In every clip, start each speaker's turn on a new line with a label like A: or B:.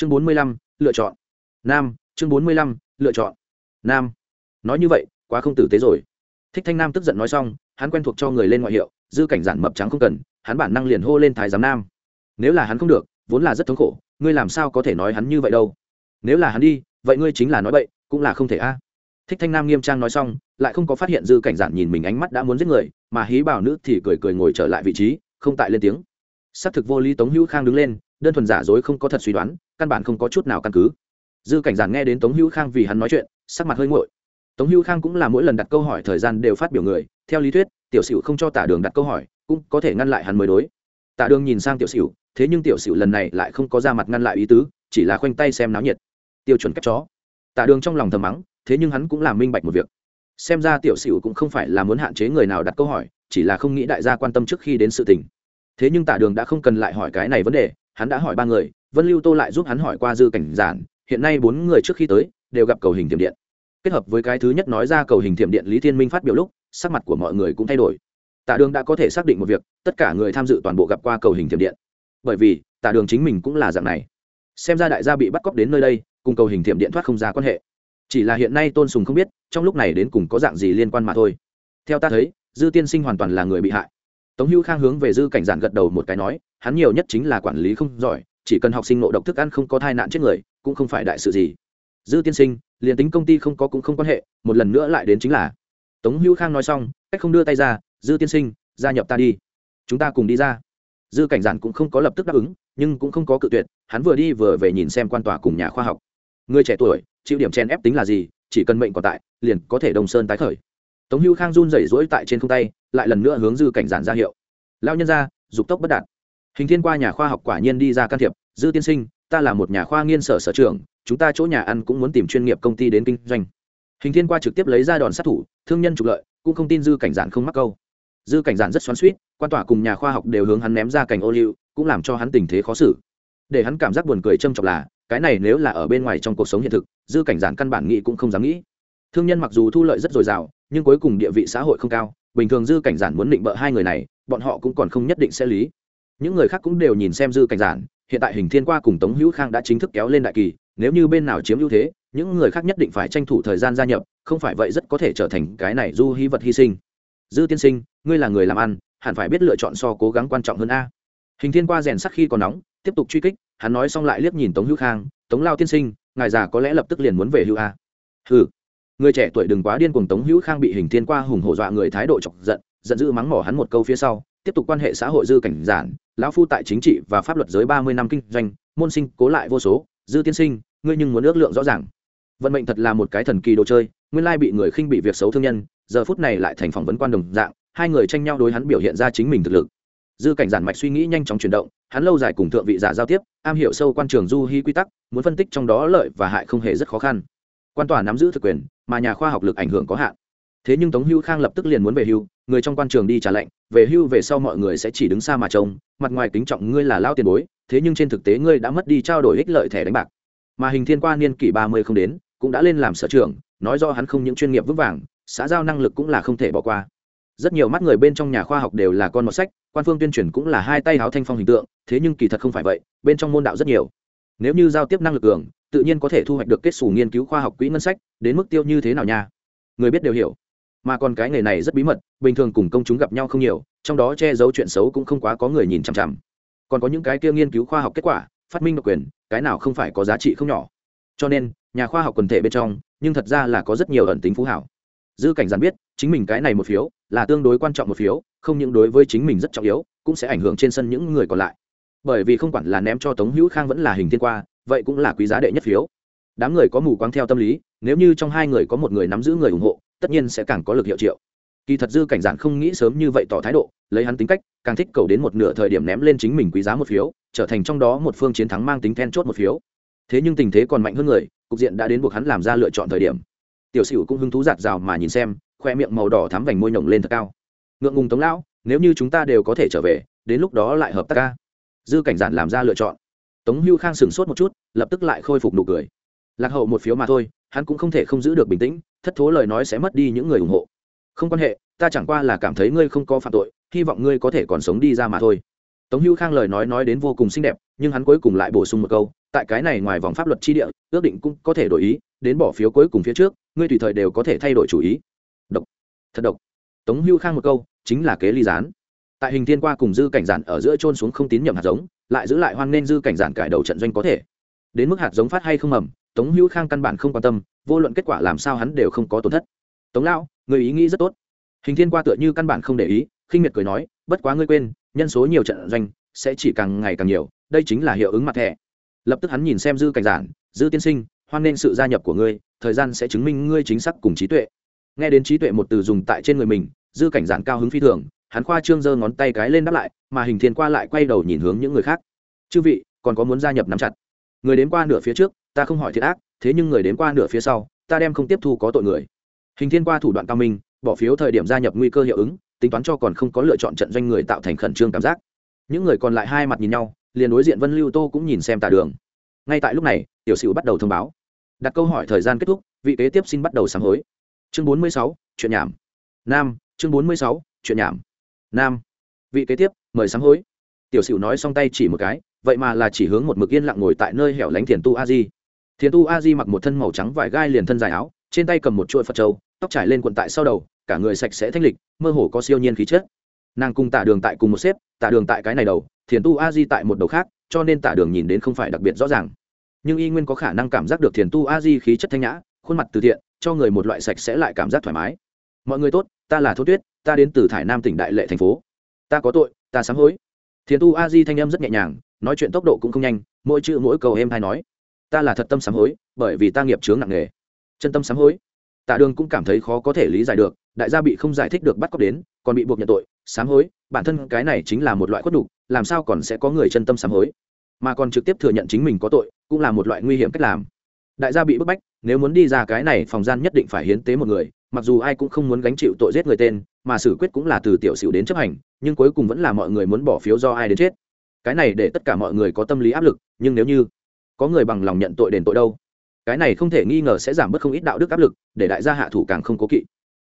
A: chương bốn mươi lăm, lựa chọn. Nam, chương bốn mươi lăm, lựa chọn. Nam. Nói như vậy, quá không tử tế rồi. Thích thanh nam tức giận nói xong, hắn quen thuộc cho người lên ngoại hiệu, dư cảnh giản mập trắng không cần, hắn bản năng liền hô lên thái giám nam. Nếu là hắn không được, vốn là rất thống khổ, ngươi làm sao có thể nói hắn như vậy đâu? Nếu là hắn đi, vậy ngươi chính là nói vậy cũng là không thể a. Thích thanh nam nghiêm trang nói xong, lại không có phát hiện dư cảnh giản nhìn mình ánh mắt đã muốn giết người, mà hí bảo nữ thì cười cười ngồi trở lại vị trí, không tại lên tiếng. Xác thực vô lý tống hữu khang đứng lên, đơn thuần giả dối không có thật suy đoán căn bản không có chút nào căn cứ. Dư cảnh giản nghe đến tống hữu khang vì hắn nói chuyện, sắc mặt hơi nguội. Tống hữu khang cũng là mỗi lần đặt câu hỏi thời gian đều phát biểu người, theo lý thuyết, tiểu sửu không cho tả đường đặt câu hỏi, cũng có thể ngăn lại hắn mới đối. Tả đường nhìn sang tiểu sửu, thế nhưng tiểu sửu lần này lại không có ra mặt ngăn lại ý tứ, chỉ là khoanh tay xem náo nhiệt. Tiêu chuẩn cách chó. Tả đường trong lòng thầm mắng, thế nhưng hắn cũng làm minh bạch một việc. Xem ra tiểu sửu cũng không phải là muốn hạn chế người nào đặt câu hỏi, chỉ là không nghĩ đại gia quan tâm trước khi đến sự tình. Thế nhưng tả đường đã không cần lại hỏi cái này vấn đề, hắn đã hỏi ba người vân lưu tô lại giúp hắn hỏi qua dư cảnh giản, hiện nay bốn người trước khi tới, đều gặp cầu hình tiềm điện. Kết hợp với cái thứ nhất nói ra cầu hình tiềm điện lý thiên minh phát biểu lúc, sắc mặt của mọi người cũng thay đổi. Tạ đường đã có thể xác định một việc, tất cả người tham dự toàn bộ gặp qua cầu hình tiềm điện. Bởi vì, tạ đường chính mình cũng là dạng này. Xem ra đại gia bị bắt cóc đến nơi đây, cùng cầu hình tiềm điện thoát không ra quan hệ. Chỉ là hiện nay tôn sùng không biết, trong lúc này đến cùng có dạng gì liên quan mà thôi. Theo ta thấy, dư tiên sinh hoàn toàn là người bị hại. Tống hữu khang hướng về dư cảnh giản gật đầu một cái nói, hắn nhiều nhất chính là quản lý không giỏi chỉ cần học sinh ngộ độc thức ăn không có tai nạn chết người, cũng không phải đại sự gì. Dư tiên sinh, liền tính công ty không có cũng không quan hệ, một lần nữa lại đến chính là. Tống hữu khang nói xong, cách không đưa tay ra, dư tiên sinh, gia nhập ta đi. Chúng ta cùng đi ra. Dư cảnh giản cũng không có lập tức đáp ứng, nhưng cũng không có cự tuyệt, hắn vừa đi vừa về nhìn xem quan tòa cùng nhà khoa học. Người trẻ tuổi, chịu điểm chen ép tính là gì, chỉ cần mệnh còn tại, liền có thể đồng sơn tái khởi. Tống hữu khang run rẩy rỗi tại trên không tay, lại lần nữa hướng dư cảnh giản ra hiệu. Lao nhân ra dục tốc bất đạt hình thiên qua nhà khoa học quả nhiên đi ra can thiệp, dư tiên sinh, ta là một nhà khoa nghiên sở sở trường chúng ta chỗ nhà ăn cũng muốn tìm chuyên nghiệp công ty đến kinh doanh. Hình thiên qua trực tiếp lấy ra đòn sát thủ, thương nhân trục lợi, cũng không tin dư cảnh giản không mắc câu. Dư cảnh giản rất xoắn suýt quan tỏa cùng nhà khoa học đều hướng hắn ném ra cảnh ô liu, cũng làm cho hắn tình thế khó xử. Để hắn cảm giác buồn cười châm chọc là, cái này nếu là ở bên ngoài trong cuộc sống hiện thực, dư cảnh giản căn bản nghĩ cũng không dám nghĩ. Thương nhân mặc dù thu lợi rất dồi dào, nhưng cuối cùng địa vị xã hội không cao, bình thường dư cảnh giản muốn định bợ hai người này, bọn họ cũng còn không nhất định sẽ lý những người khác cũng đều nhìn xem dư cảnh giản, hiện tại hình thiên qua cùng tống hữu khang đã chính thức kéo lên đại kỳ, nếu như bên nào chiếm ưu thế, những người khác nhất định phải tranh thủ thời gian gia nhập, không phải vậy rất có thể trở thành cái này du hy vật hy sinh. Dư tiên sinh, ngươi là người làm ăn, hẳn phải biết lựa chọn so cố gắng quan trọng hơn a. Hình thiên qua rèn sắc khi còn nóng, tiếp tục truy kích, hắn nói xong lại liếc nhìn tống hữu khang, tống lao tiên sinh, ngài già có lẽ lập tức liền muốn về hưu a. Ừ người trẻ tuổi đừng quá điên cùng tống hữu khang bị hình thiên qua hùng hổ dọa người thái độ chọc giận giận dữ mắng mỏ hắn một câu phía sau tiếp tục quan hệ xã hội dư cảnh giản, lão phu tại chính trị và pháp luật giới ba mươi năm kinh doanh, môn sinh cố lại vô số, dư tiên sinh, ngươi nhưng muốn ước lượng rõ ràng. Vận mệnh thật là một cái thần kỳ đồ chơi, nguyên lai bị người khinh bị việc xấu thương nhân, giờ phút này lại thành phỏng vấn quan đồng dạng, hai người tranh nhau đối hắn biểu hiện ra chính mình thực lực. Dư cảnh giản mạch suy nghĩ nhanh chóng chuyển động, hắn lâu dài cùng thượng vị giả giao tiếp, am hiểu sâu quan trường du hy quy tắc, muốn phân tích trong đó lợi và hại không hề rất khó khăn. Quan tòa nắm giữ thực quyền, mà nhà khoa học lực ảnh hưởng có hạn thế nhưng tống hưu khang lập tức liền muốn về hưu, người trong quan trường đi trả lệnh, về hưu về sau mọi người sẽ chỉ đứng xa mà trông, mặt ngoài kính trọng ngươi là lao tiền bối, thế nhưng trên thực tế ngươi đã mất đi trao đổi ích lợi thẻ đánh bạc. Mà hình thiên qua niên kỷ ba mươi không đến, cũng đã lên làm sở trưởng, nói do hắn không những chuyên nghiệp vững vàng, xã giao năng lực cũng là không thể bỏ qua. Rất nhiều mắt người bên trong nhà khoa học đều là con một sách, quan phương tuyên truyền cũng là hai tay háo thanh phong hình tượng, thế nhưng kỳ thật không phải vậy, bên trong môn đạo rất nhiều. Nếu như giao tiếp năng lực cường, tự nhiên có thể thu hoạch được kết xù nghiên cứu khoa học quỹ ngân sách, đến mức tiêu như thế nào nha? Người biết đều hiểu mà còn cái nghề này rất bí mật, bình thường cùng công chúng gặp nhau không nhiều, trong đó che giấu chuyện xấu cũng không quá có người nhìn chằm chằm. Còn có những cái kia nghiên cứu khoa học kết quả, phát minh độc quyền, cái nào không phải có giá trị không nhỏ. Cho nên, nhà khoa học quần thể bên trong, nhưng thật ra là có rất nhiều ẩn tính phú hảo. Dư cảnh giản biết, chính mình cái này một phiếu, là tương đối quan trọng một phiếu, không những đối với chính mình rất trọng yếu, cũng sẽ ảnh hưởng trên sân những người còn lại. Bởi vì không quản là ném cho tống hữu khang vẫn là hình thiên qua, vậy cũng là quý giá đệ nhất phiếu. Đám người có mù quáng theo tâm lý, nếu như trong hai người có một người nắm giữ người ủng hộ tất nhiên sẽ càng có lực hiệu triệu. Kỳ thật dư cảnh giản không nghĩ sớm như vậy tỏ thái độ, lấy hắn tính cách, càng thích cầu đến một nửa thời điểm ném lên chính mình quý giá một phiếu, trở thành trong đó một phương chiến thắng mang tính then chốt một phiếu. Thế nhưng tình thế còn mạnh hơn người, cục diện đã đến buộc hắn làm ra lựa chọn thời điểm. Tiểu sửu cũng hứng thú giạt rào mà nhìn xem, khoe miệng màu đỏ thắm vành môi nhổng lên thật cao. Ngượng ngùng tống lão, nếu như chúng ta đều có thể trở về, đến lúc đó lại hợp tác ca. Dư cảnh giản làm ra lựa chọn. Tống hưu khang sửng sốt một chút, lập tức lại khôi phục nụ cười. Lạc hậu một phiếu mà thôi, hắn cũng không thể không giữ được bình tĩnh thất thố lời nói sẽ mất đi những người ủng hộ. Không quan hệ, ta chẳng qua là cảm thấy ngươi không có phạm tội, hy vọng ngươi có thể còn sống đi ra mà thôi. Tống hữu khang lời nói nói đến vô cùng xinh đẹp, nhưng hắn cuối cùng lại bổ sung một câu, tại cái này ngoài vòng pháp luật tri địa, ước định cũng có thể đổi ý, đến bỏ phiếu cuối cùng phía trước, ngươi tùy thời đều có thể thay đổi chủ ý. Độc. Thật độc. Tống hữu khang một câu, chính là kế ly gián. Tại hình thiên qua cùng dư cảnh giản ở giữa trôn xuống không tín nhầm hạt giống, lại giữ lại hoan nên dư cảnh giản cải đầu trận doanh có thể. Đến mức hạt giống phát hay không mầm, tống hữu khang căn bản không quan tâm vô luận kết quả làm sao hắn đều không có tổn thất. Tống lão, người ý nghĩ rất tốt. Hình thiên qua tựa như căn bản không để ý, khinh miệt cười nói, bất quá ngươi quên, nhân số nhiều trận doanh, sẽ chỉ càng ngày càng nhiều, đây chính là hiệu ứng mặt thẻ. Lập tức hắn nhìn xem dư cảnh giản, dư tiên sinh, hoan nên sự gia nhập của ngươi, thời gian sẽ chứng minh ngươi chính xác cùng trí tuệ. Nghe đến trí tuệ một từ dùng tại trên người mình, dư cảnh giản cao hứng phi thường, hắn khoa trương giơ ngón tay cái lên đáp lại, mà hình thiên qua lại quay đầu nhìn hướng những người khác. Chư vị, còn có muốn gia nhập nắm chặt? Người đến qua nửa phía trước, ta không hỏi thiệt ác thế nhưng người đến qua nửa phía sau, ta đem không tiếp thu có tội người. Hình thiên qua thủ đoạn cao minh, bỏ phiếu thời điểm gia nhập nguy cơ hiệu ứng, tính toán cho còn không có lựa chọn trận doanh người tạo thành khẩn trương cảm giác. Những người còn lại hai mặt nhìn nhau, liền đối diện vân lưu tô cũng nhìn xem tà đường. Ngay tại lúc này, tiểu sửu bắt đầu thông báo. Đặt câu hỏi thời gian kết thúc, vị kế tiếp xin bắt đầu sáng hối. Chương bốn mươi sáu, chuyện nhảm. Nam, chương bốn mươi sáu, chuyện nhảm. Nam, vị kế tiếp, mời sáng hối. Tiểu sửu nói xong tay chỉ một cái, vậy mà là chỉ hướng một mực yên lặng ngồi tại nơi hẻo lánh thiền tu a di thiền tu a di mặc một thân màu trắng vải gai liền thân dài áo, trên tay cầm một chuỗi phật trâu tóc trải lên quần tại sau đầu, cả người sạch sẽ thanh lịch, mơ hồ có siêu nhiên khí chất. Nàng cùng tả đường tại cùng một xếp tả đường tại cái này đầu, thiền tu a di tại một đầu khác, cho nên tả đường nhìn đến không phải đặc biệt rõ ràng. Nhưng y nguyên có khả năng cảm giác được thiền tu a di khí chất thanh nhã, khuôn mặt từ thiện, cho người một loại sạch sẽ lại cảm giác thoải mái. Mọi người tốt, ta là thô tuyết, ta đến từ thải nam tỉnh đại lệ thành phố. Ta có tội, ta sám hối. Thiền tu a di thanh âm rất nhẹ nhàng, nói chuyện tốc độ cũng không nhanh, mỗi chữ mỗi câu em hay nói ta là thật tâm sám hối, bởi vì ta nghiệp chướng nặng nề. Chân tâm sám hối. Tạ đường cũng cảm thấy khó có thể lý giải được, đại gia bị không giải thích được bắt cóc đến, còn bị buộc nhận tội, sám hối, bản thân cái này chính là một loại khuất đục làm sao còn sẽ có người chân tâm sám hối? Mà còn trực tiếp thừa nhận chính mình có tội, cũng là một loại nguy hiểm cách làm. Đại gia bị bức bách, nếu muốn đi ra cái này phòng gian nhất định phải hiến tế một người, mặc dù ai cũng không muốn gánh chịu tội giết người tên, mà xử quyết cũng là từ tiểu sửu đến chấp hành, nhưng cuối cùng vẫn là mọi người muốn bỏ phiếu do ai đến chết. Cái này để tất cả mọi người có tâm lý áp lực, nhưng nếu như có người bằng lòng nhận tội đền tội đâu. Cái này không thể nghi ngờ sẽ giảm bớt không ít đạo đức áp lực, để đại gia hạ thủ càng không cố kỵ.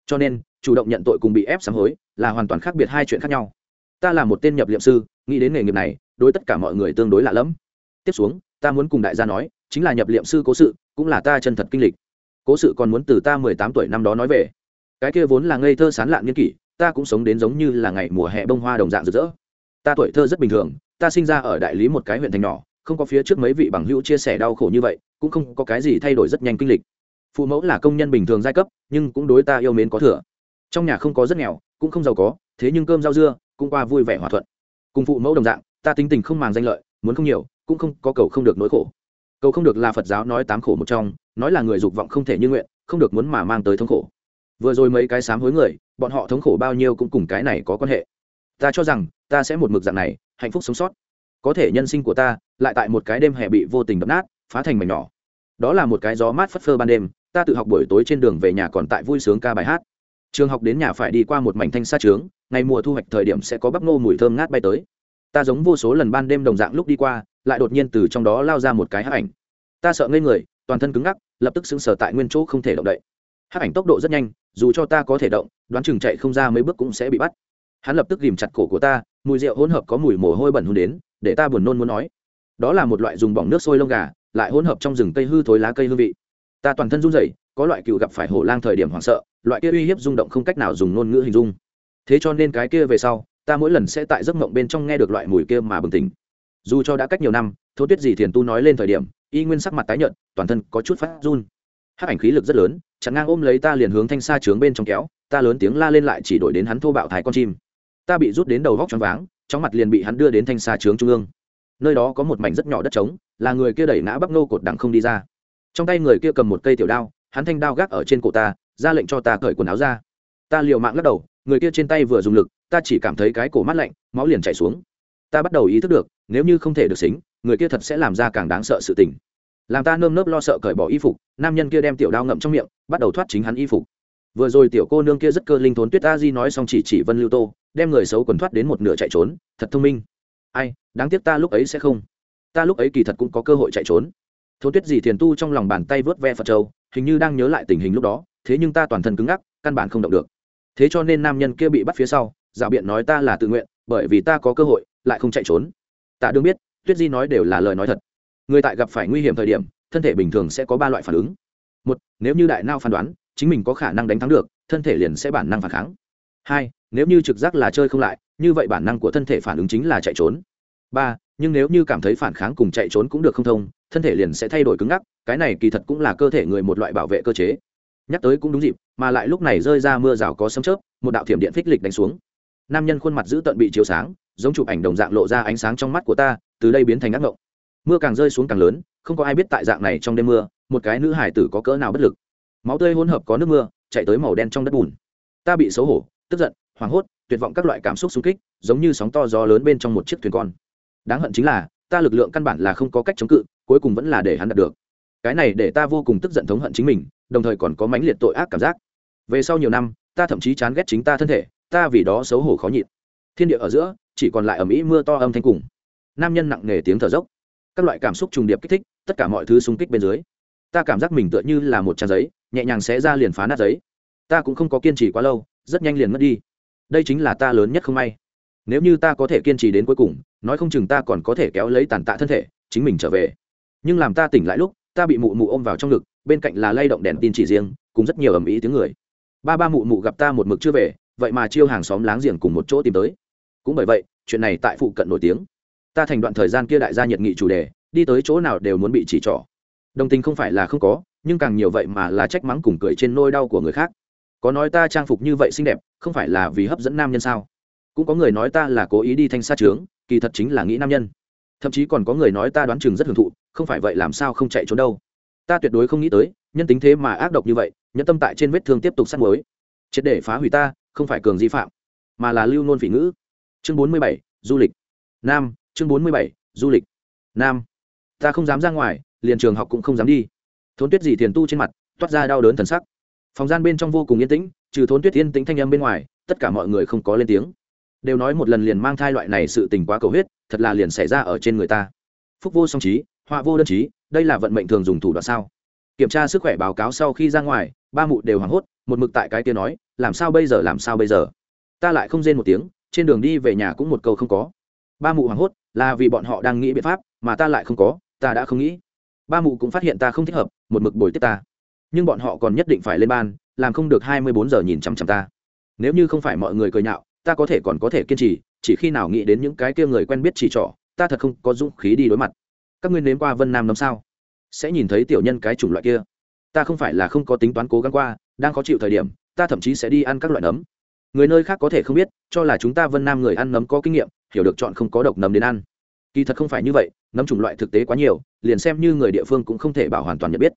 A: Cho nên, chủ động nhận tội cùng bị ép sám hối là hoàn toàn khác biệt hai chuyện khác nhau. Ta là một tên nhập liệm sư, nghĩ đến nghề nghiệp này, đối tất cả mọi người tương đối lạ lẫm. Tiếp xuống, ta muốn cùng đại gia nói, chính là nhập liệm sư cố sự, cũng là ta chân thật kinh lịch. Cố sự còn muốn từ ta mười tám tuổi năm đó nói về. Cái kia vốn là ngây thơ sán lạn nghiên kỷ, ta cũng sống đến giống như là ngày mùa hè bông hoa đồng dạng rực rỡ. Ta tuổi thơ rất bình thường, ta sinh ra ở đại lý một cái huyện thành nhỏ không có phía trước mấy vị bằng hữu chia sẻ đau khổ như vậy, cũng không có cái gì thay đổi rất nhanh kinh lịch. Phụ mẫu là công nhân bình thường giai cấp, nhưng cũng đối ta yêu mến có thừa. Trong nhà không có rất nghèo, cũng không giàu có, thế nhưng cơm rau dưa, cũng qua vui vẻ hòa thuận. Cùng phụ mẫu đồng dạng, ta tính tình không màng danh lợi, muốn không nhiều, cũng không có cầu không được nỗi khổ. Cầu không được là phật giáo nói tám khổ một trong, nói là người dục vọng không thể như nguyện, không được muốn mà mang tới thống khổ. Vừa rồi mấy cái sám hối người, bọn họ thống khổ bao nhiêu cũng cùng cái này có quan hệ. Ta cho rằng, ta sẽ một mực dạng này, hạnh phúc sống sót có thể nhân sinh của ta, lại tại một cái đêm hè bị vô tình đập nát, phá thành mảnh nhỏ. Đó là một cái gió mát phất phơ ban đêm, ta tự học buổi tối trên đường về nhà còn tại vui sướng ca bài hát. Trường học đến nhà phải đi qua một mảnh thanh sát trướng, ngày mùa thu hoạch thời điểm sẽ có bắp ngô mùi thơm ngát bay tới. Ta giống vô số lần ban đêm đồng dạng lúc đi qua, lại đột nhiên từ trong đó lao ra một cái hắc ảnh. Ta sợ ngây người, toàn thân cứng ngắc, lập tức sững sờ tại nguyên chỗ không thể động đậy. Hắc ảnh tốc độ rất nhanh, dù cho ta có thể động, đoán chừng chạy không ra mấy bước cũng sẽ bị bắt. Hắn lập tức ghìm chặt cổ của ta, mùi rượu hỗn hợp có mùi mồ hôi bẩn hôn đến để ta buồn nôn muốn nói. Đó là một loại dùng bỏng nước sôi lông gà, lại hỗn hợp trong rừng cây hư thối lá cây hương vị. Ta toàn thân run rẩy, có loại cựu gặp phải hổ lang thời điểm hoảng sợ, loại kia uy hiếp rung động không cách nào dùng ngôn ngữ hình dung. Thế cho nên cái kia về sau, ta mỗi lần sẽ tại giấc mộng bên trong nghe được loại mùi kia mà bừng tỉnh. Dù cho đã cách nhiều năm thố tuyết gì thiền tu nói lên thời điểm, y nguyên sắc mặt tái nhợt, toàn thân có chút phát run. Hát ảnh khí lực rất lớn chặn ngang ôm lấy ta liền hướng thanh xa trướng bên trong kéo, ta lớn tiếng la lên lại chỉ đổi đến hắn thô bạo thái con chim. Ta bị rút đến đầu vóc choáng váng chóng mặt liền bị hắn đưa đến thanh xa trướng trung ương. Nơi đó có một mảnh rất nhỏ đất trống, là người kia đẩy ngã bắp nô cột đằng không đi ra. Trong tay người kia cầm một cây tiểu đao, hắn thanh đao gác ở trên cổ ta, ra lệnh cho ta cởi quần áo ra. Ta liều mạng lắc đầu, người kia trên tay vừa dùng lực, ta chỉ cảm thấy cái cổ mát lạnh, máu liền chảy xuống. Ta bắt đầu ý thức được, nếu như không thể được xính, người kia thật sẽ làm ra càng đáng sợ sự tình. Làm ta nơm nớp lo sợ cởi bỏ y phục, nam nhân kia đem tiểu đao ngậm trong miệng, bắt đầu thoát chính hắn y phục. Vừa rồi tiểu cô nương kia rất cơ linh thốn tuyết a di nói xong chỉ chỉ vân lưu tô đem người xấu quần thoát đến một nửa chạy trốn, thật thông minh. Ai, đáng tiếc ta lúc ấy sẽ không. Ta lúc ấy kỳ thật cũng có cơ hội chạy trốn. Thốn tuyết gì thiền tu trong lòng bàn tay vớt ve phật châu, hình như đang nhớ lại tình hình lúc đó, thế nhưng ta toàn thân cứng ngắc, căn bản không động được. Thế cho nên nam nhân kia bị bắt phía sau dạo biện nói ta là tự nguyện, bởi vì ta có cơ hội, lại không chạy trốn. Tạ đương biết, tuyết di nói đều là lời nói thật. Người tại gặp phải nguy hiểm thời điểm, thân thể bình thường sẽ có ba loại phản ứng. Một, nếu như đại nao phán đoán, chính mình có khả năng đánh thắng được, thân thể liền sẽ bản năng phản kháng. Hai nếu như trực giác là chơi không lại, như vậy bản năng của thân thể phản ứng chính là chạy trốn. Ba, nhưng nếu như cảm thấy phản kháng cùng chạy trốn cũng được không thông, thân thể liền sẽ thay đổi cứng ngắc, cái này kỳ thật cũng là cơ thể người một loại bảo vệ cơ chế. Nhắc tới cũng đúng dịp, mà lại lúc này rơi ra mưa rào có sấm chớp, một đạo thiểm điện phích lịch đánh xuống. Nam nhân khuôn mặt giữ tận bị chiếu sáng, giống chụp ảnh đồng dạng lộ ra ánh sáng trong mắt của ta, từ đây biến thành ác ngộng. Mưa càng rơi xuống càng lớn, không có ai biết tại dạng này trong đêm mưa, một cái nữ hải tử có cỡ nào bất lực. Máu tươi hỗn hợp có nước mưa, chạy tới màu đen trong đất bùn. Ta bị xấu hổ, tức giận hoảng hốt, tuyệt vọng các loại cảm xúc xung kích, giống như sóng to gió lớn bên trong một chiếc thuyền con. Đáng hận chính là, ta lực lượng căn bản là không có cách chống cự, cuối cùng vẫn là để hắn đạt được. Cái này để ta vô cùng tức giận thống hận chính mình, đồng thời còn có mãnh liệt tội ác cảm giác. Về sau nhiều năm, ta thậm chí chán ghét chính ta thân thể, ta vì đó xấu hổ khó nhịn. Thiên địa ở giữa, chỉ còn lại ở mỹ mưa to âm thanh cùng. Nam nhân nặng nề tiếng thở dốc. Các loại cảm xúc trùng điệp kích thích, tất cả mọi thứ xung kích bên dưới. Ta cảm giác mình tựa như là một trang giấy, nhẹ nhàng xé ra liền phá nát giấy. Ta cũng không có kiên trì quá lâu, rất nhanh liền mất đi đây chính là ta lớn nhất không may. Nếu như ta có thể kiên trì đến cuối cùng, nói không chừng ta còn có thể kéo lấy tàn tạ thân thể, chính mình trở về. Nhưng làm ta tỉnh lại lúc, ta bị mụ mụ ôm vào trong ngực, bên cạnh là lay động đèn tin chỉ riêng, cùng rất nhiều ầm ĩ tiếng người. Ba ba mụ mụ gặp ta một mực chưa về, vậy mà chiêu hàng xóm láng giềng cùng một chỗ tìm tới. Cũng bởi vậy, chuyện này tại phụ cận nổi tiếng. Ta thành đoạn thời gian kia đại gia nhiệt nghị chủ đề, đi tới chỗ nào đều muốn bị chỉ trỏ. Đồng tình không phải là không có, nhưng càng nhiều vậy mà là trách mắng cùng cười trên nôi đau của người khác có nói ta trang phục như vậy xinh đẹp, không phải là vì hấp dẫn nam nhân sao? Cũng có người nói ta là cố ý đi thanh xa trướng, kỳ thật chính là nghĩ nam nhân. Thậm chí còn có người nói ta đoán chừng rất hưởng thụ, không phải vậy làm sao không chạy trốn đâu. Ta tuyệt đối không nghĩ tới, nhân tính thế mà ác độc như vậy nhân tâm tại trên vết thương tiếp tục sắt mới triệt để phá hủy ta, không phải cường di phạm, mà là lưu nôn phỉ ngữ. Chương bốn mươi bảy, du lịch. Nam, chương bốn mươi bảy, du lịch. Nam. Ta không dám ra ngoài, liền trường học cũng không dám đi. Thốn tuyết gì thiền tu trên mặt, toát ra đau đớn thần sắc phòng gian bên trong vô cùng yên tĩnh, trừ thốn tuyết yên tĩnh thanh âm bên ngoài, tất cả mọi người không có lên tiếng. Đều nói một lần liền mang thai loại này sự tình quá cầu huyết, thật là liền xảy ra ở trên người ta. Phúc vô song trí, họa vô đơn trí, đây là vận mệnh thường dùng thủ đoạn sao? Kiểm tra sức khỏe báo cáo sau khi ra ngoài, ba mụ đều hoảng hốt, một mực tại cái kia nói, làm sao bây giờ, làm sao bây giờ? Ta lại không rên một tiếng, trên đường đi về nhà cũng một câu không có. Ba mụ hoảng hốt, là vì bọn họ đang nghĩ biện pháp, mà ta lại không có, ta đã không nghĩ. Ba mụ cũng phát hiện ta không thích hợp, một mực bồi tiếp ta nhưng bọn họ còn nhất định phải lên ban, làm không được hai mươi bốn giờ nhìn chằm chằm ta. Nếu như không phải mọi người cười nhạo, ta có thể còn có thể kiên trì, chỉ khi nào nghĩ đến những cái kia người quen biết chỉ trỏ, ta thật không có dũng khí đi đối mặt. Các ngươi nếm qua vân nam nấm sao? Sẽ nhìn thấy tiểu nhân cái chủng loại kia. Ta không phải là không có tính toán cố gắng qua, đang khó chịu thời điểm, ta thậm chí sẽ đi ăn các loại nấm. Người nơi khác có thể không biết, cho là chúng ta vân nam người ăn nấm có kinh nghiệm, hiểu được chọn không có độc nấm đến ăn. Kỳ thật không phải như vậy, nấm chủng loại thực tế quá nhiều, liền xem như người địa phương cũng không thể bảo hoàn toàn nhận biết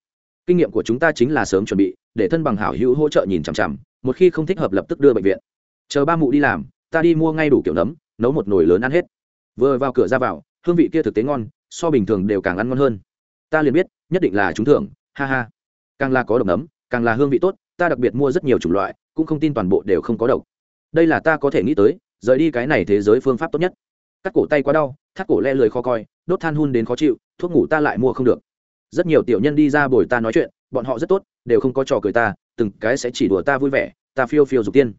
A: kinh nghiệm của chúng ta chính là sớm chuẩn bị, để thân bằng hảo hữu hỗ trợ nhìn chằm chằm, một khi không thích hợp lập tức đưa bệnh viện. Chờ ba mụ đi làm, ta đi mua ngay đủ kiểu nấm, nấu một nồi lớn ăn hết. Vừa vào cửa ra vào, hương vị kia thực tế ngon, so bình thường đều càng ăn ngon hơn. Ta liền biết, nhất định là trúng thưởng, ha ha. Càng là có độc nấm, càng là hương vị tốt, ta đặc biệt mua rất nhiều chủng loại, cũng không tin toàn bộ đều không có độc. Đây là ta có thể nghĩ tới, rời đi cái này thế giới phương pháp tốt nhất. Cắt cổ tay quá đau, thắt cổ le lười khó coi, đốt than hun đến khó chịu, thuốc ngủ ta lại mua không được rất nhiều tiểu nhân đi ra bồi ta nói chuyện, bọn họ rất tốt, đều không có trò cười ta, từng cái sẽ chỉ đùa ta vui vẻ, ta phiêu phiêu dục tiên.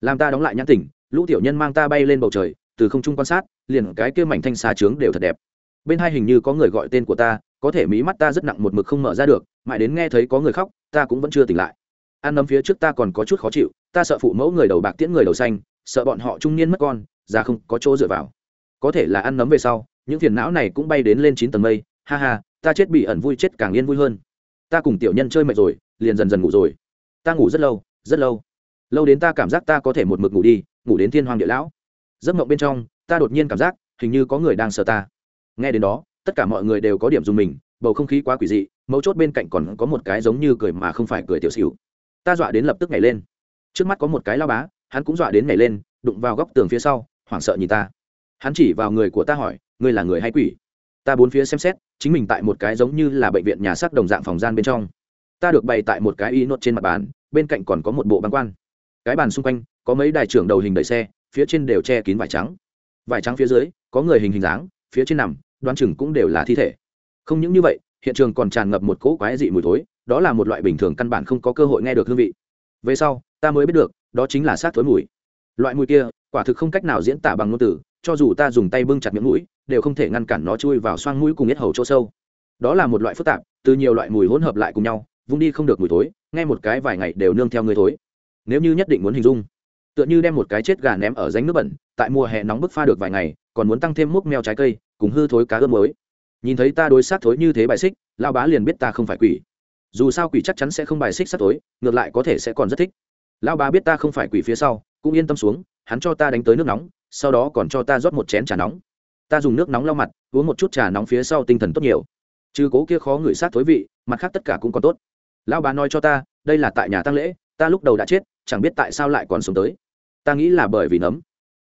A: Làm ta đóng lại nhãn tỉnh, lũ tiểu nhân mang ta bay lên bầu trời, từ không trung quan sát, liền cái kia mảnh thanh xa trướng đều thật đẹp. Bên hai hình như có người gọi tên của ta, có thể mí mắt ta rất nặng một mực không mở ra được, mãi đến nghe thấy có người khóc, ta cũng vẫn chưa tỉnh lại. Ăn nấm phía trước ta còn có chút khó chịu, ta sợ phụ mẫu người đầu bạc tiễn người đầu xanh, sợ bọn họ trung niên mất con ra không có chỗ dựa vào. Có thể là ăn nấm về sau, những phiền não này cũng bay đến lên chín tầng mây, ha ha ta chết bị ẩn vui chết càng yên vui hơn. Ta cùng tiểu nhân chơi mệt rồi, liền dần dần ngủ rồi. Ta ngủ rất lâu rất lâu. Lâu đến ta cảm giác ta có thể một mực ngủ đi, ngủ đến thiên hoàng địa lão. Giấc mộng bên trong, ta đột nhiên cảm giác hình như có người đang sợ ta. Nghe đến đó, tất cả mọi người đều có điểm dùng mình, bầu không khí quá quỷ dị, mấu chốt bên cạnh còn có một cái giống như cười mà không phải cười tiểu xỉu. Ta dọa đến lập tức nhảy lên. Trước mắt có một cái lao bá, hắn cũng dọa đến nhảy lên, đụng vào góc tường phía sau, hoảng sợ nhìn ta. Hắn chỉ vào người của ta hỏi, ngươi là người hay quỷ? Ta bốn phía xem xét chính mình tại một cái giống như là bệnh viện nhà xác đồng dạng phòng gian bên trong. Ta được bày tại một cái y nốt trên mặt bàn, bên cạnh còn có một bộ băng quan. Cái bàn xung quanh, có mấy đài trưởng đầu hình đẩy xe, phía trên đều che kín vải trắng. Vải trắng phía dưới, có người hình hình dáng, phía trên nằm, đoán chừng cũng đều là thi thể. Không những như vậy, hiện trường còn tràn ngập một cỗ quái dị mùi thối, đó là một loại bình thường căn bản không có cơ hội nghe được hương vị. Về sau, ta mới biết được, đó chính là sát thối mùi. Loại mùi kia, quả thực không cách nào diễn tả bằng ngôn từ, cho dù ta dùng tay bưng chặt miệng mũi đều không thể ngăn cản nó chui vào xoang mũi cùng nhất hầu chỗ sâu. Đó là một loại phức tạp, từ nhiều loại mùi hỗn hợp lại cùng nhau, vung đi không được mùi thối ngay một cái vài ngày đều nương theo người thối. Nếu như nhất định muốn hình dung, tựa như đem một cái chết gà ném ở ránh nước bẩn, tại mùa hè nóng bức pha được vài ngày, còn muốn tăng thêm múc meo trái cây, cùng hư thối cá ướp mới nhìn thấy ta đối sát thối như thế bài xích lao bá liền biết ta không phải quỷ. Dù sao quỷ chắc chắn sẽ không bài xích sát thối, ngược lại có thể sẽ còn rất thích. Lao bá biết ta không phải quỷ phía sau, cũng yên tâm xuống, hắn cho ta đánh tới nước nóng, sau đó còn cho ta rót một chén trà nóng ta dùng nước nóng lau mặt, uống một chút trà nóng phía sau tinh thần tốt nhiều. Trừ cố kia khó ngửi sát thối vị, mặt khác tất cả cũng còn tốt. Lão bà nói cho ta, đây là tại nhà tăng lễ, ta lúc đầu đã chết, chẳng biết tại sao lại còn sống tới. Ta nghĩ là bởi vì nấm.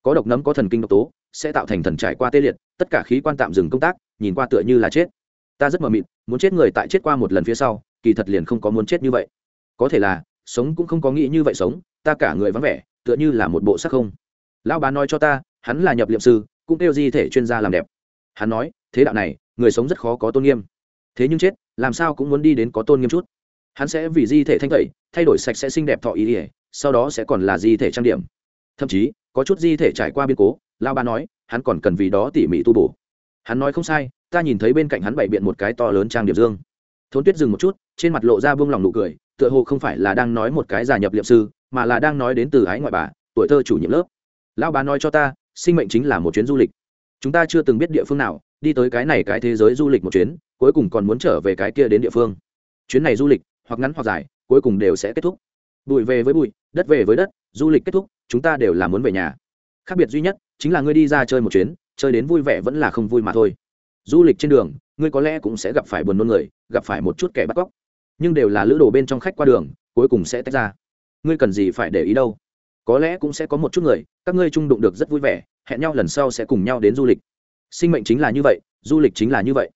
A: Có độc nấm có thần kinh độc tố, sẽ tạo thành thần trải qua tê liệt, tất cả khí quan tạm dừng công tác, nhìn qua tựa như là chết. Ta rất mờ mịt, muốn chết người tại chết qua một lần phía sau, kỳ thật liền không có muốn chết như vậy. Có thể là, sống cũng không có nghĩ như vậy sống, ta cả người vắng vẻ, tựa như là một bộ sắc không. Lão bá nói cho ta, hắn là nhập liệm sư cũng kêu di thể chuyên gia làm đẹp. Hắn nói, thế đạo này, người sống rất khó có tôn nghiêm. Thế nhưng chết, làm sao cũng muốn đi đến có tôn nghiêm chút. Hắn sẽ vì di thể thanh tẩy, thay đổi sạch sẽ xinh đẹp thọ ý ỉa, sau đó sẽ còn là di thể trang điểm. Thậm chí, có chút di thể trải qua biến cố lao ba nói, hắn còn cần vì đó tỉ mỉ tu bổ. Hắn nói không sai, ta nhìn thấy bên cạnh hắn bày biện một cái to lớn trang điểm dương. Thốn tuyết dừng một chút, trên mặt lộ ra buông lòng nụ cười, tựa hồ không phải là đang nói một cái giả nhập liệm sư, mà là đang nói đến từ ái ngoại bà, tuổi thơ chủ nhiệm lớp. Lão bà nói cho ta sinh mệnh chính là một chuyến du lịch. Chúng ta chưa từng biết địa phương nào, đi tới cái này cái thế giới du lịch một chuyến, cuối cùng còn muốn trở về cái kia đến địa phương. Chuyến này du lịch, hoặc ngắn hoặc dài, cuối cùng đều sẽ kết thúc. Bụi về với bụi, đất về với đất, du lịch kết thúc, chúng ta đều là muốn về nhà. Khác biệt duy nhất, chính là ngươi đi ra chơi một chuyến, chơi đến vui vẻ vẫn là không vui mà thôi. Du lịch trên đường, ngươi có lẽ cũng sẽ gặp phải buồn nôn người, gặp phải một chút kẻ bắt cóc. Nhưng đều là lữ đồ bên trong khách qua đường, cuối cùng sẽ tách ra. Ngươi cần gì phải để ý đâu? Có lẽ cũng sẽ có một chút người, các ngươi chung đụng được rất vui vẻ, hẹn nhau lần sau sẽ cùng nhau đến du lịch. Sinh mệnh chính là như vậy, du lịch chính là như vậy.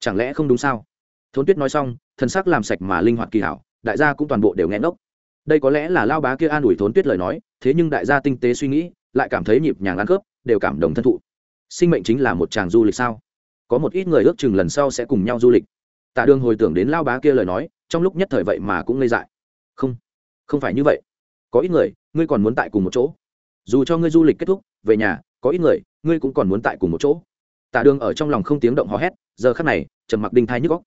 A: Chẳng lẽ không đúng sao? Thốn tuyết nói xong thân xác làm sạch mà linh hoạt kỳ hảo, đại gia cũng toàn bộ đều nghe ngốc. Đây có lẽ là lao bá kia an ủi thốn tuyết lời nói, thế nhưng đại gia tinh tế suy nghĩ, lại cảm thấy nhịp nhàng ăn khớp, đều cảm động thân thụ. Sinh mệnh chính là một chàng du lịch sao? Có một ít người ước chừng lần sau sẽ cùng nhau du lịch. Tạ đường hồi tưởng đến lao bá kia lời nói, trong lúc nhất thời vậy mà cũng ngây dại. Không không phải như vậy. Có ít người ngươi còn muốn tại cùng một chỗ. Dù cho ngươi du lịch kết thúc, về nhà, có ít người, ngươi cũng còn muốn tại cùng một chỗ. Tạ đường ở trong lòng không tiếng động hò hét, giờ khắc này, trầm mặc đinh thai nhức góc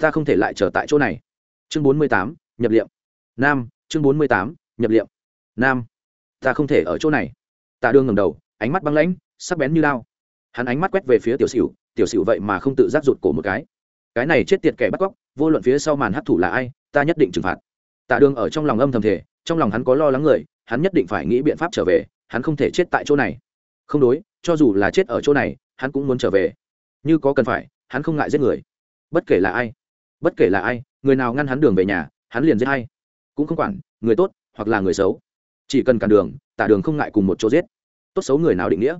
A: ta không thể lại trở tại chỗ này. Chương bốn mươi tám, nhập liệm nam, chương bốn mươi tám, nhập liệm nam, ta không thể ở chỗ này. Tạ đường ngầm đầu, ánh mắt băng lãnh, sắc bén như lao hắn ánh mắt quét về phía tiểu sửu tiểu sửu vậy mà không tự giác rụt cổ một cái. Cái này chết tiệt kẻ bắt cóc, vô luận phía sau màn hấp thủ là ai, ta nhất định trừng phạt. Tạ đường ở trong lòng âm thầm thể trong lòng hắn có lo lắng người, hắn nhất định phải nghĩ biện pháp trở về, hắn không thể chết tại chỗ này. Không đối, cho dù là chết ở chỗ này, hắn cũng muốn trở về. Như có cần phải, hắn không ngại giết người. Bất kể là ai, bất kể là ai, người nào ngăn hắn đường về nhà, hắn liền giết hay cũng không quản, người tốt hoặc là người xấu. Chỉ cần cản đường, tả đường không ngại cùng một chỗ giết. Tốt xấu người nào định nghĩa?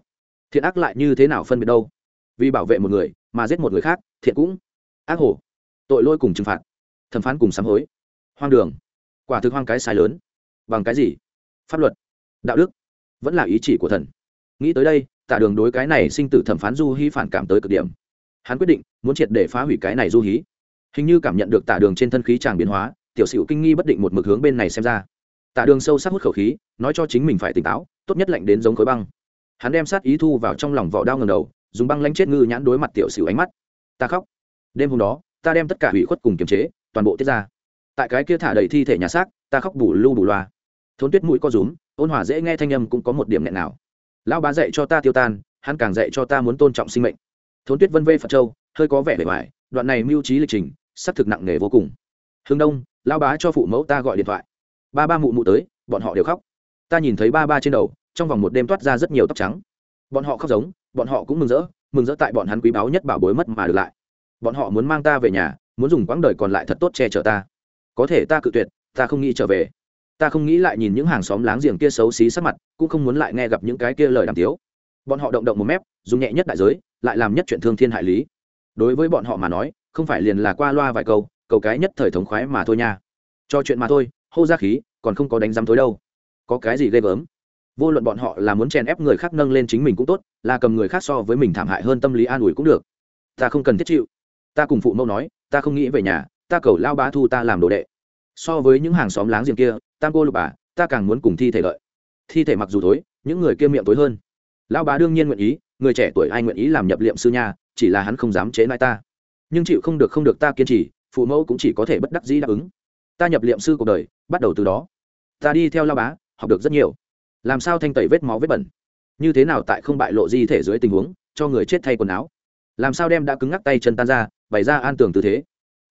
A: Thiện ác lại như thế nào phân biệt đâu? Vì bảo vệ một người, mà giết một người khác, thiện cũng. Ác hổ. Tội lôi cùng trừng phạt. Thẩm phán cùng sám hối. Hoang đường. Quả thực hoang cái sai lớn bằng cái gì? Pháp luật, đạo đức, vẫn là ý chỉ của thần. Nghĩ tới đây, tạ đường đối cái này sinh tử thẩm phán du hí phản cảm tới cực điểm. Hắn quyết định muốn triệt để phá hủy cái này du hí. Hình như cảm nhận được tạ đường trên thân khí tràng biến hóa, tiểu sửu kinh nghi bất định một mực hướng bên này xem ra. Tạ đường sâu sắc hút khẩu khí, nói cho chính mình phải tỉnh táo, tốt nhất lạnh đến giống khối băng. Hắn đem sát ý thu vào trong lòng vỏ đao ngầm đầu, dùng băng lanh chết ngư nhãn đối mặt tiểu sửu ánh mắt. Ta khóc. Đêm hôm đó, ta đem tất cả hủy khuất cùng kiềm chế, toàn bộ tiết ra. Tại cái kia thả đầy thi thể nhà xác, ta khóc bù lu bù loa thốn tuyết mũi có rúm, ôn hòa dễ nghe thanh âm cũng có một điểm nghẹn nào. Lão bá dạy cho ta tiêu tan, hắn càng dạy cho ta muốn tôn trọng sinh mệnh. Thốn tuyết vân vê phật châu, hơi có vẻ bề ngoài, đoạn này mưu trí lịch trình, xác thực nặng nề vô cùng. Hương đông, lão bá cho phụ mẫu ta gọi điện thoại. Ba ba mụ mụ tới, bọn họ đều khóc. Ta nhìn thấy ba ba trên đầu, trong vòng một đêm toát ra rất nhiều tóc trắng. Bọn họ khóc giống, bọn họ cũng mừng rỡ mừng rỡ tại bọn hắn quý báu nhất bảo bối mất mà được lại. Bọn họ muốn mang ta về nhà, muốn dùng quãng đời còn lại thật tốt che chở ta. Có thể ta cự tuyệt, ta không nghĩ trở về ta không nghĩ lại nhìn những hàng xóm láng giềng kia xấu xí sắc mặt, cũng không muốn lại nghe gặp những cái kia lời đàm tiếu. Bọn họ động động một mép, dùng nhẹ nhất đại giới, lại làm nhất chuyện thương thiên hại lý. Đối với bọn họ mà nói, không phải liền là qua loa vài câu, cầu cái nhất thời thống khoái mà thôi nha. Cho chuyện mà thôi, hô ra khí, còn không có đánh giam thối đâu. Có cái gì ghê gớm? Vô luận bọn họ là muốn chèn ép người khác nâng lên chính mình cũng tốt, là cầm người khác so với mình thảm hại hơn tâm lý an ủi cũng được. Ta không cần thiết chịu. Ta cùng phụ mẫu nói, ta không nghĩ về nhà, ta cầu lao bá thu ta làm đồ đệ. So với những hàng xóm láng giềng kia tam cô lục bà, ta càng muốn cùng thi thể lợi thi thể mặc dù thối, những người kia miệng tối hơn. Lão bá đương nhiên nguyện ý, người trẻ tuổi ai nguyện ý làm nhập liệm sư nha, chỉ là hắn không dám chế nai ta. Nhưng chịu không được không được ta kiên trì, phụ mẫu cũng chỉ có thể bất đắc dĩ đáp ứng. Ta nhập liệm sư cuộc đời, bắt đầu từ đó. Ta đi theo lao bá, học được rất nhiều. Làm sao thanh tẩy vết máu vết bẩn? Như thế nào tại không bại lộ di thể dưới tình huống, cho người chết thay quần áo? Làm sao đem đã cứng ngắc tay chân tan ra, bày ra an tường tư thế?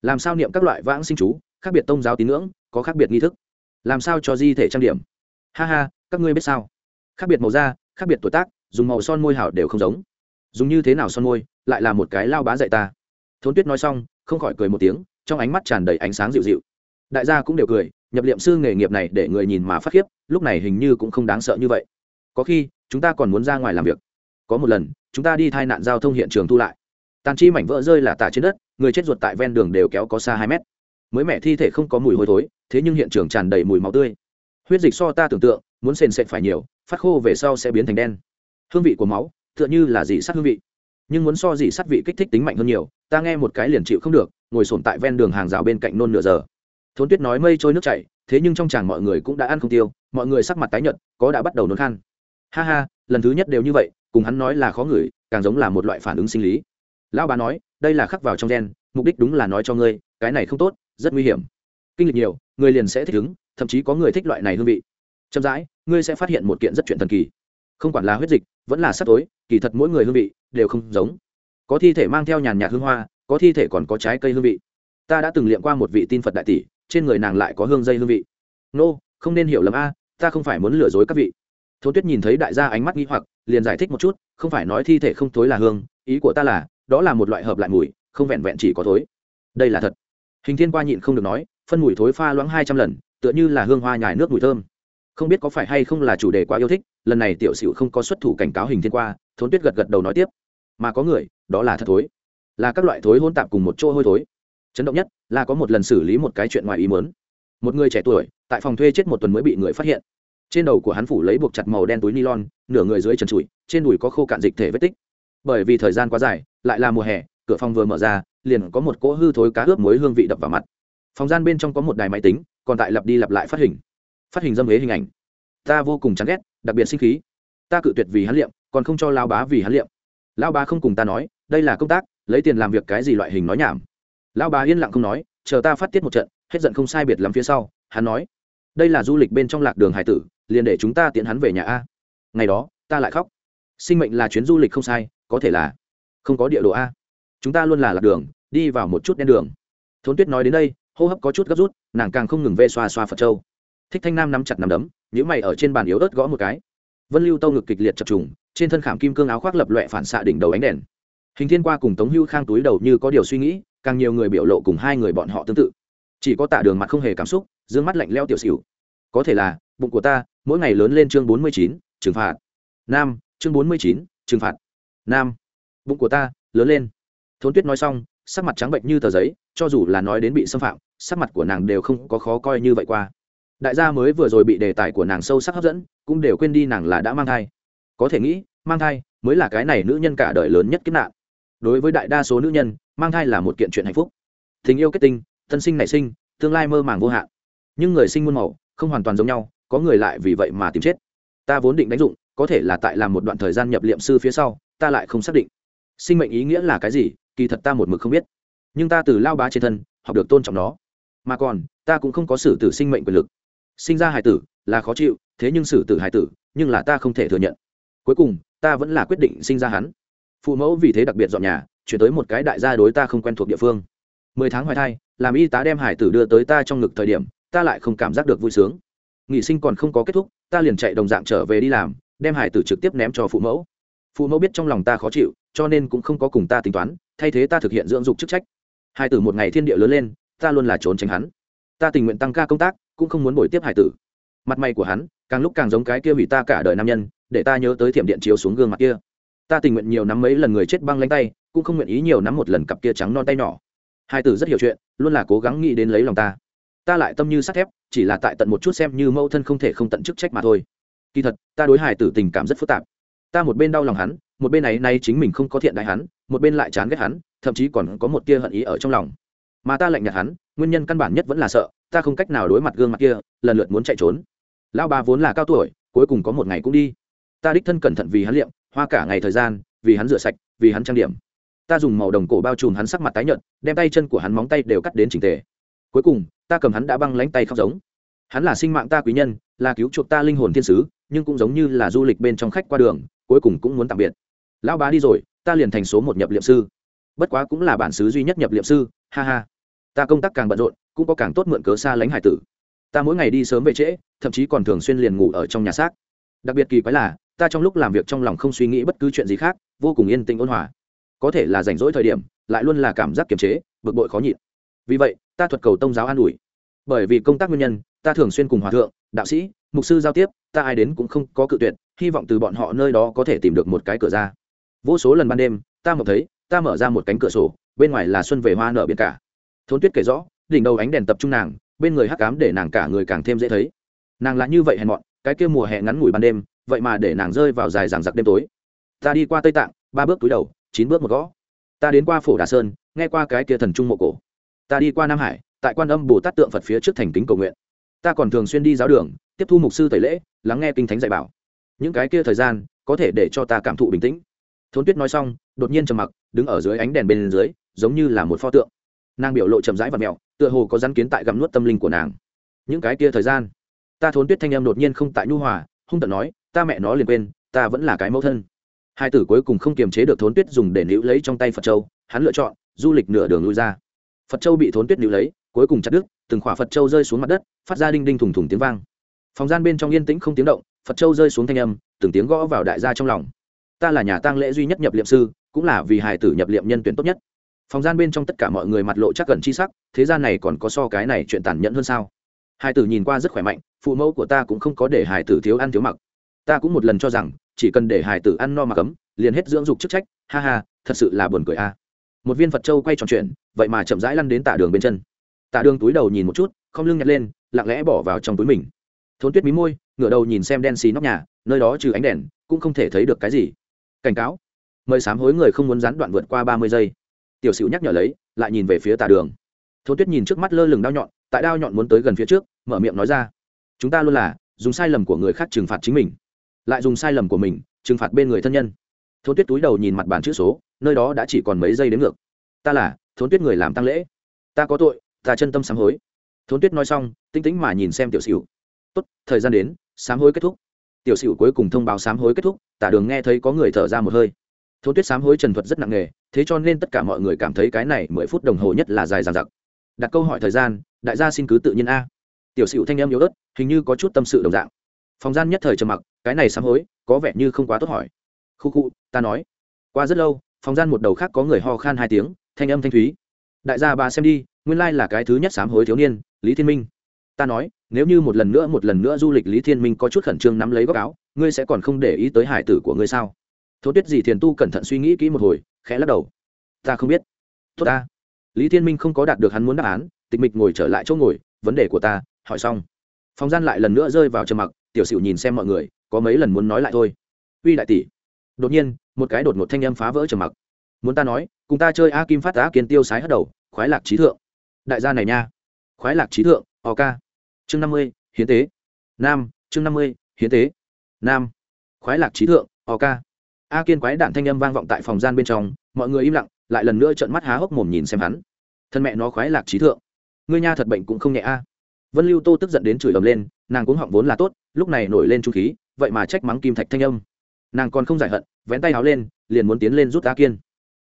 A: Làm sao niệm các loại vãng sinh chú, khác biệt tôn giáo tín ngưỡng, có khác biệt nghi thức? Làm sao cho di thể trang điểm? Ha ha, các ngươi biết sao? Khác biệt màu da, khác biệt tuổi tác, dùng màu son môi hảo đều không giống. Dùng như thế nào son môi, lại là một cái lao bá dạy ta. Thốn tuyết nói xong, không khỏi cười một tiếng, trong ánh mắt tràn đầy ánh sáng dịu dịu. Đại gia cũng đều cười, nhập liệm sư nghề nghiệp này để người nhìn mà phát khiếp, lúc này hình như cũng không đáng sợ như vậy. Có khi, chúng ta còn muốn ra ngoài làm việc. Có một lần, chúng ta đi thai nạn giao thông hiện trường thu lại. Tàn chi mảnh vỡ rơi là tả trên đất, người chết ruột tại ven đường đều kéo có xa hai mét mới mẹ thi thể không có mùi hôi thối, thế nhưng hiện trường tràn đầy mùi máu tươi. Huyết dịch so ta tưởng tượng, muốn sền sệt phải nhiều, phát khô về sau sẽ biến thành đen. Hương vị của máu, tựa như là dị sắt hương vị. Nhưng muốn so dị sắt vị kích thích tính mạnh hơn nhiều, ta nghe một cái liền chịu không được, ngồi sồn tại ven đường hàng rào bên cạnh nôn nửa giờ. Thốn tuyết nói mây trôi nước chảy, thế nhưng trong chàng mọi người cũng đã ăn không tiêu, mọi người sắc mặt tái nhợt, có đã bắt đầu nôn khan. Ha ha, lần thứ nhất đều như vậy, cùng hắn nói là khó ngửi, càng giống là một loại phản ứng sinh lý. Lão bà nói, đây là khắc vào trong gen, mục đích đúng là nói cho ngươi, cái này không tốt rất nguy hiểm. Kinh lịch nhiều người liền sẽ thích ứng thậm chí có người thích loại này hương vị. Chậm rãi ngươi sẽ phát hiện một kiện rất chuyện thần kỳ. Không quản là huyết dịch vẫn là sắc tối kỳ thật mỗi người hương vị đều không giống. Có thi thể mang theo nhàn nhạt hương hoa có thi thể còn có trái cây hương vị. Ta đã từng liệm qua một vị tin phật đại tỷ trên người nàng lại có hương dây hương vị. Nô、no, không nên hiểu lầm a ta không phải muốn lừa dối các vị. Thôn tuyết nhìn thấy đại gia ánh mắt nghi hoặc liền giải thích một chút không phải nói thi thể không thối là hương ý của ta là đó là một loại hợp lại mùi không vẹn vẹn chỉ có thối. Đây là thật hình thiên qua nhịn không được nói, phân mùi thối pha loãng hai trăm lần, tựa như là hương hoa nhài nước mùi thơm. Không biết có phải hay không là chủ đề quá yêu thích, lần này tiểu sửu không có xuất thủ cảnh cáo hình thiên qua, thốn tuyết gật gật đầu nói tiếp. Mà có người, đó là thật thối. Là các loại thối hôn tạp cùng một chỗ hôi thối. Chấn động nhất là có một lần xử lý một cái chuyện ngoài ý mớn một người trẻ tuổi, tại phòng thuê chết một tuần mới bị người phát hiện. Trên đầu của hắn phủ lấy buộc chặt màu đen túi nylon, nửa người dưới trần trụi, trên đùi có khô cạn dịch thể vết tích. Bởi vì thời gian quá dài, lại là mùa hè cửa phòng vừa mở ra, liền có một cỗ hư thối cá ướp muối hương vị đập vào mặt. Phòng gian bên trong có một đài máy tính, còn tại lặp đi lặp lại phát hình. Phát hình dâm ghế hình ảnh. Ta vô cùng chán ghét, đặc biệt sinh khí. Ta cự tuyệt vì hắn liệm, còn không cho lao bá vì hắn liệm. Lao bá không cùng ta nói, đây là công tác, lấy tiền làm việc cái gì loại hình nói nhảm. Lao bá yên lặng không nói, chờ ta phát tiết một trận, hết giận không sai biệt lắm phía sau, hắn nói, đây là du lịch bên trong lạc đường hải tử, liền để chúng ta tiện hắn về nhà a. Ngày đó, ta lại khóc. Sinh mệnh là chuyến du lịch không sai, có thể là không có địa đồ a chúng ta luôn là lạc đường, đi vào một chút đen đường. Thốn tuyết nói đến đây, hô hấp có chút gấp rút, nàng càng không ngừng vê xoa xoa phật châu. Thích thanh nam nắm chặt nắm đấm nhữ mày ở trên bàn yếu ớt gõ một cái. Vân lưu tâu ngực kịch liệt chập trùng, trên thân khảm kim cương áo khoác lập loẹ phản xạ đỉnh đầu ánh đèn. Hình thiên qua cùng tống hưu khang túi đầu như có điều suy nghĩ, càng nhiều người biểu lộ cùng hai người bọn họ tương tự. Chỉ có tạ đường mặt không hề cảm xúc d ư ơ n g mắt lạnh leo tiểu xỉu. Có thể là, bụng của ta, mỗi ngày lớn lên chương bốn mươi chín, trừng phạt. Nam, chương bốn mươi chín, trừng phạt. Nam, bụng của ta, lớn lên thốn tuyết nói xong, sắc mặt trắng bệnh như tờ giấy, cho dù là nói đến bị xâm phạm, sắc mặt của nàng đều không có khó coi như vậy qua. Đại gia mới vừa rồi bị đề tài của nàng sâu sắc hấp dẫn, cũng đều quên đi nàng là đã mang thai. Có thể nghĩ, mang thai mới là cái này nữ nhân cả đời lớn nhất kiếp nạn. Đối với đại đa số nữ nhân, mang thai là một kiện chuyện hạnh phúc. Tình yêu kết tinh, thân sinh nảy sinh, tương lai mơ màng vô hạn. Nhưng người sinh muôn màu, không hoàn toàn giống nhau, có người lại vì vậy mà tìm chết. Ta vốn định đánh dụng, có thể là tại làm một đoạn thời gian nhập liệm sư phía sau, ta lại không xác định. Sinh mệnh ý nghĩa là cái gì kỳ thật ta một mực không biết. Nhưng ta từ lao bá trên thân, học được tôn trọng nó. Mà còn, ta cũng không có xử tử sinh mệnh quyền lực. Sinh ra hải tử là khó chịu, thế nhưng xử tử hải tử, nhưng là ta không thể thừa nhận. Cuối cùng, ta vẫn là quyết định sinh ra hắn. Phụ mẫu vì thế đặc biệt dọn nhà, chuyển tới một cái đại gia đối ta không quen thuộc địa phương. Mười tháng hoài thai, làm y tá đem hải tử đưa tới ta trong ngực thời điểm, ta lại không cảm giác được vui sướng. Nghỉ sinh còn không có kết thúc, ta liền chạy đồng dạng trở về đi làm, đem hải tử trực tiếp ném cho phụ mẫu. Phụ mẫu biết trong lòng ta khó chịu, cho nên cũng không có cùng ta tính toán thay thế ta thực hiện dưỡng dục chức trách. Hai tử một ngày thiên địa lớn lên, ta luôn là trốn tránh hắn. Ta tình nguyện tăng ca công tác, cũng không muốn bồi tiếp hải tử. Mặt mày của hắn càng lúc càng giống cái kia hủy ta cả đời nam nhân, để ta nhớ tới thiểm điện chiếu xuống gương mặt kia. Ta tình nguyện nhiều nắm mấy lần người chết băng lanh tay, cũng không nguyện ý nhiều nắm một lần cặp kia trắng non tay nhỏ. Hai tử rất hiểu chuyện, luôn là cố gắng nghĩ đến lấy lòng ta. Ta lại tâm như sắt thép, chỉ là tại tận một chút xem như mẫu thân không thể không tận chức trách mà thôi. Kỳ thật, ta đối hải tử tình cảm rất phức tạp. Ta một bên đau lòng hắn một bên này nay chính mình không có thiện đại hắn, một bên lại chán ghét hắn, thậm chí còn có một tia hận ý ở trong lòng. Mà ta lạnh nhạt hắn, nguyên nhân căn bản nhất vẫn là sợ, ta không cách nào đối mặt gương mặt kia, lần lượt muốn chạy trốn. Lão bà vốn là cao tuổi, cuối cùng có một ngày cũng đi. Ta đích thân cẩn thận vì hắn liệm, hoa cả ngày thời gian, vì hắn rửa sạch, vì hắn trang điểm. Ta dùng màu đồng cổ bao trùm hắn sắc mặt tái nhợt, đem tay chân của hắn móng tay đều cắt đến trình tề. Cuối cùng, ta cầm hắn đã băng lánh tay khóc giống. Hắn là sinh mạng ta quý nhân, là cứu chuộc ta linh hồn thiên sứ, nhưng cũng giống như là du lịch bên trong khách qua đường, cuối cùng cũng muốn tạm biệt lão bá đi rồi, ta liền thành số một nhập liệm sư. Bất quá cũng là bản xứ duy nhất nhập liệm sư, ha ha. Ta công tác càng bận rộn, cũng có càng tốt mượn cớ xa lánh hải tử. Ta mỗi ngày đi sớm về trễ, thậm chí còn thường xuyên liền ngủ ở trong nhà xác. Đặc biệt kỳ quái là, ta trong lúc làm việc trong lòng không suy nghĩ bất cứ chuyện gì khác, vô cùng yên tĩnh ôn hòa. Có thể là rảnh rỗi thời điểm, lại luôn là cảm giác kiềm chế, bực bội khó nhịn. Vì vậy, ta thuật cầu tông giáo an ủi. Bởi vì công tác nguyên nhân, ta thường xuyên cùng hòa thượng, đạo sĩ, mục sư giao tiếp, ta ai đến cũng không có cự tuyệt, hy vọng từ bọn họ nơi đó có thể tìm được một cái cửa ra vô số lần ban đêm, ta mộng thấy, ta mở ra một cánh cửa sổ, bên ngoài là xuân về hoa nở biển cả. Thốn tuyết kể rõ, đỉnh đầu ánh đèn tập trung nàng, bên người hắc cám để nàng cả người càng thêm dễ thấy. Nàng là như vậy hèn mọn, cái kia mùa hè ngắn ngủi ban đêm, vậy mà để nàng rơi vào dài ràng giặc đêm tối. Ta đi qua tây tạng, ba bước túi đầu, chín bước một gõ. Ta đến qua phổ đà sơn, nghe qua cái kia thần trung mộ cổ. Ta đi qua nam hải, tại quan âm bồ tát tượng phật phía trước thành kính cầu nguyện. Ta còn thường xuyên đi giáo đường, tiếp thu mục sư tẩy lễ, lắng nghe kinh thánh dạy bảo. Những cái kia thời gian, có thể để cho ta cảm thụ bình tĩnh thốn tuyết nói xong, đột nhiên trầm mặc, đứng ở dưới ánh đèn bên dưới, giống như là một pho tượng. Nàng biểu lộ chậm rãi và mẹo, tựa hồ có rắn kiến tại gặm nuốt tâm linh của nàng. Những cái kia thời gian, ta thốn tuyết thanh em đột nhiên không tại nhu hòa, hung tận nói, ta mẹ nó liền quên, ta vẫn là cái mẫu thân. Hai tử cuối cùng không kiềm chế được thốn tuyết dùng để níu lấy trong tay phật châu, hắn lựa chọn du lịch nửa đường lui ra. Phật châu bị thốn tuyết níu lấy, cuối cùng chặt đứt, từng khỏa phật châu rơi xuống mặt đất, phát ra đinh đinh thùng thùng tiếng vang. Phòng gian bên trong yên tĩnh không tiếng động, phật châu rơi xuống thanh âm, từng tiếng gõ vào đại gia trong lòng ta là nhà tang lễ duy nhất nhập liệm sư, cũng là vì hài tử nhập liệm nhân tuyển tốt nhất. Phòng gian bên trong tất cả mọi người mặt lộ chắc gần chi sắc, thế gian này còn có so cái này chuyện tàn nhẫn hơn sao? Hài tử nhìn qua rất khỏe mạnh, phụ mẫu của ta cũng không có để hài tử thiếu ăn thiếu mặc. Ta cũng một lần cho rằng, chỉ cần để hài tử ăn no mặc ấm liền hết dưỡng dục chức trách, ha ha, thật sự là buồn cười a. Một viên phật châu quay tròn chuyện, vậy mà chậm rãi lăn đến tả đường bên chân. Tả đường túi đầu nhìn một chút, không lưng nhặt lên, lặng lẽ bỏ vào trong túi mình. Thốn tuyết mí môi, ngửa đầu nhìn xem đen xì nóc nhà, nơi đó trừ ánh đèn, cũng không thể thấy được cái gì cảnh cáo. Mời sám hối người không muốn gián đoạn vượt qua ba mươi giây. Tiểu sửu nhắc nhở lấy, lại nhìn về phía tà đường. Thôn tuyết nhìn trước mắt lơ lửng đao nhọn, tại đao nhọn muốn tới gần phía trước, mở miệng nói ra. Chúng ta luôn là dùng sai lầm của người khác trừng phạt chính mình, lại dùng sai lầm của mình trừng phạt bên người thân nhân. Thôn tuyết túi đầu nhìn mặt bàn chữ số, nơi đó đã chỉ còn mấy giây đến ngược. Ta là thôn tuyết người làm tăng lễ. Ta có tội, ta chân tâm sám hối. Thôn tuyết nói xong, tinh tĩnh mà nhìn xem tiểu sửu. Tốt, thời gian đến, sám hối kết thúc tiểu sửu cuối cùng thông báo sám hối kết thúc, tả đường nghe thấy có người thở ra một hơi. Thôn tuyết sám hối trần thuật rất nặng nề, thế cho nên tất cả mọi người cảm thấy cái này mười phút đồng hồ nhất là dài dằng dặc. Đặt câu hỏi thời gian, đại gia xin cứ tự nhiên a. Tiểu sửu thanh em yếu ớt, hình như có chút tâm sự đồng dạng. Phòng gian nhất thời trầm mặc, cái này sám hối, có vẻ như không quá tốt hỏi. Khu khu, ta nói. Qua rất lâu, phòng gian một đầu khác có người ho khan hai tiếng, thanh âm thanh thúy. Đại gia bà xem đi, nguyên lai là cái thứ nhất sám hối thiếu niên, lý thiên minh ta nói, nếu như một lần nữa, một lần nữa du lịch lý thiên minh có chút khẩn trương nắm lấy góc áo, ngươi sẽ còn không để ý tới hải tử của ngươi sao? Thốt tuyết gì thiền tu cẩn thận suy nghĩ kỹ một hồi, khẽ lắc đầu. Ta không biết. Tốt ta. Lý thiên minh không có đạt được hắn muốn đáp án, tịch mịch ngồi trở lại chỗ ngồi, vấn đề của ta, hỏi xong. Phòng gian lại lần nữa rơi vào trầm mặc, tiểu sửu nhìn xem mọi người, có mấy lần muốn nói lại thôi. Uy đại tỷ. Đột nhiên, một cái đột ngột thanh âm phá vỡ trầm mặc. Muốn ta nói, cùng ta chơi a kim phát á kiến tiêu sái hất đầu, khoái lạc trí thượng. Đại gia này nha. Khoái lạc trí thượng ok chương năm mươi, hiến tế. Nam, chương năm mươi, hiến tế. Nam. Khoái lạc trí thượng ok a kiên quái đạn thanh âm vang vọng tại phòng gian bên trong, mọi người im lặng, lại lần nữa trợn mắt há hốc mồm nhìn xem hắn. Thân mẹ nó khoái lạc trí thượng. Ngươi nha thật bệnh cũng không nhẹ a. Vân lưu tô tức giận đến chửi ầm lên, nàng cũng họng vốn là tốt, lúc này nổi lên trung khí, vậy mà trách mắng kim thạch thanh âm. Nàng còn không giải hận, vén tay áo lên, liền muốn tiến lên rút a kiên.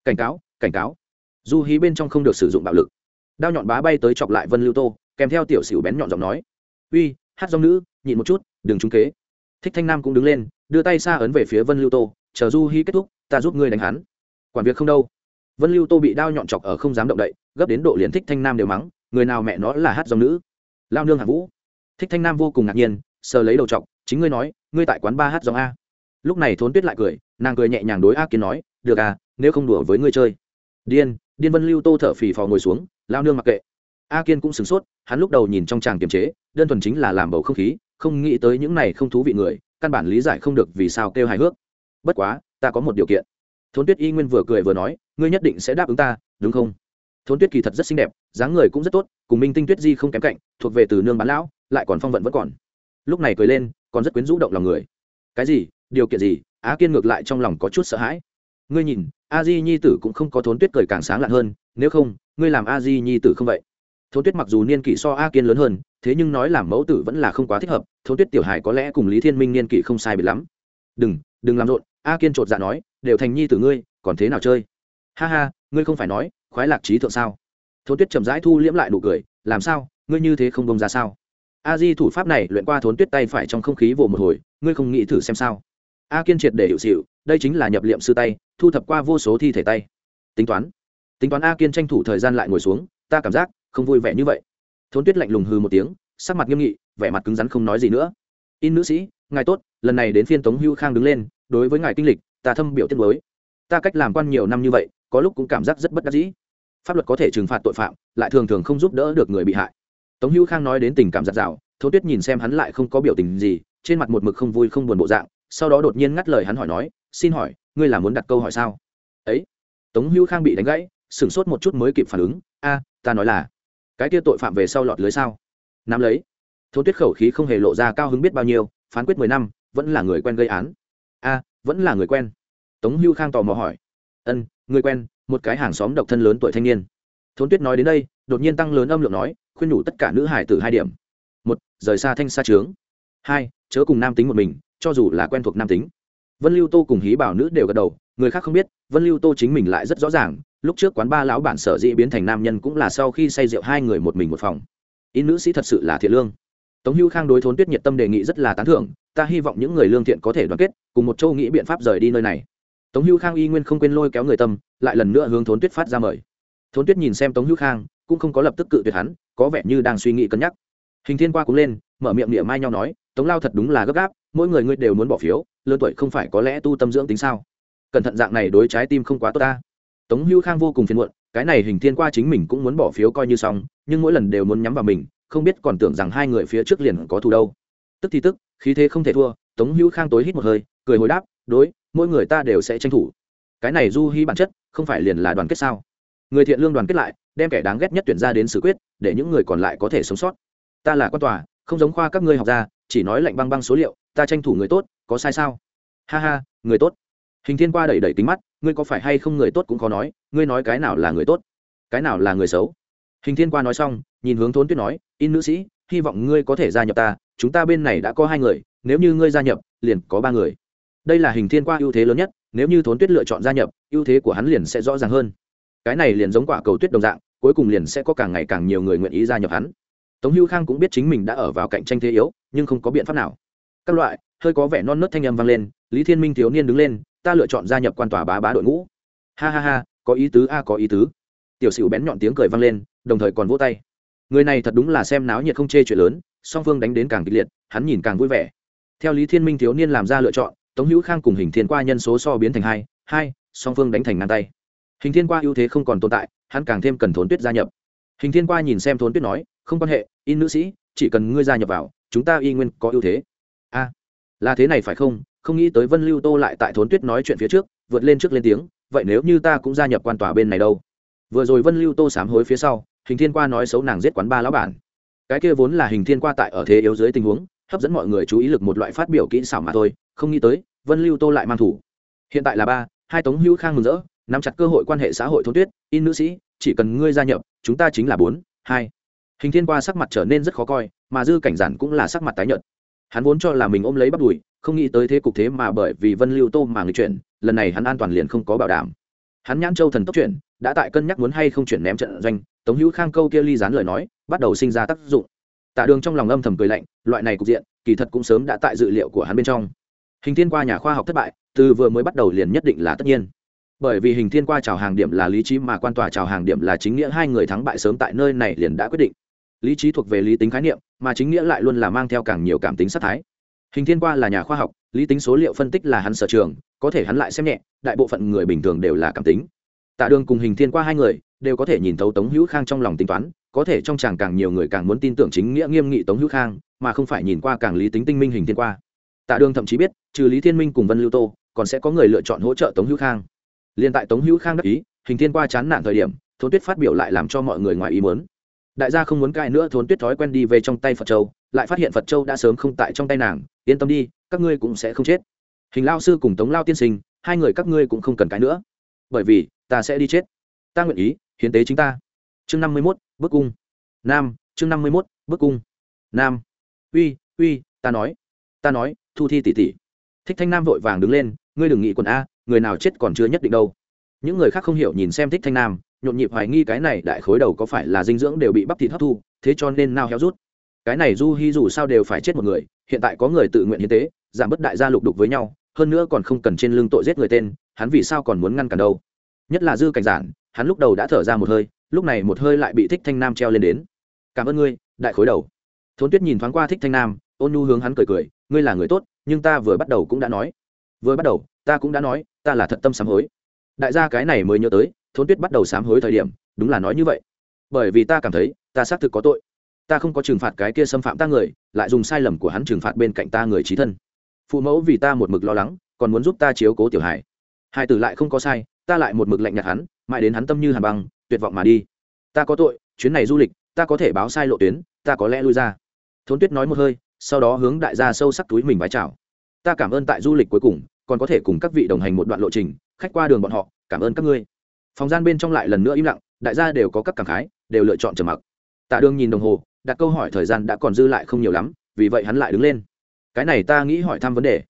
A: Cảnh cáo cảnh cáo. Du hí bên trong không được sử dụng bạo lực. Đao nhọn bá bay tới chọc lại vân lưu tô, kèm theo tiểu xỉu bén nhọn giọng nói uy, hát dòng nữ, nhịn một chút, đừng trúng kế. Thích thanh nam cũng đứng lên, đưa tay xa ấn về phía vân lưu tô, chờ du hy kết thúc, ta giúp ngươi đánh hắn. Quản việc không đâu. Vân lưu tô bị đao nhọn chọc ở không dám động đậy, gấp đến độ liền thích thanh nam đều mắng, người nào mẹ nó là hát dòng nữ. Lao nương hạng vũ. Thích thanh nam vô cùng ngạc nhiên, sờ lấy đầu chọc, chính ngươi nói, ngươi tại quán ba hát dòng a. Lúc này thốn tuyết lại cười, nàng cười nhẹ nhàng đối a kiến nói, được à nếu không đùa với ngươi chơi. Điên điên vân lưu tô thở phì phò ngồi xuống, lao nương mặc kệ a kiên cũng sửng sốt, hắn lúc đầu nhìn trong tràng kiềm chế, đơn thuần chính là làm bầu không khí, không nghĩ tới những này không thú vị người, căn bản lý giải không được vì sao kêu hài hước. Bất quá, ta có một điều kiện. Thốn tuyết y nguyên vừa cười vừa nói, ngươi nhất định sẽ đáp ứng ta, đúng không? Thốn tuyết kỳ thật rất xinh đẹp, dáng người cũng rất tốt, cùng minh tinh tuyết di không kém cạnh, thuộc về từ nương bán lão, lại còn phong vận vẫn còn. Lúc này cười lên, còn rất quyến rũ động lòng người. Cái gì? Điều kiện gì? Á kiên ngược lại trong lòng có chút sợ hãi. Ngươi nhìn, a di nhi tử cũng không có thốn tuyết cười càng sáng lạn hơn, nếu không, ngươi làm a di nhi tử không vậy? Thốn tuyết mặc dù niên kỷ so a kiên lớn hơn, thế nhưng nói làm mẫu tử vẫn là không quá thích hợp thốn tuyết tiểu hải có lẽ cùng lý thiên minh niên kỷ không sai biệt lắm. Đừng đừng làm rộn, a kiên chột dạ nói, đều thành nhi tử ngươi, còn thế nào chơi? Ha ha, ngươi không phải nói, khoái lạc trí thượng sao? Thốn tuyết chậm rãi thu liễm lại nụ cười, làm sao, ngươi như thế không bông ra sao? A di thủ pháp này luyện qua thốn tuyết tay phải trong không khí vồ một hồi, ngươi không nghĩ thử xem sao? A kiên triệt để hiệu xịu đây chính là nhập liệm sư tay, thu thập qua vô số thi thể tay. Tính toán. Tính toán a kiên tranh thủ thời gian lại ngồi xuống, ta cảm giác không vui vẻ như vậy. Thốn tuyết lạnh lùng hư một tiếng, sắc mặt nghiêm nghị, vẻ mặt cứng rắn không nói gì nữa. In nữ sĩ, ngài tốt, lần này đến phiên tống hữu khang đứng lên, đối với ngài kinh lịch, ta thâm biểu tiết mới ta cách làm quan nhiều năm như vậy, có lúc cũng cảm giác rất bất đắc dĩ. Pháp luật có thể trừng phạt tội phạm, lại thường thường không giúp đỡ được người bị hại. Tống Hưu khang nói đến tình cảm giặt rào thấu tuyết nhìn xem hắn lại không có biểu tình gì, trên mặt một mực không vui không buồn bộ dạng, sau đó đột nhiên ngắt lời hắn hỏi nói, xin hỏi, ngươi là muốn đặt câu hỏi sao? Ấy. Tống Hưu khang bị đánh gãy, sửng sốt một chút mới kịp phản ứng, a, ta nói là cái kia tội phạm về sau lọt lưới sao? Nắm lấy. Thôn tuyết khẩu khí không hề lộ ra cao hứng biết bao nhiêu, phán quyết mười năm, vẫn là người quen gây án. A, vẫn là người quen. Tống hưu khang tò mò hỏi. Ân, người quen, một cái hàng xóm độc thân lớn tuổi thanh niên. Thôn tuyết nói đến đây, đột nhiên tăng lớn âm lượng nói, khuyên nhủ tất cả nữ hải từ hai điểm. Một, rời xa thanh xa trướng. Hai, chớ cùng nam tính một mình, cho dù là quen thuộc nam tính. Vân lưu tô cùng hí bảo nữ đều gật đầu, người khác không biết, vân lưu tô chính mình lại rất rõ ràng lúc trước quán ba lão bản sở dĩ biến thành nam nhân cũng là sau khi say rượu hai người một mình một phòng. In nữ sĩ thật sự là thiện lương. Tống hữu khang đối thốn tuyết nhiệt tâm đề nghị rất là tán thưởng, ta hy vọng những người lương thiện có thể đoàn kết, cùng một châu nghĩ biện pháp rời đi nơi này. Tống hữu khang y nguyên không quên lôi kéo người tâm, lại lần nữa hướng thốn tuyết phát ra mời. Thốn tuyết nhìn xem tống hữu khang, cũng không có lập tức cự tuyệt hắn, có vẻ như đang suy nghĩ cân nhắc. Hình thiên qua cũng lên, mở miệng địa mai nhau nói, tống lao thật đúng là gấp gáp, mỗi người ngươi đều muốn bỏ phiếu, lớn tuổi không phải có lẽ tu tâm dưỡng tính sao? Cẩn thận dạng này đối trái tim không quá tốt ta tống hữu khang vô cùng phiền muộn, cái này hình thiên qua chính mình cũng muốn bỏ phiếu coi như xong, nhưng mỗi lần đều muốn nhắm vào mình, không biết còn tưởng rằng hai người phía trước liền có thù đâu. Tức thì tức, khí thế không thể thua, tống hữu khang tối hít một hơi, cười hồi đáp, đối, mỗi người ta đều sẽ tranh thủ. Cái này du hy bản chất, không phải liền là đoàn kết sao? Người thiện lương đoàn kết lại, đem kẻ đáng ghét nhất tuyển ra đến xử quyết, để những người còn lại có thể sống sót. Ta là quan tòa, không giống khoa các ngươi học ra, chỉ nói lạnh băng băng số liệu, ta tranh thủ người tốt, có sai sao? Ha ha, người tốt hình thiên qua đẩy đẩy tính mắt, ngươi có phải hay không người tốt cũng khó nói, ngươi nói cái nào là người tốt, cái nào là người xấu? Hình thiên qua nói xong, nhìn hướng thốn tuyết nói, in nữ sĩ, hy vọng ngươi có thể gia nhập ta, chúng ta bên này đã có hai người, nếu như ngươi gia nhập, liền có ba người. Đây là hình thiên qua ưu thế lớn nhất, nếu như thốn tuyết lựa chọn gia nhập, ưu thế của hắn liền sẽ rõ ràng hơn. Cái này liền giống quả cầu tuyết đồng dạng, cuối cùng liền sẽ có càng ngày càng nhiều người nguyện ý gia nhập hắn. Tống hữu khang cũng biết chính mình đã ở vào cạnh tranh thế yếu, nhưng không có biện pháp nào. Các loại, hơi có vẻ non nớt thanh âm vang lên lý thiên minh thiếu niên đứng lên, ta lựa chọn gia nhập quan tòa bá bá đội ngũ. Ha ha ha, có ý tứ a, có ý tứ. Tiểu sửu bén nhọn tiếng cười vang lên, đồng thời còn vỗ tay. Người này thật đúng là xem náo nhiệt không chê chuyện lớn, song phương đánh đến càng kịch liệt, hắn nhìn càng vui vẻ. Theo lý thiên minh thiếu niên làm ra lựa chọn, tống hữu khang cùng hình thiên qua nhân số so biến thành hai hai, song phương đánh thành ngang tay. Hình thiên qua ưu thế không còn tồn tại, hắn càng thêm cần thốn tuyết gia nhập. Hình thiên qua nhìn xem thốn tuyết nói, không quan hệ, in nữ sĩ, chỉ cần ngươi gia nhập vào, chúng ta y nguyên có ưu thế. A, là thế này phải không? Không nghĩ tới vân lưu tô lại tại thốn tuyết nói chuyện phía trước, vượt lên trước lên tiếng, vậy nếu như ta cũng gia nhập quan tòa bên này đâu? Vừa rồi vân lưu tô sám hối phía sau, hình thiên qua nói xấu nàng giết quán ba lão bản. Cái kia vốn là hình thiên qua tại ở thế yếu dưới tình huống, hấp dẫn mọi người chú ý lực một loại phát biểu kỹ xảo mà thôi, không nghĩ tới, vân lưu tô lại mang thủ. Hiện tại là ba, hai tống hữu khang mừng rỡ, nắm chặt cơ hội quan hệ xã hội thôn tuyết, in nữ sĩ, chỉ cần ngươi gia nhập, chúng ta chính là bốn, hai. Hình thiên qua sắc mặt trở nên rất khó coi, mà dư cảnh giản cũng là sắc mặt tái nhợt. Hắn vốn cho là mình ôm lấy bắt đùi không nghĩ tới thế cục thế mà bởi vì vân lưu tô mà người chuyển, lần này hắn an toàn liền không có bảo đảm. Hắn nhãn châu thần tốc chuyển, đã tại cân nhắc muốn hay không chuyển ném trận doanh, tống hữu khang câu kia ly dán lời nói, bắt đầu sinh ra tác dụng. Tạ đường trong lòng âm thầm cười lạnh, loại này cục diện, kỳ thật cũng sớm đã tại dự liệu của hắn bên trong. Hình thiên qua nhà khoa học thất bại, từ vừa mới bắt đầu liền nhất định là tất nhiên. Bởi vì hình thiên qua chào hàng điểm là lý trí mà quan tòa chào hàng điểm là chính nghĩa, hai người thắng bại sớm tại nơi này liền đã quyết định. Lý trí thuộc về lý tính khái niệm, mà chính nghĩa lại luôn là mang theo càng nhiều cảm tính sát thái hình thiên qua là nhà khoa học, lý tính số liệu phân tích là hắn sở trường, có thể hắn lại xem nhẹ, đại bộ phận người bình thường đều là cảm tính. Tạ đường cùng hình thiên qua hai người, đều có thể nhìn thấu tống hữu khang trong lòng tính toán, có thể trong chàng càng nhiều người càng muốn tin tưởng chính nghĩa nghiêm nghị tống hữu khang, mà không phải nhìn qua càng lý tính tinh minh hình thiên qua. Tạ đường thậm chí biết, trừ lý thiên minh cùng vân lưu tô, còn sẽ có người lựa chọn hỗ trợ tống hữu khang. Liên tại tống hữu khang đắc ý, hình thiên qua chán nản thời điểm, Thốn tuyết phát biểu lại làm cho mọi người ngoài ý muốn. Đại gia không muốn cãi nữa, Thốn tuyết thói quen đi về trong tay phật châu, lại phát hiện phật châu đã sớm không tại trong tay nàng yên tâm đi, các ngươi cũng sẽ không chết. Hình lao sư cùng tống lao tiên sinh, hai người các ngươi cũng không cần cái nữa. Bởi vì, ta sẽ đi chết. Ta nguyện ý, hiến tế chính ta. Chương năm mươi mốt, bức cung. Nam, chương năm mươi mốt, bức cung. Nam. Uy uy, ta nói. Ta nói, thu thi tỷ tỷ. Thích thanh nam vội vàng đứng lên, ngươi đừng nghĩ quần a, người nào chết còn chưa nhất định đâu. Những người khác không hiểu nhìn xem thích thanh nam, nhộn nhịp hoài nghi cái này đại khối đầu có phải là dinh dưỡng đều bị bắp thịt hấp thu, thế cho nên nao héo rút. Cái này du hy dù sao đều phải chết một người hiện tại có người tự nguyện hiến tế, giảm bớt đại gia lục đục với nhau, hơn nữa còn không cần trên lưng tội giết người tên, hắn vì sao còn muốn ngăn cản đâu? Nhất là dư cảnh giản, hắn lúc đầu đã thở ra một hơi, lúc này một hơi lại bị thích thanh nam treo lên đến. Cảm ơn ngươi, đại khối đầu. Thốn tuyết nhìn thoáng qua thích thanh nam, ôn nhu hướng hắn cười cười, ngươi là người tốt, nhưng ta vừa bắt đầu cũng đã nói. Vừa bắt đầu, ta cũng đã nói, ta là thật tâm sám hối. Đại gia cái này mới nhớ tới, thốn tuyết bắt đầu sám hối thời điểm, đúng là nói như vậy. Bởi vì ta cảm thấy, ta xác thực có tội ta không có trừng phạt cái kia xâm phạm ta người, lại dùng sai lầm của hắn trừng phạt bên cạnh ta người trí thân. Phụ mẫu vì ta một mực lo lắng, còn muốn giúp ta chiếu cố tiểu hải hai tử lại không có sai, ta lại một mực lạnh nhạt hắn, mãi đến hắn tâm như hàn băng, tuyệt vọng mà đi. Ta có tội, chuyến này du lịch, ta có thể báo sai lộ tuyến, ta có lẽ lui ra. Thốn tuyết nói một hơi, sau đó hướng đại gia sâu sắc túi mình vái chào. Ta cảm ơn tại du lịch cuối cùng, còn có thể cùng các vị đồng hành một đoạn lộ trình, khách qua đường bọn họ, cảm ơn các ngươi. Phòng gian bên trong lại lần nữa im lặng, đại gia đều có các cảm khái, đều lựa chọn trầm mặc. Tạ đường nhìn đồng hồ đặt câu hỏi thời gian đã còn dư lại không nhiều lắm, vì vậy hắn lại đứng lên. Cái này ta nghĩ hỏi thăm vấn đề.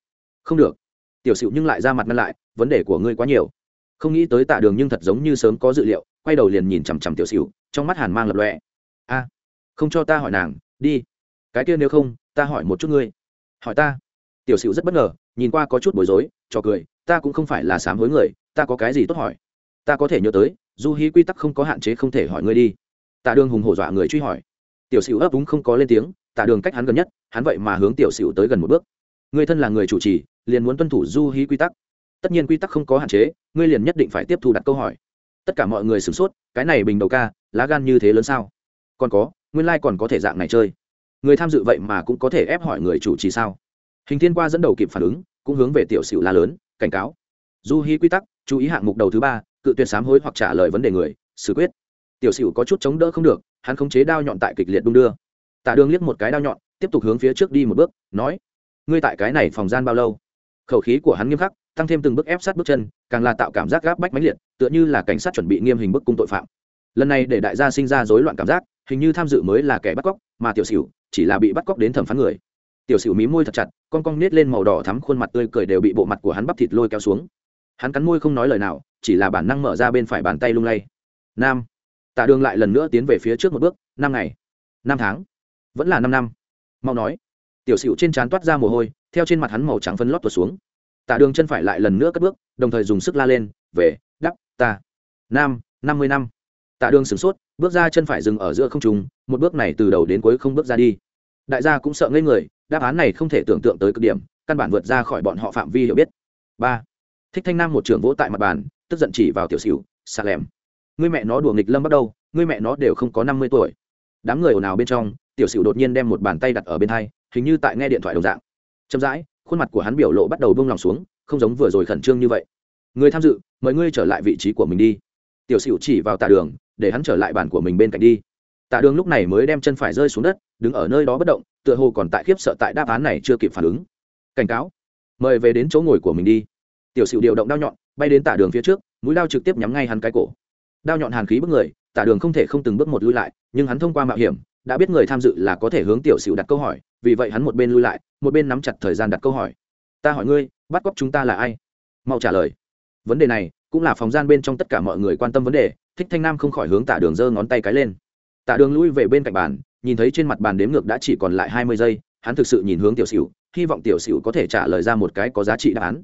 A: Không được. Tiểu sửu nhưng lại ra mặt ngăn lại, vấn đề của ngươi quá nhiều. Không nghĩ tới tạ đường nhưng thật giống như sớm có dự liệu, quay đầu liền nhìn chằm chằm tiểu sửu, trong mắt hàn mang lập lọe a, không cho ta hỏi nàng, đi. Cái kia nếu không, ta hỏi một chút ngươi. Hỏi ta. Tiểu sửu rất bất ngờ, nhìn qua có chút bối rối, cho cười, ta cũng không phải là sám hối người, ta có cái gì tốt hỏi? Ta có thể nhớ tới, du hí quy tắc không có hạn chế không thể hỏi ngươi đi. Tạ đường hùng hổ dọa người truy hỏi tiểu sửu ấp úng không có lên tiếng tạ đường cách hắn gần nhất, hắn vậy mà hướng tiểu sửu tới gần một bước. Người thân là người chủ trì, liền muốn tuân thủ du hí quy tắc. Tất nhiên quy tắc không có hạn chế, ngươi liền nhất định phải tiếp thu đặt câu hỏi. Tất cả mọi người sửng sốt, cái này bình đầu ca, lá gan như thế lớn sao? Còn có, nguyên lai、like、còn có thể dạng này chơi. Người tham dự vậy mà cũng có thể ép hỏi người chủ trì sao? Hình thiên qua dẫn đầu kịp phản ứng, cũng hướng về tiểu sửu la lớn, cảnh cáo. Du hí quy tắc, chú ý hạng mục đầu thứ ba, cự tuyệt sám hối hoặc trả lời vấn đề người, xử quyết. Tiểu sửu có chút chống đỡ không được hắn khống chế đao nhọn tại kịch liệt đung đưa. Tạ đường liếc một cái đao nhọn, tiếp tục hướng phía trước đi một bước, nói, ngươi tại cái này phòng gian bao lâu? Khẩu khí của hắn nghiêm khắc, tăng thêm từng bước ép sát bước chân, càng là tạo cảm giác gáp bách mãnh liệt, tựa như là cảnh sát chuẩn bị nghiêm hình bức cung tội phạm. Lần này để đại gia sinh ra rối loạn cảm giác, hình như tham dự mới là kẻ bắt cóc, mà tiểu xỉu chỉ là bị bắt cóc đến thẩm phán người. Tiểu xỉu mí môi thật chặt, con cong nết lên màu đỏ thắm khuôn mặt tươi cười đều bị bộ mặt của hắn bắp thịt lôi kéo xuống. Hắn cắn môi không nói lời nào, chỉ là bản năng mở ra bên phải bàn tay lung lay. Nam tạ đường lại lần nữa tiến về phía trước một bước, năm ngày, năm tháng, vẫn là năm năm. Mau nói. Tiểu sửu trên trán toát ra mồ hôi, theo trên mặt hắn màu trắng phân lót tuột xuống. Tạ đường chân phải lại lần nữa cất bước, đồng thời dùng sức la lên, về, đắp, ta. Nam, năm mươi năm. Tạ đường sửng sốt, bước ra chân phải dừng ở giữa không trùng một bước này từ đầu đến cuối không bước ra đi. Đại gia cũng sợ ngây người, đáp án này không thể tưởng tượng tới cực điểm, căn bản vượt ra khỏi bọn họ phạm vi hiểu biết. Ba. Thích thanh nam một trưởng vỗ tại mặt bàn, tức giận chỉ vào tiểu sửu xà lẻm Ngươi mẹ nó đùa nghịch lâm bắt đầu ngươi mẹ nó đều không có năm mươi tuổi. Đám người ồn ào bên trong, tiểu sửu đột nhiên đem một bàn tay đặt ở bên hai, hình như tại nghe điện thoại đồng dạng. Chậm rãi, khuôn mặt của hắn biểu lộ bắt đầu bông lòng xuống, không giống vừa rồi khẩn trương như vậy. Người tham dự, mời ngươi trở lại vị trí của mình đi. Tiểu sửu chỉ vào tạ đường, để hắn trở lại bàn của mình bên cạnh đi. Tạ đường lúc này mới đem chân phải rơi xuống đất, đứng ở nơi đó bất động, tựa hồ còn tại khiếp sợ tại đáp án này chưa kịp phản ứng. Cảnh cáo, mời về đến chỗ ngồi của mình đi. Tiểu sửu điều động đao nhọn, bay đến tạ đường phía trước, mũi đao trực tiếp nhắm ngay hắn cái cổ đao nhọn hàn khí bức người tạ đường không thể không từng bước một lui lại, nhưng hắn thông qua mạo hiểm, đã biết người tham dự là có thể hướng tiểu sửu đặt câu hỏi, vì vậy hắn một bên lui lại, một bên nắm chặt thời gian đặt câu hỏi. Ta hỏi ngươi, bắt cóc chúng ta là ai? Mau trả lời. Vấn đề này, cũng là phòng gian bên trong tất cả mọi người quan tâm vấn đề, thích thanh nam không khỏi hướng tạ đường giơ ngón tay cái lên. Tạ đường lui về bên cạnh bàn, nhìn thấy trên mặt bàn đếm ngược đã chỉ còn lại hai mươi giây, hắn thực sự nhìn hướng tiểu sửu hy vọng tiểu sửu có thể trả lời ra một cái có giá trị đáp án.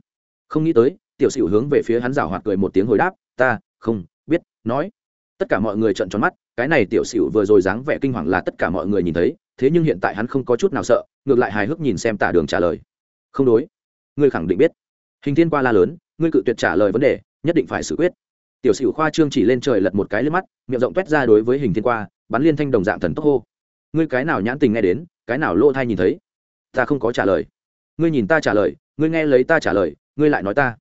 A: Không nghĩ tới, tiểu sửu hướng về phía hắn rào hoạt cười một tiếng hồi đáp, ta, không nói, tất cả mọi người trợn tròn mắt, cái này tiểu xỉu vừa rồi dáng vẻ kinh hoàng là tất cả mọi người nhìn thấy, thế nhưng hiện tại hắn không có chút nào sợ, ngược lại hài hước nhìn xem tả đường trả lời. Không đối, ngươi khẳng định biết. Hình thiên qua la lớn, ngươi cự tuyệt trả lời vấn đề, nhất định phải xử quyết. Tiểu sửu khoa trương chỉ lên trời lật một cái lên mắt, miệng rộng t ra đối với hình thiên qua, bắn liên thanh đồng dạng thần tốc hô. Ngươi cái nào nhãn tình nghe đến, cái nào lỗ thai nhìn thấy, ta không có trả lời. Ngươi nhìn ta trả lời, ngươi nghe lấy ta trả lời, ngươi lại nói ta.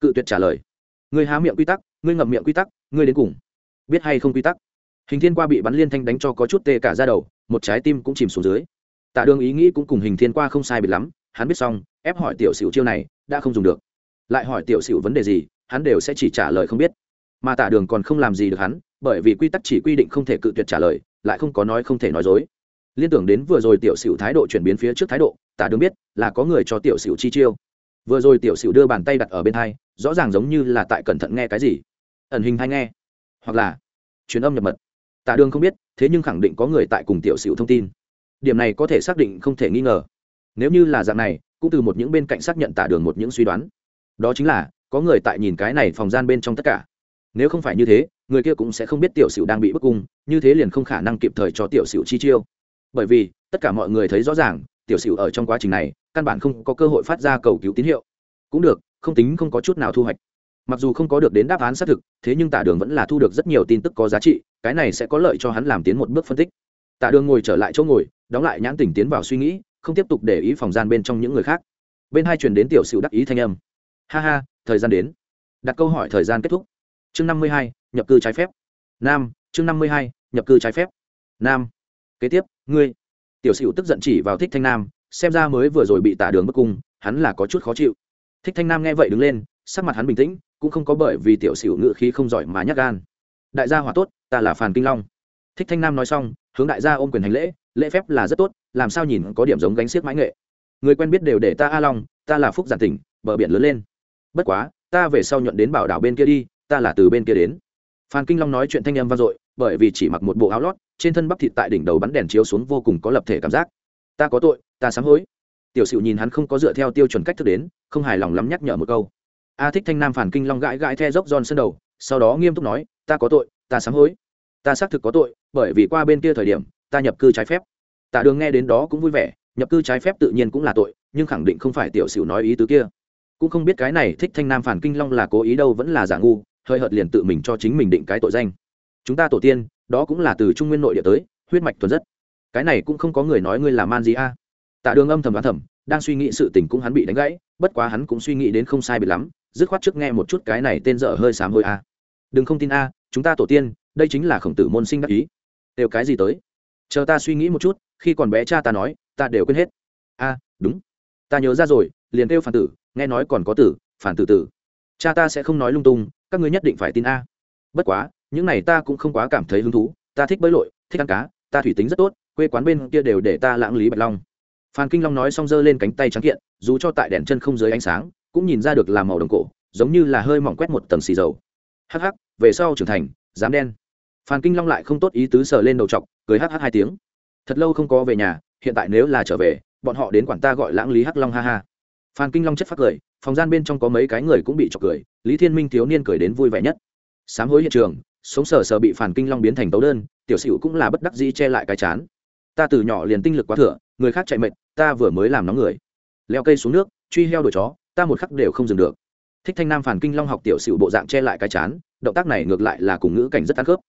A: Cự tuyệt trả lời ngươi há miệng quy tắc, ngươi ngậm miệng quy tắc, ngươi đến cùng biết hay không quy tắc? Hình thiên qua bị bắn liên thanh đánh cho có chút tê cả ra đầu, một trái tim cũng chìm xuống dưới. Tạ đường ý nghĩ cũng cùng hình thiên qua không sai biệt lắm, hắn biết xong, ép hỏi tiểu sửu chiêu này, đã không dùng được. Lại hỏi tiểu sửu vấn đề gì, hắn đều sẽ chỉ trả lời không biết. Mà Tạ đường còn không làm gì được hắn, bởi vì quy tắc chỉ quy định không thể cự tuyệt trả lời, lại không có nói không thể nói dối. Liên tưởng đến vừa rồi tiểu sửu thái độ chuyển biến phía trước thái độ tả đường biết là có người cho tiểu sửu chi chiêu. Vừa rồi tiểu sửu đưa bàn tay đặt ở bên hai rõ ràng giống như là tại cẩn thận nghe cái gì. Ẩn hình hay nghe, hoặc là truyền âm nhập mật. Tạ đường không biết, thế nhưng khẳng định có người tại cùng tiểu sửu thông tin. Điểm này có thể xác định không thể nghi ngờ. Nếu như là dạng này, cũng từ một những bên cạnh xác nhận tạ đường một những suy đoán. Đó chính là, có người tại nhìn cái này phòng gian bên trong tất cả. Nếu không phải như thế, người kia cũng sẽ không biết tiểu sửu đang bị bức cung, như thế liền không khả năng kịp thời cho tiểu sửu chi chiêu. Bởi vì, tất cả mọi người thấy rõ ràng, tiểu sửu ở trong quá trình này, căn bản không có cơ hội phát ra cầu cứu tín hiệu. Cũng được không tính không có chút nào thu hoạch. Mặc dù không có được đến đáp án xác thực, thế nhưng tả đường vẫn là thu được rất nhiều tin tức có giá trị, cái này sẽ có lợi cho hắn làm tiến một bước phân tích. Tả đường ngồi trở lại chỗ ngồi, đóng lại nhãn tỉnh tiến vào suy nghĩ, không tiếp tục để ý phòng gian bên trong những người khác. Bên hai truyền đến tiểu sửu đắc ý thanh âm. Ha ha, thời gian đến. Đặt câu hỏi thời gian kết thúc. Chương năm mươi hai, nhập cư trái phép. Nam, chương năm mươi hai, nhập cư trái phép. Nam. Kế tiếp, ngươi. Tiểu sửu tức giận chỉ vào thích thanh nam, xem ra mới vừa rồi bị tả đường bức cung, hắn là có chút khó chịu thích thanh nam nghe vậy đứng lên, sắc mặt hắn bình tĩnh, cũng không có bởi vì tiểu sửu ngự khí không giỏi mà nhắc gan. Đại gia hỏa tốt, ta là phàn kinh long. Thích thanh nam nói xong, hướng đại gia ôm quyền hành lễ lễ phép là rất tốt, làm sao nhìn có điểm giống gánh xiếc mãi nghệ. Người quen biết đều để ta a long, ta là phúc giản tỉnh, bờ biển lớn lên. Bất quá, ta về sau nhuận đến bảo đảo bên kia đi, ta là từ bên kia đến. Phan kinh long nói chuyện thanh âm vang dội, bởi vì chỉ mặc một bộ áo lót, trên thân bắp thịt tại đỉnh đầu bắn đèn chiếu xuống vô cùng có lập thể cảm giác. Ta có tội, ta sám hối. Tiểu sửu nhìn hắn không có dựa theo tiêu chuẩn cách thức đến không hài lòng lắm nhắc nhở một câu. A thích thanh nam phản kinh long gãi gãi the dốc giòn sân đầu, sau đó nghiêm túc nói, ta có tội, ta sám hối. Ta xác thực có tội, bởi vì qua bên kia thời điểm, ta nhập cư trái phép. Tạ đường nghe đến đó cũng vui vẻ, nhập cư trái phép tự nhiên cũng là tội, nhưng khẳng định không phải tiểu sửu nói ý tứ kia. Cũng không biết cái này thích thanh nam phản kinh long là cố ý đâu vẫn là giả ngu, hơi hợt liền tự mình cho chính mình định cái tội danh. Chúng ta tổ tiên, đó cũng là từ trung nguyên nội địa tới, huyết mạch thuần rất. Cái này cũng không có người nói ngươi là man gì a. Tạ đường âm thầm đoán thầm, đang suy nghĩ sự tình cũng hắn bị đánh gãy bất quá hắn cũng suy nghĩ đến không sai biệt lắm, dứt khoát trước nghe một chút cái này tên dở hơi sám hôi a. Đừng không tin a, chúng ta tổ tiên, đây chính là khổng tử môn sinh đắc ý. Đều cái gì tới? Chờ ta suy nghĩ một chút, khi còn bé cha ta nói, ta đều quên hết. A, đúng. Ta nhớ ra rồi, liền kêu phản tử, nghe nói còn có tử, phản tử tử. Cha ta sẽ không nói lung tung, các ngươi nhất định phải tin a. Bất quá, những này ta cũng không quá cảm thấy hứng thú, ta thích bơi lội, thích ăn cá, ta thủy tính rất tốt, quê quán bên kia đều để ta lãng lý bạch long phan kinh long nói xong giơ lên cánh tay trắng kiện, dù cho tại đèn chân không dưới ánh sáng, cũng nhìn ra được là màu đồng cổ, giống như là hơi mỏng quét một tầng xì dầu. Hắc hắc, về sau trưởng thành, dám đen. Phan kinh long lại không tốt ý tứ sờ lên đầu chọc, cười hắc hắc hai tiếng. Thật lâu không có về nhà, hiện tại nếu là trở về, bọn họ đến quản ta gọi lãng lý hắc long ha ha. Phan kinh long chất phát cười, phòng gian bên trong có mấy cái người cũng bị chọc cười, lý thiên minh thiếu niên cười đến vui vẻ nhất. Sám hối hiện trường, sống sờ sờ bị phản kinh long biến thành tấu đơn, tiểu sửu cũng là bất đắc dĩ che lại cái chán. Ta từ nhỏ liền tinh lực quá thừa người khác chạy mệt, ta vừa mới làm nóng người. Leo cây xuống nước, truy heo đuổi chó, ta một khắc đều không dừng được. Thích thanh nam phản kinh long học tiểu sửu bộ dạng che lại cái chán, động tác này ngược lại là cùng ngữ cảnh rất ăn khớp.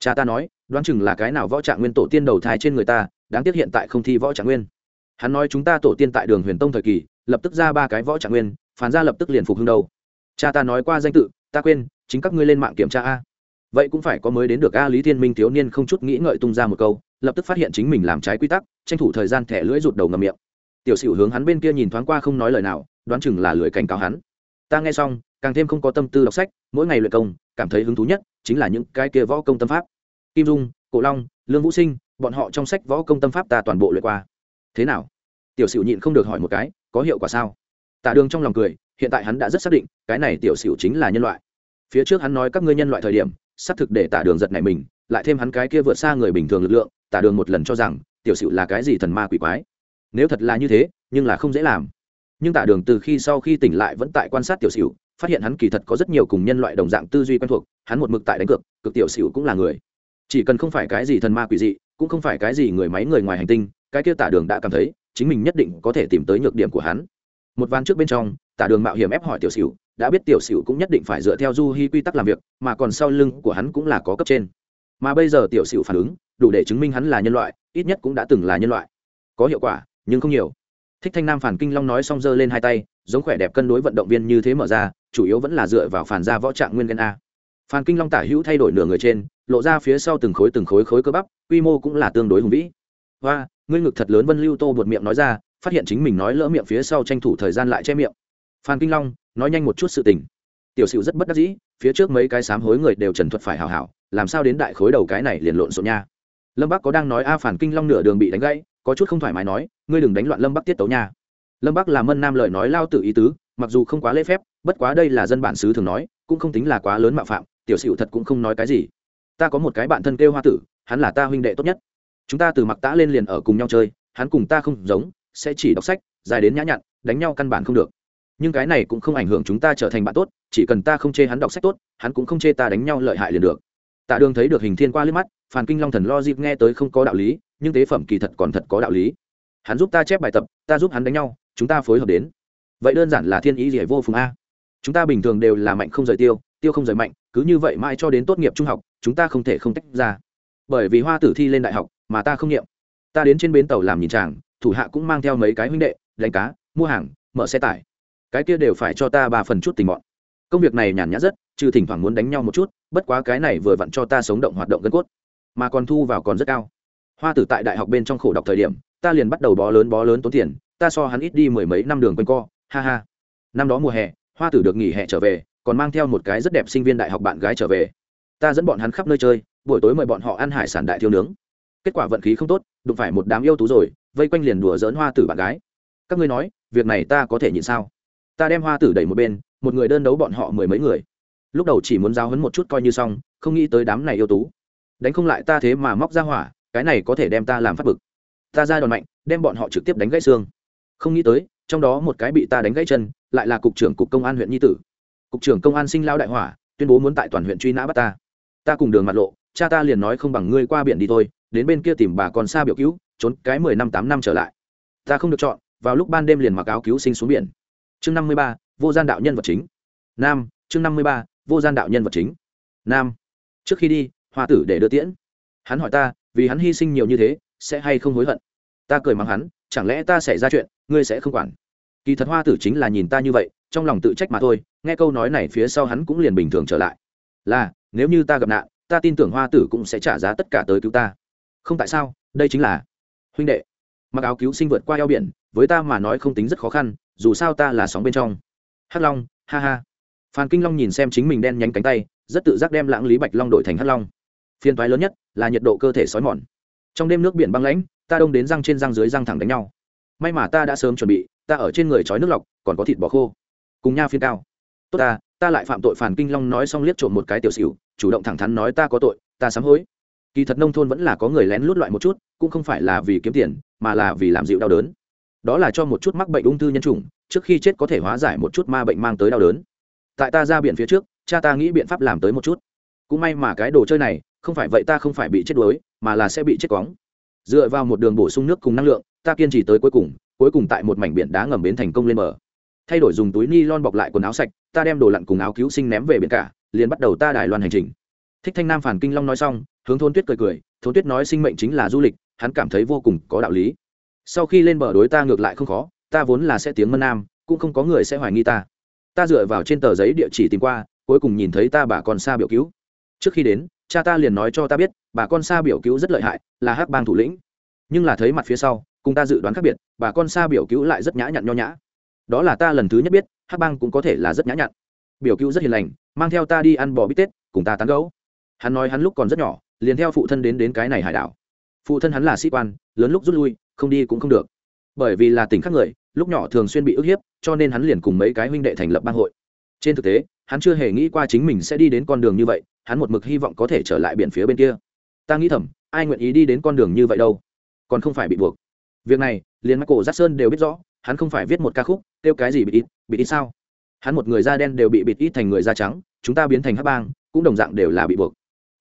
A: Cha ta nói, đoán chừng là cái nào võ trạng nguyên tổ tiên đầu thai trên người ta, đáng tiếc hiện tại không thi võ trạng nguyên. Hắn nói chúng ta tổ tiên tại đường huyền tông thời kỳ, lập tức ra ba cái võ trạng nguyên, phản ra lập tức liền phục hưng đầu. cha ta nói qua danh tự, ta quên, chính các ngươi lên mạng kiểm tra a. Vậy cũng phải có mới đến được a lý thiên minh thiếu niên không chút nghĩ ngợi tung ra một câu lập tức phát hiện chính mình làm trái quy tắc, tranh thủ thời gian thẻ lưỡi rụt đầu ngầm miệng. Tiểu sửu hướng hắn bên kia nhìn thoáng qua không nói lời nào, đoán chừng là lười cảnh cáo hắn. Ta nghe xong, càng thêm không có tâm tư đọc sách, mỗi ngày luyện công, cảm thấy hứng thú nhất chính là những cái kia võ công tâm pháp. Kim dung, cổ long, lương vũ sinh, bọn họ trong sách võ công tâm pháp ta toàn bộ luyện qua. Thế nào? Tiểu sửu nhịn không được hỏi một cái, có hiệu quả sao? Tạ đường trong lòng cười, hiện tại hắn đã rất xác định, cái này tiểu sửu chính là nhân loại. Phía trước hắn nói các ngươi nhân loại thời điểm, xác thực để tả đường giật này mình, lại thêm hắn cái kia vượt xa người bình thường lực lượng tả đường một lần cho rằng tiểu sửu là cái gì thần ma quỷ quái. Nếu thật là như thế, nhưng là không dễ làm. Nhưng tả đường từ khi sau khi tỉnh lại vẫn tại quan sát tiểu sửu, phát hiện hắn kỳ thật có rất nhiều cùng nhân loại đồng dạng tư duy quen thuộc, hắn một mực tại đánh cược, cực tiểu sửu cũng là người. Chỉ cần không phải cái gì thần ma quỷ dị, cũng không phải cái gì người máy người ngoài hành tinh, cái kia tả đường đã cảm thấy chính mình nhất định có thể tìm tới nhược điểm của hắn. Một ván trước bên trong, tả đường mạo hiểm ép hỏi tiểu sửu, đã biết tiểu sửu cũng nhất định phải dựa theo du hi quy tắc làm việc, mà còn sau lưng của hắn cũng là có cấp trên mà bây giờ tiểu sửu phản ứng, đủ để chứng minh hắn là nhân loại, ít nhất cũng đã từng là nhân loại. Có hiệu quả, nhưng không nhiều. Thích thanh nam phản kinh long nói xong giơ lên hai tay, giống khỏe đẹp cân đối vận động viên như thế mở ra, chủ yếu vẫn là dựa vào phản gia võ trạng nguyên gen a. Phản kinh long tả hữu thay đổi nửa người trên, lộ ra phía sau từng khối từng khối khối cơ bắp, quy mô cũng là tương đối hùng vĩ. Và ngươi ngực thật lớn vân lưu tô buột miệng nói ra, phát hiện chính mình nói lỡ miệng phía sau tranh thủ thời gian lại che miệng. Phan kinh long, nói nhanh một chút sự tình. Tiểu sửu rất bất đắc dĩ, phía trước mấy cái sám hối người đều trần thuật phải hào hảo làm sao đến đại khối đầu cái này liền lộn xộn nha. Lâm bắc có đang nói, a, phản kinh long nửa đường bị đánh gãy, có chút không thoải mái nói, ngươi đừng đánh loạn lâm bắc tiết tấu nha. Lâm bắc là mân nam lời nói lao tự ý tứ, mặc dù không quá lễ phép, bất quá đây là dân bản xứ thường nói, cũng không tính là quá lớn mạo phạm, tiểu sửu thật cũng không nói cái gì. Ta có một cái bạn thân kêu hoa tử, hắn là ta huynh đệ tốt nhất. Chúng ta từ mặc tã lên liền ở cùng nhau chơi, hắn cùng ta không giống, sẽ chỉ đọc sách, dài đến nhã nhặn, đánh nhau căn bản không được. Nhưng cái này cũng không ảnh hưởng chúng ta trở thành bạn tốt, chỉ cần ta không chê hắn đọc sách tốt, hắn cũng không chê ta đánh nhau lợi hại liền được tạ đường thấy được hình thiên qua liếc mắt, phàn kinh long thần lo dịp nghe tới không có đạo lý, nhưng tế phẩm kỳ thật còn thật có đạo lý. Hắn giúp ta chép bài tập, ta giúp hắn đánh nhau, chúng ta phối hợp đến. Vậy đơn giản là thiên ý gì vô phùng a. Chúng ta bình thường đều là mạnh không rời tiêu tiêu không rời mạnh, cứ như vậy mãi cho đến tốt nghiệp trung học, chúng ta không thể không tách ra. Bởi vì hoa tử thi lên đại học, mà ta không nghiệm. Ta đến trên bến tàu làm nhìn chàng, thủ hạ cũng mang theo mấy cái huynh đệ, đánh cá, mua hàng, mở xe tải. Cái kia đều phải cho ta ba phần chút tình mọn công việc này nhàn nhã rất, trừ thỉnh thoảng muốn đánh nhau một chút, bất quá cái này vừa vặn cho ta sống động hoạt động gân cốt. Mà còn thu vào còn rất cao. Hoa tử tại đại học bên trong khổ đọc thời điểm, ta liền bắt đầu bó lớn bó lớn tốn tiền, ta so hắn ít đi mười mấy năm đường quanh co, ha ha. Năm đó mùa hè, hoa tử được nghỉ hè trở về, còn mang theo một cái rất đẹp sinh viên đại học bạn gái trở về. Ta dẫn bọn hắn khắp nơi chơi, buổi tối mời bọn họ ăn hải sản đại thiêu nướng. Kết quả vận khí không tốt, đụng phải một đám yêu tú rồi, vây quanh liền đùa dỡn hoa tử bạn gái. Các ngươi nói, việc này ta có thể nhịn sao? Ta đem hoa tử đẩy một bên một người đơn đấu bọn họ mười mấy người. Lúc đầu chỉ muốn giao hấn một chút coi như xong, không nghĩ tới đám này yêu tú. Đánh không lại ta thế mà móc ra hỏa, cái này có thể đem ta làm phát bực. Ta ra đòn mạnh, đem bọn họ trực tiếp đánh gãy xương. Không nghĩ tới, trong đó một cái bị ta đánh gãy chân, lại là cục trưởng cục công an huyện nhi tử. Cục trưởng công an sinh lao đại hỏa, tuyên bố muốn tại toàn huyện truy nã bắt ta. Ta cùng đường mặt lộ, cha ta liền nói không bằng ngươi qua biển đi thôi, đến bên kia tìm bà còn xa biểu cứu, trốn cái mười năm tám năm trở lại. Ta không được chọn, vào lúc ban đêm liền mặc áo cứu sinh xuống biển. Chương năm mươi ba vô gian đạo nhân vật chính. Nam, chương năm mươi ba, vô gian đạo nhân vật chính. Nam, trước khi đi, hoa tử để đưa tiễn. Hắn hỏi ta, vì hắn hy sinh nhiều như thế, sẽ hay không hối hận? Ta cười mắng hắn, chẳng lẽ ta xảy ra chuyện, ngươi sẽ không quản? Kỳ thật hoa tử chính là nhìn ta như vậy, trong lòng tự trách mà thôi, nghe câu nói này phía sau hắn cũng liền bình thường trở lại. Là, nếu như ta gặp nạn, ta tin tưởng hoa tử cũng sẽ trả giá tất cả tới cứu ta. Không tại sao, đây chính là huynh đệ. Mặc áo cứu sinh vượt qua eo biển, với ta mà nói không tính rất khó khăn, dù sao ta là sóng bên trong hắc long, ha ha. Phan kinh long nhìn xem chính mình đen nhánh cánh tay, rất tự giác đem lãng lý bạch long đổi thành hắc long. Phiên toái lớn nhất là nhiệt độ cơ thể sói mòn. Trong đêm nước biển băng lãnh, ta đông đến răng trên răng dưới răng thẳng đánh nhau. May mà ta đã sớm chuẩn bị, ta ở trên người trói nước lọc, còn có thịt bò khô. Cùng nha phiên cao. Tốt ta ta lại phạm tội phản kinh long nói xong liếc trộm một cái tiểu xỉu, chủ động thẳng thắn nói ta có tội, ta sám hối. Kỳ thật nông thôn vẫn là có người lén lút loại một chút, cũng không phải là vì kiếm tiền, mà là vì làm dịu đau đớn. Đó là cho một chút mắc bệnh ung thư nhân chủng trước khi chết có thể hóa giải một chút ma bệnh mang tới đau đớn. Tại ta ra biển phía trước, cha ta nghĩ biện pháp làm tới một chút. Cũng may mà cái đồ chơi này, không phải vậy ta không phải bị chết đuối, mà là sẽ bị chết cóng dựa vào một đường bổ sung nước cùng năng lượng, ta kiên trì tới cuối cùng cuối cùng tại một mảnh biển đá ngầm bến thành công lên mở thay đổi dùng túi ni lon bọc lại quần áo sạch, ta đem đồ lặn cùng áo cứu sinh ném về biển cả, liền bắt đầu ta đài loan hành trình. Thích thanh nam phản kinh long nói xong, hướng thôn tuyết cười cười, thôn tuyết nói sinh mệnh chính là du lịch, hắn cảm thấy vô cùng có đạo lý. Sau khi lên bờ đối ta ngược lại không khó ta vốn là sẽ tiếng mân nam, cũng không có người sẽ hoài nghi ta. Ta dựa vào trên tờ giấy địa chỉ tìm qua, cuối cùng nhìn thấy ta bà con xa biểu cứu. Trước khi đến, cha ta liền nói cho ta biết, bà con xa biểu cứu rất lợi hại, là hắc bang thủ lĩnh. Nhưng là thấy mặt phía sau, cùng ta dự đoán khác biệt, bà con xa biểu cứu lại rất nhã nhặn nho nhã. Đó là ta lần thứ nhất biết, hắc bang cũng có thể là rất nhã nhặn. Biểu cứu rất hiền lành, mang theo ta đi ăn bò bít tết, cùng ta tán gấu hắn nói hắn lúc còn rất nhỏ, liền theo phụ thân đến đến cái này hải đảo. Phụ thân hắn là sĩ quan, lớn lúc rút lui, không đi cũng không được. Bởi vì là tỉnh khác người lúc nhỏ thường xuyên bị ức hiếp, cho nên hắn liền cùng mấy cái huynh đệ thành lập bang hội. Trên thực tế, hắn chưa hề nghĩ qua chính mình sẽ đi đến con đường như vậy, hắn một mực hy vọng có thể trở lại biển phía bên kia. Ta nghĩ thầm, ai nguyện ý đi đến con đường như vậy đâu? Còn không phải bị buộc. Việc này, liền mắt cổ giác sơn đều biết rõ, hắn không phải viết một ca khúc, kêu cái gì bị ít bị ít sao? Hắn một người da đen đều bị bịt ít thành người da trắng, chúng ta biến thành hắc bang, cũng đồng dạng đều là bị buộc.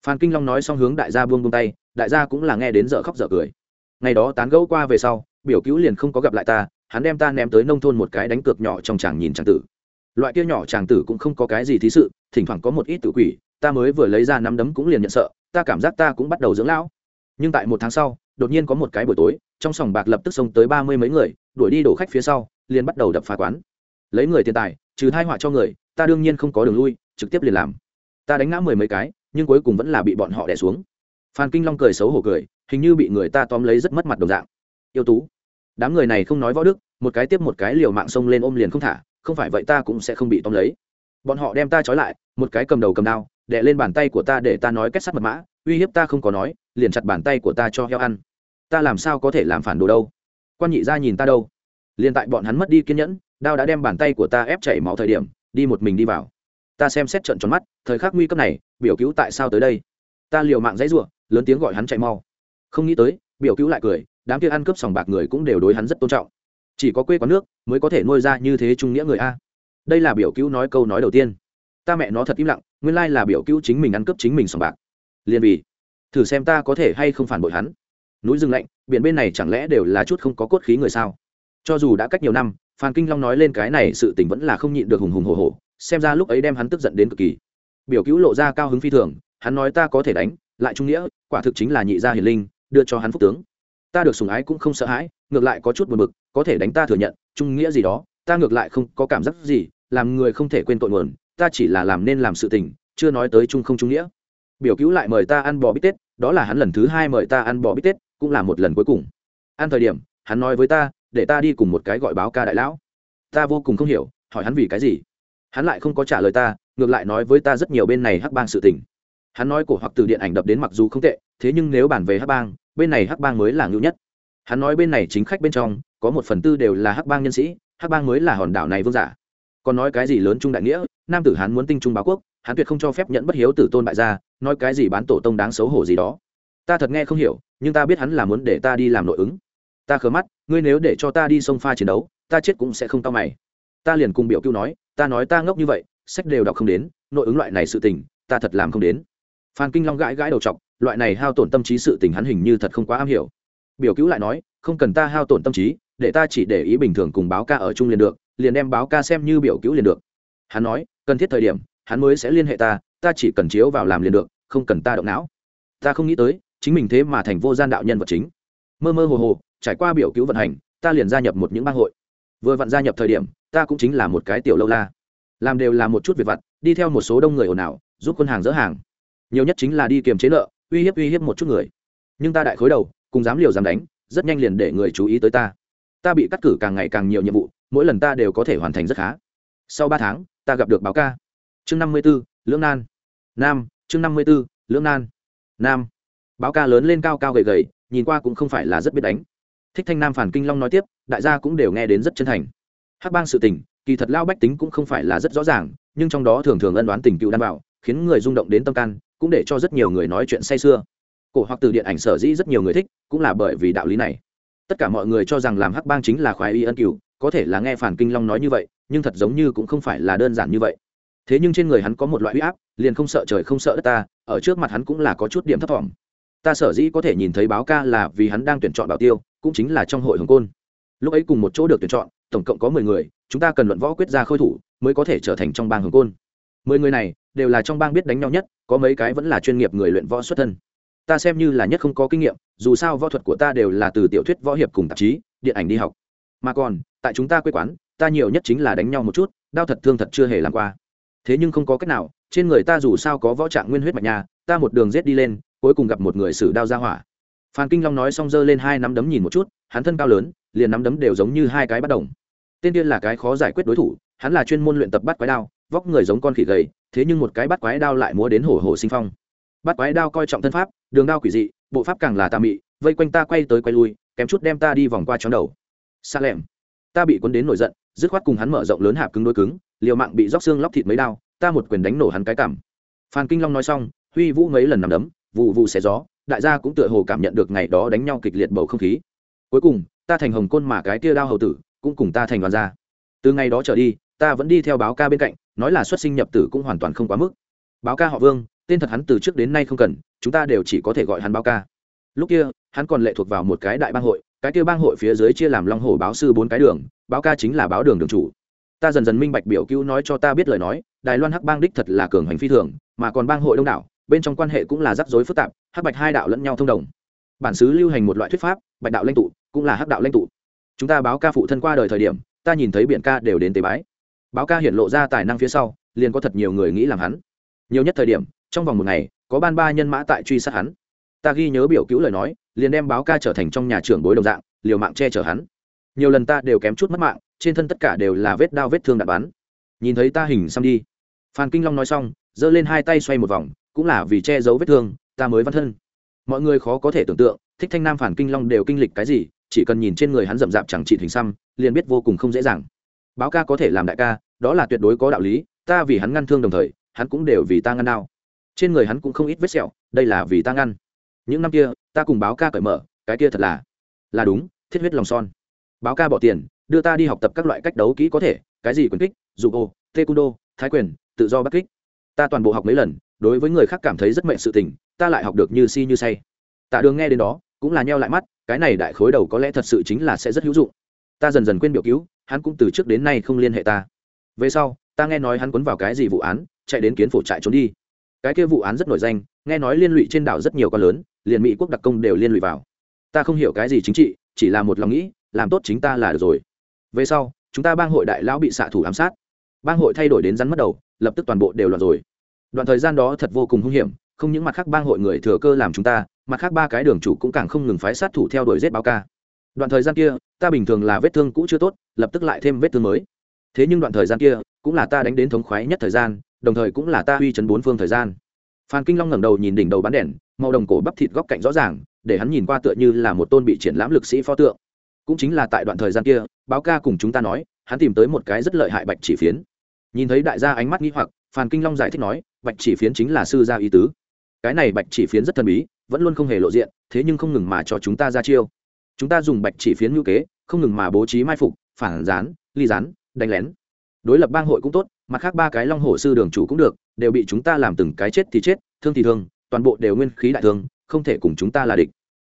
A: Phan kinh long nói xong hướng đại gia buông buông tay, đại gia cũng là nghe đến dở khóc dở cười. Ngày đó tán gẫu qua về sau, biểu cứu liền không có gặp lại ta hắn đem ta ném tới nông thôn một cái đánh cược nhỏ trong chàng nhìn chàng tử. Loại kia nhỏ chàng tử cũng không có cái gì thí sự, thỉnh thoảng có một ít tự quỷ, ta mới vừa lấy ra nắm đấm cũng liền nhận sợ, ta cảm giác ta cũng bắt đầu dưỡng lão. Nhưng tại một tháng sau, đột nhiên có một cái buổi tối, trong sòng bạc lập tức xông tới ba mươi mấy người, đuổi đi đổ khách phía sau, liền bắt đầu đập phá quán. Lấy người tiền tài, trừ thai họa cho người, ta đương nhiên không có đường lui, trực tiếp liền làm. Ta đánh ngã mười mấy cái, nhưng cuối cùng vẫn là bị bọn họ đẻ xuống. Phan kinh long cười xấu hổ cười, hình như bị người ta tóm lấy rất mất mặt đồng dạng. Yêu tú, đám người này không nói võ đức một cái tiếp một cái liều mạng xông lên ôm liền không thả, không phải vậy ta cũng sẽ không bị tóm lấy. Bọn họ đem ta trói lại, một cái cầm đầu cầm đao, đè lên bàn tay của ta để ta nói kết sắt mật mã, uy hiếp ta không có nói, liền chặt bàn tay của ta cho heo ăn. Ta làm sao có thể làm phản đồ đâu? Quan nhị ra nhìn ta đâu? Liền tại bọn hắn mất đi kiên nhẫn, đao đã đem bàn tay của ta ép chảy máu thời điểm, đi một mình đi vào. Ta xem xét trận tròn mắt, thời khắc nguy cấp này, biểu cứu tại sao tới đây? Ta liều mạng dãy ruộng, lớn tiếng gọi hắn chạy mau. Không nghĩ tới, biểu cứu lại cười, đám kia ăn cướp sòng bạc người cũng đều đối hắn rất tôn trọng chỉ có quê quán nước mới có thể nuôi ra như thế trung nghĩa người a. Đây là biểu cứu nói câu nói đầu tiên. Ta mẹ nó thật im lặng, nguyên lai là biểu cứu chính mình ăn cướp chính mình sòng bạc. Liền vì, thử xem ta có thể hay không phản bội hắn. Núi rừng lạnh, biển bên này chẳng lẽ đều là chút không có cốt khí người sao? Cho dù đã cách nhiều năm, phan kinh long nói lên cái này sự tình vẫn là không nhịn được hùng hùng hồ hồ xem ra lúc ấy đem hắn tức giận đến cực kỳ. Biểu cứu lộ ra cao hứng phi thường, hắn nói ta có thể đánh, lại trung nghĩa, quả thực chính là nhị gia hiền linh, đưa cho hắn phúc tướng ta được sùng ái cũng không sợ hãi, ngược lại có chút buồn bực, có thể đánh ta thừa nhận, trung nghĩa gì đó, ta ngược lại không có cảm giác gì, làm người không thể quên tội nguồn, ta chỉ là làm nên làm sự tình, chưa nói tới trung không trung nghĩa. Biểu cứu lại mời ta ăn bò bít tết, đó là hắn lần thứ hai mời ta ăn bò bít tết, cũng là một lần cuối cùng. Ăn thời điểm, hắn nói với ta, để ta đi cùng một cái gọi báo ca đại lão. Ta vô cùng không hiểu, hỏi hắn vì cái gì. Hắn lại không có trả lời ta, ngược lại nói với ta rất nhiều bên này hắc bang sự tình. Hắn nói cổ hoặc từ điện ảnh đập đến mặc dù không tệ, thế nhưng nếu bàn về hắc bang bên này hắc bang mới là ngưu nhất. Hắn nói bên này chính khách bên trong, có một phần tư đều là hắc bang nhân sĩ, hắc bang mới là hòn đảo này vương giả. Còn nói cái gì lớn trung đại nghĩa, nam tử hắn muốn tinh trung báo quốc, hắn tuyệt không cho phép nhận bất hiếu tử tôn bại gia, nói cái gì bán tổ tông đáng xấu hổ gì đó. Ta thật nghe không hiểu, nhưng ta biết hắn là muốn để ta đi làm nội ứng. Ta khờ mắt, ngươi nếu để cho ta đi sông pha chiến đấu, ta chết cũng sẽ không tao mày. Ta liền cùng biểu cứu nói, ta nói ta ngốc như vậy, sách đều đọc không đến, nội ứng loại này sự tình, ta thật làm không đến phan kinh long gãi gãi đầu t loại này hao tổn tâm trí sự tình hắn hình như thật không quá am hiểu. Biểu cứu lại nói, không cần ta hao tổn tâm trí, để ta chỉ để ý bình thường cùng báo ca ở chung liền được, liền đem báo ca xem như biểu cứu liền được. Hắn nói, cần thiết thời điểm, hắn mới sẽ liên hệ ta ta chỉ cần chiếu vào làm liền được, không cần ta động não. Ta không nghĩ tới, chính mình thế mà thành vô gian đạo nhân vật chính. Mơ mơ hồ hồ, trải qua biểu cứu vận hành, ta liền gia nhập một những bang hội. Vừa vặn gia nhập thời điểm, ta cũng chính là một cái tiểu lâu la. Làm đều là một chút việc vặt, đi theo một số đông người ồn ào, giúp quân hàng dỡ hàng nhiều nhất chính là đi kiềm chế nợ, uy hiếp uy hiếp một chút người. Nhưng ta đại khối đầu, cùng dám liều dám đánh, rất nhanh liền để người chú ý tới ta. Ta bị cắt cử càng ngày càng nhiều nhiệm vụ, mỗi lần ta đều có thể hoàn thành rất khá. Sau ba tháng, ta gặp được báo ca. Chương năm mươi b ố lưỡng nan. Nam, chương năm mươi b ố lưỡng nan. Nam. Báo ca lớn lên cao cao gầy gầy, nhìn qua cũng không phải là rất biết đánh. Thích thanh nam phản kinh long nói tiếp, đại gia cũng đều nghe đến rất chân thành. Hắc bang sự tình, kỳ thật lao bách tính cũng không phải là rất rõ ràng, nhưng trong đó thường thường ân đoán tình cựu đan bảo, khiến người rung động đến tâm can cũng để cho rất nhiều người nói chuyện say sưa. Cổ hoặc từ điện ảnh sở dĩ rất nhiều người thích cũng là bởi vì đạo lý này. Tất cả mọi người cho rằng làm hắc bang chính là khoái y ân cửu, có thể là nghe phản kinh long nói như vậy, nhưng thật giống như cũng không phải là đơn giản như vậy. Thế nhưng trên người hắn có một loại huy áp, liền không sợ trời không sợ đất ta, ở trước mặt hắn cũng là có chút điểm thấp thỏm. Ta sở dĩ có thể nhìn thấy báo ca là vì hắn đang tuyển chọn bảo tiêu, cũng chính là trong hội hồng côn. Lúc ấy cùng một chỗ được tuyển chọn, tổng cộng có mười người, chúng ta cần luận võ quyết ra khôi thủ, mới có thể trở thành trong bang hồng côn. Mười người này đều là trong bang biết đánh nhau nhất, có mấy cái vẫn là chuyên nghiệp người luyện võ xuất thân. Ta xem như là nhất không có kinh nghiệm, dù sao võ thuật của ta đều là từ tiểu thuyết võ hiệp cùng tạp chí, điện ảnh đi học. Mà còn, tại chúng ta quê quán, ta nhiều nhất chính là đánh nhau một chút đau thật thương thật chưa hề làm qua. Thế nhưng không có cách nào, trên người ta dù sao có võ trạng nguyên huyết mạch nhà, ta một đường rết đi lên, cuối cùng gặp một người sử đao ra hỏa. Phan kinh long nói xong giơ lên hai nắm đấm nhìn một chút, hắn thân cao lớn, liền nắm đấm đều giống như hai cái bắt đồng. Tên tiên là cái khó giải quyết đối thủ, hắn là chuyên môn luyện tập bắt quái đao vóc người giống con khỉ gầy, thế nhưng một cái bắt quái đao lại múa đến hổ hổ sinh phong. Bắt quái đao coi trọng thân pháp, đường đao quỷ dị, bộ pháp càng là tà mị, vây quanh ta quay tới quay lui, kém chút đem ta đi vòng qua chóng đầu. Xa lẻm. Ta bị cuốn đến nổi giận, dứt khoát cùng hắn mở rộng lớn hạp cứng đôi cứng, liều mạng bị róc xương lóc thịt mấy đao, ta một quyền đánh nổ hắn cái cảm phan kinh long nói xong, huy vũ mấy lần nằm đấm, vụ vụ xé gió, đại gia cũng tựa hồ cảm nhận được ngày đó đánh nhau kịch liệt bầu không khí. Cuối cùng, ta thành hồng côn mà cái tia đao hầu tử, cũng cùng ta thành đoàn gia. Từ ngày đó trở đi ta vẫn đi theo báo ca bên cạnh, nói là xuất sinh nhập tử cũng hoàn toàn không quá mức. Báo ca họ vương, tên thật hắn từ trước đến nay không cần, chúng ta đều chỉ có thể gọi hắn báo ca. Lúc kia, hắn còn lệ thuộc vào một cái đại bang hội, cái kia bang hội phía dưới chia làm long hồ báo sư bốn cái đường, báo ca chính là báo đường đường chủ. Ta dần dần minh bạch biểu cứu nói cho ta biết lời nói, đài loan hắc bang đích thật là cường hành phi thường, mà còn bang hội đông đảo, bên trong quan hệ cũng là rắc rối phức tạp, hắc bạch hai đạo lẫn nhau thông đồng. Bản xứ lưu hành một loại thuyết pháp, bạch đạo lãnh tụ, cũng là hắc đạo lãnh tụ. Chúng ta báo ca phụ thân qua đời thời điểm, ta nhìn thấy biển ca đều đến tế bái báo ca hiển lộ ra tài năng phía sau, liền có thật nhiều người nghĩ làm hắn. Nhiều nhất thời điểm, trong vòng một ngày, có ban ba nhân mã tại truy sát hắn. Ta ghi nhớ biểu cứu lời nói, liền đem báo ca trở thành trong nhà trưởng bối đồng dạng, liều mạng che chở hắn. Nhiều lần ta đều kém chút mất mạng, trên thân tất cả đều là vết đao vết thương đạn bắn. Nhìn thấy ta hình xăm đi. Phan kinh long nói xong, giơ lên hai tay xoay một vòng, cũng là vì che giấu vết thương, ta mới văn thân. Mọi người khó có thể tưởng tượng, thích thanh nam phản kinh long đều kinh lịch cái gì, chỉ cần nhìn trên người hắn rậm rạp chẳng trị hình xăm, liền biết vô cùng không dễ dàng báo ca có thể làm đại ca, đó là tuyệt đối có đạo lý, ta vì hắn ngăn thương đồng thời, hắn cũng đều vì ta ngăn đau trên người hắn cũng không ít vết sẹo, đây là vì ta ngăn. Những năm kia, ta cùng báo ca cởi mở, cái kia thật là là đúng, thiết huyết lòng son. Báo ca bỏ tiền, đưa ta đi học tập các loại cách đấu kỹ có thể, cái gì quyền kích, dù ô, taekwondo, thái quyền, tự do bắt kích. Ta toàn bộ học mấy lần, đối với người khác cảm thấy rất mệnh sự tình, ta lại học được như si như say. Tạ đường nghe đến đó, cũng là nheo lại mắt, cái này đại khối đầu có lẽ thật sự chính là sẽ rất hữu dụng. Ta dần dần quên biểu cứu hắn cũng từ trước đến nay không liên hệ ta. Về sau, ta nghe nói hắn cuốn vào cái gì vụ án, chạy đến kiến phổ trại trốn đi. Cái kia vụ án rất nổi danh, nghe nói liên lụy trên đảo rất nhiều con lớn, liền mỹ quốc đặc công đều liên lụy vào. Ta không hiểu cái gì chính trị, chỉ là một lòng nghĩ, làm tốt chính ta là được rồi. Về sau, chúng ta bang hội đại lão bị xạ thủ ám sát. Bang hội thay đổi đến rắn mất đầu, lập tức toàn bộ đều loạn rồi. Đoạn thời gian đó thật vô cùng hung hiểm, không những mặt khác bang hội người thừa cơ làm chúng ta, mặt khác ba cái đường chủ cũng càng không ngừng phái sát thủ theo đuổi giết báo ca đoạn thời gian kia, ta bình thường là vết thương cũ chưa tốt, lập tức lại thêm vết thương mới. Thế nhưng đoạn thời gian kia, cũng là ta đánh đến thống khoái nhất thời gian, đồng thời cũng là ta uy chấn bốn phương thời gian. Phan kinh long ngẩng đầu nhìn đỉnh đầu bán đèn, màu đồng cổ bắp thịt góc cạnh rõ ràng, để hắn nhìn qua tựa như là một tôn bị triển lãm lực sĩ pho tượng. Cũng chính là tại đoạn thời gian kia, báo ca cùng chúng ta nói, hắn tìm tới một cái rất lợi hại bạch chỉ phiến. Nhìn thấy đại gia ánh mắt nghĩ hoặc, phan kinh long giải thích nói, bạch chỉ phiến chính là sư gia ý tứ. Cái này bạch chỉ phiến rất thần bí, vẫn luôn không hề lộ diện, thế nhưng không ngừng mà cho chúng ta ra chiêu chúng ta dùng bạch chỉ phiến ngữ kế, không ngừng mà bố trí mai phục, phản gián, ly gián, đánh lén. Đối lập bang hội cũng tốt, mặt khác ba cái long hồ sư đường chủ cũng được, đều bị chúng ta làm từng cái chết thì chết, thương thì thương, toàn bộ đều nguyên khí đại thương, không thể cùng chúng ta là địch.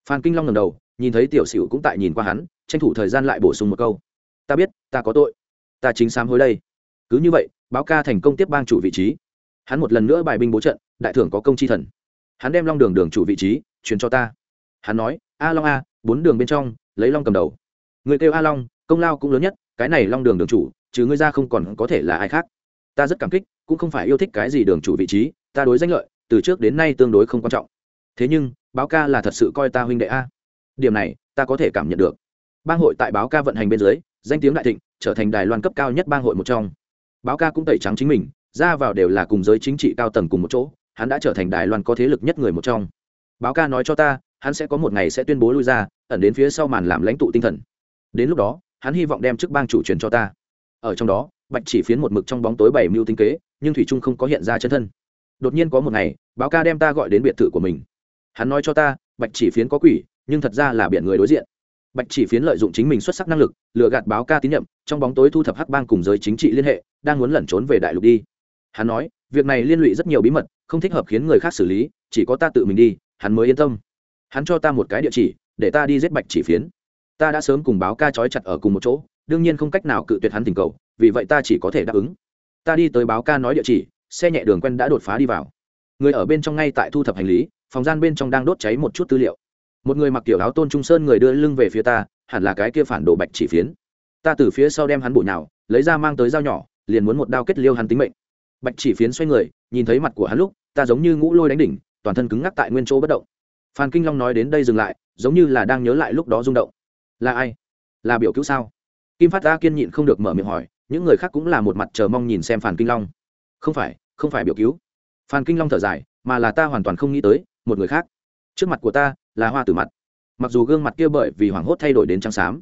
A: Phan kinh long ngầm đầu, nhìn thấy tiểu sửu cũng tại nhìn qua hắn, tranh thủ thời gian lại bổ sung một câu. Ta biết, ta có tội. Ta chính sám hối đây. Cứ như vậy, báo ca thành công tiếp bang chủ vị trí. Hắn một lần nữa bài binh bố trận, đại thưởng có công chi thần. Hắn đem long đường đường chủ vị trí truyền cho ta. Hắn nói, a long a bốn đường bên trong, lấy long cầm đầu. Người kêu a long, công lao cũng lớn nhất, cái này long đường đường chủ chứ ngươi ra không còn có thể là ai khác. Ta rất cảm kích, cũng không phải yêu thích cái gì đường chủ vị trí, ta đối danh lợi, từ trước đến nay tương đối không quan trọng. Thế nhưng, báo ca là thật sự coi ta huynh đệ a. Điểm này, ta có thể cảm nhận được. Bang hội tại báo ca vận hành bên dưới, danh tiếng đại thịnh, trở thành đài loan cấp cao nhất bang hội một trong. Báo ca cũng tẩy trắng chính mình, ra vào đều là cùng giới chính trị cao tầng cùng một chỗ, hắn đã trở thành đài loan có thế lực nhất người một trong. Báo ca nói cho ta, hắn sẽ có một ngày sẽ tuyên bố lui ra ẩn đến phía sau màn làm lãnh tụ tinh thần. Đến lúc đó, hắn hy vọng đem chức bang chủ truyền cho ta. Ở trong đó, bạch chỉ phiến một mực trong bóng tối bảy mưu tinh kế, nhưng thủy trung không có hiện ra chân thân. Đột nhiên có một ngày, báo ca đem ta gọi đến biệt thự của mình. Hắn nói cho ta, bạch chỉ phiến có quỷ, nhưng thật ra là biển người đối diện. Bạch chỉ phiến lợi dụng chính mình xuất sắc năng lực, lừa gạt báo ca tín nhiệm, trong bóng tối thu thập hắc bang cùng giới chính trị liên hệ, đang muốn lẩn trốn về đại lục đi. Hắn nói, việc này liên lụy rất nhiều bí mật, không thích hợp khiến người khác xử lý, chỉ có ta tự mình đi, hắn mới yên tâm. Hắn cho ta một cái địa chỉ để ta đi giết bạch chỉ phiến. Ta đã sớm cùng báo ca trói chặt ở cùng một chỗ, đương nhiên không cách nào cự tuyệt hắn tình cầu, vì vậy ta chỉ có thể đáp ứng. Ta đi tới báo ca nói địa chỉ, xe nhẹ đường quen đã đột phá đi vào. Người ở bên trong ngay tại thu thập hành lý, phòng gian bên trong đang đốt cháy một chút tư liệu. Một người mặc kiểu áo tôn trung sơn người đưa lưng về phía ta, hẳn là cái kia phản đồ bạch chỉ phiến. Ta từ phía sau đem hắn bụi nào lấy ra mang tới dao nhỏ, liền muốn một đao kết liêu hắn tính mệnh. Bạch chỉ phiến xoay người, nhìn thấy mặt của hắn lúc, ta giống như ngũ lôi đánh đỉnh, toàn thân cứng ngắc tại nguyên chỗ bất động. Phan kinh long nói đến đây dừng lại giống như là đang nhớ lại lúc đó rung động. Là ai? Là biểu cứu sao? Kim phát ta kiên nhịn không được mở miệng hỏi, những người khác cũng là một mặt chờ mong nhìn xem Phàn kinh long. Không phải không phải biểu cứu. Phan kinh long thở dài, mà là ta hoàn toàn không nghĩ tới, một người khác. Trước mặt của ta, là hoa tử mặt. Mặc dù gương mặt kia bởi vì hoảng hốt thay đổi đến trắng xám,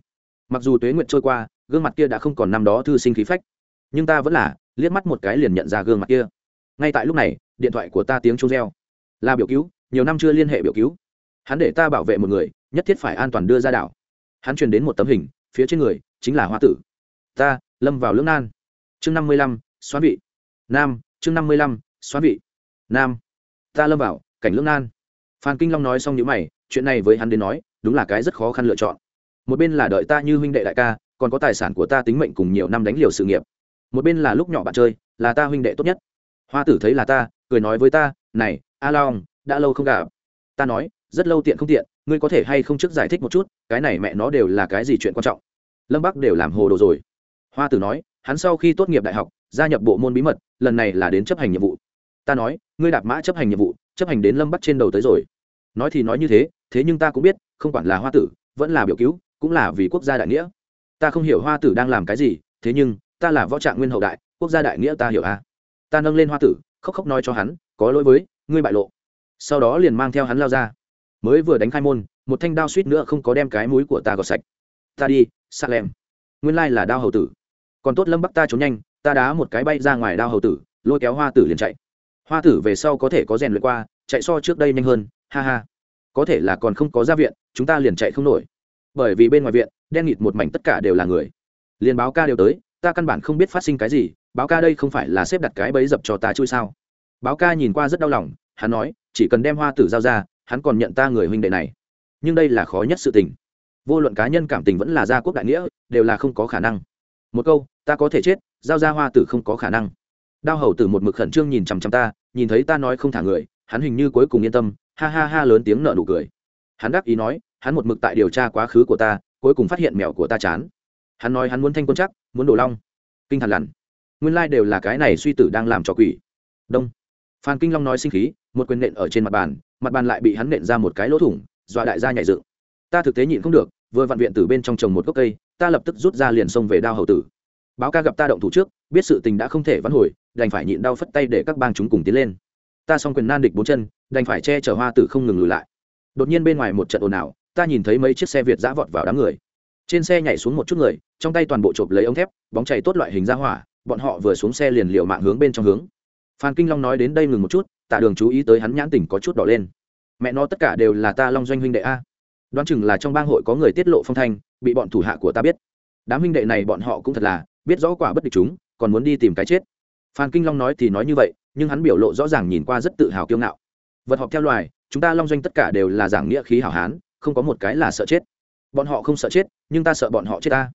A: mặc dù tuế Nguyệt trôi qua, gương mặt kia đã không còn năm đó thư sinh khí phách, nhưng ta vẫn là liếc mắt một cái liền nhận ra gương mặt kia. Ngay tại lúc này, điện thoại của ta tiếng chuông reo. Là biểu cứu, nhiều năm chưa liên hệ biểu cứu hắn để ta bảo vệ một người, nhất thiết phải an toàn đưa ra đảo. Hắn truyền đến một tấm hình, phía trên người, chính là hoa tử. Ta, lâm vào lưỡng nan. Chương năm mươi lăm, xoán vị. Nam, chương năm mươi lăm, xoán vị. Nam, ta lâm vào, cảnh lưỡng nan. Phan kinh long nói xong những mày, chuyện này với hắn đến nói, đúng là cái rất khó khăn lựa chọn. Một bên là đợi ta như huynh đệ đại ca, còn có tài sản của ta tính mệnh cùng nhiều năm đánh liều sự nghiệp. Một bên là lúc nhỏ bạn chơi, là ta huynh đệ tốt nhất. Hoa tử thấy là ta, cười nói với ta, này, a long, đã lâu không gặp. Ta nói rất lâu tiện không tiện, ngươi có thể hay không trước giải thích một chút, cái này mẹ nó đều là cái gì chuyện quan trọng? Lâm bắc đều làm hồ đồ rồi. Hoa tử nói, hắn sau khi tốt nghiệp đại học, gia nhập bộ môn bí mật, lần này là đến chấp hành nhiệm vụ. Ta nói, ngươi đạp mã chấp hành nhiệm vụ, chấp hành đến lâm bắc trên đầu tới rồi. Nói thì nói như thế thế nhưng ta cũng biết, không quản là hoa tử, vẫn là biểu cứu, cũng là vì quốc gia đại nghĩa. Ta không hiểu hoa tử đang làm cái gì, thế nhưng, ta là võ trạng nguyên hậu đại, quốc gia đại nghĩa ta hiểu a ta nâng lên hoa tử, khóc khóc nói cho hắn, có lỗi với, ngươi bại lộ. Sau đó liền mang theo hắn lao ra mới vừa đánh khai môn, một thanh đao suýt nữa không có đem cái mũi của ta gọt sạch. Ta đi, sa lem. Nguyên lai là đao hầu tử. Còn tốt lâm bắc ta trốn nhanh, ta đá một cái bay ra ngoài đao hầu tử, lôi kéo hoa tử liền chạy. Hoa tử về sau có thể có rèn luyện qua, chạy so trước đây nhanh hơn, ha ha. Có thể là còn không có ra viện, chúng ta liền chạy không nổi. Bởi vì bên ngoài viện, đen nghịt một mảnh tất cả đều là người. Liền báo ca đều tới, ta căn bản không biết phát sinh cái gì, báo ca đây không phải là xếp đặt cái bẫy dập cho ta chui sao? Báo ca nhìn qua rất đau lòng, hắn nói, chỉ cần đem hoa tử giao ra hắn còn nhận ta người huynh đệ này. Nhưng đây là khó nhất sự tình. Vô luận cá nhân cảm tình vẫn là gia quốc đại nghĩa, đều là không có khả năng. Một câu, ta có thể chết, giao ra hoa tử không có khả năng. Đao hầu tử một mực khẩn trương nhìn chằm chằm ta, nhìn thấy ta nói không thả người, hắn hình như cuối cùng yên tâm, ha ha ha lớn tiếng nợ nụ cười. Hắn đáp ý nói, hắn một mực tại điều tra quá khứ của ta, cuối cùng phát hiện mẹo của ta chán. Hắn nói hắn muốn thanh quân chắc, muốn đổ long. Kinh thần lằn nguyên lai đều là cái này suy tử đang làm cho quỷ. Đông. Phan kinh long nói sinh khí, một quyền nện ở trên mặt bàn mặt bàn lại bị hắn nện ra một cái lỗ thủng, dọa đại gia nhảy dựng. Ta thực tế nhịn không được, vừa vặn viện từ bên trong trồng một gốc cây, ta lập tức rút ra liền xông về đao hầu tử. Báo ca gặp ta động thủ trước, biết sự tình đã không thể vãn hồi, đành phải nhịn đau phất tay để các bang chúng cùng tiến lên. Ta xong quyền nan địch bốn chân, đành phải che chở hoa tử không ngừng lùi lại. Đột nhiên bên ngoài một trận ồn ào, ta nhìn thấy mấy chiếc xe việt giã vọt vào đám người. Trên xe nhảy xuống một chút người, trong tay toàn bộ chộp lấy ống thép, bóng chảy tốt loại hình ra hỏa, bọn họ vừa xuống xe liền liều mạng hướng bên trong hướng. Phan kinh long nói đến đây ngừng một chút tạ đường chú ý tới hắn nhãn tình có chút đỏ lên. Mẹ nó tất cả đều là ta long doanh huynh đệ a. Đoán chừng là trong bang hội có người tiết lộ phong thanh, bị bọn thủ hạ của ta biết. Đám huynh đệ này bọn họ cũng thật là, biết rõ quả bất địch chúng, còn muốn đi tìm cái chết. Phan kinh long nói thì nói như vậy, nhưng hắn biểu lộ rõ ràng nhìn qua rất tự hào kiêu ngạo. Vật họp theo loài, chúng ta long doanh tất cả đều là giảng nghĩa khí hảo hán, không có một cái là sợ chết. Bọn họ không sợ chết, nhưng ta sợ bọn họ chết ta.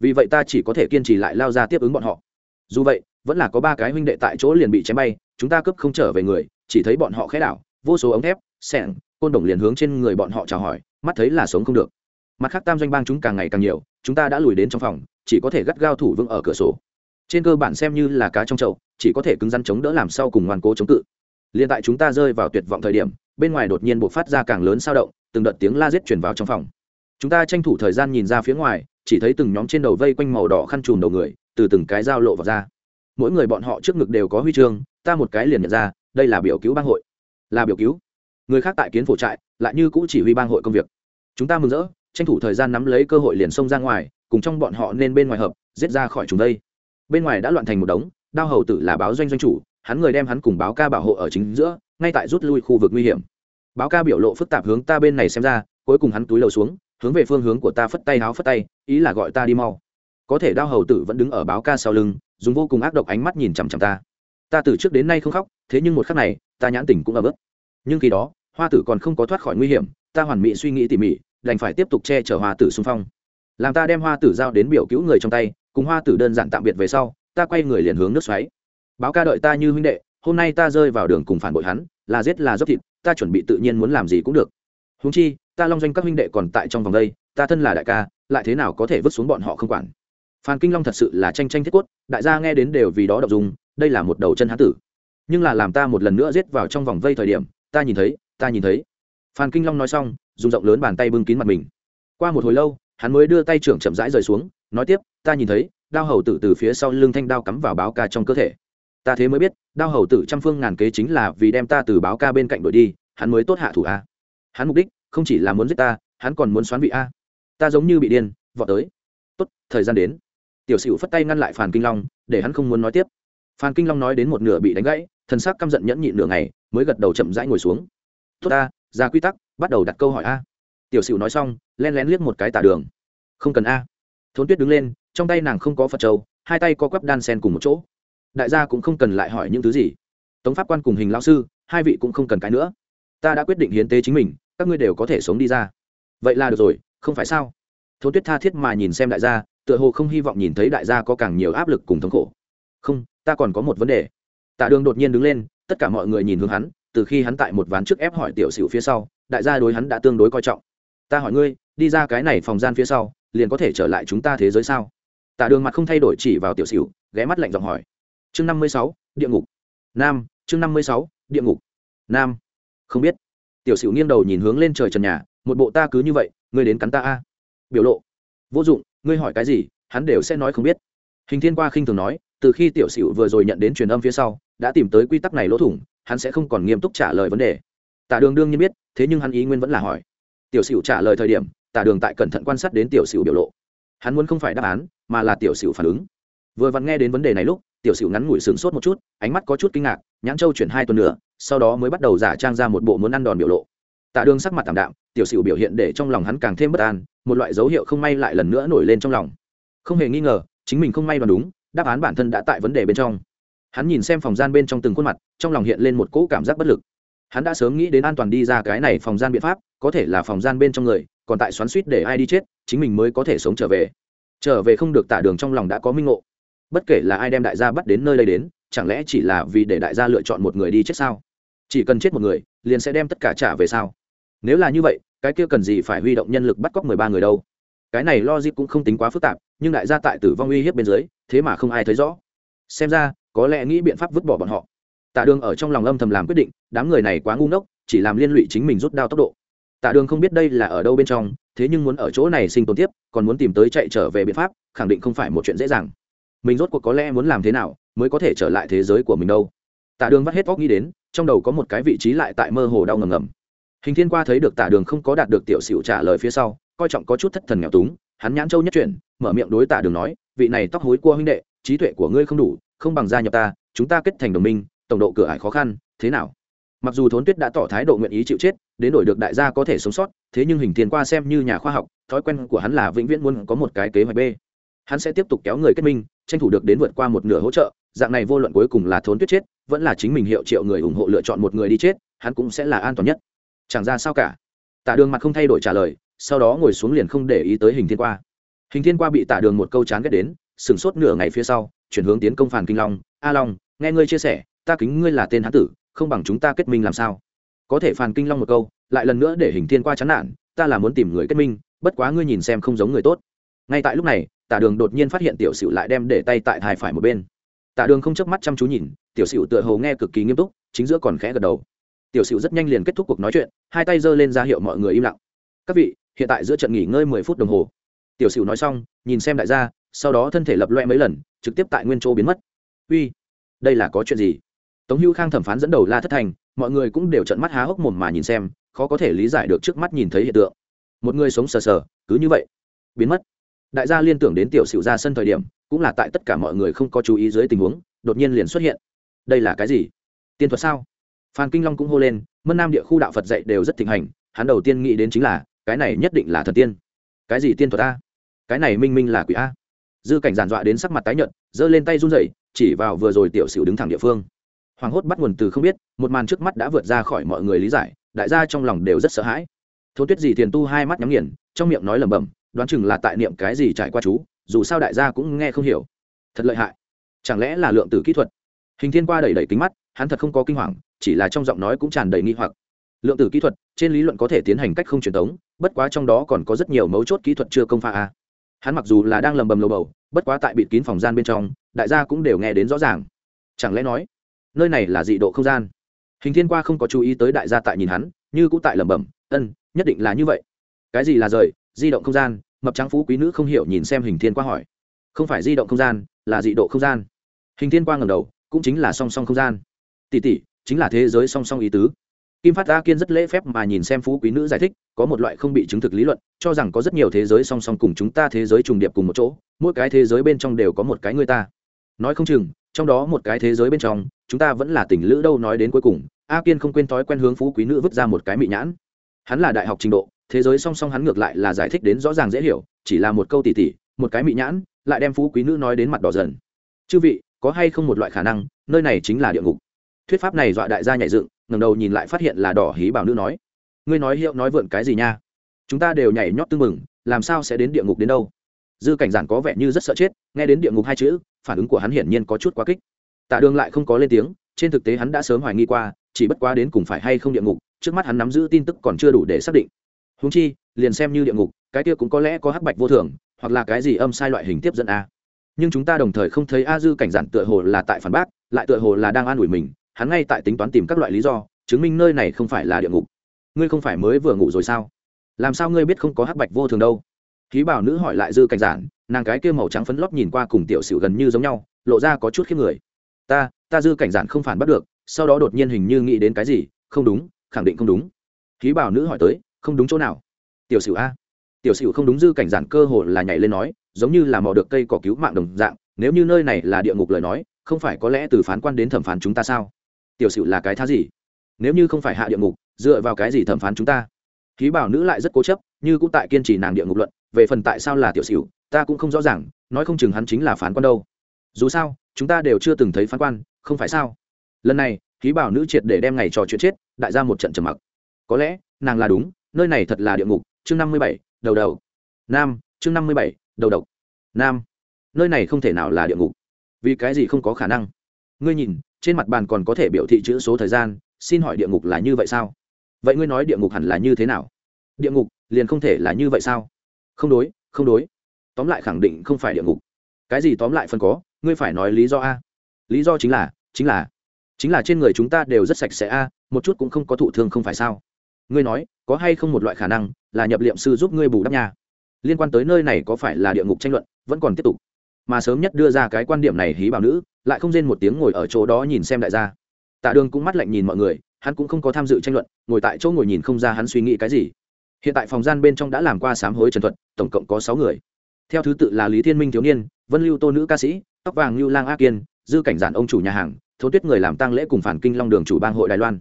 A: Vì vậy ta chỉ có thể kiên trì lại lao ra tiếp ứng bọn họ. Dù vậy, vẫn là có ba cái huynh đệ tại chỗ liền bị chém bay, chúng ta cướp không trở về người chỉ thấy bọn họ khẽ đảo, vô số ống thép sẻng côn đồng liền hướng trên người bọn họ chào hỏi, mắt thấy là sống không được. Mặt khác tam doanh bang chúng càng ngày càng nhiều, chúng ta đã lùi đến trong phòng, chỉ có thể gắt gao thủ vững ở cửa sổ. Trên cơ bản xem như là cá trong chậu, chỉ có thể cứng rắn chống đỡ làm sau cùng ngoan cố chống cự. Liền tại chúng ta rơi vào tuyệt vọng thời điểm, bên ngoài đột nhiên buộc phát ra càng lớn sao động, từng đợt tiếng la rết chuyển vào trong phòng. Chúng ta tranh thủ thời gian nhìn ra phía ngoài, chỉ thấy từng nhóm trên đầu vây quanh màu đỏ khăn trùm đầu người, từ từng cái dao lộ vào ra. Mỗi người bọn họ trước ngực đều có huy chương, ta một cái liền nhận ra đây là biểu cứu bang hội. Là biểu cứu. Người khác tại kiến phổ trại, lại như cũ chỉ huy bang hội công việc. Chúng ta mừng rỡ, tranh thủ thời gian nắm lấy cơ hội liền xông ra ngoài, cùng trong bọn họ nên bên ngoài hợp, giết ra khỏi chúng đây. Bên ngoài đã loạn thành một đống, đao hầu tử là báo doanh doanh chủ, hắn người đem hắn cùng báo ca bảo hộ ở chính giữa, ngay tại rút lui khu vực nguy hiểm. Báo ca biểu lộ phức tạp hướng ta bên này xem ra, cuối cùng hắn túi lầu xuống, hướng về phương hướng của ta phất tay háo phất tay, ý là gọi ta đi mau. Có thể đao hầu tử vẫn đứng ở báo ca sau lưng, dùng vô cùng ác độc ánh mắt nhìn chằm chằm ta ta từ trước đến nay không khóc, thế nhưng một khắc này, ta nhãn tình cũng ấm ức. Nhưng khi đó, hoa tử còn không có thoát khỏi nguy hiểm, ta hoàn mỹ suy nghĩ tỉ mỉ, đành phải tiếp tục che chở hoa tử xung phong. Làm ta đem hoa tử giao đến biểu cứu người trong tay, cùng hoa tử đơn giản tạm biệt về sau, ta quay người liền hướng nước xoáy. Báo ca đợi ta như huynh đệ, hôm nay ta rơi vào đường cùng phản bội hắn, là giết là dốc thịt, ta chuẩn bị tự nhiên muốn làm gì cũng được. Húng chi, ta long doanh các huynh đệ còn tại trong vòng đây, ta thân là đại ca, lại thế nào có thể vứt xuống bọn họ không quản? Phan kinh long thật sự là tranh tranh thiết quất đại gia nghe đến đều vì đó đọc dùng đây là một đầu chân hán tử. Nhưng là làm ta một lần nữa giết vào trong vòng vây thời điểm, ta nhìn thấy, ta nhìn thấy. Phan kinh long nói xong, dùng rộng lớn bàn tay bưng kín mặt mình. Qua một hồi lâu, hắn mới đưa tay trưởng chậm rãi rời xuống, nói tiếp, ta nhìn thấy, đao hầu tử từ phía sau lưng thanh đao cắm vào báo ca trong cơ thể. Ta thế mới biết, đao hầu tử trăm phương ngàn kế chính là vì đem ta từ báo ca bên cạnh đội đi, hắn mới tốt hạ thủ a. Hắn mục đích, không chỉ là muốn giết ta, hắn còn muốn xoán vị a. Ta giống như bị điên, vọt tới. Tốt, thời gian đến. Tiểu sửu phất tay ngăn lại phàn kinh long, để hắn không muốn nói tiếp phan kinh long nói đến một nửa bị đánh gãy, thần sắc căm giận nhẫn nhịn nửa ngày, mới gật đầu chậm rãi ngồi xuống. Tốt ta, ra quy tắc, bắt đầu đặt câu hỏi a. Tiểu sửu nói xong, len lén liếc một cái tả đường. Không cần a. Thốn tuyết đứng lên, trong tay nàng không có phật trâu hai tay có quắp đan sen cùng một chỗ. Đại gia cũng không cần lại hỏi những thứ gì. Tống pháp quan cùng hình lao sư, hai vị cũng không cần cái nữa. Ta đã quyết định hiến tế chính mình, các ngươi đều có thể sống đi ra. Vậy là được rồi, không phải sao? Thốn tuyết tha thiết mà nhìn xem đại gia, tựa hồ không hy vọng nhìn thấy đại gia có càng nhiều áp lực cùng thống khổ. Không ta còn có một vấn đề. Tạ đường đột nhiên đứng lên, tất cả mọi người nhìn hướng hắn, từ khi hắn tại một ván trước ép hỏi tiểu sửu phía sau, đại gia đối hắn đã tương đối coi trọng. Ta hỏi ngươi, đi ra cái này phòng gian phía sau, liền có thể trở lại chúng ta thế giới sao? Tạ đường mặt không thay đổi chỉ vào tiểu sửu ghé mắt lạnh giọng hỏi. Chương năm mươi sáu, địa ngục. Nam, chương năm mươi sáu, địa ngục. Nam. Không biết. Tiểu sửu nghiêng đầu nhìn hướng lên trời trần nhà, một bộ ta cứ như vậy, ngươi đến cắn ta a. Biểu lộ. Vô dụng, ngươi hỏi cái gì, hắn đều sẽ nói không biết. Hình thiên qua khinh thường nói từ khi tiểu sửu vừa rồi nhận đến truyền âm phía sau, đã tìm tới quy tắc này lỗ thủng, hắn sẽ không còn nghiêm túc trả lời vấn đề. Tả đường đương nhiên biết, thế nhưng hắn ý nguyên vẫn là hỏi. Tiểu sửu trả lời thời điểm, tả đường tại cẩn thận quan sát đến tiểu sửu biểu lộ. Hắn muốn không phải đáp án, mà là tiểu sửu phản ứng. Vừa vặn nghe đến vấn đề này lúc, tiểu sửu ngắn ngủi sướng sốt một chút, ánh mắt có chút kinh ngạc, nhãn châu chuyển hai tuần nữa, sau đó mới bắt đầu giả trang ra một bộ muốn ăn đòn biểu lộ. Tạ đường sắc mặt tảm đạm, tiểu sửu biểu hiện để trong lòng hắn càng thêm bất an, một loại dấu hiệu không may lại lần nữa nổi lên trong lòng. Không hề nghi ngờ, chính mình không may đoán đúng đáp án bản thân đã tại vấn đề bên trong. Hắn nhìn xem phòng gian bên trong từng khuôn mặt, trong lòng hiện lên một cỗ cảm giác bất lực. Hắn đã sớm nghĩ đến an toàn đi ra cái này phòng gian biện pháp, có thể là phòng gian bên trong người, còn tại xoắn suýt để ai đi chết, chính mình mới có thể sống trở về. Trở về không được tả đường trong lòng đã có minh ngộ. Bất kể là ai đem đại gia bắt đến nơi đây đến, chẳng lẽ chỉ là vì để đại gia lựa chọn một người đi chết sao? Chỉ cần chết một người, liền sẽ đem tất cả trả về sao? Nếu là như vậy, cái kia cần gì phải huy động nhân lực bắt cóc mười ba người đâu? Cái này logic cũng không tính quá phức tạp, nhưng đại gia tại tử vong uy hiếp bên dưới, thế mà không ai thấy rõ. Xem ra, có lẽ nghĩ biện pháp vứt bỏ bọn họ. Tạ đường ở trong lòng âm thầm làm quyết định, đám người này quá ngu ngốc, chỉ làm liên lụy chính mình rút đao tốc độ. Tạ đường không biết đây là ở đâu bên trong, thế nhưng muốn ở chỗ này sinh tồn tiếp, còn muốn tìm tới chạy trở về biện pháp, khẳng định không phải một chuyện dễ dàng. Mình rốt cuộc có lẽ muốn làm thế nào, mới có thể trở lại thế giới của mình đâu. Tạ đường vắt hết óc nghĩ đến, trong đầu có một cái vị trí lại tại mơ hồ đau ngầm ngầm. Hình thiên qua thấy được tạ đường không có đạt được tiểu sửu trả lời phía sau coi trọng có chút thất thần nghèo túng, hắn nhãn châu nhất chuyển, mở miệng đối tạ đường nói, vị này tóc hối cua huynh đệ, trí tuệ của ngươi không đủ, không bằng gia nhập ta, chúng ta kết thành đồng minh, tổng độ cửa ải khó khăn, thế nào? Mặc dù thốn tuyết đã tỏ thái độ nguyện ý chịu chết, đến đổi được đại gia có thể sống sót, thế nhưng hình thiên qua xem như nhà khoa học, thói quen của hắn là vĩnh viễn muốn có một cái kế hoạch b. Hắn sẽ tiếp tục kéo người kết minh, tranh thủ được đến vượt qua một nửa hỗ trợ, dạng này vô luận cuối cùng là thốn tuyết chết, vẫn là chính mình hiệu triệu người ủng hộ lựa chọn một người đi chết, hắn cũng sẽ là an toàn nhất. Chẳng ra sao cả. Tạ đường mặt không thay đổi trả lời sau đó ngồi xuống liền không để ý tới hình thiên qua. Hình thiên qua bị tả đường một câu chán ghét đến, sửng sốt nửa ngày phía sau, chuyển hướng tiến công phản kinh long. A long, nghe ngươi chia sẻ, ta kính ngươi là tên hán tử, không bằng chúng ta kết minh làm sao? Có thể phản kinh long một câu, lại lần nữa để hình thiên qua chán nản, ta là muốn tìm người kết minh, bất quá ngươi nhìn xem không giống người tốt. Ngay tại lúc này, tả đường đột nhiên phát hiện tiểu sửu lại đem để tay tại thai phải một bên. Tả đường không chớp mắt chăm chú nhìn, tiểu sửu tựa hồ nghe cực kỳ nghiêm túc, chính giữa còn khẽ gật đầu. Tiểu sửu rất nhanh liền kết thúc cuộc nói chuyện, hai tay giơ lên ra hiệu mọi người im lặng. Các vị hiện tại giữa trận nghỉ ngơi mười phút đồng hồ. Tiểu sửu nói xong, nhìn xem đại gia, sau đó thân thể lập loe mấy lần, trực tiếp tại nguyên chỗ biến mất. Uy, đây là có chuyện gì? Tống hữu khang thẩm phán dẫn đầu la thất thành, mọi người cũng đều trận mắt há hốc mồm mà nhìn xem, khó có thể lý giải được trước mắt nhìn thấy hiện tượng. Một người sống sờ sờ, cứ như vậy, biến mất. Đại gia liên tưởng đến tiểu sửu ra sân thời điểm, cũng là tại tất cả mọi người không có chú ý dưới tình huống, đột nhiên liền xuất hiện. Đây là cái gì? Tiên thuật sao? Phan kinh long cũng hô lên, mân nam địa khu đạo phật dạy đều rất thịnh hành, hắn đầu tiên nghĩ đến chính là cái này nhất định là thần tiên. Cái gì tiên thuật a? Cái này minh minh là quỷ a? Dư cảnh giàn dọa đến sắc mặt tái nhợt, giơ lên tay run rẩy, chỉ vào vừa rồi tiểu sửu đứng thẳng địa phương. Hoàng hốt bắt nguồn từ không biết, một màn trước mắt đã vượt ra khỏi mọi người lý giải, đại gia trong lòng đều rất sợ hãi. Thôn tuyết gì thiền tu hai mắt nhắm nghiền, trong miệng nói lẩm bẩm, đoán chừng là tại niệm cái gì trải qua chú, dù sao đại gia cũng nghe không hiểu. Thật lợi hại. Chẳng lẽ là lượng tử kỹ thuật? Hình thiên qua đẩy đẩy kính mắt, hắn thật không có kinh hoàng, chỉ là trong giọng nói cũng tràn đầy nghi hoặc lượng tử kỹ thuật, trên lý luận có thể tiến hành cách không truyền thống, bất quá trong đó còn có rất nhiều mấu chốt kỹ thuật chưa công pha a. Hắn mặc dù là đang lầm bầm lầu bầu, bất quá tại bịt kín phòng gian bên trong, đại gia cũng đều nghe đến rõ ràng. Chẳng lẽ nói, nơi này là dị độ không gian? Hình thiên qua không có chú ý tới đại gia tại nhìn hắn, như cũng tại lẩm bẩm, ân, nhất định là như vậy. Cái gì là rời? Di động không gian? Mập trắng phú quý nữ không hiểu nhìn xem hình thiên qua hỏi. Không phải di động không gian, là dị độ không gian. Hình thiên qua ngầm đầu, cũng chính là song song không gian. Tỷ tỷ, chính là thế giới song song ý tứ kim phát a kiên rất lễ phép mà nhìn xem phú quý nữ giải thích, có một loại không bị chứng thực lý luận, cho rằng có rất nhiều thế giới song song cùng chúng ta thế giới trùng điệp cùng một chỗ, mỗi cái thế giới bên trong đều có một cái người ta. Nói không chừng, trong đó một cái thế giới bên trong, chúng ta vẫn là tình lữ đâu nói đến cuối cùng, a kiên không quên thói quen hướng phú quý nữ vứt ra một cái mị nhãn. Hắn là đại học trình độ, thế giới song song hắn ngược lại là giải thích đến rõ ràng dễ hiểu, chỉ là một câu tỉ tỉ, một cái mị nhãn, lại đem phú quý nữ nói đến mặt đỏ dần. Chư vị, có hay không một loại khả năng, nơi này chính là địa ngục? Thuyết pháp này dọa đại gia nhảy dựng ngầm đầu nhìn lại phát hiện là đỏ hí bảo nữ nói. Ngươi nói hiệu nói vượn cái gì nha? Chúng ta đều nhảy nhót tư mừng làm sao sẽ đến địa ngục đến đâu? Dư cảnh giản có vẻ như rất sợ chết, nghe đến địa ngục hai chữ, phản ứng của hắn hiển nhiên có chút quá kích. Tạ đường lại không có lên tiếng, trên thực tế hắn đã sớm hoài nghi qua, chỉ bất quá đến cùng phải hay không địa ngục, trước mắt hắn nắm giữ tin tức còn chưa đủ để xác định. Húng chi, liền xem như địa ngục, cái kia cũng có lẽ có hắc bạch vô thường, hoặc là cái gì âm sai loại hình tiếp dẫn a. Nhưng chúng ta đồng thời không thấy a dư cảnh giản tựa hồ là tại phản bác, lại tựa hồ là đang an ủi mình hắn ngay tại tính toán tìm các loại lý do, chứng minh nơi này không phải là địa ngục. Ngươi không phải mới vừa ngủ rồi sao? Làm sao ngươi biết không có hắc bạch vô thường đâu? Khí bảo nữ hỏi lại dư cảnh giản, nàng cái kia màu trắng phấn lót nhìn qua cùng tiểu sửu gần như giống nhau, lộ ra có chút khiếp người. Ta ta dư cảnh giản không phản bắt được, sau đó đột nhiên hình như nghĩ đến cái gì, không đúng, khẳng định không đúng. Khí bảo nữ hỏi tới, không đúng chỗ nào? Tiểu sửu a. Tiểu sửu không đúng dư cảnh giản cơ hồ là nhảy lên nói, giống như là mò được cây cỏ cứu mạng đồng dạng, nếu như nơi này là địa ngục lời nói, không phải có lẽ từ phán quan đến thẩm phán chúng ta sao? Tiểu sửu là cái thá gì? Nếu như không phải hạ địa ngục, dựa vào cái gì thẩm phán chúng ta? Khí bảo nữ lại rất cố chấp, như cũng tại kiên trì nàng địa ngục luận, về phần tại sao là tiểu sửu ta cũng không rõ ràng, nói không chừng hắn chính là phán quan đâu. Dù sao, chúng ta đều chưa từng thấy phán quan, không phải sao? Lần này khí bảo nữ triệt để đem ngày trò chuyện chết, đại ra một trận trầm mặc. Có lẽ, nàng là đúng, nơi này thật là địa ngục, chương năm mươi bảy, đầu đầu. Nam, chương năm mươi bảy, đầu độc. Nam, nơi này không thể nào là địa ngục. Vì cái gì không có khả năng? Ngươi nhìn trên mặt bàn còn có thể biểu thị chữ số thời gian, xin hỏi địa ngục là như vậy sao? Vậy ngươi nói địa ngục hẳn là như thế nào? Địa ngục, liền không thể là như vậy sao? Không đối không đối. Tóm lại khẳng định không phải địa ngục. Cái gì tóm lại phần có, ngươi phải nói lý do a. Lý do chính là chính là chính là trên người chúng ta đều rất sạch sẽ a, một chút cũng không có thụ thương không phải sao? Ngươi nói, có hay không một loại khả năng là nhập liệm sư giúp ngươi bù đắp nhà? Liên quan tới nơi này có phải là địa ngục tranh luận, vẫn còn tiếp tục mà sớm nhất đưa ra cái quan điểm này hí bảo nữ, lại không rên một tiếng ngồi ở chỗ đó nhìn xem đại gia. Tạ đường cũng mắt lạnh nhìn mọi người, hắn cũng không có tham dự tranh luận, ngồi tại chỗ ngồi nhìn không ra hắn suy nghĩ cái gì. Hiện tại phòng gian bên trong đã làm qua sám hối trần thuật, tổng cộng có sáu người. Theo thứ tự là lý thiên minh thiếu niên, vân lưu tô nữ ca sĩ, tóc vàng lưu lang a kiên, dư cảnh giản ông chủ nhà hàng, thấu tuyết người làm tăng lễ cùng phản kinh long đường chủ bang hội đài loan.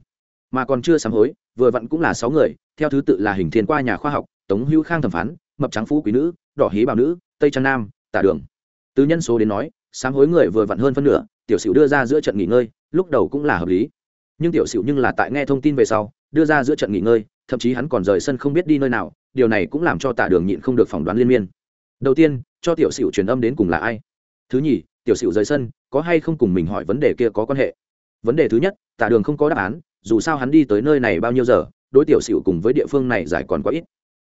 A: Mà còn chưa sám hối, vừa vặn cũng là sáu người, theo thứ tự là hình thiên qua nhà khoa học, tống hữu khang thẩm phán, mập trắng phú quý nữ, đỏ hí bảo nữ, tây trang nam tả đường từ nhân số đến nói, sám hối người vừa vặn hơn phân nửa, tiểu sửu đưa ra giữa trận nghỉ ngơi, lúc đầu cũng là hợp lý. Nhưng tiểu sửu nhưng là tại nghe thông tin về sau, đưa ra giữa trận nghỉ ngơi, thậm chí hắn còn rời sân không biết đi nơi nào, điều này cũng làm cho tả đường nhịn không được phỏng đoán liên miên. Đầu tiên, cho tiểu sửu truyền âm đến cùng là ai? Thứ nhì, tiểu sửu rời sân, có hay không cùng mình hỏi vấn đề kia có quan hệ? Vấn đề thứ nhất tả đường không có đáp án, dù sao hắn đi tới nơi này bao nhiêu giờ, đối tiểu sửu cùng với địa phương này giải còn quá ít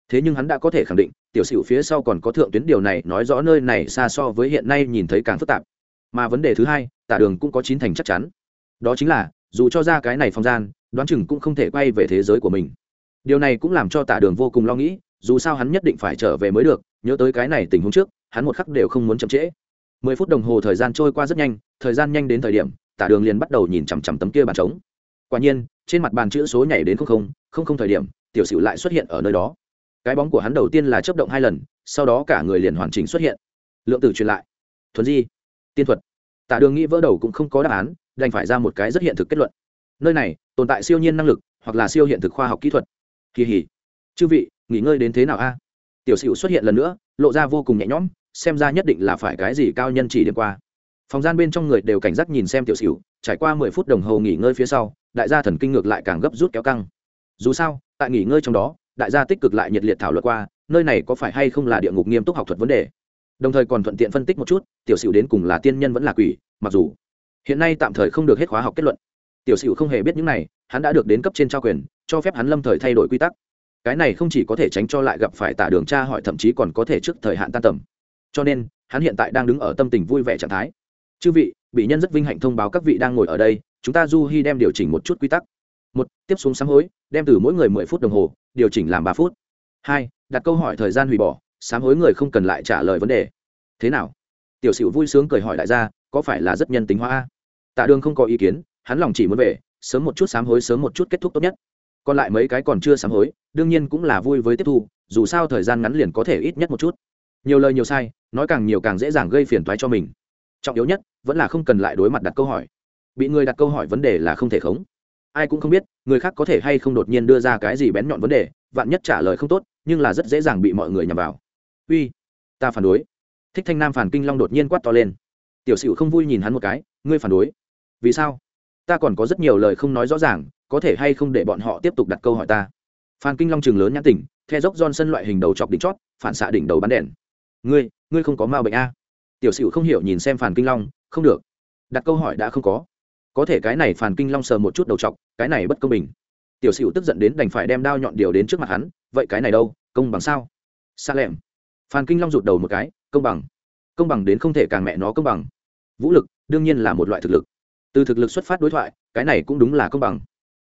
A: thế nhưng hắn đã có thể khẳng định, tiểu sửu phía sau còn có thượng tuyến điều này, nói rõ nơi này xa so với hiện nay nhìn thấy càng phức tạp. Mà vấn đề thứ hai, tả đường cũng có chín thành chắc chắn. Đó chính là, dù cho ra cái này phong gian, đoán chừng cũng không thể quay về thế giới của mình. Điều này cũng làm cho tả đường vô cùng lo nghĩ, dù sao hắn nhất định phải trở về mới được, nhớ tới cái này tình huống trước, hắn một khắc đều không muốn chậm trễ. Mười phút đồng hồ thời gian trôi qua rất nhanh, thời gian nhanh đến thời điểm, tả đường liền bắt đầu nhìn chằm chằm tấm kia bàn trống. Quả nhiên, trên mặt bàn chữ số nhảy đến không không không không thời điểm, tiểu sửu lại xuất hiện ở nơi đó cái bóng của hắn đầu tiên là chấp động hai lần, sau đó cả người liền hoàn chỉnh xuất hiện. Lượng tử truyền lại. Thuần di. Tiên thuật. Tả đường nghĩ vỡ đầu cũng không có đáp án, đành phải ra một cái rất hiện thực kết luận. Nơi này, tồn tại siêu nhiên năng lực, hoặc là siêu hiện thực khoa học kỹ thuật. Kỳ hỉ. Chư vị, nghỉ ngơi đến thế nào a? Tiểu sửu xuất hiện lần nữa, lộ ra vô cùng nhẹ nhõm, xem ra nhất định là phải cái gì cao nhân chỉ điểm qua. Phòng gian bên trong người đều cảnh giác nhìn xem tiểu sửu, trải qua mười phút đồng hồ nghỉ ngơi phía sau, đại gia thần kinh ngược lại càng gấp rút kéo căng. Dù sao, tại nghỉ ngơi trong đó đại gia tích cực lại nhiệt liệt thảo luận qua, nơi này có phải hay không là địa ngục nghiêm túc học thuật vấn đề. Đồng thời còn thuận tiện phân tích một chút, tiểu sửu đến cùng là tiên nhân vẫn là quỷ, mặc dù hiện nay tạm thời không được hết khóa học kết luận. Tiểu sửu không hề biết những này, hắn đã được đến cấp trên trao quyền, cho phép hắn lâm thời thay đổi quy tắc. Cái này không chỉ có thể tránh cho lại gặp phải tả đường tra hỏi, thậm chí còn có thể trước thời hạn tan tầm. Cho nên, hắn hiện tại đang đứng ở tâm tình vui vẻ trạng thái. Chư vị, bị nhân rất vinh hạnh thông báo các vị đang ngồi ở đây, chúng ta du hy đem điều chỉnh một chút quy tắc một, tiếp xuống sáng hối, đem từ mỗi người mười phút đồng hồ, điều chỉnh làm ba phút. Hai, đặt câu hỏi thời gian hủy bỏ, sám hối người không cần lại trả lời vấn đề. Thế nào? Tiểu sửu vui sướng cười hỏi đại gia, có phải là rất nhân tính hóa tạ đường không có ý kiến, hắn lòng chỉ muốn về, sớm một chút sám hối, sớm một chút kết thúc tốt nhất. Còn lại mấy cái còn chưa sám hối, đương nhiên cũng là vui với tiếp thu, dù sao thời gian ngắn liền có thể ít nhất một chút. Nhiều lời nhiều sai, nói càng nhiều càng dễ dàng gây phiền toái cho mình. Trọng yếu nhất, vẫn là không cần lại đối mặt đặt câu hỏi. Bị người đặt câu hỏi vấn đề là không thể khống ai cũng không biết, người khác có thể hay không đột nhiên đưa ra cái gì bén nhọn vấn đề, vạn nhất trả lời không tốt, nhưng là rất dễ dàng bị mọi người nhằm vào. Uy, ta phản đối. Thích thanh nam phản kinh long đột nhiên quát to lên. Tiểu sửu không vui nhìn hắn một cái, ngươi phản đối? Vì sao? Ta còn có rất nhiều lời không nói rõ ràng, có thể hay không để bọn họ tiếp tục đặt câu hỏi ta? Phan kinh long trường lớn nhãn tỉnh, the dốc giòn sân loại hình đầu chọc đỉnh chót, phản xạ đỉnh đầu bắn đèn. Ngươi ngươi không có ma bệnh a? Tiểu sửu không hiểu nhìn xem phản kinh long, không được. Đặt câu hỏi đã không có có thể cái này phản kinh long sờ một chút đầu chọc, cái này bất công bình. Tiểu sửu tức giận đến đành phải đem đao nhọn điều đến trước mặt hắn, vậy cái này đâu, công bằng sao? Xa lẹm phàn kinh long rụt đầu một cái, công bằng. Công bằng đến không thể càng mẹ nó công bằng. Vũ lực, đương nhiên là một loại thực lực. Từ thực lực xuất phát đối thoại, cái này cũng đúng là công bằng.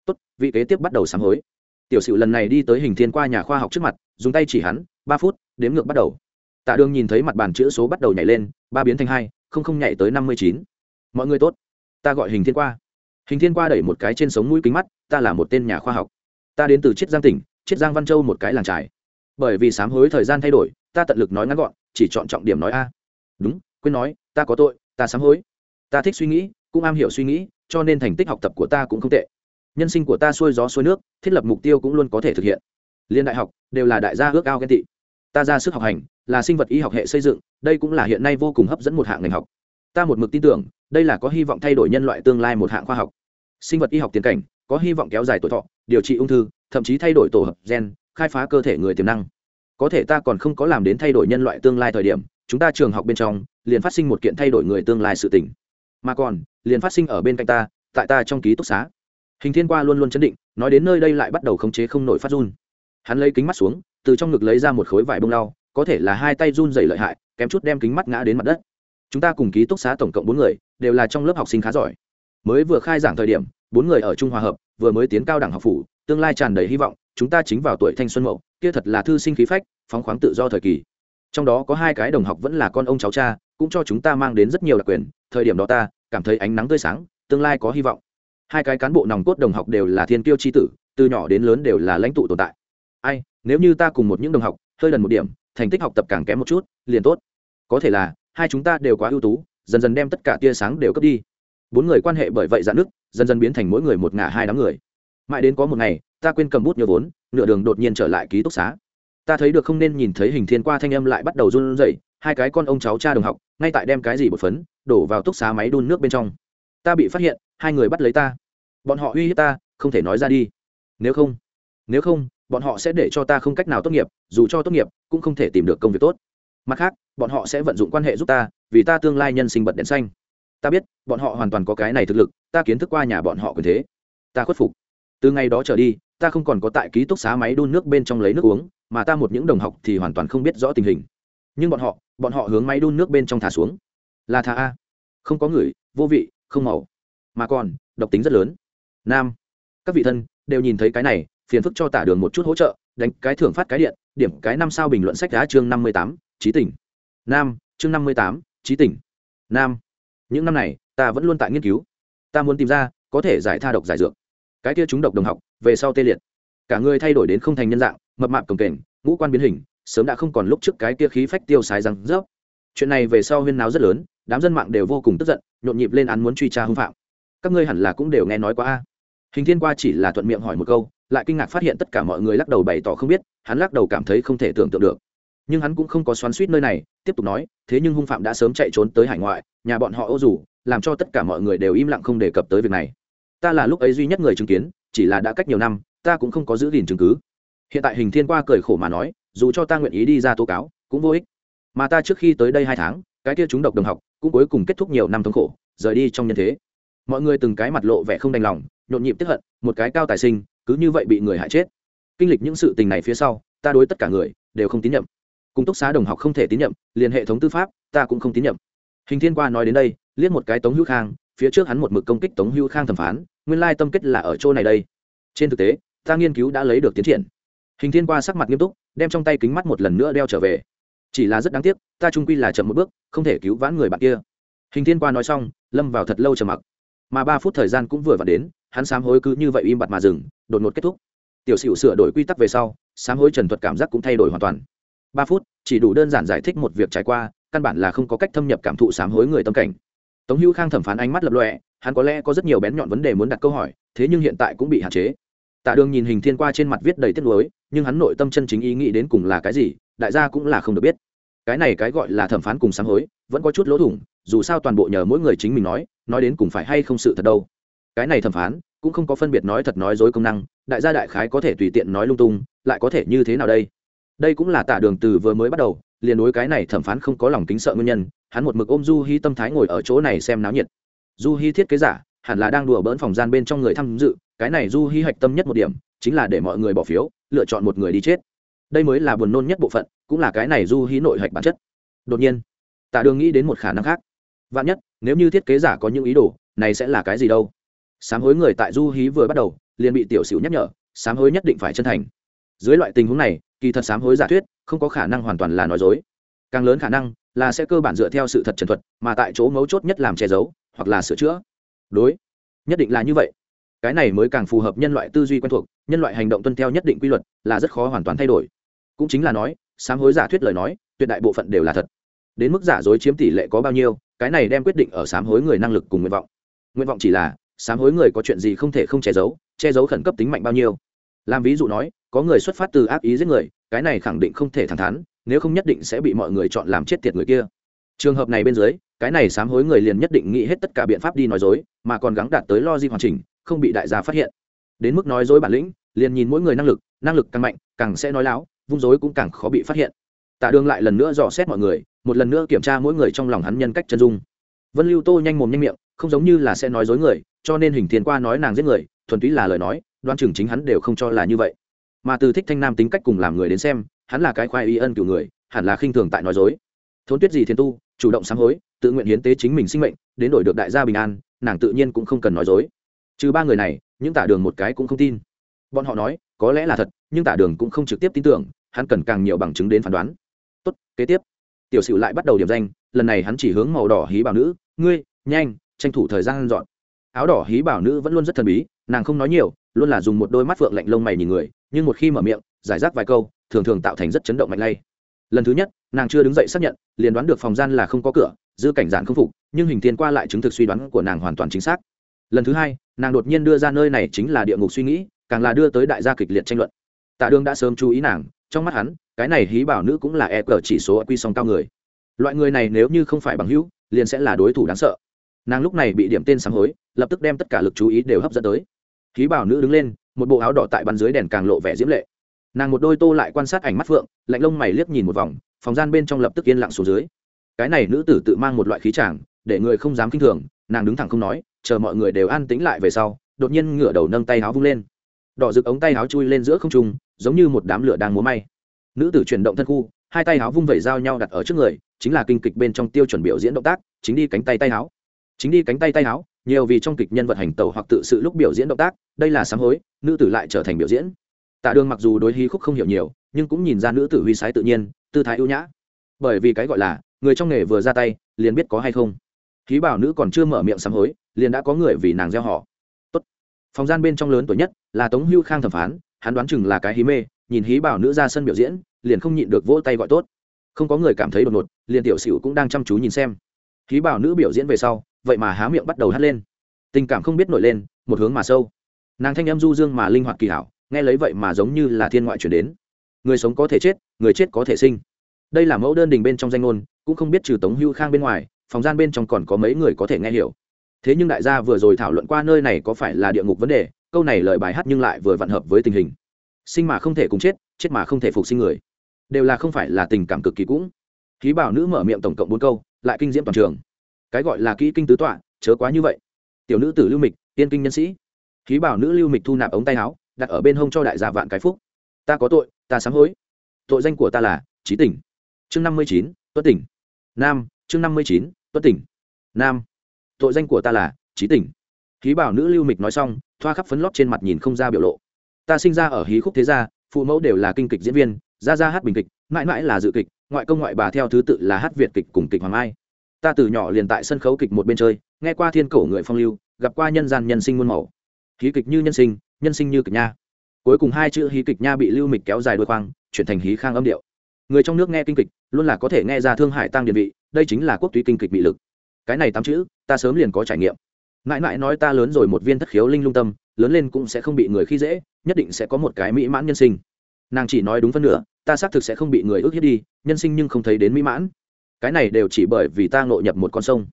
A: Tốt, vị kế tiếp bắt đầu sám hối. Tiểu sửu lần này đi tới hình thiên qua nhà khoa học trước mặt, dùng tay chỉ hắn, ba phút, đếm ngược bắt đầu. Tạ đường nhìn thấy mặt bàn chữ số bắt đầu nhảy lên, ba biến thành hai, không không nhảy tới năm mươi chín. Mọi người tốt ta gọi hình thiên qua. Hình thiên qua đẩy một cái trên sống mũi kính mắt, ta là một tên nhà khoa học. Ta đến từ chiết giang tỉnh, chiết giang văn châu một cái làng trải bởi vì sám hối thời gian thay đổi, ta tận lực nói ngắn gọn, chỉ chọn trọng điểm nói a. Đúng, quên nói, ta có tội, ta sám hối. Ta thích suy nghĩ, cũng am hiểu suy nghĩ, cho nên thành tích học tập của ta cũng không tệ. Nhân sinh của ta xuôi gió xuôi nước, thiết lập mục tiêu cũng luôn có thể thực hiện. Liên đại học, đều là đại gia ước ao ghen tị. Ta ra sức học hành, là sinh vật y học hệ xây dựng, đây cũng là hiện nay vô cùng hấp dẫn một hạng ngành học ta một mực tin tưởng, đây là có hy vọng thay đổi nhân loại tương lai một hạng khoa học. Sinh vật y học tiến cảnh, có hy vọng kéo dài tuổi thọ, điều trị ung thư, thậm chí thay đổi tổ hợp gen, khai phá cơ thể người tiềm năng. Có thể ta còn không có làm đến thay đổi nhân loại tương lai thời điểm, chúng ta trường học bên trong, liền phát sinh một kiện thay đổi người tương lai sự tỉnh mà còn, liền phát sinh ở bên cạnh ta, tại ta trong ký túc xá. Hình thiên qua luôn luôn chấn định, nói đến nơi đây lại bắt đầu khống chế không nổi phát run. Hắn lấy kính mắt xuống, từ trong ngực lấy ra một khối vải bông lau, có thể là hai tay run dày lợi hại, kém chút đem kính mắt ngã đến mặt đất chúng ta cùng ký túc xá tổng cộng bốn người, đều là trong lớp học sinh khá giỏi. Mới vừa khai giảng thời điểm, bốn người ở trung hòa hợp, vừa mới tiến cao đẳng học phủ, tương lai tràn đầy hy vọng, chúng ta chính vào tuổi thanh xuân mậu, kia thật là thư sinh khí phách, phóng khoáng tự do thời kỳ. Trong đó có hai cái đồng học vẫn là con ông cháu cha, cũng cho chúng ta mang đến rất nhiều đặc quyền, thời điểm đó ta, cảm thấy ánh nắng tươi sáng, tương lai có hy vọng. Hai cái cán bộ nòng cốt đồng học đều là thiên tiêu c h i tử, từ nhỏ đến lớn đều là lãnh tụ tồn tại. Ai, nếu như ta cùng một những đồng học, hơi lần một điểm, thành tích học tập càng kém một chút, liền tốt. Có thể là hai chúng ta đều quá ưu tú, dần dần đem tất cả tia sáng đều cướp đi. Bốn người quan hệ bởi vậy dạn nước dần dần biến thành mỗi người một ngả hai đám người. Mãi đến có một ngày, ta quên cầm bút nhớ vốn, nửa đường đột nhiên trở lại ký túc xá. Ta thấy được không nên nhìn thấy hình thiên qua thanh âm lại bắt đầu run rẩy, hai cái con ông cháu cha đồng học, ngay tại đem cái gì bột phấn, đổ vào túc xá máy đun nước bên trong. Ta bị phát hiện, hai người bắt lấy ta. Bọn họ uy hiếp ta, không thể nói ra đi. Nếu không nếu không, bọn họ sẽ để cho ta không cách nào tốt nghiệp, dù cho tốt nghiệp, cũng không thể tìm được công việc tốt mặt khác, bọn họ sẽ vận dụng quan hệ giúp ta, vì ta tương lai nhân sinh bật đèn xanh. Ta biết, bọn họ hoàn toàn có cái này thực lực, ta kiến thức qua nhà bọn họ quyền thế. Ta khuất phục. Từ ngày đó trở đi, ta không còn có tại ký túc xá máy đun nước bên trong lấy nước uống, mà ta một những đồng học thì hoàn toàn không biết rõ tình hình. Nhưng bọn họ bọn họ hướng máy đun nước bên trong thả xuống. Là thả a. Không có người, vô vị, không màu. Mà còn, độc tính rất lớn. Nam. Các vị thân đều nhìn thấy cái này, phiền phức cho tả đường một chút hỗ trợ, đánh cái thưởng phát cái điện, điểm cái năm sao bình luận sách đá chương năm mươi tám trí tỉnh. Nam, chương năm mươi tám trí tỉnh. Nam, những năm này, ta vẫn luôn tại nghiên cứu. Ta muốn tìm ra, có thể giải tha độc giải dược. Cái kia chúng độc đồng học, về sau tê liệt. Cả người thay đổi đến không thành nhân dạng, mập mạp cồng kềnh, ngũ quan biến hình, sớm đã không còn lúc trước cái kia khí phách tiêu xài răng rớp. Chuyện này về sau huyên náo rất lớn, đám dân mạng đều vô cùng tức giận, nhộn nhịp lên án muốn truy tra hưng phạm. Các ngươi hẳn là cũng đều nghe nói qua a. Hình thiên qua chỉ là thuận miệng hỏi một câu, lại kinh ngạc phát hiện tất cả mọi người lắc đầu bày tỏ không biết, hắn lắc đầu cảm thấy không thể tưởng tượng được nhưng hắn cũng không có xoắn suýt nơi này, tiếp tục nói, thế nhưng hung phạm đã sớm chạy trốn tới hải ngoại, nhà bọn họ ô rủ, làm cho tất cả mọi người đều im lặng không đề cập tới việc này. Ta là lúc ấy duy nhất người chứng kiến, chỉ là đã cách nhiều năm, ta cũng không có giữ gìn chứng cứ. Hiện tại hình thiên qua cười khổ mà nói, dù cho ta nguyện ý đi ra tố cáo, cũng vô ích. Mà ta trước khi tới đây hai tháng, cái kia chúng độc đồng học, cũng cuối cùng kết thúc nhiều năm thống khổ, rời đi trong nhân thế. Mọi người từng cái mặt lộ vẻ không đành lòng, nhộn nhịp tiếp hận, một cái cao tài sinh, cứ như vậy bị người hại chết. Kinh lịch những sự tình này phía sau, ta đối tất cả người, đều không tín nhiệm cùng túc xá đồng học không thể tín nhiệm, liền hệ thống tư pháp, ta cũng không tín nhiệm. Hình thiên qua nói đến đây, liếc một cái tống hữu khang, phía trước hắn một mực công kích tống hữu khang thẩm phán, nguyên lai tâm kết là ở chỗ này đây. Trên thực tế, ta nghiên cứu đã lấy được tiến triển. Hình thiên qua sắc mặt nghiêm túc, đem trong tay kính mắt một lần nữa đeo trở về. Chỉ là rất đáng tiếc, ta trung quy là chậm một bước, không thể cứu vãn người bạn kia. Hình thiên qua nói xong, lâm vào thật lâu trầm mặc. Mà ba phút thời gian cũng vừa vặn đến, hắn sám hối cứ như vậy im bặt mà dừng, đột ngột kết thúc. Tiểu sửu sửa đổi quy tắc về sau, sám hối trần thuật cảm giác cũng thay đổi hoàn toàn ba phút, chỉ đủ đơn giản giải thích một việc trải qua, căn bản là không có cách thâm nhập cảm thụ sám hối người tâm cảnh. Tống hữu khang thẩm phán ánh mắt lập lọe hắn có lẽ có rất nhiều bén nhọn vấn đề muốn đặt câu hỏi, thế nhưng hiện tại cũng bị hạn chế. Tạ đường nhìn hình thiên qua trên mặt viết đầy tiếc nuối, nhưng hắn nội tâm chân chính ý nghĩ đến cùng là cái gì, đại gia cũng là không được biết. Cái này cái gọi là thẩm phán cùng sám hối, vẫn có chút lỗ thủng, dù sao toàn bộ nhờ mỗi người chính mình nói nói đến cùng phải hay không sự thật đâu. Cái này thẩm phán, cũng không có phân biệt nói thật nói dối công năng, đại gia đại khái có thể tùy tiện nói lung tung, lại có thể như thế nào đây? Đây cũng là tạ đường từ vừa mới bắt đầu, liền đối cái này thẩm phán không có lòng kính sợ nguyên nhân, hắn một mực ôm du hi tâm thái ngồi ở chỗ này xem náo nhiệt. Du hi thiết kế giả, hẳn là đang đùa bỡn phòng gian bên trong người tham dự, cái này du hi hạch tâm nhất một điểm, chính là để mọi người bỏ phiếu, lựa chọn một người đi chết. Đây mới là buồn nôn nhất bộ phận, cũng là cái này du hi nội hạch bản chất. Đột nhiên tạ đường nghĩ đến một khả năng khác. Vạn nhất, nếu như thiết kế giả có những ý đồ, này sẽ là cái gì đâu? Sám hối người tại du hí vừa bắt đầu, liền bị tiểu sửu nhắc nhở, sám hối nhất định phải chân thành. Dưới loại tình huống này kỳ thật sám hối giả thuyết, không có khả năng hoàn toàn là nói dối. Càng lớn khả năng là sẽ cơ bản dựa theo sự thật trần thuật, mà tại chỗ mấu chốt nhất làm che giấu, hoặc là sửa chữa. Đối, nhất định là như vậy. Cái này mới càng phù hợp nhân loại tư duy quen thuộc, nhân loại hành động tuân theo nhất định quy luật là rất khó hoàn toàn thay đổi. Cũng chính là nói, sám hối giả thuyết lời nói, tuyệt đại bộ phận đều là thật. Đến mức giả dối chiếm tỷ lệ có bao nhiêu, cái này đem quyết định ở sám hối người năng lực cùng nguyện vọng. Nguyện vọng chỉ là, sám hối người có chuyện gì không thể không che giấu che giấu khẩn cấp tính mạnh bao nhiêu. Làm ví dụ nói có người xuất phát từ ác ý giết người, cái này khẳng định không thể thẳng thắn, nếu không nhất định sẽ bị mọi người chọn làm chết tiệt người kia. Trường hợp này bên dưới, cái này sám hối người liền nhất định nghĩ hết tất cả biện pháp đi nói dối, mà còn gắng đạt tới lo di hoàn chỉnh, không bị đại gia phát hiện. Đến mức nói dối bản lĩnh, liền nhìn mỗi người năng lực năng lực càng mạnh, càng sẽ nói láo, vung dối cũng càng khó bị phát hiện. Tạ đường lại lần nữa dò xét mọi người, một lần nữa kiểm tra mỗi người trong lòng hắn nhân cách chân dung. Vân lưu tô nhanh mồm nhanh miệng, không giống như là sẽ nói dối người, cho nên hình thiên qua nói nàng giết người, thuần túy là lời nói, đoan chừng chính hắn đều không cho là như vậy mà từ thích thanh nam tính cách cùng làm người đến xem, hắn là cái khoai y ân cửu người, hẳn là khinh thường tại nói dối. Thốn tuyết gì thiên tu, chủ động sáng hối, tự nguyện hiến tế chính mình sinh mệnh, đến đổi được đại gia bình an, nàng tự nhiên cũng không cần nói dối. Trừ ba người này, những tả đường một cái cũng không tin. Bọn họ nói, có lẽ là thật, nhưng tả đường cũng không trực tiếp tin tưởng, hắn cần càng nhiều bằng chứng đến phán đoán. Tốt, kế tiếp. Tiểu sử lại bắt đầu điểm danh, lần này hắn chỉ hướng màu đỏ hí bảo nữ, ngươi, nhanh, tranh thủ thời gian dọn. Áo đỏ hí bảo nữ vẫn luôn rất thần bí, nàng không nói nhiều, luôn là dùng một đôi mắt phượng lạnh lông mày nhìn người nhưng một khi mở miệng, giải rác vài câu, thường thường tạo thành rất chấn động mạnh lay. Lần thứ nhất, nàng chưa đứng dậy xác nhận, liền đoán được phòng gian là không có cửa, giữ cảnh giản không phục, nhưng hình thiên qua lại chứng thực suy đoán của nàng hoàn toàn chính xác. Lần thứ hai, nàng đột nhiên đưa ra nơi này chính là địa ngục suy nghĩ, càng là đưa tới đại gia kịch liệt tranh luận. Tạ đương đã sớm chú ý nàng, trong mắt hắn, cái này hí bảo nữ cũng là e cờ chỉ số quy song cao người. Loại người này nếu như không phải bằng hữu, liền sẽ là đối thủ đáng sợ. Nàng lúc này bị điểm tên sám hối, lập tức đem tất cả lực chú ý đều hấp dẫn tới. Hí bảo nữ đứng lên một bộ áo đỏ tại bắn dưới đèn càng lộ vẻ diễm lệ. Nàng một đôi tô lại quan sát ảnh mắt phượng, lạnh lông mày liếc nhìn một vòng, phòng gian bên trong lập tức yên lặng xuống dưới. Cái này nữ tử tự mang một loại khí tràng để người không dám kinh thường, nàng đứng thẳng không nói, chờ mọi người đều an tĩnh lại về sau, đột nhiên ngửa đầu nâng tay áo vung lên. Đỏ rực ống tay áo chui lên giữa không trung, giống như một đám lửa đang múa may. Nữ tử chuyển động thân khu, hai tay áo vung vẩy dao nhau đặt ở trước người, chính là kinh kịch bên trong tiêu chuẩn biểu diễn động tác, chính đi cánh tay tay áo. Chính đi cánh tay tay áo nhiều vì trong kịch nhân vật hành tẩu hoặc tự sự lúc biểu diễn động tác, đây là sám hối, nữ tử lại trở thành biểu diễn. Tạ đường mặc dù đối hí khúc không hiểu nhiều, nhưng cũng nhìn ra nữ tử huy sái tự nhiên, tư thái ưu nhã. Bởi vì cái gọi là, người trong nghề vừa ra tay, liền biết có hay không. Khí bảo nữ còn chưa mở miệng sám hối, liền đã có người vì nàng gieo họ. Tốt. phòng gian bên trong lớn tuổi nhất là tống hưu khang thẩm phán, hắn đoán chừng là cái hí mê, nhìn hí bảo nữ ra sân biểu diễn, liền không nhịn được vỗ tay gọi tốt. Không có người cảm thấy đột ngột, liền tiểu sửu cũng đang chăm chú nhìn xem. Hí bảo nữ biểu diễn về sau vậy mà há miệng bắt đầu hắt lên. Tình cảm không biết nổi lên, một hướng mà sâu. Nàng thanh em du dương mà linh hoạt kỳ hảo, nghe lấy vậy mà giống như là thiên ngoại chuyển đến. Người sống có thể chết, người chết có thể sinh. Đây là mẫu đơn đình bên trong danh ngôn, cũng không biết trừ tống hưu khang bên ngoài, phòng gian bên trong còn có mấy người có thể nghe hiểu. Thế nhưng đại gia vừa rồi thảo luận qua nơi này có phải là địa ngục vấn đề, câu này lời bài hát nhưng lại vừa vặn hợp với tình hình. Sinh mà không thể cùng chết chết mà không thể phục sinh người. Đều là không phải là tình cảm cực kỳ cũng. Khí bảo nữ mở miệng tổng cộng bốn câu, lại kinh diễm toàn trường cái gọi là kỹ kinh tứ tọa, chớ quá như vậy. Tiểu nữ tử lưu mịch, tiên kinh nhân sĩ. Khí bảo nữ lưu mịch thu nạp ống tay áo, đặt ở bên hông cho đại gia vạn cái phúc. Ta có tội, ta sám hối. Tội danh của ta là trí tỉnh. Chương năm mươi chín, tuất tỉnh. Nam, chương năm mươi chín, tuất tỉnh. Nam, tội danh của ta là trí tỉnh. Khí bảo nữ lưu mịch nói xong, thoa khắp phấn lót trên mặt nhìn không ra biểu lộ. Ta sinh ra ở hí khúc thế gia, phụ mẫu đều là kinh kịch diễn viên, gia gia hát bình kịch, mãi mãi là dự kịch, ngoại công ngoại bà theo thứ tự là hát việt kịch cùng kịch hoàng mai ta từ nhỏ liền tại sân khấu kịch một bên chơi, nghe qua thiên cổ người phong lưu, gặp qua nhân gian nhân sinh muôn màu. Hí kịch như nhân sinh nhân sinh như kịch nha. Cuối cùng hai chữ hí kịch nha bị lưu mịch kéo dài đôi khoang, chuyển thành hí khang âm điệu. Người trong nước nghe kinh kịch, luôn là có thể nghe ra thương hại tăng điện vị, đây chính là quốc túy kinh kịch bị lực. Cái này tám chữ, ta sớm liền có trải nghiệm. Mãi mãi nói ta lớn rồi một viên thất khiếu linh lung tâm, lớn lên cũng sẽ không bị người khi dễ, nhất định sẽ có một cái mỹ mãn nhân sinh. Nàng chỉ nói đúng phân nửa, ta xác thực sẽ không bị người ước hiếp đi, nhân sinh nhưng không thấy đến mỹ mãn cái này đều chỉ bởi vì ta ngộ nhập một con sông.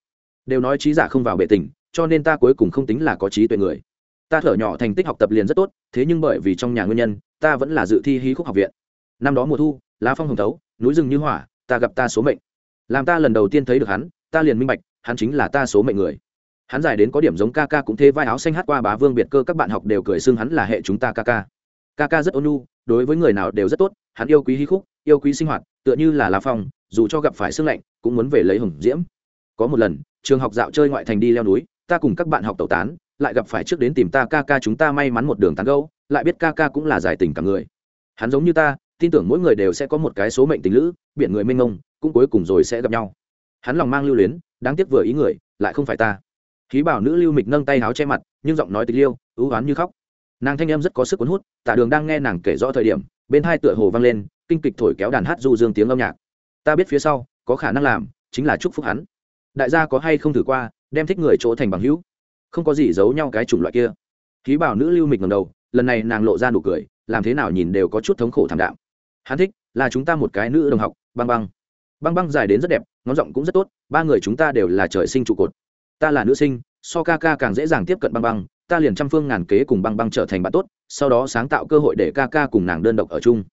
A: Đều nói trí giả không vào bệ tình, cho nên ta cuối cùng không tính là có trí tuệ người. Ta thở nhỏ thành tích học tập liền rất tốt, thế nhưng bởi vì trong nhà nguyên nhân, ta vẫn là dự thi hí khúc học viện. Năm đó mùa thu, lá phong hồng thấu, núi rừng như hỏa, ta gặp ta số mệnh. Làm ta lần đầu tiên thấy được hắn, ta liền minh bạch, hắn chính là ta số mệnh người. Hắn dài đến có điểm giống ca ca cũng thế, vai áo xanh hát qua bá vương biệt cơ, các bạn học đều cười xưng hắn là hệ chúng ta ca ca. Ca ca rất ôn nhu, đối với người nào đều rất tốt, hắn yêu quý hí khúc, yêu quý sinh hoạt, tựa như là lá phong dù cho gặp phải sương lạnh, cũng muốn về lấy hồng diễm. Có một lần, trường học dạo chơi ngoại thành đi leo núi, ta cùng các bạn học tẩu tán, lại gặp phải trước đến tìm ta ca ca chúng ta may mắn một đường tán gâu lại biết ca ca cũng là giải tình cả người. Hắn giống như ta, tin tưởng mỗi người đều sẽ có một cái số mệnh tình lữ, biển người mênh mông, cũng cuối cùng rồi sẽ gặp nhau. Hắn lòng mang lưu luyến, đáng tiếc vừa ý người, lại không phải ta. Khí bảo nữ lưu mịch nâng tay háo che mặt, nhưng giọng nói tình liêu, ưu oán như khóc. Nàng thanh em rất có sức cuốn hút, tả đường đang nghe nàng kể rõ thời điểm, bên hai tựa hồ vang lên, kinh kịch thổi kéo đàn hát du dương tiếng âm nhạc ta biết phía sau, có khả năng làm, chính là chúc phúc hắn. Đại gia có hay không thử qua, đem thích người chỗ thành bằng hữu? Không có gì giấu nhau cái chủng loại kia. Khí bảo nữ lưu mịch ngầm đầu, lần này nàng lộ ra nụ cười, làm thế nào nhìn đều có chút thống khổ thảm đạm. Hắn thích, là chúng ta một cái nữ đồng học, băng băng. Băng băng dài đến rất đẹp, ngón giọng cũng rất tốt, ba người chúng ta đều là trời sinh trụ cột. Ta là nữ sinh, so ca ca càng dễ dàng tiếp cận băng băng, ta liền trăm phương ngàn kế cùng băng băng trở thành bạn tốt, sau đó sáng tạo cơ hội để ca ca cùng nàng đơn độc ở chung.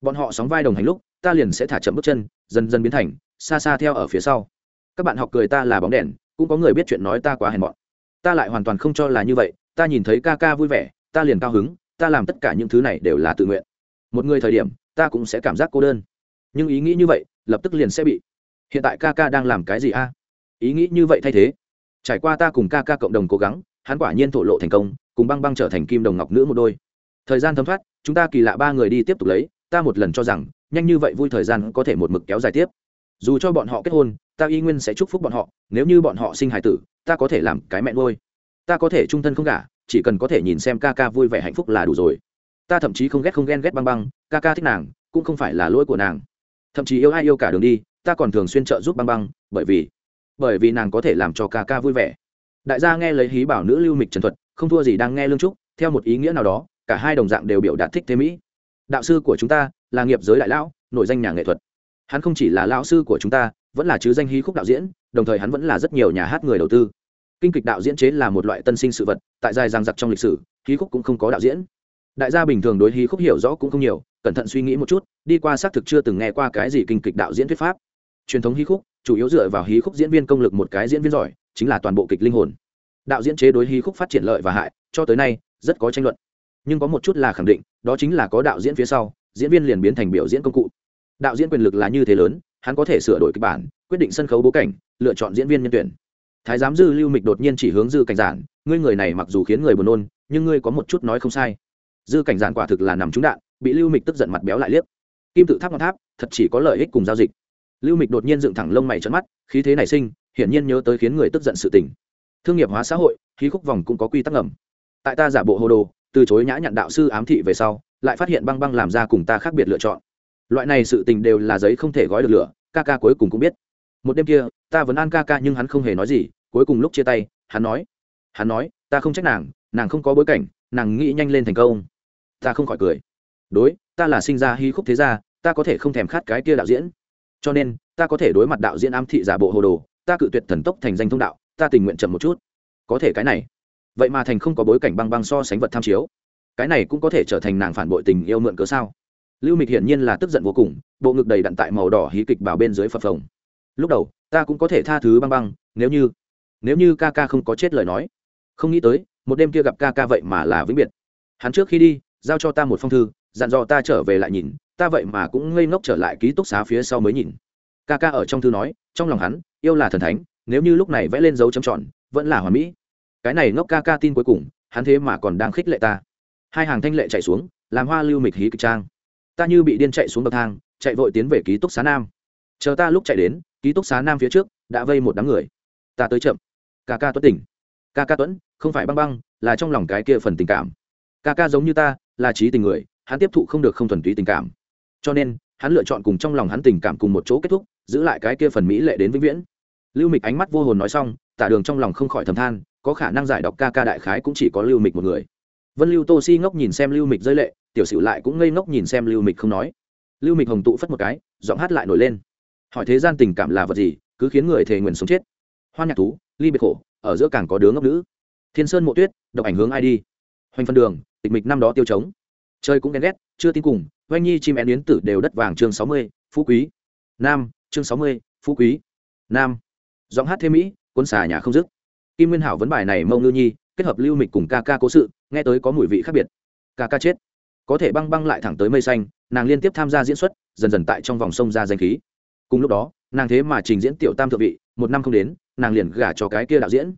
A: Bọn họ sóng vai đồng hành lúc ta liền sẽ thả chậm bước chân, dần dần biến thành, xa xa theo ở phía sau. Các bạn học cười ta là bóng đèn, cũng có người biết chuyện nói ta quá hèn mọn. Ta lại hoàn toàn không cho là như vậy, ta nhìn thấy ca ca vui vẻ, ta liền cao hứng, ta làm tất cả những thứ này đều là tự nguyện. Một người thời điểm, ta cũng sẽ cảm giác cô đơn. Nhưng ý nghĩ như vậy, lập tức liền sẽ bị. Hiện tại ca ca đang làm cái gì a? Ý nghĩ như vậy thay thế. Trải qua ta cùng ca ca cộng đồng cố gắng, hắn quả nhiên thổ lộ thành công, cùng băng băng trở thành kim đồng ngọc nữ một đôi. Thời gian thấm thoát, chúng ta kỳ lạ ba người đi tiếp tục lấy, ta một lần cho rằng nhanh như vậy vui thời gian có thể một mực kéo dài tiếp. Dù cho bọn họ kết hôn, ta y nguyên sẽ chúc phúc bọn họ, nếu như bọn họ sinh hài tử, ta có thể làm cái mẹ nuôi. ta có thể trung thân không cả chỉ cần có thể nhìn xem ca ca vui vẻ hạnh phúc là đủ rồi. Ta thậm chí không ghét không ghen ghét băng băng, ca ca thích nàng, cũng không phải là lỗi của nàng. Thậm chí yêu ai yêu cả đường đi, ta còn thường xuyên trợ giúp băng băng, bởi vì bởi vì nàng có thể làm cho ca ca vui vẻ. Đại gia nghe lấy hí bảo nữ lưu mịch trần thuật, không thua gì đang nghe lương trúc, theo một ý nghĩa nào đó, cả hai đồng dạng đều biểu đạt thích thế mỹ. Đạo sư của chúng ta là nghiệp giới đại lão, nổi danh nhà nghệ thuật. Hắn không chỉ là lão sư của chúng ta, vẫn là chứ danh hí khúc đạo diễn, đồng thời hắn vẫn là rất nhiều nhà hát người đầu tư. Kinh kịch đạo diễn chế là một loại tân sinh sự vật, tại dài giang giặc trong lịch sử, hí khúc cũng không có đạo diễn. Đại gia bình thường đối hí khúc hiểu rõ cũng không nhiều, cẩn thận suy nghĩ một chút, đi qua xác thực chưa từng nghe qua cái gì kinh kịch đạo diễn thuyết pháp. Truyền thống hí khúc, chủ yếu dựa vào hí khúc diễn viên công lực một cái diễn viên giỏi, chính là toàn bộ kịch linh hồn. Đạo diễn chế đối hí khúc phát triển lợi và hại, cho tới nay, rất có tranh luận. Nhưng có một chút là khẳng định, đó chính là có đạo diễn phía sau diễn viên liền biến thành biểu diễn công cụ. Đạo diễn quyền lực là như thế lớn, hắn có thể sửa đổi kịch bản, quyết định sân khấu bố cảnh, lựa chọn diễn viên nhân tuyển. Thái giám dư lưu mịch đột nhiên chỉ hướng dư cảnh giản, ngươi người này mặc dù khiến người buồn nôn, nhưng ngươi có một chút nói không sai. Dư cảnh giản quả thực là nằm trúng đạn, bị lưu mịch tức giận mặt béo lại liếc. Kim tự tháp ngọn tháp, thật chỉ có lợi ích cùng giao dịch. Lưu mịch đột nhiên dựng thẳng lông mày trận mắt, khí thế nảy sinh, hiển nhiên nhớ tới khiến người tức giận sự tình. Thương nghiệp hóa xã hội, khí khúc vòng cũng có quy tắc ngầm. Tại ta giả bộ hồ đồ, từ chối nhã nhận đạo sư ám thị về sau lại phát hiện băng băng làm ra cùng ta khác biệt lựa chọn. Loại này sự tình đều là giấy không thể gói được lửa, ca ca cuối cùng cũng biết. Một đêm kia, ta vẫn an ca ca nhưng hắn không hề nói gì, cuối cùng lúc chia tay, hắn nói hắn nói, ta không trách nàng nàng không có bối cảnh, nàng nghĩ nhanh lên thành công. Ta không khỏi cười. Đối, ta là sinh ra hy khúc thế gia, ta có thể không thèm khát cái kia đạo diễn. Cho nên, ta có thể đối mặt đạo diễn ám thị giả bộ hồ đồ, ta cự tuyệt thần tốc thành danh thông đạo, ta tình nguyện chậm một chút. Có thể cái này. Vậy mà thành không có bối cảnh băng băng so sánh vật tham chiếu cái này cũng có thể trở thành nàng phản bội tình yêu mượn cớ sao? Lưu mịch hiển nhiên là tức giận vô cùng, bộ ngực đầy đặn tại màu đỏ hí kịch bảo bên dưới phập phồng. Lúc đầu, ta cũng có thể tha thứ băng băng, nếu như nếu như ca ca không có chết lời nói. Không nghĩ tới, một đêm kia gặp ca ca vậy mà là vĩnh biệt. Hắn trước khi đi, giao cho ta một phong thư, dặn dò ta trở về lại nhìn, ta vậy mà cũng ngây ngốc trở lại ký túc xá phía sau mới nhìn. Ca ca ở trong thư nói, trong lòng hắn, yêu là thần thánh, nếu như lúc này vẽ lên dấu chấm tròn, vẫn là hoàn mỹ. Cái này ngốc ca ca tin cuối cùng, hắn thế mà còn đang khích lệ ta hai hàng thanh lệ chạy xuống, làm hoa lưu mịch hí kịch trang. Ta như bị điên chạy xuống bậc thang, chạy vội tiến về ký túc xá nam. Chờ ta lúc chạy đến, ký túc xá nam phía trước, đã vây một đám người. Ta tới chậm. Ca ca tuấn tỉnh. Ca ca tuấn, không phải băng băng, là trong lòng cái kia phần tình cảm. Ca ca giống như ta, là trí tình người, hắn tiếp thụ không được không thuần túy tình cảm. Cho nên, hắn lựa chọn cùng trong lòng hắn tình cảm cùng một chỗ kết thúc, giữ lại cái kia phần mỹ lệ đến vĩnh viễn. Lưu mịch ánh mắt vô hồn nói xong, tả đường trong lòng không khỏi thầm than, có khả năng giải đọc ca ca đại khái cũng chỉ có lưu mịch một người vân lưu tô si ngốc nhìn xem lưu mịch rơi lệ, tiểu sử lại cũng ngây ngốc nhìn xem lưu mịch không nói. Lưu mịch hồng tụ phất một cái, giọng hát lại nổi lên. Hỏi thế gian tình cảm là vật gì, cứ khiến người thề nguyện sống chết. Hoa nhạc thú, ly biệt khổ, ở giữa càng có đứa ngốc nữ. Thiên sơn mộ tuyết, độc ảnh hướng ai đi? Hoành phân đường, tịch mịch năm đó tiêu chống chơi cũng ghen ghét, chưa tin cùng oanh nhi, chim én yến tử đều đất vàng chương sáu mươi, phú quý. Nam, chương sáu mươi, phú quý. Nam. Giọng hát thêm mỹ quân xà nhà không dứt. Kim nguyên hảo vấn bài này mâu ngư nhi kết hợp lưu mịch cùng ca ca cố sự, nghe tới có mùi vị khác biệt. Ca ca chết. Có thể băng băng lại thẳng tới mây xanh, nàng liên tiếp tham gia diễn xuất, dần dần tại trong vòng sông ra danh khí. Cùng lúc đó, nàng thế mà trình diễn tiểu tam thượng vị, một năm không đến, nàng liền gả cho cái kia đạo diễn.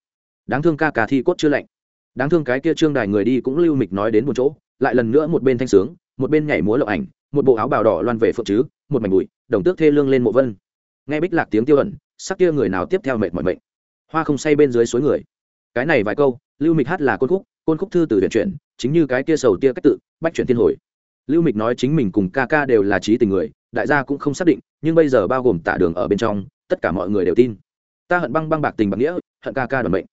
A: Đáng thương ca ca thi cốt chưa lạnh. Đáng thương cái kia trương đài người đi cũng lưu mịch nói đến một chỗ, lại lần nữa một bên thanh sướng, một bên nhảy múa lộ ảnh, một bộ áo bào đỏ loan về phượng chứ, một mảnh bụi, đồng tước thê lương lên mộ vân. Nghe bích lạc tiếng tiêu ẩn, sắc kia người nào tiếp theo mệt mỏi mệnh. Hoa không say bên dưới suối người cái này vài câu, lưu mịch hát là côn khúc côn khúc thư từ viện chuyển, chính như cái kia sầu tia cách tự, bách chuyển thiên hồi. Lưu mịch nói chính mình cùng ca ca đều là trí tình người, đại gia cũng không xác định, nhưng bây giờ bao gồm tả đường ở bên trong, tất cả mọi người đều tin. Ta hận băng băng bạc tình bạc nghĩa, hận ca ca đoàn mệnh.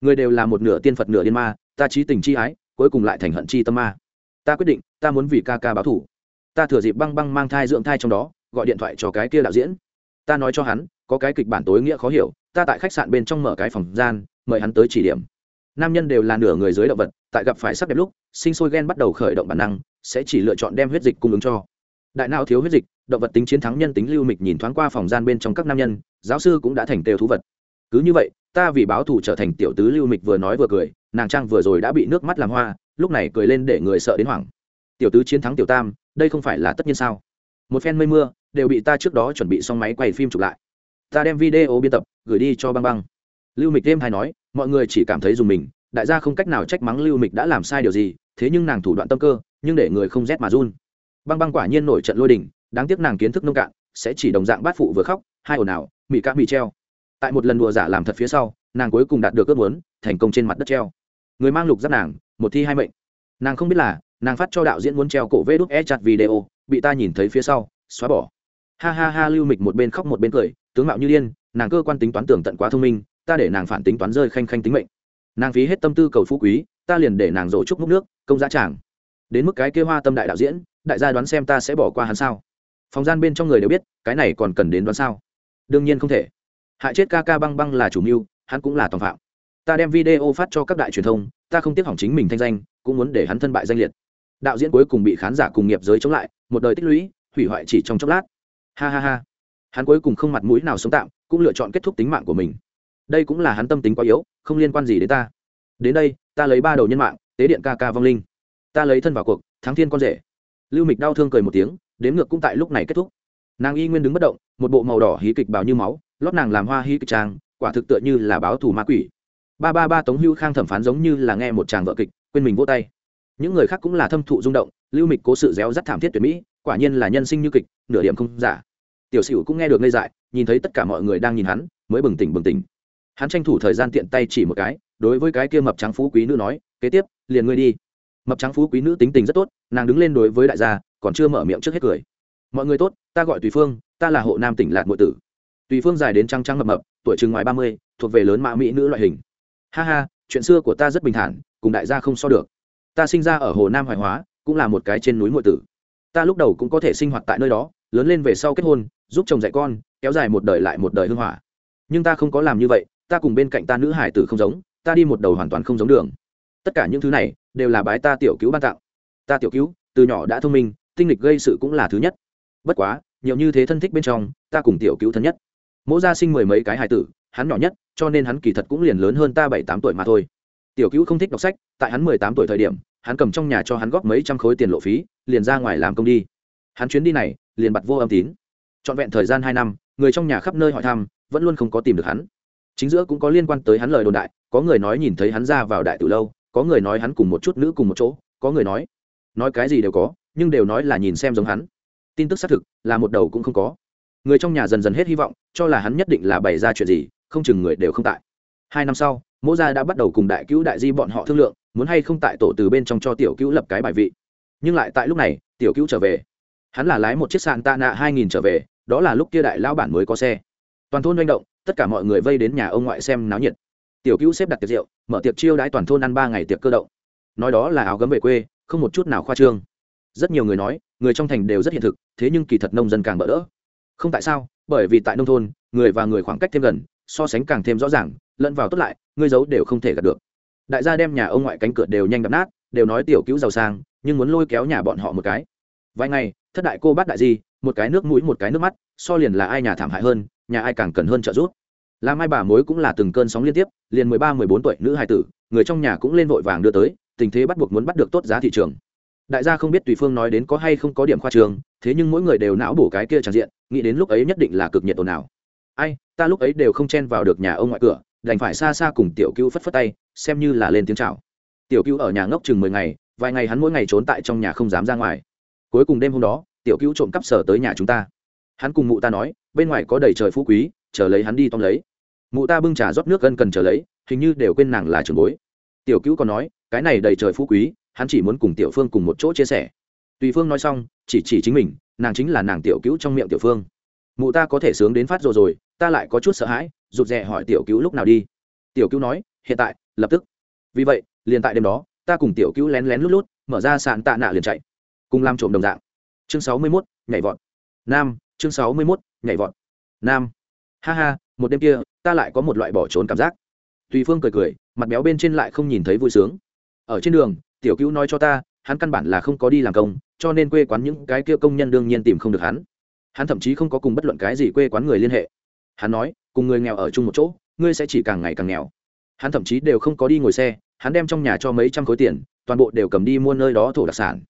A: Người đều là một nửa tiên phật nửa điên ma, ta trí tình chi ái, cuối cùng lại thành hận chi tâm ma. Ta quyết định, ta muốn vì ca ca báo thủ ta thừa dịp băng băng mang thai dưỡng thai trong đó, gọi điện thoại cho cái kia đạo diễn. Ta nói cho hắn, có cái kịch bản tối nghĩa khó hiểu, ta tại khách sạn bên trong mở cái phòng gian mời hắn tới chỉ điểm. Nam nhân đều là nửa người dưới động vật, tại gặp phải sắc đẹp lúc, sinh sôi ghen bắt đầu khởi động bản năng, sẽ chỉ lựa chọn đem huyết dịch cung ứng cho. Đại não thiếu huyết dịch, động vật tính chiến thắng nhân tính lưu mịch nhìn thoáng qua phòng gian bên trong các nam nhân, giáo sư cũng đã thành têu thú vật. Cứ như vậy, ta vì báo thù trở thành tiểu tứ lưu mịch vừa nói vừa cười, nàng trang vừa rồi đã bị nước mắt làm hoa, lúc này cười lên để người sợ đến hoảng. Tiểu tứ chiến thắng tiểu tam, đây không phải là tất nhiên sao? Một phen mây mưa, đều bị ta trước đó chuẩn bị xong máy quay phim chụp lại. Ta đem video biên tập, gửi đi cho băng băng lưu mịch thêm hay nói, mọi người chỉ cảm thấy dùng mình, đại gia không cách nào trách mắng lưu mịch đã làm sai điều gì, thế nhưng nàng thủ đoạn tâm cơ, nhưng để người không rét mà run. Băng băng quả nhiên nổi trận lôi đình, đáng tiếc nàng kiến thức nông cạn, sẽ chỉ đồng dạng bát phụ vừa khóc, hai ồn ào mị cá mị treo. Tại một lần đùa giả làm thật phía sau, nàng cuối cùng đạt được ước muốn, thành công trên mặt đất treo. Người mang lục giáp nàng, một thi hai mệnh. Nàng không biết là, nàng phát cho đạo diễn muốn treo cổ vê đúc e chặt video, bị ta nhìn thấy phía sau, xóa bỏ. Ha ha ha, lưu mịch một bên khóc một bên cười, tướng mạo như điên, nàng cơ quan tính toán tưởng tận quá thông minh ta để nàng phản tính toán rơi khanh khanh tính mệnh. Nàng phí hết tâm tư cầu phú quý, ta liền để nàng rổ chúc múc nước, công giá tràng đến mức cái kia hoa tâm đại đạo diễn, đại gia đoán xem ta sẽ bỏ qua hắn sao? Phòng gian bên trong người đều biết, cái này còn cần đến đoán sao? Đương nhiên không thể. Hại chết ca ca băng băng là chủ mưu, hắn cũng là tòng phạm. Ta đem video phát cho các đại truyền thông, ta không tiếc hỏng chính mình thanh danh, cũng muốn để hắn thân bại danh liệt. Đạo diễn cuối cùng bị khán giả cùng nghiệp giới chống lại, một đời tích lũy, hủy hoại chỉ trong chốc lát. Ha ha ha. Hắn cuối cùng không mặt mũi nào sống tạm, cũng lựa chọn kết thúc tính mạng của mình đây cũng là hắn tâm tính quá yếu, không liên quan gì đến ta. Đến đây, ta lấy ba đầu nhân mạng, tế điện ca ca vong linh. Ta lấy thân vào cuộc, thắng thiên con rể. Lưu mịch đau thương cười một tiếng, đếm ngược cũng tại lúc này kết thúc. Nàng y nguyên đứng bất động, một bộ màu đỏ hí kịch bào như máu, lót nàng làm hoa hí kịch trang, quả thực tựa như là báo thù ma quỷ. Ba ba ba tống hưu khang thẩm phán giống như là nghe một chàng vợ kịch, quên mình vô tay. Những người khác cũng là thâm thụ rung động, lưu mịch cố sự réo rắt thảm thiết tuyệt mỹ, quả nhiên là nhân sinh như kịch, nửa điểm không giả. Tiểu sửu cũng nghe được ngây dại, nhìn thấy tất cả mọi người đang nhìn hắn, mới bừng tỉnh bừng tỉnh hắn tranh thủ thời gian tiện tay chỉ một cái, đối với cái kia mập trắng phú quý nữ nói, kế tiếp, liền ngươi đi. Mập trắng phú quý nữ tính tình rất tốt, nàng đứng lên đối với đại gia, còn chưa mở miệng trước hết cười. Mọi người tốt, ta gọi tùy phương, ta là hộ nam tỉnh lạc ngụy tử. Tùy phương dài đến trăng trăng mập mập, tuổi chừng ngoài ba mươi, thuộc về lớn mạ mỹ nữ loại hình. Ha ha, chuyện xưa của ta rất bình thản, cùng đại gia không so được. Ta sinh ra ở hồ nam hoài hóa, cũng là một cái trên núi ngụy tử. Ta lúc đầu cũng có thể sinh hoạt tại nơi đó, lớn lên về sau kết hôn, giúp chồng dạy con, kéo dài một đời lại một đời hưng hỏa. Nhưng ta không có làm như vậy ta cùng bên cạnh ta nữ hải tử không giống, ta đi một đầu hoàn toàn không giống đường. Tất cả những thứ này đều là bái ta tiểu cứu ban tặng ta tiểu cứu, từ nhỏ đã thông minh, tinh lịch gây sự cũng là thứ nhất. Bất quá, nhiều như thế thân thích bên trong, ta cùng tiểu cứu thân nhất. Mỗi gia sinh mười mấy cái hải tử, hắn nhỏ nhất, cho nên hắn kỳ thật cũng liền lớn hơn ta bảy tám tuổi mà thôi. Tiểu cứu không thích đọc sách, tại hắn mười tám tuổi thời điểm, hắn cầm trong nhà cho hắn góp mấy trăm khối tiền lộ phí, liền ra ngoài làm công đi. Hắn chuyến đi này, liền bặt vô âm tín. Trọn vẹn thời gian hai năm, người trong nhà khắp nơi hỏi thăm, vẫn luôn không có tìm được hắn chính giữa cũng có liên quan tới hắn lời đồn đại, có người nói nhìn thấy hắn ra vào đại từ lâu, có người nói hắn cùng một chút nữ cùng một chỗ, có người nói nói cái gì đều có, nhưng đều nói là nhìn xem giống hắn. Tin tức xác thực là một đầu cũng không có. Người trong nhà dần dần hết hy vọng, cho là hắn nhất định là bày ra chuyện gì, không chừng người đều không tại. Hai năm sau, mỗ gia đã bắt đầu cùng đại cứu đại di bọn họ thương lượng, muốn hay không tại tổ từ bên trong cho tiểu cứu lập cái bài vị. Nhưng lại tại lúc này, tiểu cứu trở về. Hắn là lái một chiếc sàn tạ nạ hai nghìn trở về, đó là lúc kia đại lao bản mới có xe. Toàn thôn manh động tất cả mọi người vây đến nhà ông ngoại xem náo nhiệt. Tiểu cữu xếp đặt tiệc rượu, mở tiệc chiêu đãi toàn thôn ăn ba ngày tiệc cơ động. Nói đó là áo gấm về quê, không một chút nào khoa trương. Rất nhiều người nói, người trong thành đều rất hiện thực, thế nhưng kỳ thật nông dân càng bỡ đỡ. Không tại sao, bởi vì tại nông thôn, người và người khoảng cách thêm gần, so sánh càng thêm rõ ràng, lẫn vào tốt lại ngươi giấu đều không thể gặp được. Đại gia đem nhà ông ngoại cánh cửa đều nhanh đập nát, đều nói tiểu cứu giàu sang, nhưng muốn lôi kéo nhà bọn họ một cái. Vài ngày, thất đại cô bác đại di, một cái nước mũi một cái nước mắt, so liền là ai nhà thảm hại hơn nhà ai càng cần hơn trợ giúp. Làm ai bà mối cũng là từng cơn sóng liên tiếp, liền mười ba, mười bốn tuổi nữ hài tử, người trong nhà cũng lên vội vàng đưa tới, tình thế bắt buộc muốn bắt được tốt giá thị trường. Đại gia không biết tùy phương nói đến có hay không có điểm khoa trường, thế nhưng mỗi người đều não bổ cái kia tràn diện, nghĩ đến lúc ấy nhất định là cực nhiệt ồn ào. Ai, ta lúc ấy đều không chen vào được nhà ông ngoại cửa, đành phải xa xa cùng tiểu Cưu phất phất tay, xem như là lên tiếng chào. Tiểu Cưu ở nhà ngốc chừng mười ngày, vài ngày hắn mỗi ngày trốn tại trong nhà không dám ra ngoài. Cuối cùng đêm hôm đó, tiểu Cưu trộm cắp sở tới nhà chúng ta. Hắn cùng mụ ta nói bên ngoài có đầy trời phú quý, chờ lấy hắn đi tóm lấy. Mụ ta bưng trà rót nước gân cần chờ lấy, hình như đều quên nàng là trường bối. Tiểu cứu còn nói, cái này đầy trời phú quý, hắn chỉ muốn cùng tiểu phương cùng một chỗ chia sẻ. Tùy phương nói xong, chỉ chỉ chính mình, nàng chính là nàng tiểu cứu trong miệng tiểu phương. Mụ ta có thể sướng đến phát rồi rồi, ta lại có chút sợ hãi, rụt rè hỏi tiểu cứu lúc nào đi. Tiểu cứu nói, hiện tại, lập tức. Vì vậy, liền tại đêm đó, ta cùng tiểu cứu lén lén lút lút, mở ra sàn tạ nạ liền chạy, cùng làm trộm đồng dạng. Chương sáu mươi mốt, nhảy vọt. Nam chương sáu mươi mốt, nhảy vọt. Nam. Ha ha, một đêm kia, ta lại có một loại bỏ trốn cảm giác. Tùy phương cười cười, mặt béo bên trên lại không nhìn thấy vui sướng. Ở trên đường, tiểu cứu nói cho ta, hắn căn bản là không có đi làm công, cho nên quê quán những cái kia công nhân đương nhiên tìm không được hắn. Hắn thậm chí không có cùng bất luận cái gì quê quán người liên hệ. Hắn nói, cùng người nghèo ở chung một chỗ, ngươi sẽ chỉ càng ngày càng nghèo. Hắn thậm chí đều không có đi ngồi xe, hắn đem trong nhà cho mấy trăm khối tiền, toàn bộ đều cầm đi mua nơi đó thổ đặc sản.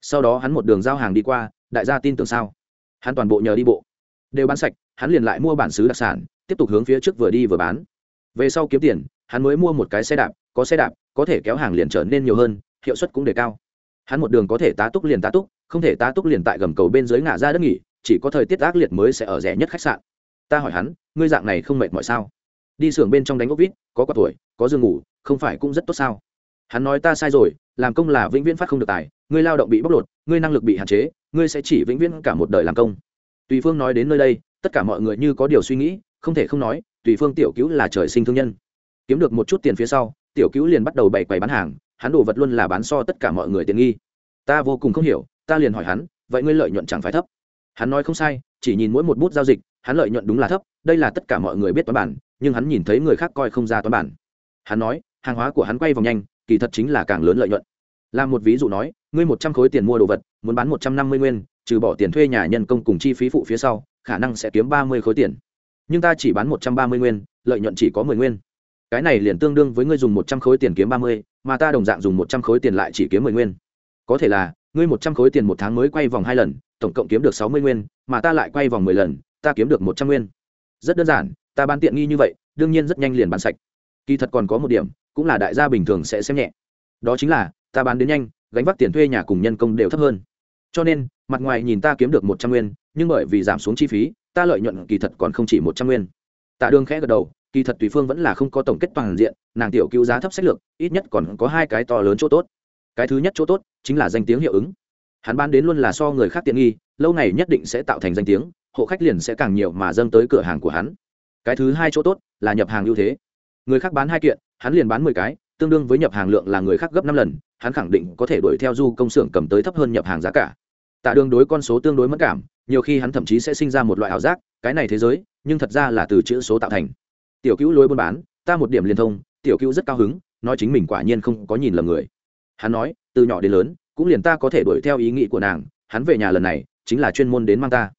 A: Sau đó hắn một đường giao hàng đi qua, đại gia tin tưởng sao? Hắn toàn bộ nhờ đi bộ. Đều bán sạch, hắn liền lại mua bản xứ đặc sản, tiếp tục hướng phía trước vừa đi vừa bán. Về sau kiếm tiền, hắn mới mua một cái xe đạp, có xe đạp, có thể kéo hàng liền trở nên nhiều hơn, hiệu suất cũng đề cao. Hắn một đường có thể tá túc liền tá túc, không thể tá túc liền tại gầm cầu bên dưới ngã ra đất nghỉ, chỉ có thời tiết ác liệt mới sẽ ở rẻ nhất khách sạn. Ta hỏi hắn, ngươi dạng này không mệt mỏi sao? Đi xưởng bên trong đánh ốc vít, có quả tuổi, có giường ngủ, không phải cũng rất tốt sao? Hắn nói ta sai rồi, làm công là vĩnh viễn phát không được tài, ngươi lao động bị bóc lột, ngươi năng lực bị hạn chế ngươi sẽ chỉ vĩnh viễn cả một đời làm công. Tùy phương nói đến nơi đây, tất cả mọi người như có điều suy nghĩ, không thể không nói, tùy phương tiểu cứu là trời sinh thương nhân. Kiếm được một chút tiền phía sau, tiểu cứu liền bắt đầu bày quầy bán hàng, hắn đồ vật luôn là bán so tất cả mọi người tiện nghi. Ta vô cùng không hiểu, ta liền hỏi hắn, vậy ngươi lợi nhuận chẳng phải thấp? Hắn nói không sai, chỉ nhìn mỗi một bút giao dịch, hắn lợi nhuận đúng là thấp, đây là tất cả mọi người biết toán bản, nhưng hắn nhìn thấy người khác coi không ra toán bản. Hắn nói, hàng hóa của hắn quay vòng nhanh, kỳ thật chính là càng lớn lợi nhuận làm một ví dụ nói, ngươi một trăm khối tiền mua đồ vật, muốn bán một trăm năm mươi nguyên, trừ bỏ tiền thuê nhà nhân công cùng chi phí phụ phía sau, khả năng sẽ kiếm ba mươi khối tiền. Nhưng ta chỉ bán một trăm ba mươi nguyên, lợi nhuận chỉ có mười nguyên. Cái này liền tương đương với ngươi dùng một trăm khối tiền kiếm ba mươi, mà ta đồng dạng dùng một trăm khối tiền lại chỉ kiếm mười nguyên. Có thể là, ngươi một trăm khối tiền một tháng mới quay vòng hai lần, tổng cộng kiếm được sáu mươi nguyên, mà ta lại quay vòng mười lần, ta kiếm được một trăm nguyên. Rất đơn giản, ta bán tiện nghi như vậy, đương nhiên rất nhanh liền bán sạch. Kỳ thật còn có một điểm, cũng là đại gia bình thường sẽ xem nhẹ. Đó chính là ta bán đến nhanh, gánh vác tiền thuê nhà cùng nhân công đều thấp hơn. Cho nên, mặt ngoài nhìn ta kiếm được một trăm nguyên, nhưng bởi vì giảm xuống chi phí, ta lợi nhuận kỳ thật còn không chỉ một trăm nguyên. Tạ đương khẽ gật đầu, kỳ thật tùy phương vẫn là không có tổng kết toàn diện, nàng tiểu cứu giá thấp sách lược, ít nhất còn có hai cái to lớn chỗ tốt. Cái thứ nhất chỗ tốt, chính là danh tiếng hiệu ứng. Hắn bán đến luôn là so người khác tiện nghi, lâu này nhất định sẽ tạo thành danh tiếng, hộ khách liền sẽ càng nhiều mà dâng tới cửa hàng của hắn. Cái thứ hai chỗ tốt, là nhập hàng ưu thế. Người khác bán hai kiện, hắn liền bán mười cái, tương đương với nhập hàng lượng là người khác gấp năm lần hắn khẳng định có thể đuổi theo du công xưởng cầm tới thấp hơn nhập hàng giá cả. Tạ đường đối con số tương đối mất cảm, nhiều khi hắn thậm chí sẽ sinh ra một loại ảo giác, cái này thế giới, nhưng thật ra là từ chữ số tạo thành. Tiểu cứu lối buôn bán, ta một điểm liên thông, tiểu cứu rất cao hứng, nói chính mình quả nhiên không có nhìn lầm người. Hắn nói, từ nhỏ đến lớn, cũng liền ta có thể đuổi theo ý nghĩ của nàng, hắn về nhà lần này, chính là chuyên môn đến mang ta.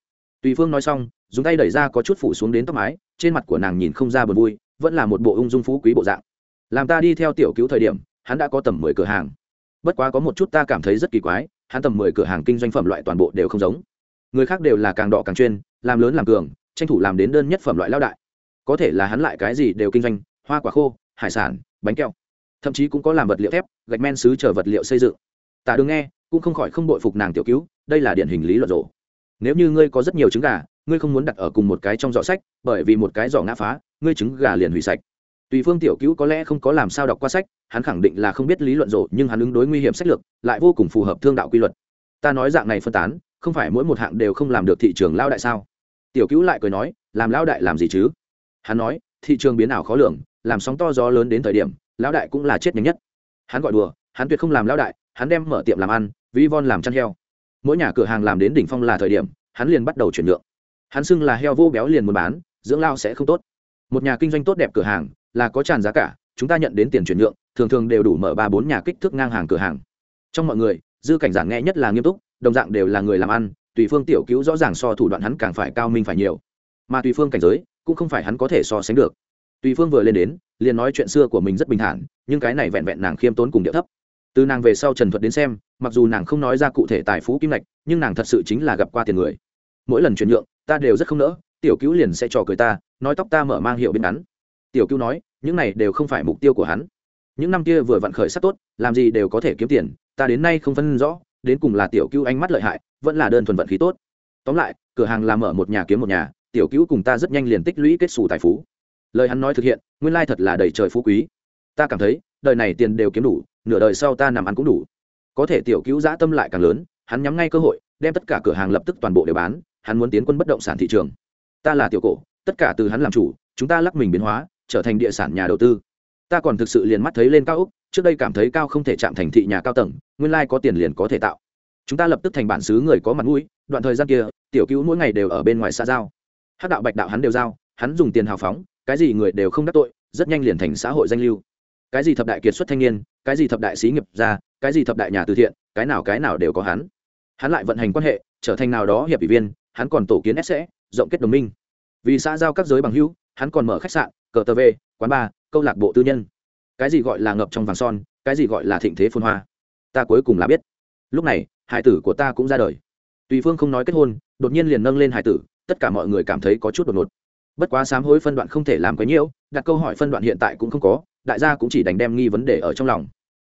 A: Tùy phương nói xong, dùng tay đẩy ra có chút phủ xuống đến tóc mái, trên mặt của nàng nhìn không ra buồn vui, vẫn là một bộ ung dung phú quý bộ dạng. Làm ta đi theo tiểu cứu thời điểm, hắn đã có tầm mười cửa hàng bất quá có một chút ta cảm thấy rất kỳ quái, hắn tầm mười cửa hàng kinh doanh phẩm loại toàn bộ đều không giống. Người khác đều là càng đỏ càng chuyên, làm lớn làm cường, tranh thủ làm đến đơn nhất phẩm loại lao đại. Có thể là hắn lại cái gì đều kinh doanh, hoa quả khô, hải sản, bánh kẹo. Thậm chí cũng có làm vật liệu thép, gạch men xứ chở vật liệu xây dựng. Tạ đường nghe, cũng không khỏi không đội phục nàng tiểu cứu, đây là điển hình lý luận rộ. Nếu như ngươi có rất nhiều trứng gà, ngươi không muốn đặt ở cùng một cái trong giỏ sách, bởi vì một cái giỏ ngã phá, ngươi trứng gà liền hủy sạch tùy phương tiểu cứu có lẽ không có làm sao đọc qua sách, hắn khẳng định là không biết lý luận rộ nhưng hắn ứng đối nguy hiểm sách lược, lại vô cùng phù hợp thương đạo quy luật. Ta nói dạng này phân tán, không phải mỗi một hạng đều không làm được thị trường lao đại sao? Tiểu cứu lại cười nói, làm lao đại làm gì chứ? Hắn nói, thị trường biến ảo khó lường, làm sóng to gió lớn đến thời điểm lão đại cũng là chết nhanh nhất. Hắn gọi đùa, hắn tuyệt không làm lão đại, hắn đem mở tiệm làm ăn vi von làm chăn heo. Mỗi nhà cửa hàng làm đến đỉnh phong là thời điểm, hắn liền bắt đầu chuyển nhượng. Hắn xưng là heo vô béo liền muốn bán, dưỡng lao sẽ không tốt. Một nhà kinh doanh tốt đẹp cửa hàng là có tràn giá cả, chúng ta nhận đến tiền chuyển nhượng, thường thường đều đủ mở ba bốn nhà kích thước ngang hàng cửa hàng. Trong mọi người, dư cảnh giảng nghe nhất là nghiêm túc, đồng dạng đều là người làm ăn, tùy phương tiểu cứu rõ ràng so thủ đoạn hắn càng phải cao minh phải nhiều. Mà tùy phương cảnh giới, cũng không phải hắn có thể so sánh được. Tùy phương vừa lên đến, liền nói chuyện xưa của mình rất bình thản, nhưng cái này vẹn vẹn nàng khiêm tốn cùng điệu thấp. Từ nàng về sau trần thuật đến xem, mặc dù nàng không nói ra cụ thể tài phú kim lạch nhưng nàng thật sự chính là gặp qua tiền người. Mỗi lần chuyển nhượng, ta đều rất không nỡ, tiểu cứu liền sẽ trò cười ta, nói tóc ta mở mang hiệu bên ngắn. Tiểu cứu nói những này đều không phải mục tiêu của hắn. Những năm kia vừa vặn khởi sắc tốt, làm gì đều có thể kiếm tiền, ta đến nay không phân rõ, đến cùng là tiểu cứu ánh mắt lợi hại, vẫn là đơn thuần vận khí tốt. Tóm lại, cửa hàng làm mở một nhà kiếm một nhà, tiểu cứu cùng ta rất nhanh liền tích lũy kết xù tài phú. Lời hắn nói thực hiện, nguyên lai thật là đầy trời phú quý. Ta cảm thấy, đời này tiền đều kiếm đủ, nửa đời sau ta nằm ăn cũng đủ. Có thể tiểu cứu dã tâm lại càng lớn, hắn nhắm ngay cơ hội, đem tất cả cửa hàng lập tức toàn bộ đều bán, hắn muốn tiến quân bất động sản thị trường. Ta là tiểu cổ, tất cả từ hắn làm chủ, chúng ta lắc mình biến hóa trở thành địa sản nhà đầu tư. Ta còn thực sự liền mắt thấy lên cao úc, trước đây cảm thấy cao không thể chạm thành thị nhà cao tầng, nguyên lai có tiền liền có thể tạo. Chúng ta lập tức thành bản xứ người có mặt mũi, đoạn thời gian kia, tiểu cứu mỗi ngày đều ở bên ngoài xã giao. Hát đạo bạch đạo hắn đều giao, hắn dùng tiền hào phóng, cái gì người đều không đắc tội, rất nhanh liền thành xã hội danh lưu. Cái gì thập đại kiệt xuất thanh niên, cái gì thập đại sĩ nghiệp gia, cái gì thập đại nhà từ thiện, cái nào cái nào đều có hắn. Hắn lại vận hành quan hệ, trở thành nào đó hiệp ủy viên, hắn còn tổ kiến s sẽ rộng kết đồng minh. Vì xã giao các giới bằng hữu, hắn còn mở khách sạn cờ tờ v quán bar, câu lạc bộ tư nhân. Cái gì gọi là ngập trong vàng son, cái gì gọi là thịnh thế phôn hoa? Ta cuối cùng là biết. Lúc này, hải tử của ta cũng ra đời. Tùy phương không nói kết hôn, đột nhiên liền nâng lên hải tử, tất cả mọi người cảm thấy có chút đột ngột. Bất quá sám hối phân đoạn không thể làm quấy nhiễu, đặt câu hỏi phân đoạn hiện tại cũng không có, đại gia cũng chỉ đành đem nghi vấn đề ở trong lòng.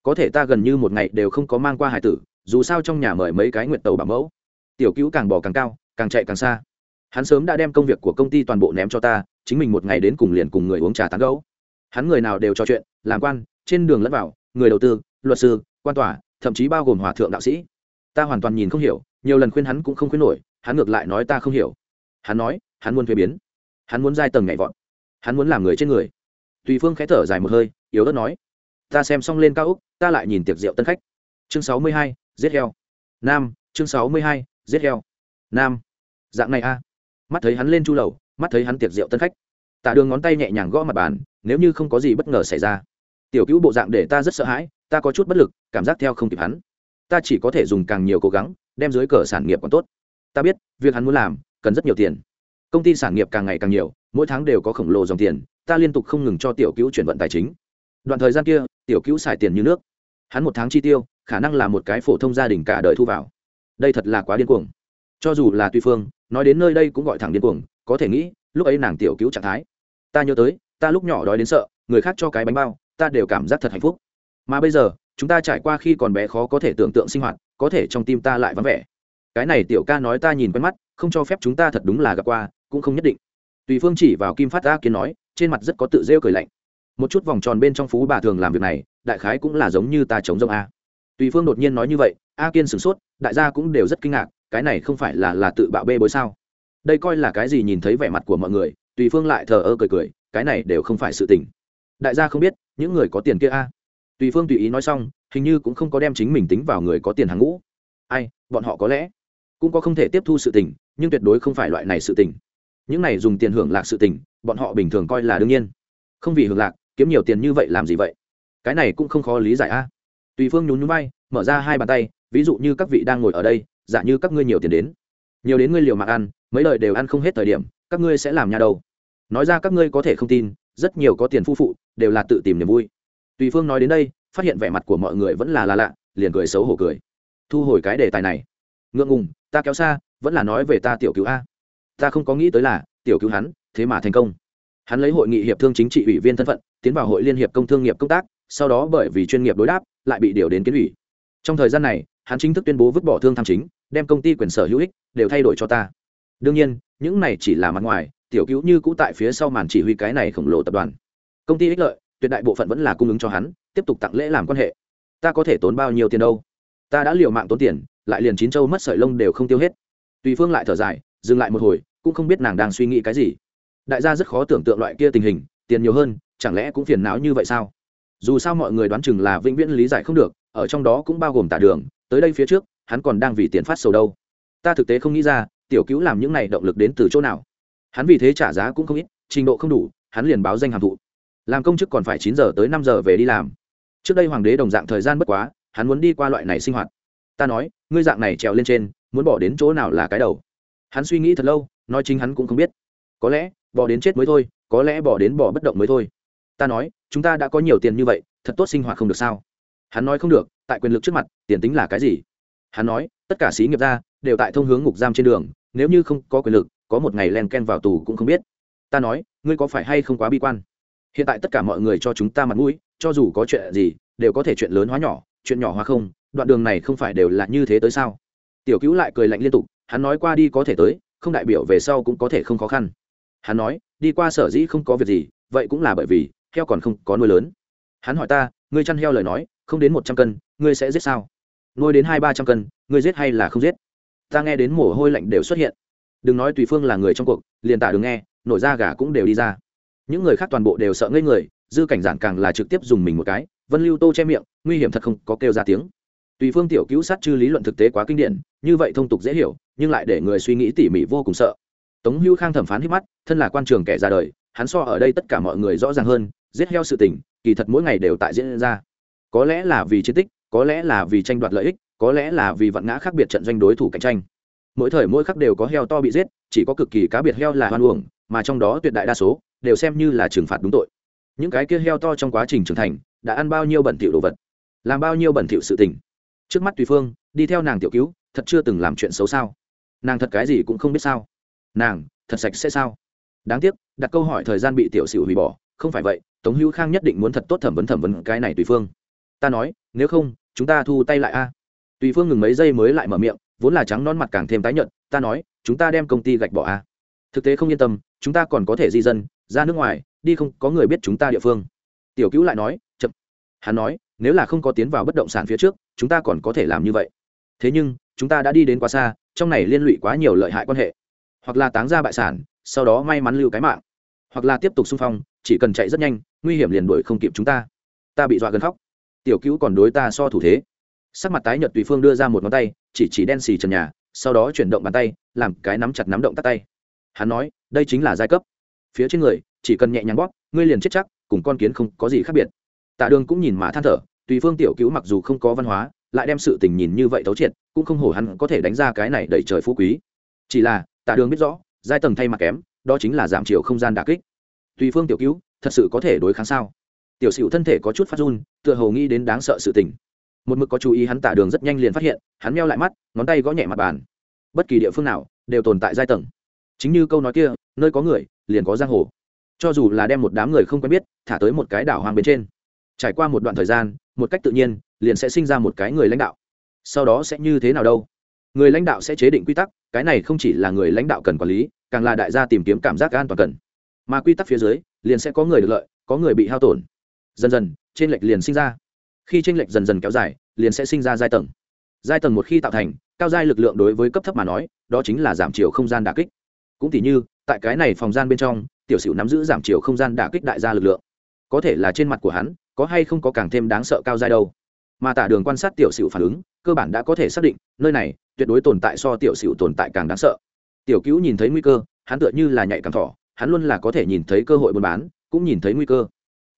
A: Có thể ta gần như một ngày đều không có mang qua hải tử, dù sao trong nhà mời mấy cái nguyện tàu bảo mẫu. Tiểu cứu càng bỏ càng cao, càng chạy càng xa hắn sớm đã đem công việc của công ty toàn bộ ném cho ta, chính mình một ngày đến cùng liền cùng người uống trà tán gấu hắn người nào đều trò chuyện, làm quan, trên đường lẫn vào, người đầu tư, luật sư, quan tòa, thậm chí bao gồm hòa thượng đạo sĩ. Ta hoàn toàn nhìn không hiểu, nhiều lần khuyên hắn cũng không khuyên nổi, hắn ngược lại nói ta không hiểu. Hắn nói, hắn muốn thuế biến. Hắn muốn giai tầng nhảy vọt. Hắn muốn làm người trên người. Tùy phương khẽ thở dài một hơi, yếu ớt nói, ta xem xong lên cao úc, ta lại nhìn tiệc rượu tân khách. Chương sáu mươi hai, giết heo. Nam, chương sáu mươi hai, giết heo. Nam. Dạng này a mắt thấy hắn lên chu lầu, mắt thấy hắn tiệc rượu tân khách. Tạ đường ngón tay nhẹ nhàng gõ mặt bàn, nếu như không có gì bất ngờ xảy ra. Tiểu cứu bộ dạng để ta rất sợ hãi, ta có chút bất lực, cảm giác theo không kịp hắn. Ta chỉ có thể dùng càng nhiều cố gắng, đem dưới cờ sản nghiệp còn tốt. Ta biết, việc hắn muốn làm, cần rất nhiều tiền. Công ty sản nghiệp càng ngày càng nhiều, mỗi tháng đều có khổng lồ dòng tiền, ta liên tục không ngừng cho tiểu cứu chuyển vận tài chính. Đoạn thời gian kia, tiểu cứu xài tiền như nước. Hắn một tháng chi tiêu, khả năng là một cái phổ thông gia đình cả đời thu vào. Đây thật là quá điên cuồng. Cho dù là tuy phương nói đến nơi đây cũng gọi thẳng điên cuồng, có thể nghĩ, lúc ấy nàng tiểu cứu trạng thái. Ta nhớ tới, ta lúc nhỏ đói đến sợ, người khác cho cái bánh bao, ta đều cảm giác thật hạnh phúc. Mà bây giờ, chúng ta trải qua khi còn bé khó có thể tưởng tượng sinh hoạt, có thể trong tim ta lại vắng vẻ. Cái này tiểu ca nói ta nhìn quen mắt, không cho phép chúng ta thật đúng là gặp qua, cũng không nhất định. Tùy phương chỉ vào kim phát ta kiến nói, trên mặt rất có tự rêu cười lạnh. Một chút vòng tròn bên trong phú bà thường làm việc này, đại khái cũng là giống như ta chống rông a. Tùy phương đột nhiên nói như vậy, a kiên sửng sốt, đại gia cũng đều rất kinh ngạc cái này không phải là là tự bạo bê bối sao? Đây coi là cái gì nhìn thấy vẻ mặt của mọi người, tùy phương lại thờ ơ cười cười, cái này đều không phải sự tình. Đại gia không biết, những người có tiền kia a. Tùy phương tùy ý nói xong, hình như cũng không có đem chính mình tính vào người có tiền hàng ngũ. Ai, bọn họ có lẽ cũng có không thể tiếp thu sự tình, nhưng tuyệt đối không phải loại này sự tình. Những này dùng tiền hưởng lạc sự tình, bọn họ bình thường coi là đương nhiên. Không vì hưởng lạc, kiếm nhiều tiền như vậy làm gì vậy? Cái này cũng không khó lý giải a. Tùy phương nhún nhún bay mở ra hai bàn tay, ví dụ như các vị đang ngồi ở đây giả như các ngươi nhiều tiền đến. Nhiều đến ngươi liều mạng ăn, mấy lời đều ăn không hết thời điểm, các ngươi sẽ làm nhà đâu? Nói ra các ngươi có thể không tin, rất nhiều có tiền phu phụ đều là tự tìm niềm vui. Tùy phương nói đến đây, phát hiện vẻ mặt của mọi người vẫn là là lạ, liền cười xấu hổ cười. Thu hồi cái đề tài này. Ngượng ngùng, ta kéo xa, vẫn là nói về ta tiểu cứu a. Ta không có nghĩ tới là, tiểu cứu hắn, thế mà thành công. Hắn lấy hội nghị hiệp thương chính trị ủy viên thân phận, tiến vào hội liên hiệp công thương nghiệp công tác, sau đó bởi vì chuyên nghiệp đối đáp, lại bị điều đến kiến ủy. Trong thời gian này, hắn chính thức tuyên bố vứt bỏ thương tham chính đem công ty quyền sở hữu ích đều thay đổi cho ta. Đương nhiên, những này chỉ là mặt ngoài, tiểu cứu như cũ tại phía sau màn chỉ huy cái này khổng lồ tập đoàn. Công ty ích lợi, tuyệt đại bộ phận vẫn là cung ứng cho hắn, tiếp tục tặng lễ làm quan hệ. Ta có thể tốn bao nhiêu tiền đâu? Ta đã liều mạng tốn tiền, lại liền chín châu mất sợi lông đều không tiêu hết. Tùy phương lại thở dài, dừng lại một hồi, cũng không biết nàng đang suy nghĩ cái gì. Đại gia rất khó tưởng tượng loại kia tình hình, tiền nhiều hơn, chẳng lẽ cũng phiền não như vậy sao? Dù sao mọi người đoán chừng là vĩnh viễn lý giải không được, ở trong đó cũng bao gồm tả đường, tới đây phía trước hắn còn đang vì tiền phát sầu đâu. Ta thực tế không nghĩ ra, tiểu cứu làm những này động lực đến từ chỗ nào. Hắn vì thế trả giá cũng không ít, trình độ không đủ, hắn liền báo danh hàm thụ. Làm công chức còn phải chín giờ tới năm giờ về đi làm. Trước đây hoàng đế đồng dạng thời gian bất quá, hắn muốn đi qua loại này sinh hoạt. Ta nói, ngươi dạng này trèo lên trên, muốn bỏ đến chỗ nào là cái đầu. Hắn suy nghĩ thật lâu, nói chính hắn cũng không biết. Có lẽ, bỏ đến chết mới thôi, có lẽ bỏ đến bỏ bất động mới thôi. Ta nói, chúng ta đã có nhiều tiền như vậy, thật tốt sinh hoạt không được sao? Hắn nói không được, tại quyền lực trước mặt, tiền tính là cái gì? Hắn nói, tất cả sĩ nghiệp gia đều tại thông hướng ngục giam trên đường, nếu như không có quyền lực, có một ngày len ken vào tù cũng không biết. Ta nói, ngươi có phải hay không quá bi quan? Hiện tại tất cả mọi người cho chúng ta mặt mũi, cho dù có chuyện gì, đều có thể chuyện lớn hóa nhỏ, chuyện nhỏ hóa không, đoạn đường này không phải đều là như thế tới sao? Tiểu cứu lại cười lạnh liên tục, hắn nói qua đi có thể tới, không đại biểu về sau cũng có thể không khó khăn. Hắn nói, đi qua sở dĩ không có việc gì, vậy cũng là bởi vì, heo còn không có nuôi lớn. Hắn hỏi ta, ngươi chăn heo lời nói, không đến một trăm cân, ngươi sẽ giết sao? Nuôi đến hai ba trăm cân, ngươi giết hay là không giết? Ta nghe đến mồ hôi lạnh đều xuất hiện. Đừng nói tùy phương là người trong cuộc, liền tả đừng nghe, nổi da gà cũng đều đi ra. Những người khác toàn bộ đều sợ ngây người, dư cảnh giản càng là trực tiếp dùng mình một cái, vân lưu tô che miệng, nguy hiểm thật không có kêu ra tiếng. Tùy phương tiểu cứu sát chư lý luận thực tế quá kinh điển, như vậy thông tục dễ hiểu, nhưng lại để người suy nghĩ tỉ mỉ vô cùng sợ. Tống hữu khang thẩm phán hít mắt, thân là quan trường kẻ ra đời, hắn so ở đây tất cả mọi người rõ ràng hơn, giết heo sự tình, kỳ thật mỗi ngày đều tại diễn ra. Có lẽ là vì chiến tích có lẽ là vì tranh đoạt lợi ích, có lẽ là vì vạn ngã khác biệt trận doanh đối thủ cạnh tranh. Mỗi thời mỗi khắc đều có heo to bị giết, chỉ có cực kỳ cá biệt heo là hoan uổng, mà trong đó tuyệt đại đa số đều xem như là trừng phạt đúng tội. Những cái kia heo to trong quá trình trưởng thành, đã ăn bao nhiêu bẩn thỉu đồ vật, làm bao nhiêu bẩn thỉu sự tình. Trước mắt tùy phương, đi theo nàng tiểu cứu, thật chưa từng làm chuyện xấu sao? Nàng thật cái gì cũng không biết sao? Nàng, thật sạch sẽ sao? Đáng tiếc, đặt câu hỏi thời gian bị tiểu sửu hủy bỏ, không phải vậy, tống hữu khang nhất định muốn thật tốt thẩm vấn thẩm vấn cái này tùy phương. Ta nói, nếu không chúng ta thu tay lại a. Tùy phương ngừng mấy giây mới lại mở miệng, vốn là trắng non mặt càng thêm tái nhợt, ta nói, chúng ta đem công ty gạch bỏ a. Thực tế không yên tâm, chúng ta còn có thể di dân, ra nước ngoài, đi không, có người biết chúng ta địa phương. Tiểu cứu lại nói, chậm. Hắn nói, nếu là không có tiến vào bất động sản phía trước, chúng ta còn có thể làm như vậy. Thế nhưng, chúng ta đã đi đến quá xa, trong này liên lụy quá nhiều lợi hại quan hệ. Hoặc là táng ra bại sản, sau đó may mắn lưu cái mạng. Hoặc là tiếp tục xung phong, chỉ cần chạy rất nhanh, nguy hiểm liền đuổi không kịp chúng ta. Ta bị dọa gần khóc tiểu cứu còn đối ta so thủ thế. Sắc mặt tái nhợt tùy phương đưa ra một ngón tay, chỉ chỉ đen xì trần nhà, sau đó chuyển động bàn tay, làm cái nắm chặt nắm động tắt tay. Hắn nói, đây chính là giai cấp. Phía trên người, chỉ cần nhẹ nhàng bóp, ngươi liền chết chắc, cùng con kiến không có gì khác biệt. Tạ đường cũng nhìn mà than thở, tùy phương tiểu cứu mặc dù không có văn hóa, lại đem sự tình nhìn như vậy thấu triệt, cũng không hổ hắn có thể đánh ra cái này đẩy trời phú quý. Chỉ là, tạ đường biết rõ, giai tầng thay mặt kém, đó chính là giảm chiều không gian đà kích. Tùy phương tiểu cứu, thật sự có thể đối kháng sao? Tiểu sửu thân thể có chút phát run, tựa hồ nghĩ đến đáng sợ sự tình. Một mực có chú ý hắn tả đường rất nhanh liền phát hiện, hắn meo lại mắt, ngón tay gõ nhẹ mặt bàn. Bất kỳ địa phương nào đều tồn tại giai tầng. Chính như câu nói kia, nơi có người, liền có giang hồ. Cho dù là đem một đám người không quen biết, thả tới một cái đảo hoàng bên trên. Trải qua một đoạn thời gian, một cách tự nhiên, liền sẽ sinh ra một cái người lãnh đạo. Sau đó sẽ như thế nào đâu? Người lãnh đạo sẽ chế định quy tắc, cái này không chỉ là người lãnh đạo cần quản lý, càng là đại gia tìm kiếm cảm giác an toàn cần. Mà quy tắc phía dưới, liền sẽ có người được lợi, có người bị hao tổn dần dần, trên lệch liền sinh ra. Khi trên lệch dần dần kéo dài, liền sẽ sinh ra giai tầng. Giai tầng một khi tạo thành, cao giai lực lượng đối với cấp thấp mà nói, đó chính là giảm chiều không gian đà kích. Cũng tỉ như, tại cái này phòng gian bên trong, tiểu sửu nắm giữ giảm chiều không gian đả kích đại gia lực lượng. Có thể là trên mặt của hắn, có hay không có càng thêm đáng sợ cao giai đâu. Mà tả đường quan sát tiểu sửu phản ứng, cơ bản đã có thể xác định, nơi này, tuyệt đối tồn tại so tiểu sửu tồn tại càng đáng sợ. Tiểu cứu nhìn thấy nguy cơ, hắn tựa như là nhạy càng thỏ, hắn luôn là có thể nhìn thấy cơ hội buôn bán, cũng nhìn thấy nguy cơ.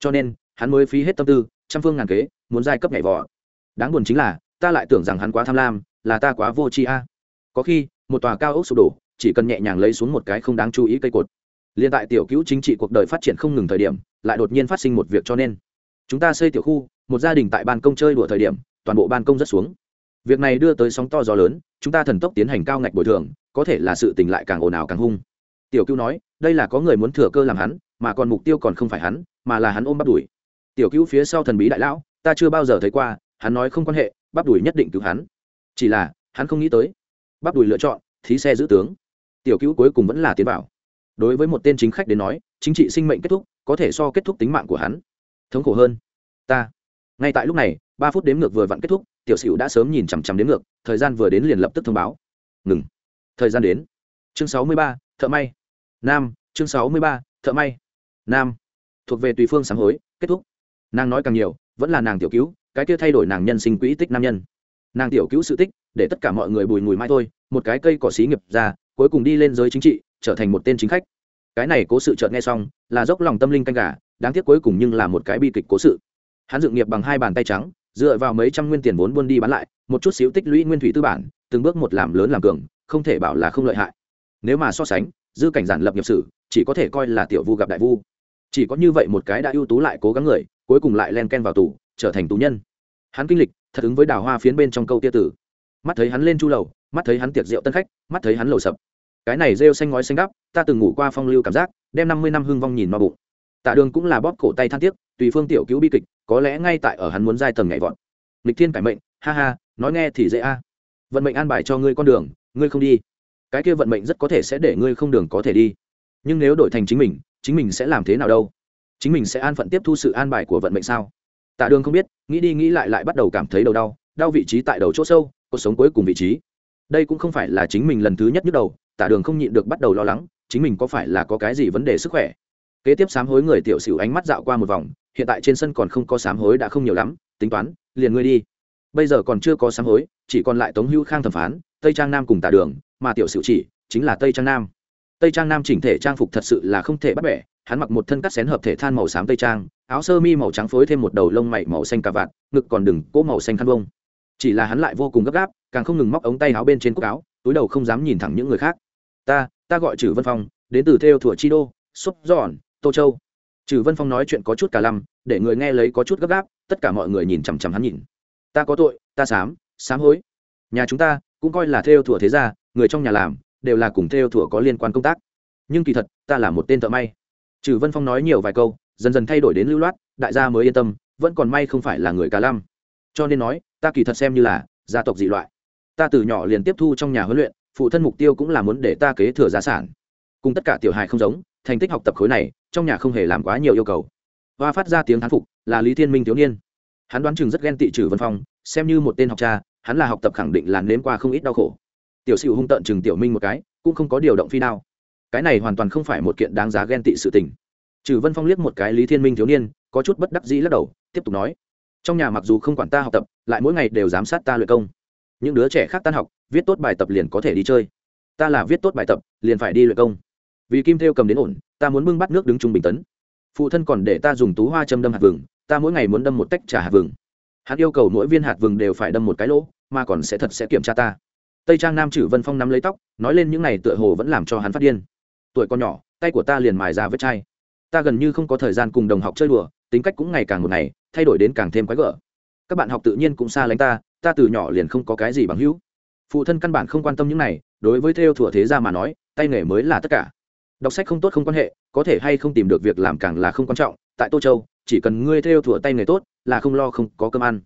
A: Cho nên hắn mới phí hết tâm tư, trăm phương ngàn kế, muốn giai cấp nhảy vỏ đáng buồn chính là, ta lại tưởng rằng hắn quá tham lam, là ta quá vô tri a. Có khi, một tòa cao ốc sụp đổ, chỉ cần nhẹ nhàng lấy xuống một cái không đáng chú ý cây cột. Liên tại tiểu cứu chính trị cuộc đời phát triển không ngừng thời điểm, lại đột nhiên phát sinh một việc cho nên. Chúng ta xây tiểu khu, một gia đình tại ban công chơi đùa thời điểm, toàn bộ ban công rất xuống. Việc này đưa tới sóng to gió lớn, chúng ta thần tốc tiến hành cao ngạch bồi thường, có thể là sự tình lại càng ồn ào càng hung. Tiểu cứu nói, đây là có người muốn thừa cơ làm hắn, mà còn mục tiêu còn không phải hắn, mà là hắn ôm bắt đuổi tiểu cứu phía sau thần bí đại lão, ta chưa bao giờ thấy qua, hắn nói không quan hệ, bắp đùi nhất định cứu hắn. Chỉ là, hắn không nghĩ tới. Bắp đùi lựa chọn, thí xe giữ tướng. Tiểu cứu cuối cùng vẫn là tiến vào. Đối với một tên chính khách đến nói, chính trị sinh mệnh kết thúc, có thể so kết thúc tính mạng của hắn. Thống khổ hơn. Ta. Ngay tại lúc này, ba phút đếm ngược vừa vặn kết thúc, tiểu sửu đã sớm nhìn chằm chằm đếm ngược, thời gian vừa đến liền lập tức thông báo. Ngừng. Thời gian đến. Chương sáu mươi ba, thợ may. Nam, chương sáu mươi ba, thợ may. Nam. Thuộc về tùy phương sáng hối, kết thúc nàng nói càng nhiều, vẫn là nàng tiểu cứu, cái kia thay đổi nàng nhân sinh quỹ tích nam nhân. Nàng tiểu cứu sự tích, để tất cả mọi người bùi mùi mai thôi, một cái cây cỏ xí nghiệp ra, cuối cùng đi lên giới chính trị, trở thành một tên chính khách. Cái này cố sự chợt nghe xong, là dốc lòng tâm linh canh gà, đáng tiếc cuối cùng nhưng là một cái bi kịch cố sự. Hắn dựng nghiệp bằng hai bàn tay trắng, dựa vào mấy trăm nguyên tiền vốn buôn đi bán lại, một chút xíu tích lũy nguyên thủy tư bản, từng bước một làm lớn làm cường, không thể bảo là không lợi hại. Nếu mà so sánh, dư cảnh giản lập nghiệp sử, chỉ có thể coi là tiểu vu gặp đại vu. Chỉ có như vậy một cái đã ưu tú lại cố gắng người cuối cùng lại len ken vào tù, trở thành tù nhân. Hắn kinh lịch, thật ứng với đào hoa phiến bên trong câu tia tử. Mắt thấy hắn lên chu lầu, mắt thấy hắn tiệc rượu tân khách, mắt thấy hắn lầu sập. Cái này rêu xanh ngói xanh đắp, ta từng ngủ qua phong lưu cảm giác, đem năm mươi năm hưng vong nhìn no bụng. Tạ đường cũng là bóp cổ tay than tiếc, tùy phương tiểu cứu bi kịch, có lẽ ngay tại ở hắn muốn giai tầng nhảy vọt. Lịch thiên cải mệnh, ha ha, nói nghe thì dễ a. Vận mệnh an bài cho ngươi con đường, ngươi không đi. Cái kia vận mệnh rất có thể sẽ để ngươi không đường có thể đi. Nhưng nếu đổi thành chính mình chính mình sẽ làm thế nào đâu? Chính mình sẽ an phận tiếp thu sự an bài của vận mệnh sao? Tạ đường không biết, nghĩ đi nghĩ lại lại bắt đầu cảm thấy đầu đau đau vị trí tại đầu chỗ sâu, cuộc sống cuối cùng vị trí. Đây cũng không phải là chính mình lần thứ nhất nhức đầu, tạ đường không nhịn được bắt đầu lo lắng, chính mình có phải là có cái gì vấn đề sức khỏe? Kế tiếp sám hối người tiểu xỉu ánh mắt dạo qua một vòng, hiện tại trên sân còn không có sám hối đã không nhiều lắm, tính toán, liền ngươi đi. Bây giờ còn chưa có sám hối, chỉ còn lại tống hữu khang thẩm phán, tây trang nam cùng Tạ đường, mà tiểu xỉu chỉ, chính là tây trang nam. Tây trang nam chỉnh thể trang phục thật sự là không thể bắt bẻ hắn mặc một thân cắt xén hợp thể than màu xám tây trang, áo sơ mi màu trắng phối thêm một đầu lông mày màu xanh cà vạt, ngực còn đừng, cỗ màu xanh khăn bông. chỉ là hắn lại vô cùng gấp gáp, càng không ngừng móc ống tay áo bên trên cúc áo, túi đầu không dám nhìn thẳng những người khác. Ta ta gọi trừ vân phong, đến từ theo thủa chi đô xúc giòn, tô châu. Trừ vân phong nói chuyện có chút cả lăm, để người nghe lấy có chút gấp gáp, tất cả mọi người nhìn chằm chằm hắn nhìn. Ta có tội, ta sám sám hối. Nhà chúng ta cũng coi là theo thủa thế gia, người trong nhà làm, đều là cùng theo thủa có liên quan công tác. Nhưng kỳ thật, ta là một tên thợ may trừ vân phong nói nhiều vài câu, dần dần thay đổi đến lưu loát, đại gia mới yên tâm, vẫn còn may không phải là người cá lăm cho nên nói, ta kỳ thật xem như là gia tộc dị loại. Ta từ nhỏ liền tiếp thu trong nhà huấn luyện, phụ thân mục tiêu cũng là muốn để ta kế thừa gia sản. Cùng tất cả tiểu hài không giống, thành tích học tập khối này, trong nhà không hề làm quá nhiều yêu cầu. Hoa phát ra tiếng thán phục, là lý thiên minh thiếu niên. Hắn đoán chừng rất ghen tị trừ vân phong, xem như một tên học cha, hắn là học tập khẳng định là nếm qua không ít đau khổ. Tiểu sửu hung tận chừng tiểu minh một cái, cũng không có điều động phi đao cái này hoàn toàn không phải một kiện đáng giá ghen tị sự tình. Trừ vân phong liếc một cái lý thiên minh thiếu niên, có chút bất đắc dĩ lắc đầu, tiếp tục nói. Trong nhà mặc dù không quản ta học tập, lại mỗi ngày đều giám sát ta luyện công. Những đứa trẻ khác tan học, viết tốt bài tập liền có thể đi chơi. Ta là viết tốt bài tập, liền phải đi luyện công. Vì kim thêu cầm đến ổn, ta muốn bưng bát nước đứng trung bình tấn. Phụ thân còn để ta dùng tú hoa châm đâm hạt vừng, ta mỗi ngày muốn đâm một tách trà hạt vừng. Hắn yêu cầu mỗi viên hạt vừng đều phải đâm một cái lỗ, mà còn sẽ thật sẽ kiểm tra ta. Tây trang nam chử vân phong nắm lấy tóc, nói lên những này tựa hồ vẫn làm cho hắn phát điên tuổi con nhỏ, tay của ta liền mài ra vết chai. Ta gần như không có thời gian cùng đồng học chơi đùa, tính cách cũng ngày càng một ngày, thay đổi đến càng thêm quái gở. Các bạn học tự nhiên cũng xa lánh ta ta từ nhỏ liền không có cái gì bằng hữu. Phụ thân căn bản không quan tâm những này, đối với theo thủa thế ra mà nói, tay nghề mới là tất cả. Đọc sách không tốt không quan hệ, có thể hay không tìm được việc làm càng là không quan trọng, tại tô châu, chỉ cần ngươi theo thủa tay nghề tốt, là không lo không có cơm ăn.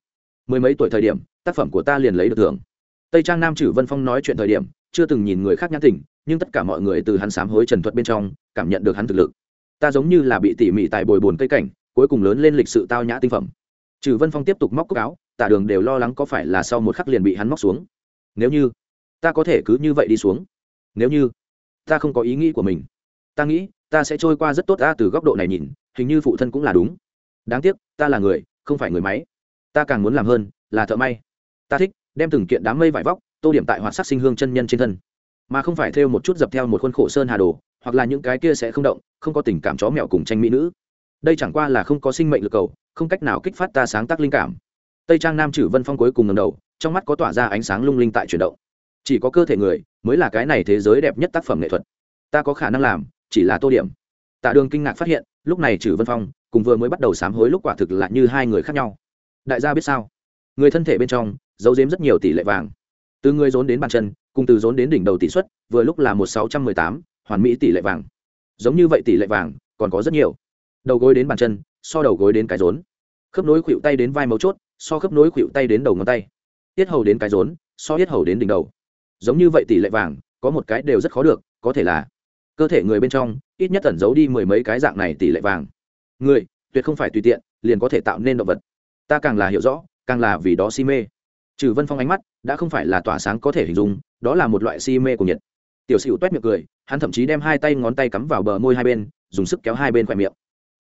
A: Mười mấy tuổi thời điểm, tác phẩm của ta liền lấy được thưởng. Tây trang nam chử vân phong nói chuyện thời điểm chưa từng nhìn người khác nhãn tình, nhưng tất cả mọi người từ hắn sám hối trần thuật bên trong, cảm nhận được hắn thực lực. Ta giống như là bị tỉ mỉ tại bồi bồn cây cảnh, cuối cùng lớn lên lịch sự tao nhã tinh phẩm. Trừ vân phong tiếp tục móc cốc áo, tả đường đều lo lắng có phải là sau một khắc liền bị hắn móc xuống. Nếu như, ta có thể cứ như vậy đi xuống. Nếu như, ta không có ý nghĩ của mình. Ta nghĩ, ta sẽ trôi qua rất tốt ta từ góc độ này nhìn, hình như phụ thân cũng là đúng. Đáng tiếc, ta là người, không phải người máy. Ta càng muốn làm hơn, là thợ may. Ta thích, đem từng kiện đám mây vải vóc tô điểm tại hoạt sắc sinh hương chân nhân trên thân. Mà không phải theo một chút dập theo một khuôn khổ sơn hà đồ, hoặc là những cái kia sẽ không động, không có tình cảm chó mèo cùng tranh mỹ nữ. Đây chẳng qua là không có sinh mệnh lực cầu, không cách nào kích phát ta sáng tác linh cảm. Tây trang nam chử vân phong cuối cùng ngầm đầu, trong mắt có tỏa ra ánh sáng lung linh tại chuyển động. Chỉ có cơ thể người mới là cái này thế giới đẹp nhất tác phẩm nghệ thuật. Ta có khả năng làm, chỉ là tô điểm. Tạ đường kinh ngạc phát hiện, lúc này chử vân phong cùng vừa mới bắt đầu sám hối lúc quả thực là như hai người khác nhau. Đại gia biết sao? Người thân thể bên trong, giấu giếm rất nhiều tỷ lệ vàng từ người rốn đến bàn chân, cùng từ rốn đến đỉnh đầu tỷ suất, vừa lúc là một sáu trăm mười tám, hoàn mỹ tỷ lệ vàng. Giống như vậy tỷ lệ vàng, còn có rất nhiều. Đầu gối đến bàn chân, so đầu gối đến cái rốn. Khớp nối khuỵu tay đến vai mấu chốt, so khớp nối khuỵu tay đến đầu ngón tay. Tiết hầu đến cái rốn, so tiết hầu đến đỉnh đầu. Giống như vậy tỷ lệ vàng, có một cái đều rất khó được, có thể là cơ thể người bên trong, ít nhất tẩn giấu đi mười mấy cái dạng này tỷ lệ vàng. Người, tuyệt không phải tùy tiện, liền có thể tạo nên động vật. Ta càng là hiểu rõ, càng là vì đó si mê trừ vân phong ánh mắt, đã không phải là tỏa sáng có thể hình dung, đó là một loại si mê của nhiệt. Tiểu sửu toét miệng cười, hắn thậm chí đem hai tay ngón tay cắm vào bờ môi hai bên, dùng sức kéo hai bên khoe miệng.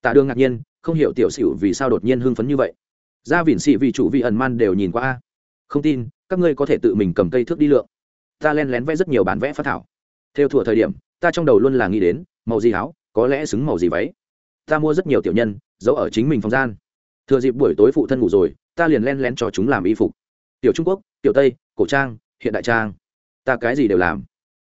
A: Tạ đường ngạc nhiên, không hiểu tiểu sửu vì sao đột nhiên hưng phấn như vậy. Gia vịn xị vị chủ vị ẩn man đều nhìn qua a. Không tin, các ngươi có thể tự mình cầm cây thước đi lượng. Ta len lén vẽ rất nhiều bản vẽ phát thảo. Theo thủa thời điểm, ta trong đầu luôn là nghĩ đến, màu gì áo, có lẽ xứng màu gì váy. Ta mua rất nhiều tiểu nhân, giấu ở chính mình phòng gian. Thừa dịp buổi tối phụ thân ngủ rồi, ta liền len lén cho chúng làm y phục tiểu trung quốc tiểu tây cổ trang hiện đại trang. Ta cái gì đều làm.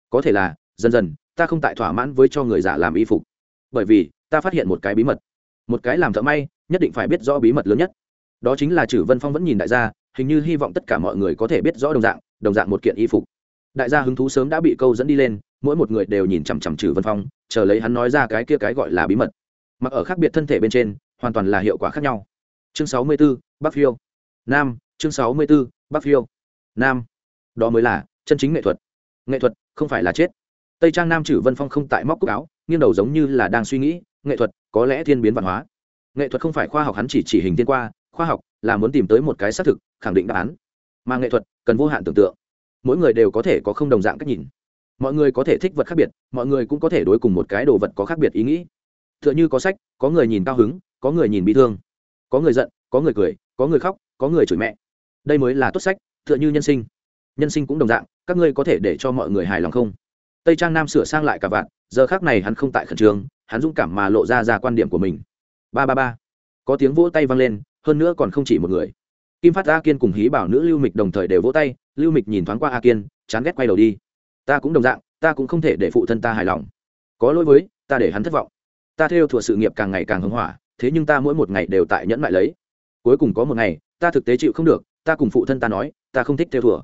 A: Có thể là dần dần ta không tại thỏa mãn với cho người giả làm y phục. Bởi vì ta phát hiện một cái bí mật. Một cái làm thợ may nhất định phải biết rõ bí mật lớn nhất. Đó chính là chử vân phong vẫn nhìn đại gia hình như hy vọng tất cả mọi người có thể biết rõ đồng dạng đồng dạng một kiện y phục. Đại gia hứng thú sớm đã bị câu dẫn đi lên mỗi một người đều nhìn chằm chằm trừ vân phong chờ lấy hắn nói ra cái kia cái gọi là bí mật. Mặc ở khác biệt thân thể bên trên hoàn toàn là hiệu quả khác nhau. Chương sáu mươi 64, bắc phiêu. Nam chương sáu mươi 64, bắc phiêu. Nam. Đó mới là chân chính nghệ thuật. Nghệ thuật, không phải là chết. Tây trang nam chử vân phong không tại móc cúc áo, nghiêng đầu giống như là đang suy nghĩ, nghệ thuật có lẽ thiên biến văn hóa. Nghệ thuật không phải khoa học hắn chỉ chỉ hình tiên qua, khoa học là muốn tìm tới một cái xác thực, khẳng định đáp án. Mà nghệ thuật cần vô hạn tưởng tượng. Mỗi người đều có thể có không đồng dạng cách nhìn. Mọi người có thể thích vật khác biệt, mọi người cũng có thể đối cùng một cái đồ vật có khác biệt ý nghĩ. T h ư ợ n h ư có sách, có người nhìn cao hứng, có người nhìn bị thương. Có người giận, có người cười, có người khóc, có người chửi mẹ đây mới là tốt sách, tựa như nhân sinh. Nhân sinh cũng đồng dạng, các ngươi có thể để cho mọi người hài lòng không? Tây trang nam sửa sang lại cả vạn, giờ khác này hắn không tại khẩn trương, hắn dũng cảm mà lộ ra ra quan điểm của mình. Ba ba ba. Có tiếng vỗ tay vang lên, hơn nữa còn không chỉ một người. Kim phát a kiên cùng hí bảo nữ lưu mịch đồng thời đều vỗ tay, lưu mịch nhìn thoáng qua a kiên, chán ghét quay đầu đi. Ta cũng đồng dạng, ta cũng không thể để phụ thân ta hài lòng. Có lỗi với, ta để hắn thất vọng. Ta theo thuộc sự nghiệp càng ngày càng hưng hỏa, thế nhưng ta mỗi một ngày đều tại nhẫn mại lấy. Cuối cùng có một ngày, ta thực tế chịu không được ta cùng phụ thân ta nói, ta không thích theo thùa.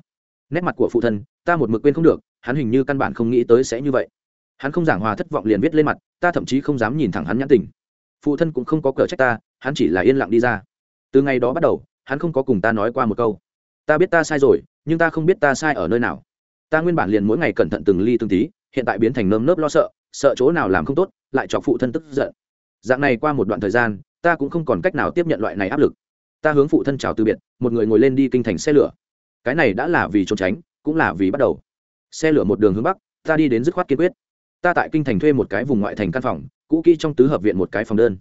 A: Nét mặt của phụ thân, ta một mực quên không được, hắn hình như căn bản không nghĩ tới sẽ như vậy. Hắn không giảng hòa thất vọng liền viết lên mặt, ta thậm chí không dám nhìn thẳng hắn nhãn tình. Phụ thân cũng không có cờ trách ta, hắn chỉ là yên lặng đi ra. Từ ngày đó bắt đầu, hắn không có cùng ta nói qua một câu. Ta biết ta sai rồi, nhưng ta không biết ta sai ở nơi nào. Ta nguyên bản liền mỗi ngày cẩn thận từng ly từng tí, hiện tại biến thành nơm nớp lo sợ sợ chỗ nào làm không tốt, lại chọc phụ thân tức giận. Dạng này qua một đoạn thời gian, ta cũng không còn cách nào tiếp nhận loại này áp lực ta hướng phụ thân chào từ biệt, một người ngồi lên đi kinh thành xe lửa. Cái này đã là vì trốn tránh, cũng là vì bắt đầu. Xe lửa một đường hướng bắc, ta đi đến dứt khoát kiên quyết. Ta tại kinh thành thuê một cái vùng ngoại thành căn phòng, cũ kỹ trong tứ hợp viện một cái phòng đơn.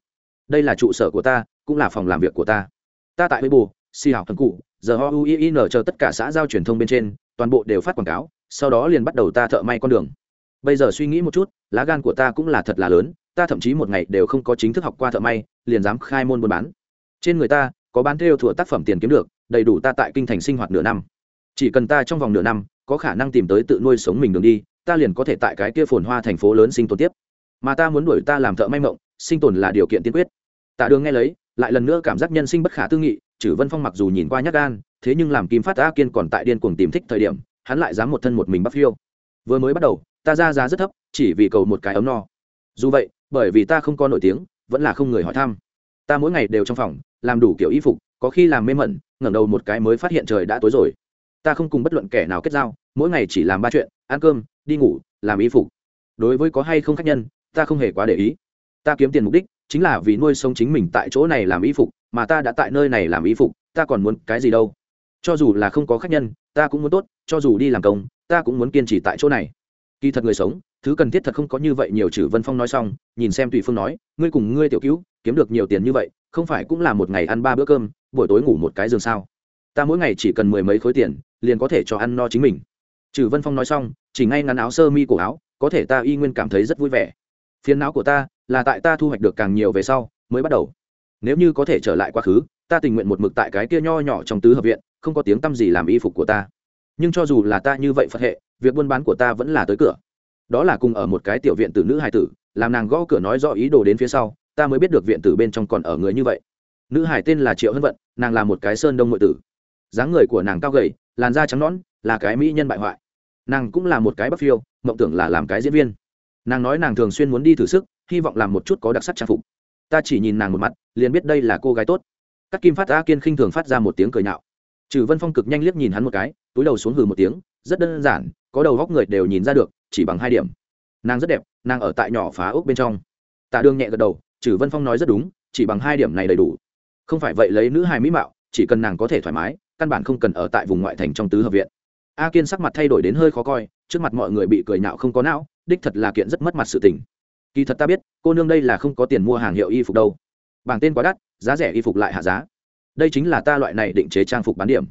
A: Đây là trụ sở của ta, cũng là phòng làm việc của ta. Ta tại bồ si học thần cụ giờ ho uin chờ tất cả xã giao truyền thông bên trên, toàn bộ đều phát quảng cáo, sau đó liền bắt đầu ta thợ may con đường. Bây giờ suy nghĩ một chút, lá gan của ta cũng là thật là lớn, ta thậm chí một ngày đều không có chính thức học qua thợ may, liền dám khai môn buôn bán. Trên người ta có bán theo thủa tác phẩm tiền kiếm được, đầy đủ ta tại kinh thành sinh hoạt nửa năm. Chỉ cần ta trong vòng nửa năm, có khả năng tìm tới tự nuôi sống mình đường đi, ta liền có thể tại cái kia phồn hoa thành phố lớn sinh tồn tiếp. Mà ta muốn đuổi ta làm thợ may mộng, sinh tồn là điều kiện tiên quyết. Tạ đường nghe lấy, lại lần nữa cảm giác nhân sinh bất khả tư nghị chử vân phong mặc dù nhìn qua nhát gan, thế nhưng làm kim phát a kiên còn tại điên cuồng tìm thích thời điểm, hắn lại dám một thân một mình bắt phiêu. Vừa mới bắt đầu, ta ra giá rất thấp, chỉ vì cầu một cái ấm no. Dù vậy, bởi vì ta không có nổi tiếng, vẫn là không người hỏi thăm ta mỗi ngày đều trong phòng, làm đủ kiểu y phục, có khi làm mê mẩn, ngẩng đầu một cái mới phát hiện trời đã tối rồi. Ta không cùng bất luận kẻ nào kết giao, mỗi ngày chỉ làm ba chuyện, ăn cơm, đi ngủ, làm y phục. Đối với có hay không khách nhân, ta không hề quá để ý. Ta kiếm tiền mục đích chính là vì nuôi sống chính mình tại chỗ này làm y phục, mà ta đã tại nơi này làm y phục, ta còn muốn cái gì đâu. Cho dù là không có khách nhân, ta cũng muốn tốt, cho dù đi làm công, ta cũng muốn kiên trì tại chỗ này. Kỳ thật người sống, thứ cần thiết thật không có như vậy, nhiều chử vân phong nói xong, nhìn xem tùy phương nói, ngươi cùng ngươi tiểu cứu kiếm được nhiều tiền như vậy, không phải cũng là một ngày ăn ba bữa cơm, buổi tối ngủ một cái giường sao? Ta mỗi ngày chỉ cần mười mấy khối tiền, liền có thể cho ăn no chính mình. Trừ vân phong nói xong, chỉ ngay ngắn áo sơ mi cổ áo, có thể ta y nguyên cảm thấy rất vui vẻ. Phiền não của ta là tại ta thu hoạch được càng nhiều về sau mới bắt đầu. Nếu như có thể trở lại quá khứ, ta tình nguyện một mực tại cái kia nho nhỏ trong tứ hợp viện, không có tiếng t â m gì làm y phục của ta. Nhưng cho dù là ta như vậy phật hệ, việc buôn bán của ta vẫn là tới cửa. Đó là cùng ở một cái tiểu viện tử nữ hài tử, làm nàng gõ cửa nói rõ ý đồ đến phía sau ta mới biết được viện tử bên trong còn ở người như vậy. Nữ hải tên là triệu hân vận, nàng là một cái sơn đông ngụy tử. Dáng người của nàng cao gầy, làn da trắng nõn, là cái mỹ nhân bại hoại. Nàng cũng là một cái bắc phiêu, mộng tưởng là làm cái diễn viên. Nàng nói nàng thường xuyên muốn đi thử sức, hy vọng làm một chút có đặc sắc trang phục. Ta chỉ nhìn nàng một mặt, liền biết đây là cô gái tốt. Các kim phát a kiên khinh thường phát ra một tiếng cười nhạo. Trừ vân phong cực nhanh liếc nhìn hắn một cái, túi đầu xuống hừ một tiếng, rất đơn giản, có đầu góc người đều nhìn ra được, chỉ bằng hai điểm. Nàng rất đẹp, nàng ở tại nhỏ phá ốc bên trong. Tạ đường nhẹ gật đầu trừ vân phong nói rất đúng, chỉ bằng hai điểm này đầy đủ. Không phải vậy lấy nữ hài mỹ mạo, chỉ cần nàng có thể thoải mái, căn bản không cần ở tại vùng ngoại thành trong tứ hợp viện. A kiên sắc mặt thay đổi đến hơi khó coi, trước mặt mọi người bị cười nhạo không có não, đích thật là kiện rất mất mặt sự tình. Kỳ thật ta biết, cô nương đây là không có tiền mua hàng hiệu y phục đâu. Bảng tên quá đắt, giá rẻ y phục lại hạ giá. Đây chính là ta loại này định chế trang phục bán điểm.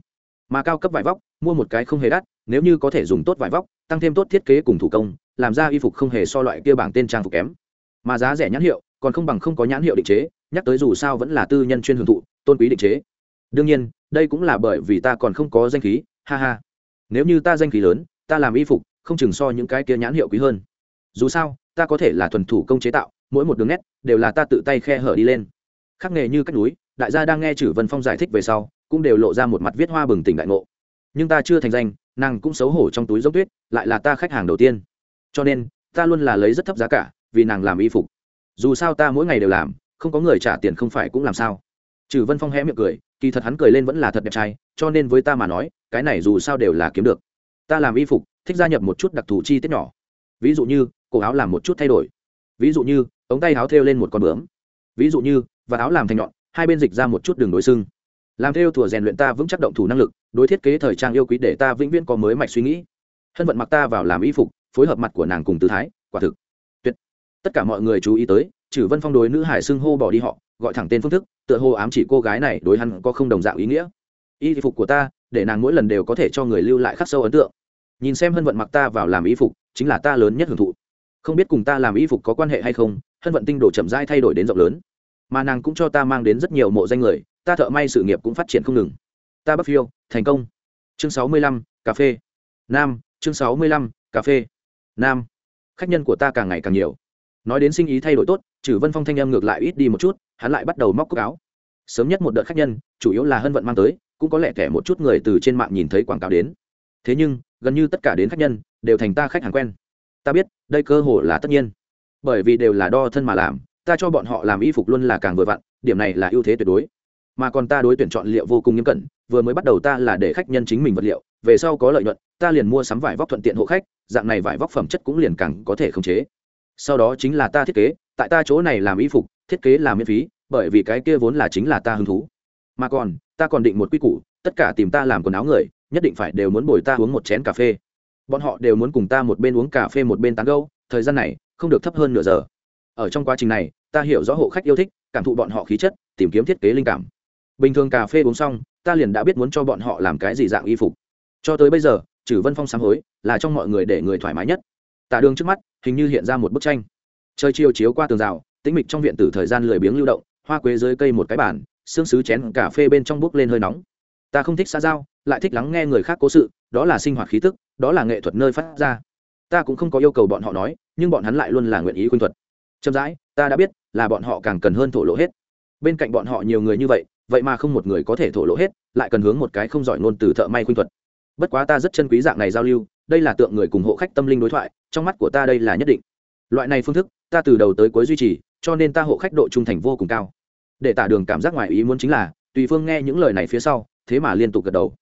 A: Mà cao cấp vải vóc, mua một cái không hề đắt, nếu như có thể dùng tốt vải vóc, tăng thêm tốt thiết kế cùng thủ công, làm ra y phục không hề so loại kia bảng tên trang phục kém mà giá rẻ nhãn hiệu còn không bằng không có nhãn hiệu định chế, nhắc tới dù sao vẫn là tư nhân chuyên hưởng thụ, tôn quý định chế. Đương nhiên, đây cũng là bởi vì ta còn không có danh khí, ha ha. Nếu như ta danh khí lớn, ta làm y phục, không chừng so những cái kia nhãn hiệu quý hơn. Dù sao, ta có thể là thuần thủ công chế tạo, mỗi một đường nét đều là ta tự tay khe hở đi lên. Khắc nghề như cách núi, đại gia đang nghe chử vân phong giải thích về sau, cũng đều lộ ra một mặt viết hoa bừng tỉnh đại ngộ. Nhưng ta chưa thành danh, nàng cũng xấu hổ trong túi giống tuyết, lại là ta khách hàng đầu tiên. Cho nên, ta luôn là lấy rất thấp giá cả vì nàng làm y phục. Dù sao ta mỗi ngày đều làm, không có người trả tiền không phải cũng làm sao. Trừ vân phong hé miệng cười, kỳ thật hắn cười lên vẫn là thật đẹp trai, cho nên với ta mà nói, cái này dù sao đều là kiếm được. Ta làm y phục, thích gia nhập một chút đặc thù chi tiết nhỏ. Ví dụ như, cổ áo làm một chút thay đổi. Ví dụ như, ống tay áo thêu lên một con bướm. Ví dụ như và áo làm thành nhọn, hai bên dịch ra một chút đường đối xưng. Làm theo thùa rèn luyện ta vững chắc động thủ năng lực, đối thiết kế thời trang yêu quý để ta vĩnh viễn có mới mạch suy nghĩ. Hân vận mặc ta vào làm y phục, phối hợp mặt của nàng cùng tư thái, quả thực tất cả mọi người chú ý tới, trừ vân phong đối nữ hải xưng hô bỏ đi họ, gọi thẳng tên phương thức, tựa hồ ám chỉ cô gái này đối hắn có không đồng dạng ý nghĩa. Y phục của ta, để nàng mỗi lần đều có thể cho người lưu lại khắc sâu ấn tượng. Nhìn xem hân vận mặc ta vào làm y phục, chính là ta lớn nhất hưởng thụ. Không biết cùng ta làm y phục có quan hệ hay không, hân vận tinh đồ chậm rãi thay đổi đến rộng lớn. Mà nàng cũng cho ta mang đến rất nhiều mộ danh người, ta thợ may sự nghiệp cũng phát triển không ngừng. Ta bắc phiêu, thành công. Chương sáu mươi lăm, cà phê. Nam, chương sáu mươi lăm, cà phê. Nam. Khách nhân của ta càng ngày càng nhiều nói đến sinh ý thay đổi tốt, trừ vân phong thanh em ngược lại ít đi một chút, hắn lại bắt đầu móc cúc áo. Sớm nhất một đợt khách nhân, chủ yếu là hân vận mang tới, cũng có lẽ kẻ một chút người từ trên mạng nhìn thấy quảng cáo đến. Thế nhưng, gần như tất cả đến khách nhân, đều thành ta khách hàng quen. Ta biết, đây cơ hội là tất nhiên. Bởi vì đều là đo thân mà làm, ta cho bọn họ làm y phục luôn là càng vừa vặn, điểm này là ưu thế tuyệt đối. Mà còn ta đối tuyển chọn liệu vô cùng nghiêm cẩn, vừa mới bắt đầu ta là để khách nhân chính mình vật liệu, về sau có lợi nhuận, ta liền mua sắm vải vóc thuận tiện hộ khách, dạng này vải vóc phẩm chất cũng liền càng có thể khống chế sau đó chính là ta thiết kế, tại ta chỗ này làm y phục, thiết kế là miễn phí, bởi vì cái kia vốn là chính là ta hứng thú. Mà còn, ta còn định một quy củ, tất cả tìm ta làm quần áo người, nhất định phải đều muốn bồi ta uống một chén cà phê. Bọn họ đều muốn cùng ta một bên uống cà phê một bên tán gâu thời gian này, không được thấp hơn nửa giờ. Ở trong quá trình này, ta hiểu rõ hộ khách yêu thích, cảm thụ bọn họ khí chất, tìm kiếm thiết kế linh cảm. Bình thường cà phê uống xong, ta liền đã biết muốn cho bọn họ làm cái gì dạng y phục. Cho tới bây giờ, trừ vân phong sáng hối, là trong mọi người để người thoải mái nhất tả đường trước mắt, hình như hiện ra một bức tranh. Trời chiều chiếu qua tường rào, tĩnh mịch trong viện tử thời gian lười biếng lưu động, hoa quế dưới cây một cái bàn, xương xứ chén cà phê bên trong bốc lên hơi nóng. Ta không thích xa giao, lại thích lắng nghe người khác cố sự, đó là sinh hoạt khí tức, đó là nghệ thuật nơi phát ra. Ta cũng không có yêu cầu bọn họ nói, nhưng bọn hắn lại luôn là nguyện ý khuyên thuật. Chậm rãi, ta đã biết là bọn họ càng cần hơn thổ lộ hết. Bên cạnh bọn họ nhiều người như vậy vậy mà không một người có thể thổ lộ hết, lại cần hướng một cái không giỏi ngôn từ thợ may khuyên thuật. Bất quá ta rất chân quý dạng này giao lưu đây là tượng người cùng hộ khách tâm linh đối thoại, trong mắt của ta đây là nhất định. Loại này phương thức, ta từ đầu tới cuối duy trì, cho nên ta hộ khách độ trung thành vô cùng cao. Để tả đường cảm giác ngoài ý muốn chính là, tùy phương nghe những lời này phía sau, thế mà liên tục gật đầu.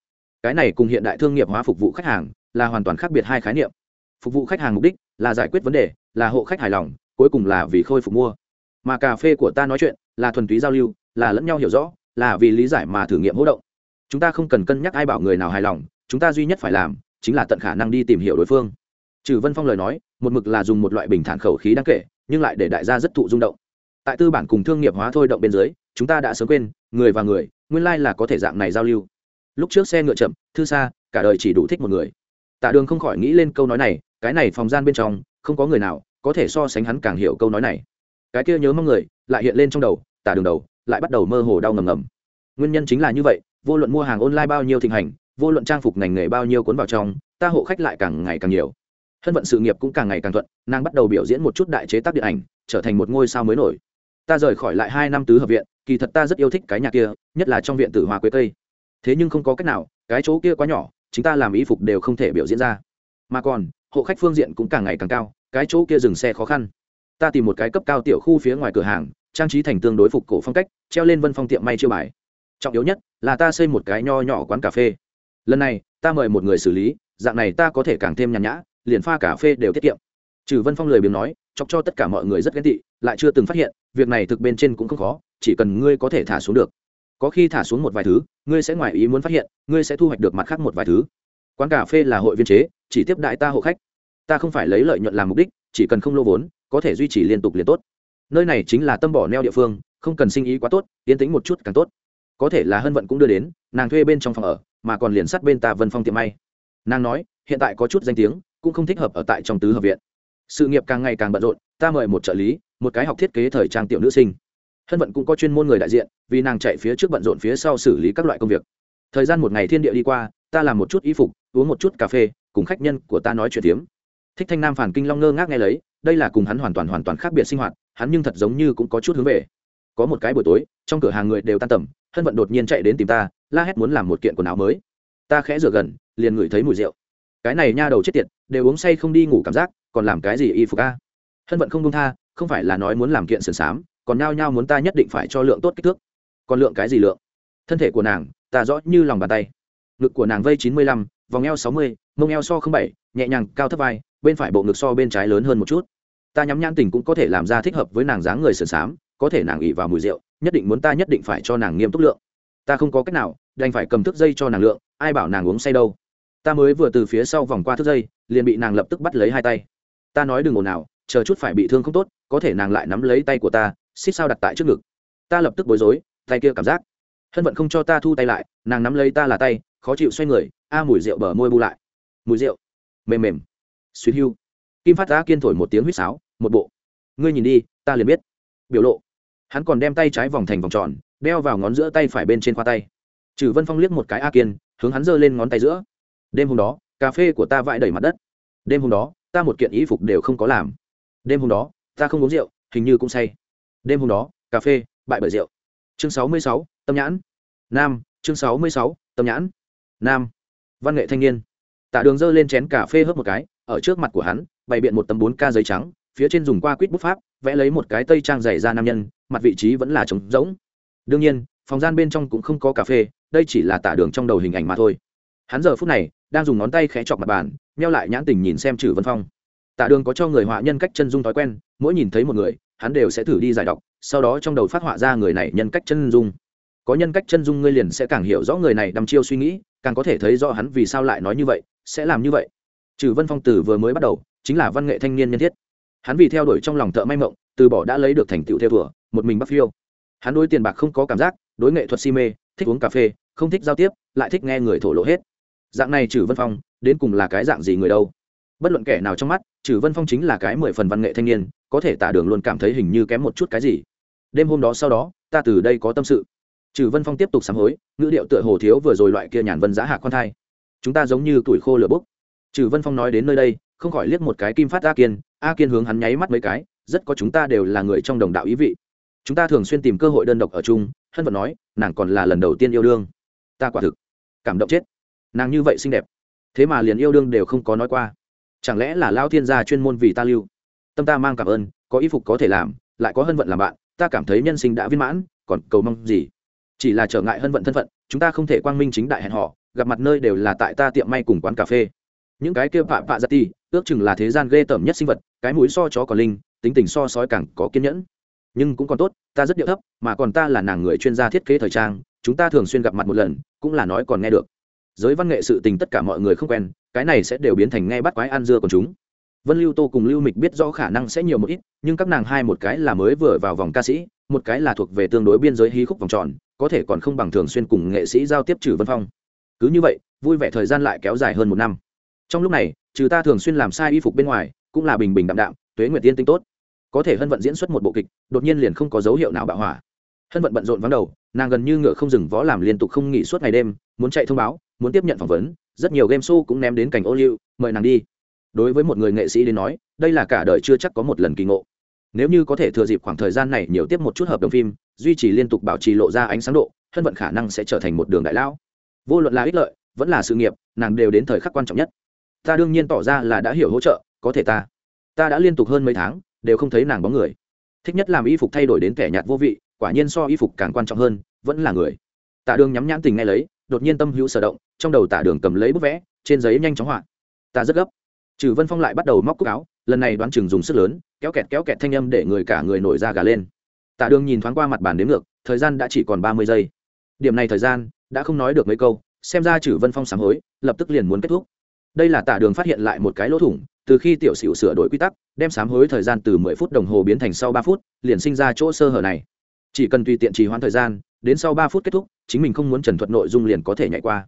A: Cái này cùng hiện đại thương nghiệp hóa phục vụ khách hàng, là hoàn toàn khác biệt hai khái niệm. Phục vụ khách hàng mục đích, là giải quyết vấn đề, là hộ khách hài lòng, cuối cùng là vì khôi phục mua. Mà cà phê của ta nói chuyện, là thuần túy giao lưu, là lẫn nhau hiểu rõ, là vì lý giải mà thử nghiệm hỗ động. Chúng ta không cần cân nhắc ai bảo người nào hài lòng, chúng ta duy nhất phải làm chính là tận khả năng đi tìm hiểu đối phương. Trừ vân phong lời nói, một mực là dùng một loại bình thản khẩu khí đáng kể, nhưng lại để đại gia rất thụ rung động. Tại tư bản cùng thương nghiệp hóa thôi động bên dưới, chúng ta đã sớm quên, người và người, nguyên lai là có thể dạng này giao lưu. Lúc trước xe ngựa chậm, thư xa cả đời chỉ đủ thích một người. Tạ đường không khỏi nghĩ lên câu nói này, cái này phòng gian bên trong, không có người nào có thể so sánh hắn càng hiểu câu nói này. Cái kia nhớ mong người, lại hiện lên trong đầu tả đường đầu, lại bắt đầu mơ hồ đau ngầm ngầm. Nguyên nhân chính là như vậy, vô luận mua hàng online bao nhiêu thịnh hành vô luận trang phục ngành nghề bao nhiêu cuốn vào trong, ta hộ khách lại càng ngày càng nhiều. Thân vận sự nghiệp cũng càng ngày càng thuận, nàng bắt đầu biểu diễn một chút đại chế tác điện ảnh, trở thành một ngôi sao mới nổi. Ta rời khỏi lại hai năm tứ hợp viện, kỳ thật ta rất yêu thích cái nhà kia, nhất là trong viện tử hoa quế cây. Thế nhưng không có cách nào, cái chỗ kia quá nhỏ chúng ta làm y phục đều không thể biểu diễn ra. Mà còn, hộ khách phương diện cũng càng ngày càng cao, cái chỗ kia dừng xe khó khăn. Ta tìm một cái cấp cao tiểu khu phía ngoài cửa hàng, trang trí thành tương đối phục cổ phong cách, treo lên vân phong tiệm may chiêu bài. Trọng yếu nhất là ta xây một cái nho nhỏ quán cà phê lần này, ta mời một người xử lý, dạng này ta có thể càng thêm nhàn nhã, liền pha cà phê đều tiết kiệm. Trừ vân phong lời biếng nói, chọc cho tất cả mọi người rất ghen tị, lại chưa từng phát hiện, việc này thực bên trên cũng không khó, chỉ cần ngươi có thể thả xuống được. Có khi thả xuống một vài thứ, ngươi sẽ ngoài ý muốn phát hiện, ngươi sẽ thu hoạch được mặt khác một vài thứ. Quán cà phê là hội viên chế, chỉ tiếp đại ta hộ khách. Ta không phải lấy lợi nhuận làm mục đích, chỉ cần không lô vốn, có thể duy trì liên tục liền tốt. Nơi này chính là tâm bỏ neo địa phương, không cần sinh ý quá tốt, yên tĩnh một chút càng tốt. Có thể là hân vận cũng đưa đến, nàng thuê bên trong phòng ở mà còn liền sát bên ta vân phong tiệm may. Nàng nói, hiện tại có chút danh tiếng, cũng không thích hợp ở tại trong tứ hợp viện. Sự nghiệp càng ngày càng bận rộn, ta mời một trợ lý, một cái học thiết kế thời trang tiểu nữ sinh. Hân vận cũng có chuyên môn người đại diện, vì nàng chạy phía trước bận rộn phía sau xử lý các loại công việc. Thời gian một ngày thiên địa đi qua, ta làm một chút y phục, uống một chút cà phê, cùng khách nhân của ta nói chuyện tiếm thích thanh nam phản kinh long ngơ ngác nghe lấy, đây là cùng hắn hoàn toàn hoàn toàn khác biệt sinh hoạt, hắn nhưng thật giống như cũng có chút hướng về. Có một cái buổi tối, trong cửa hàng người đều tan tầm, hân vận đột nhiên chạy đến tìm ta la hét muốn làm một kiện quần áo mới. Ta khẽ rửa gần, liền ngửi thấy mùi rượu. Cái này nha đầu chết tiệt, đều uống say không đi ngủ cảm giác, còn làm cái gì y phục a? Hân vận không đông tha, không phải là nói muốn làm kiện sườn xám còn nhao nhao muốn ta nhất định phải cho lượng tốt kích thước. Còn lượng cái gì lượng? Thân thể của nàng, ta rõ như lòng bàn tay. Ngực của nàng vây chín mươi lăm, vòng eo sáu mươi, mông eo so không bảy, nhẹ nhàng cao thấp vai, bên phải bộ ngực so bên trái lớn hơn một chút. Ta nhắm nhãn tình cũng có thể làm ra thích hợp với nàng dáng người sườn xám có thể nàng ỉ vào mùi rượu, nhất định muốn ta nhất định phải cho nàng nghiêm túc lượng ta không có cách nào, đành phải cầm thước dây cho nàng lượng, ai bảo nàng uống say đâu. Ta mới vừa từ phía sau vòng qua thước dây, liền bị nàng lập tức bắt lấy hai tay. Ta nói đừng ồn nào chờ chút phải bị thương không tốt, có thể nàng lại nắm lấy tay của ta, xích sao đặt tại trước ngực. Ta lập tức bối rối, tay kia cảm giác. Hân vận không cho ta thu tay lại, nàng nắm lấy ta là tay, khó chịu xoay người, a mùi rượu bờ môi bu lại. Mùi rượu. Mềm mềm. Suy hưu. Kim phát đã kiên thổi một tiếng huýt sáo, một bộ. Ngươi nhìn đi, ta liền biết. Biểu lộ. Hắn còn đem tay trái vòng thành vòng tròn đeo vào ngón giữa tay phải bên trên khoa tay. Trừ vân phong liếc một cái a kiên, hướng hắn giơ lên ngón tay giữa. Đêm hôm đó, cà phê của ta vãi đầy mặt đất. Đêm hôm đó, ta một kiện y phục đều không có làm. Đêm hôm đó, ta không uống rượu, hình như cũng say. Đêm hôm đó, cà phê, bại bởi rượu. Chương sáu mươi sáu, tâm nhãn. Nam, chương sáu mươi sáu, tâm nhãn. Nam, văn nghệ thanh niên. Tạ đường dơ lên chén cà phê hớp một cái, ở trước mặt của hắn, bày biện một tấm bốn ca giấy trắng, phía trên dùng qua quýt bút pháp, vẽ lấy một cái tây trang dày ra nam nhân, mặt vị trí vẫn là trống rỗng đương nhiên, phòng gian bên trong cũng không có cà phê, đây chỉ là tả đường trong đầu hình ảnh mà thôi. Hắn giờ phút này đang dùng ngón tay khẽ chọc mặt bàn neo lại nhãn tình nhìn xem trừ vân phong. Tả đường có cho người họa nhân cách chân dung thói quen, mỗi nhìn thấy một người, hắn đều sẽ thử đi giải đọc, sau đó trong đầu phát họa ra người này nhân cách chân dung. Có nhân cách chân dung ngươi liền sẽ càng hiểu rõ người này đăm chiêu suy nghĩ, càng có thể thấy rõ hắn vì sao lại nói như vậy, sẽ làm như vậy. Trừ vân phong từ vừa mới bắt đầu, chính là văn nghệ thanh niên nhân thiết. Hắn vì theo đuổi trong lòng thợ may mộng, từ bỏ đã lấy được thành tựu theo thừa một mình bắc phiêu hắn đối tiền bạc không có cảm giác, đối nghệ thuật si mê, thích uống cà phê, không thích giao tiếp, lại thích nghe người thổ lộ hết. Dạng này trừ vân phong, đến cùng là cái dạng gì người đâu? Bất luận kẻ nào trong mắt trừ vân phong chính là cái mười phần văn nghệ thanh niên, có thể tả đường luôn cảm thấy hình như kém một chút cái gì. Đêm hôm đó sau đó, ta từ đây có tâm sự. Trừ vân phong tiếp tục sám hối, ngữ điệu tựa hồ thiếu vừa rồi loại kia nhàn vân giá hạ con thai. Chúng ta giống như tuổi khô lửa bốc. Trừ vân phong nói đến nơi đây, không khỏi liếc một cái kim phát a kiên. A kiên hướng hắn nháy mắt mấy cái, rất có chúng ta đều là người trong đồng đạo ý vị chúng ta thường xuyên tìm cơ hội đơn độc ở chung, hân vận nói, nàng còn là lần đầu tiên yêu đương. Ta quả thực cảm động chết. Nàng như vậy xinh đẹp. Thế mà liền yêu đương đều không có nói qua. Chẳng lẽ là lao thiên gia chuyên môn vì ta lưu? Tâm ta mang cảm ơn, có y phục có thể làm, lại có hân vận làm bạn, ta cảm thấy nhân sinh đã viên mãn, còn cầu mong gì? Chỉ là trở ngại hân vận thân phận, chúng ta không thể quang minh chính đại hẹn họ gặp mặt nơi đều là tại ta tiệm may cùng quán cà phê. Những cái kia vạ vạ ra ti, ước chừng là thế gian ghê tởm nhất sinh vật, cái mũi so chó còn linh, tính tình so sói càng có kiên nhẫn nhưng cũng còn tốt, ta rất điệu thấp, mà còn ta là nàng người chuyên gia thiết kế thời trang, chúng ta thường xuyên gặp mặt một lần, cũng là nói còn nghe được. Giới văn nghệ sự tình tất cả mọi người không quen, cái này sẽ đều biến thành nghe bắt quái ăn dưa của chúng. Vân lưu tô cùng lưu mịch biết rõ khả năng sẽ nhiều một ít, nhưng các nàng hai một cái là mới vừa vào vòng ca sĩ, một cái là thuộc về tương đối biên giới hí khúc vòng tròn, có thể còn không bằng thường xuyên cùng nghệ sĩ giao tiếp trừ vân phong. Cứ như vậy, vui vẻ thời gian lại kéo dài hơn một năm. Trong lúc này, trừ ta thường xuyên làm sai y phục bên ngoài, cũng là bình bình đạm đạm, tuế nguyệt tiên tinh tốt có thể hân vận diễn xuất một bộ kịch, đột nhiên liền không có dấu hiệu nào bạo hỏa. Hân vận bận rộn vắng đầu, nàng gần như ngựa không dừng vó làm liên tục không nghỉ suốt ngày đêm, muốn chạy thông báo, muốn tiếp nhận phỏng vấn, rất nhiều game show cũng ném đến cảnh ô liu, mời nàng đi. Đối với một người nghệ sĩ đến nói, đây là cả đời chưa chắc có một lần kỳ ngộ. Nếu như có thể thừa dịp khoảng thời gian này nhiều tiếp một chút hợp đồng phim, duy trì liên tục bảo trì lộ ra ánh sáng độ, hân vận khả năng sẽ trở thành một đường đại lão vô luận là ích lợi, vẫn là sự nghiệp, nàng đều đến thời khắc quan trọng nhất. Ta đương nhiên tỏ ra là đã hiểu hỗ trợ, có thể ta ta đã liên tục hơn mấy tháng đều không thấy nàng bóng người. Thích nhất làm y phục thay đổi đến kẻ nhạt vô vị, quả nhiên so y phục càng quan trọng hơn, vẫn là người. Tạ đường nhắm nhãn tình ngay lấy, đột nhiên tâm hữu sở động, trong đầu tạ đường cầm lấy bức vẽ, trên giấy nhanh chóng họa. Ta rất gấp. Trừ vân phong lại bắt đầu móc cúc áo, lần này đoán chừng dùng sức lớn, kéo kẹt kéo kẹt thanh âm để người cả người nổi da gà lên. Tạ đường nhìn thoáng qua mặt bàn đếm ngược, thời gian đã chỉ còn ba mươi giây. Điểm này thời gian, đã không nói được mấy câu, xem ra trừ vân phong sám hối, lập tức liền muốn kết thúc đây là Tả đường phát hiện lại một cái lỗ thủng, từ khi tiểu sửu sửa đổi quy tắc, đem sám hối thời gian từ mười phút đồng hồ biến thành sau ba phút, liền sinh ra chỗ sơ hở này. Chỉ cần tùy tiện trì hoãn thời gian, đến sau ba phút kết thúc, chính mình không muốn trần thuật nội dung liền có thể nhảy qua.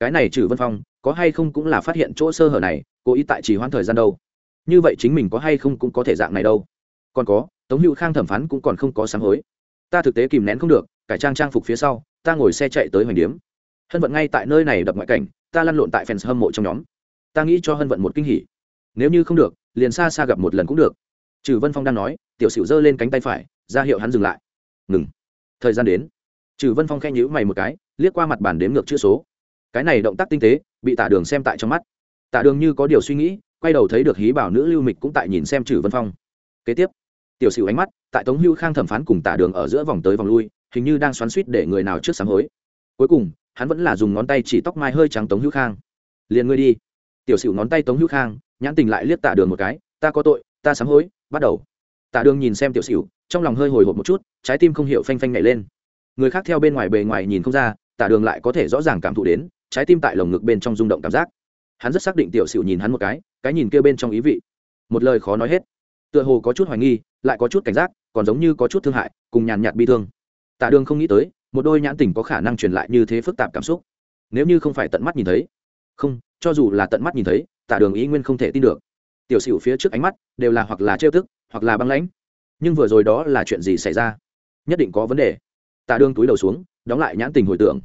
A: Cái này trừ vân phong, có hay không cũng là phát hiện chỗ sơ hở này, cố ý tại trì hoãn thời gian đâu. Như vậy chính mình có hay không cũng có thể dạng này đâu. Còn có, tống hữu khang thẩm phán cũng còn không có sám hối. Ta thực tế kìm nén không được, cải trang trang phục phía sau, ta ngồi xe chạy tới hoành điếm. Hân vận ngay tại nơi này đập ngoại cảnh, ta lăn lộn tại fans hâm mộ trong nhóm ta nghĩ cho hân vận một kinh hỉ. Nếu như không được, liền xa xa gặp một lần cũng được. Trừ vân phong đang nói, tiểu sửu giơ lên cánh tay phải, ra hiệu hắn dừng lại. Ngừng. Thời gian đến. Trừ vân phong khen nhữ mày một cái, liếc qua mặt bàn đếm ngược chữ số. Cái này động tác tinh tế, bị tả đường xem tại trong mắt. Tả đường như có điều suy nghĩ, quay đầu thấy được hí bảo nữ lưu mịch cũng tại nhìn xem trừ vân phong. Kế tiếp, tiểu sửu ánh mắt, tại tống hưu khang thẩm phán cùng tả đường ở giữa vòng tới vòng lui, hình như đang xoắn suýt để người nào trước sáng hối. Cuối cùng, hắn vẫn là dùng ngón tay chỉ tóc mai hơi trắng tống hưu khang. Liền ngươi đi tiểu sửu ngón tay tống hữu khang, nhãn tình lại liếc tạ đường một cái, ta có tội, ta sám hối, bắt đầu. Tạ đường nhìn xem tiểu sửu trong lòng hơi hồi hộp một chút, trái tim không hiểu phanh phanh nhảy lên. Người khác theo bên ngoài bề ngoài nhìn không ra, tạ đường lại có thể rõ ràng cảm thụ đến, trái tim tại lồng ngực bên trong rung động cảm giác. Hắn rất xác định tiểu sửu nhìn hắn một cái cái nhìn kia bên trong ý vị. Một lời khó nói hết. Tựa hồ có chút hoài nghi, lại có chút cảnh giác, còn giống như có chút thương hại, cùng nhàn nhạt bi thương. Tạ đường không nghĩ tới, một đôi nhãn tình có khả năng truyền lại như thế phức tạp cảm xúc. Nếu như không phải tận mắt nhìn thấy. Không cho dù là tận mắt nhìn thấy, tạ đường ý nguyên không thể tin được. Tiểu sửu phía trước ánh mắt đều là hoặc là trêu tức, hoặc là băng lãnh. Nhưng vừa rồi đó là chuyện gì xảy ra? Nhất định có vấn đề. Tạ đường túi đầu xuống, đóng lại nhãn tình hồi tưởng.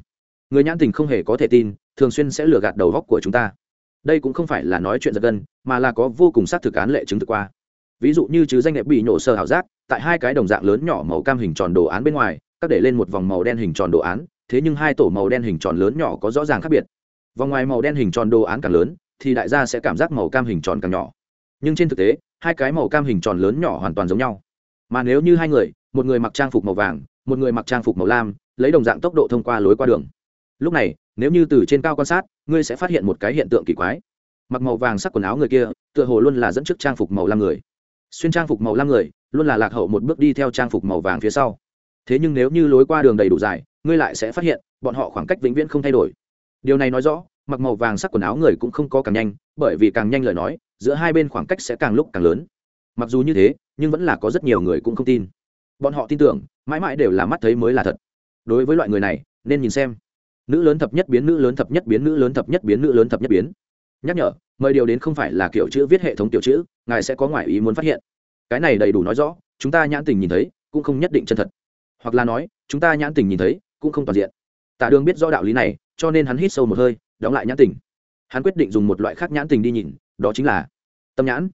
A: Người nhãn tình không hề có thể tin, thường xuyên sẽ lừa gạt đầu góc của chúng ta. Đây cũng không phải là nói chuyện giật gân, mà là có vô cùng xác thực án lệ chứng thực qua. Ví dụ như chứ danh đẹp bị nổ sơ ảo giác, tại hai cái đồng dạng lớn nhỏ màu cam hình tròn đồ án bên ngoài, các để lên một vòng màu đen hình tròn đồ án, thế nhưng hai tổ màu đen hình tròn lớn nhỏ có rõ ràng khác biệt vòng ngoài màu đen hình tròn đồ án càng lớn, thì đại gia sẽ cảm giác màu cam hình tròn càng nhỏ. Nhưng trên thực tế, hai cái màu cam hình tròn lớn nhỏ hoàn toàn giống nhau. Mà nếu như hai người, một người mặc trang phục màu vàng, một người mặc trang phục màu lam, lấy đồng dạng tốc độ thông qua lối qua đường. Lúc này, nếu như từ trên cao quan sát, ngươi sẽ phát hiện một cái hiện tượng kỳ quái. Mặc màu vàng sắc quần áo người kia, tựa hồ luôn là dẫn trước trang phục màu lam người. Xuyên trang phục màu lam người, luôn là lạc hậu một bước đi theo trang phục màu vàng phía sau. Thế nhưng nếu như lối qua đường đầy đủ dài, ngươi lại sẽ phát hiện, bọn họ khoảng cách vĩnh viễn không thay đổi điều này nói rõ, mặc màu vàng sắc quần áo người cũng không có càng nhanh, bởi vì càng nhanh lời nói, giữa hai bên khoảng cách sẽ càng lúc càng lớn. Mặc dù như thế, nhưng vẫn là có rất nhiều người cũng không tin. Bọn họ tin tưởng, mãi mãi đều là mắt thấy mới là thật. Đối với loại người này, nên nhìn xem. Nữ lớn thập nhất biến, nữ lớn thập nhất biến, nữ lớn thập nhất biến, nữ lớn thập nhất biến. Nhắc nhở, mời điều đến không phải là kiểu chữ viết hệ thống kiểu chữ, ngài sẽ có ngoại ý muốn phát hiện. Cái này đầy đủ nói rõ, chúng ta nhãn tình nhìn thấy, cũng không nhất định chân thật. Hoặc là nói, chúng ta nhãn tình nhìn thấy, cũng không toàn diện. Tạ đường biết rõ đạo lý này cho nên hắn hít sâu một hơi, đóng lại nhãn tình. Hắn quyết định dùng một loại khác nhãn tình đi nhìn, đó chính là tâm nhãn.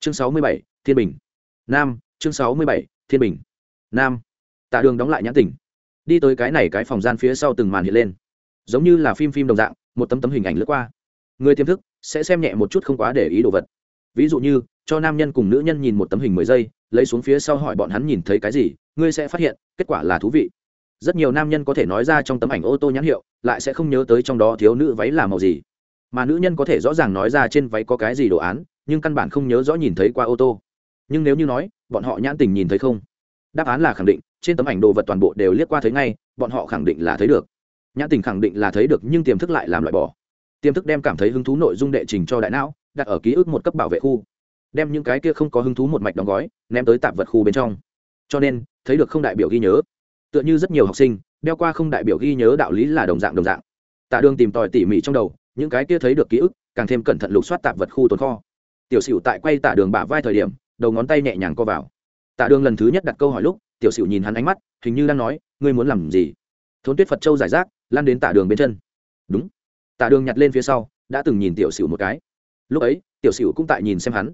A: Chương sáu mươi bảy, thiên bình. Nam, chương sáu mươi bảy, thiên bình. Nam. Tạ đường đóng lại nhãn tình. Đi tới cái này cái phòng gian phía sau từng màn hiện lên. Giống như là phim phim đồng dạng, một tấm tấm hình ảnh lướt qua. Người tiềm thức sẽ xem nhẹ một chút không quá để ý đồ vật. Ví dụ như, cho nam nhân cùng nữ nhân nhìn một tấm hình mười giây, lấy xuống phía sau hỏi bọn hắn nhìn thấy cái gì, ngươi sẽ phát hiện, kết quả là thú vị rất nhiều nam nhân có thể nói ra trong tấm ảnh ô tô nhãn hiệu, lại sẽ không nhớ tới trong đó thiếu nữ váy là màu gì. Mà nữ nhân có thể rõ ràng nói ra trên váy có cái gì đồ án, nhưng căn bản không nhớ rõ nhìn thấy qua ô tô. Nhưng nếu như nói, bọn họ nhãn tình nhìn thấy không? Đáp án là khẳng định, trên tấm ảnh đồ vật toàn bộ đều liếc qua thấy ngay, bọn họ khẳng định là thấy được. Nhãn tình khẳng định là thấy được nhưng tiềm thức lại làm loại bỏ. Tiềm thức đem cảm thấy hứng thú nội dung đệ trình cho đại não, đặt ở ký ức một cấp bảo vệ khu. Đem những cái kia không có hứng thú một mạch đóng gói, ném tới tạp vật khu bên trong. Cho nên, thấy được không đại biểu ghi nhớ tựa như rất nhiều học sinh, đeo qua không đại biểu ghi nhớ đạo lý là đồng dạng đồng dạng. Tạ đường tìm tòi tỉ mỉ trong đầu, những cái kia thấy được ký ức, càng thêm cẩn thận lục soát tạp vật khu tồn kho. Tiểu sửu tại quay tạ đường bả vai thời điểm, đầu ngón tay nhẹ nhàng co vào. Tạ đường lần thứ nhất đặt câu hỏi lúc, tiểu sửu nhìn hắn ánh mắt, hình như đang nói, ngươi muốn làm gì? Thốn tuyết phật châu giải rác lan đến tạ đường bên chân. Đúng. Tạ đường nhặt lên phía sau, đã từng nhìn tiểu sửu một cái. Lúc ấy, tiểu sửu cũng tại nhìn xem hắn.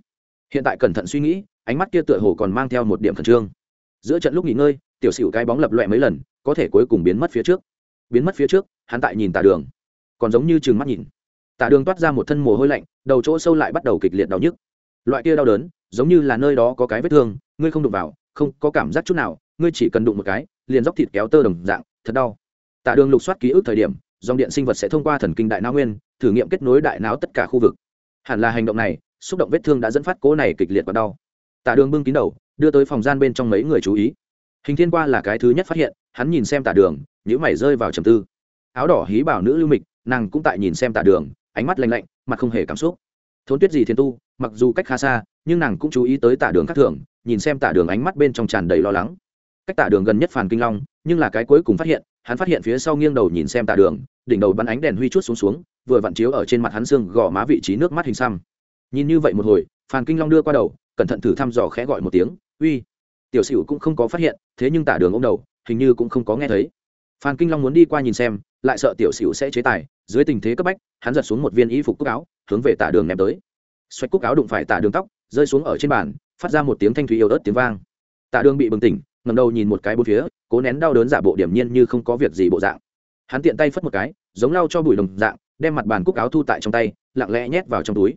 A: Hiện tại cẩn thận suy nghĩ, ánh mắt kia tựa hồ còn mang theo một điểm khẩn trương. Giữa trận lúc nghỉ ngơi tiểu sửu cái bóng lập loẹ mấy lần, có thể cuối cùng biến mất phía trước. Biến mất phía trước, hắn tại nhìn Tạ đường. Còn giống như chừng mắt nhìn. Tạ đường toát ra một thân mồ hôi lạnh, đầu chỗ sâu lại bắt đầu kịch liệt đau nhức. Loại kia đau đớn, giống như là nơi đó có cái vết thương, ngươi không đụng vào, không có cảm giác chút nào, ngươi chỉ cần đụng một cái, liền dóc thịt kéo tơ đồng dạng, thật đau. Tạ đường lục soát ký ức thời điểm, dòng điện sinh vật sẽ thông qua thần kinh đại não nguyên, thử nghiệm kết nối đại não tất cả khu vực. Hẳn là hành động này, xúc động vết thương đã dẫn phát cố này kịch liệt và đau. Tả đường bưng kín đầu, đưa tới phòng gian bên trong mấy người chú ý hình thiên qua là cái thứ nhất phát hiện, hắn nhìn xem tả đường nhữ mày rơi vào trầm tư. Áo đỏ hí bảo nữ lưu mịch, nàng cũng tại nhìn xem tả đường, ánh mắt lạnh lạnh, mặt không hề cảm xúc. Thốn tuyết gì thiên tu, mặc dù cách khá xa, nhưng nàng cũng chú ý tới tả đường khác thường, nhìn xem tả đường ánh mắt bên trong tràn đầy lo lắng. Cách tả đường gần nhất phàn kinh long, nhưng là cái cuối cùng phát hiện, hắn phát hiện phía sau nghiêng đầu nhìn xem tả đường, đỉnh đầu bắn ánh đèn huy chút xuống xuống, vừa vặn chiếu ở trên mặt hắn xương gò má vị trí nước mắt hình xăm. Nhìn như vậy một hồi phàn kinh long đưa qua đầu, cẩn thận thử thăm dò khẽ gọi một tiếng, uy tiểu sửu cũng không có phát hiện, thế nhưng tả đường ông đầu, hình như cũng không có nghe thấy. Phan kinh long muốn đi qua nhìn xem, lại sợ tiểu sửu sẽ chế tài, dưới tình thế cấp bách, hắn giật xuống một viên y phục cúc áo, hướng về tả đường ném tới. Xoạch cúc áo đụng phải tả đường tóc, rơi xuống ở trên bàn, phát ra một tiếng thanh thủy yếu ớt tiếng vang. Tả đường bị bừng tỉnh ngầm đầu nhìn một cái bốn phía, cố nén đau đớn giả bộ điểm nhiên như không có việc gì bộ dạng. Hắn tiện tay phất một cái, giống lau cho bụi đồng dạng, đem mặt bàn cúc áo thu tại trong tay, lặng lẽ nhét vào trong túi.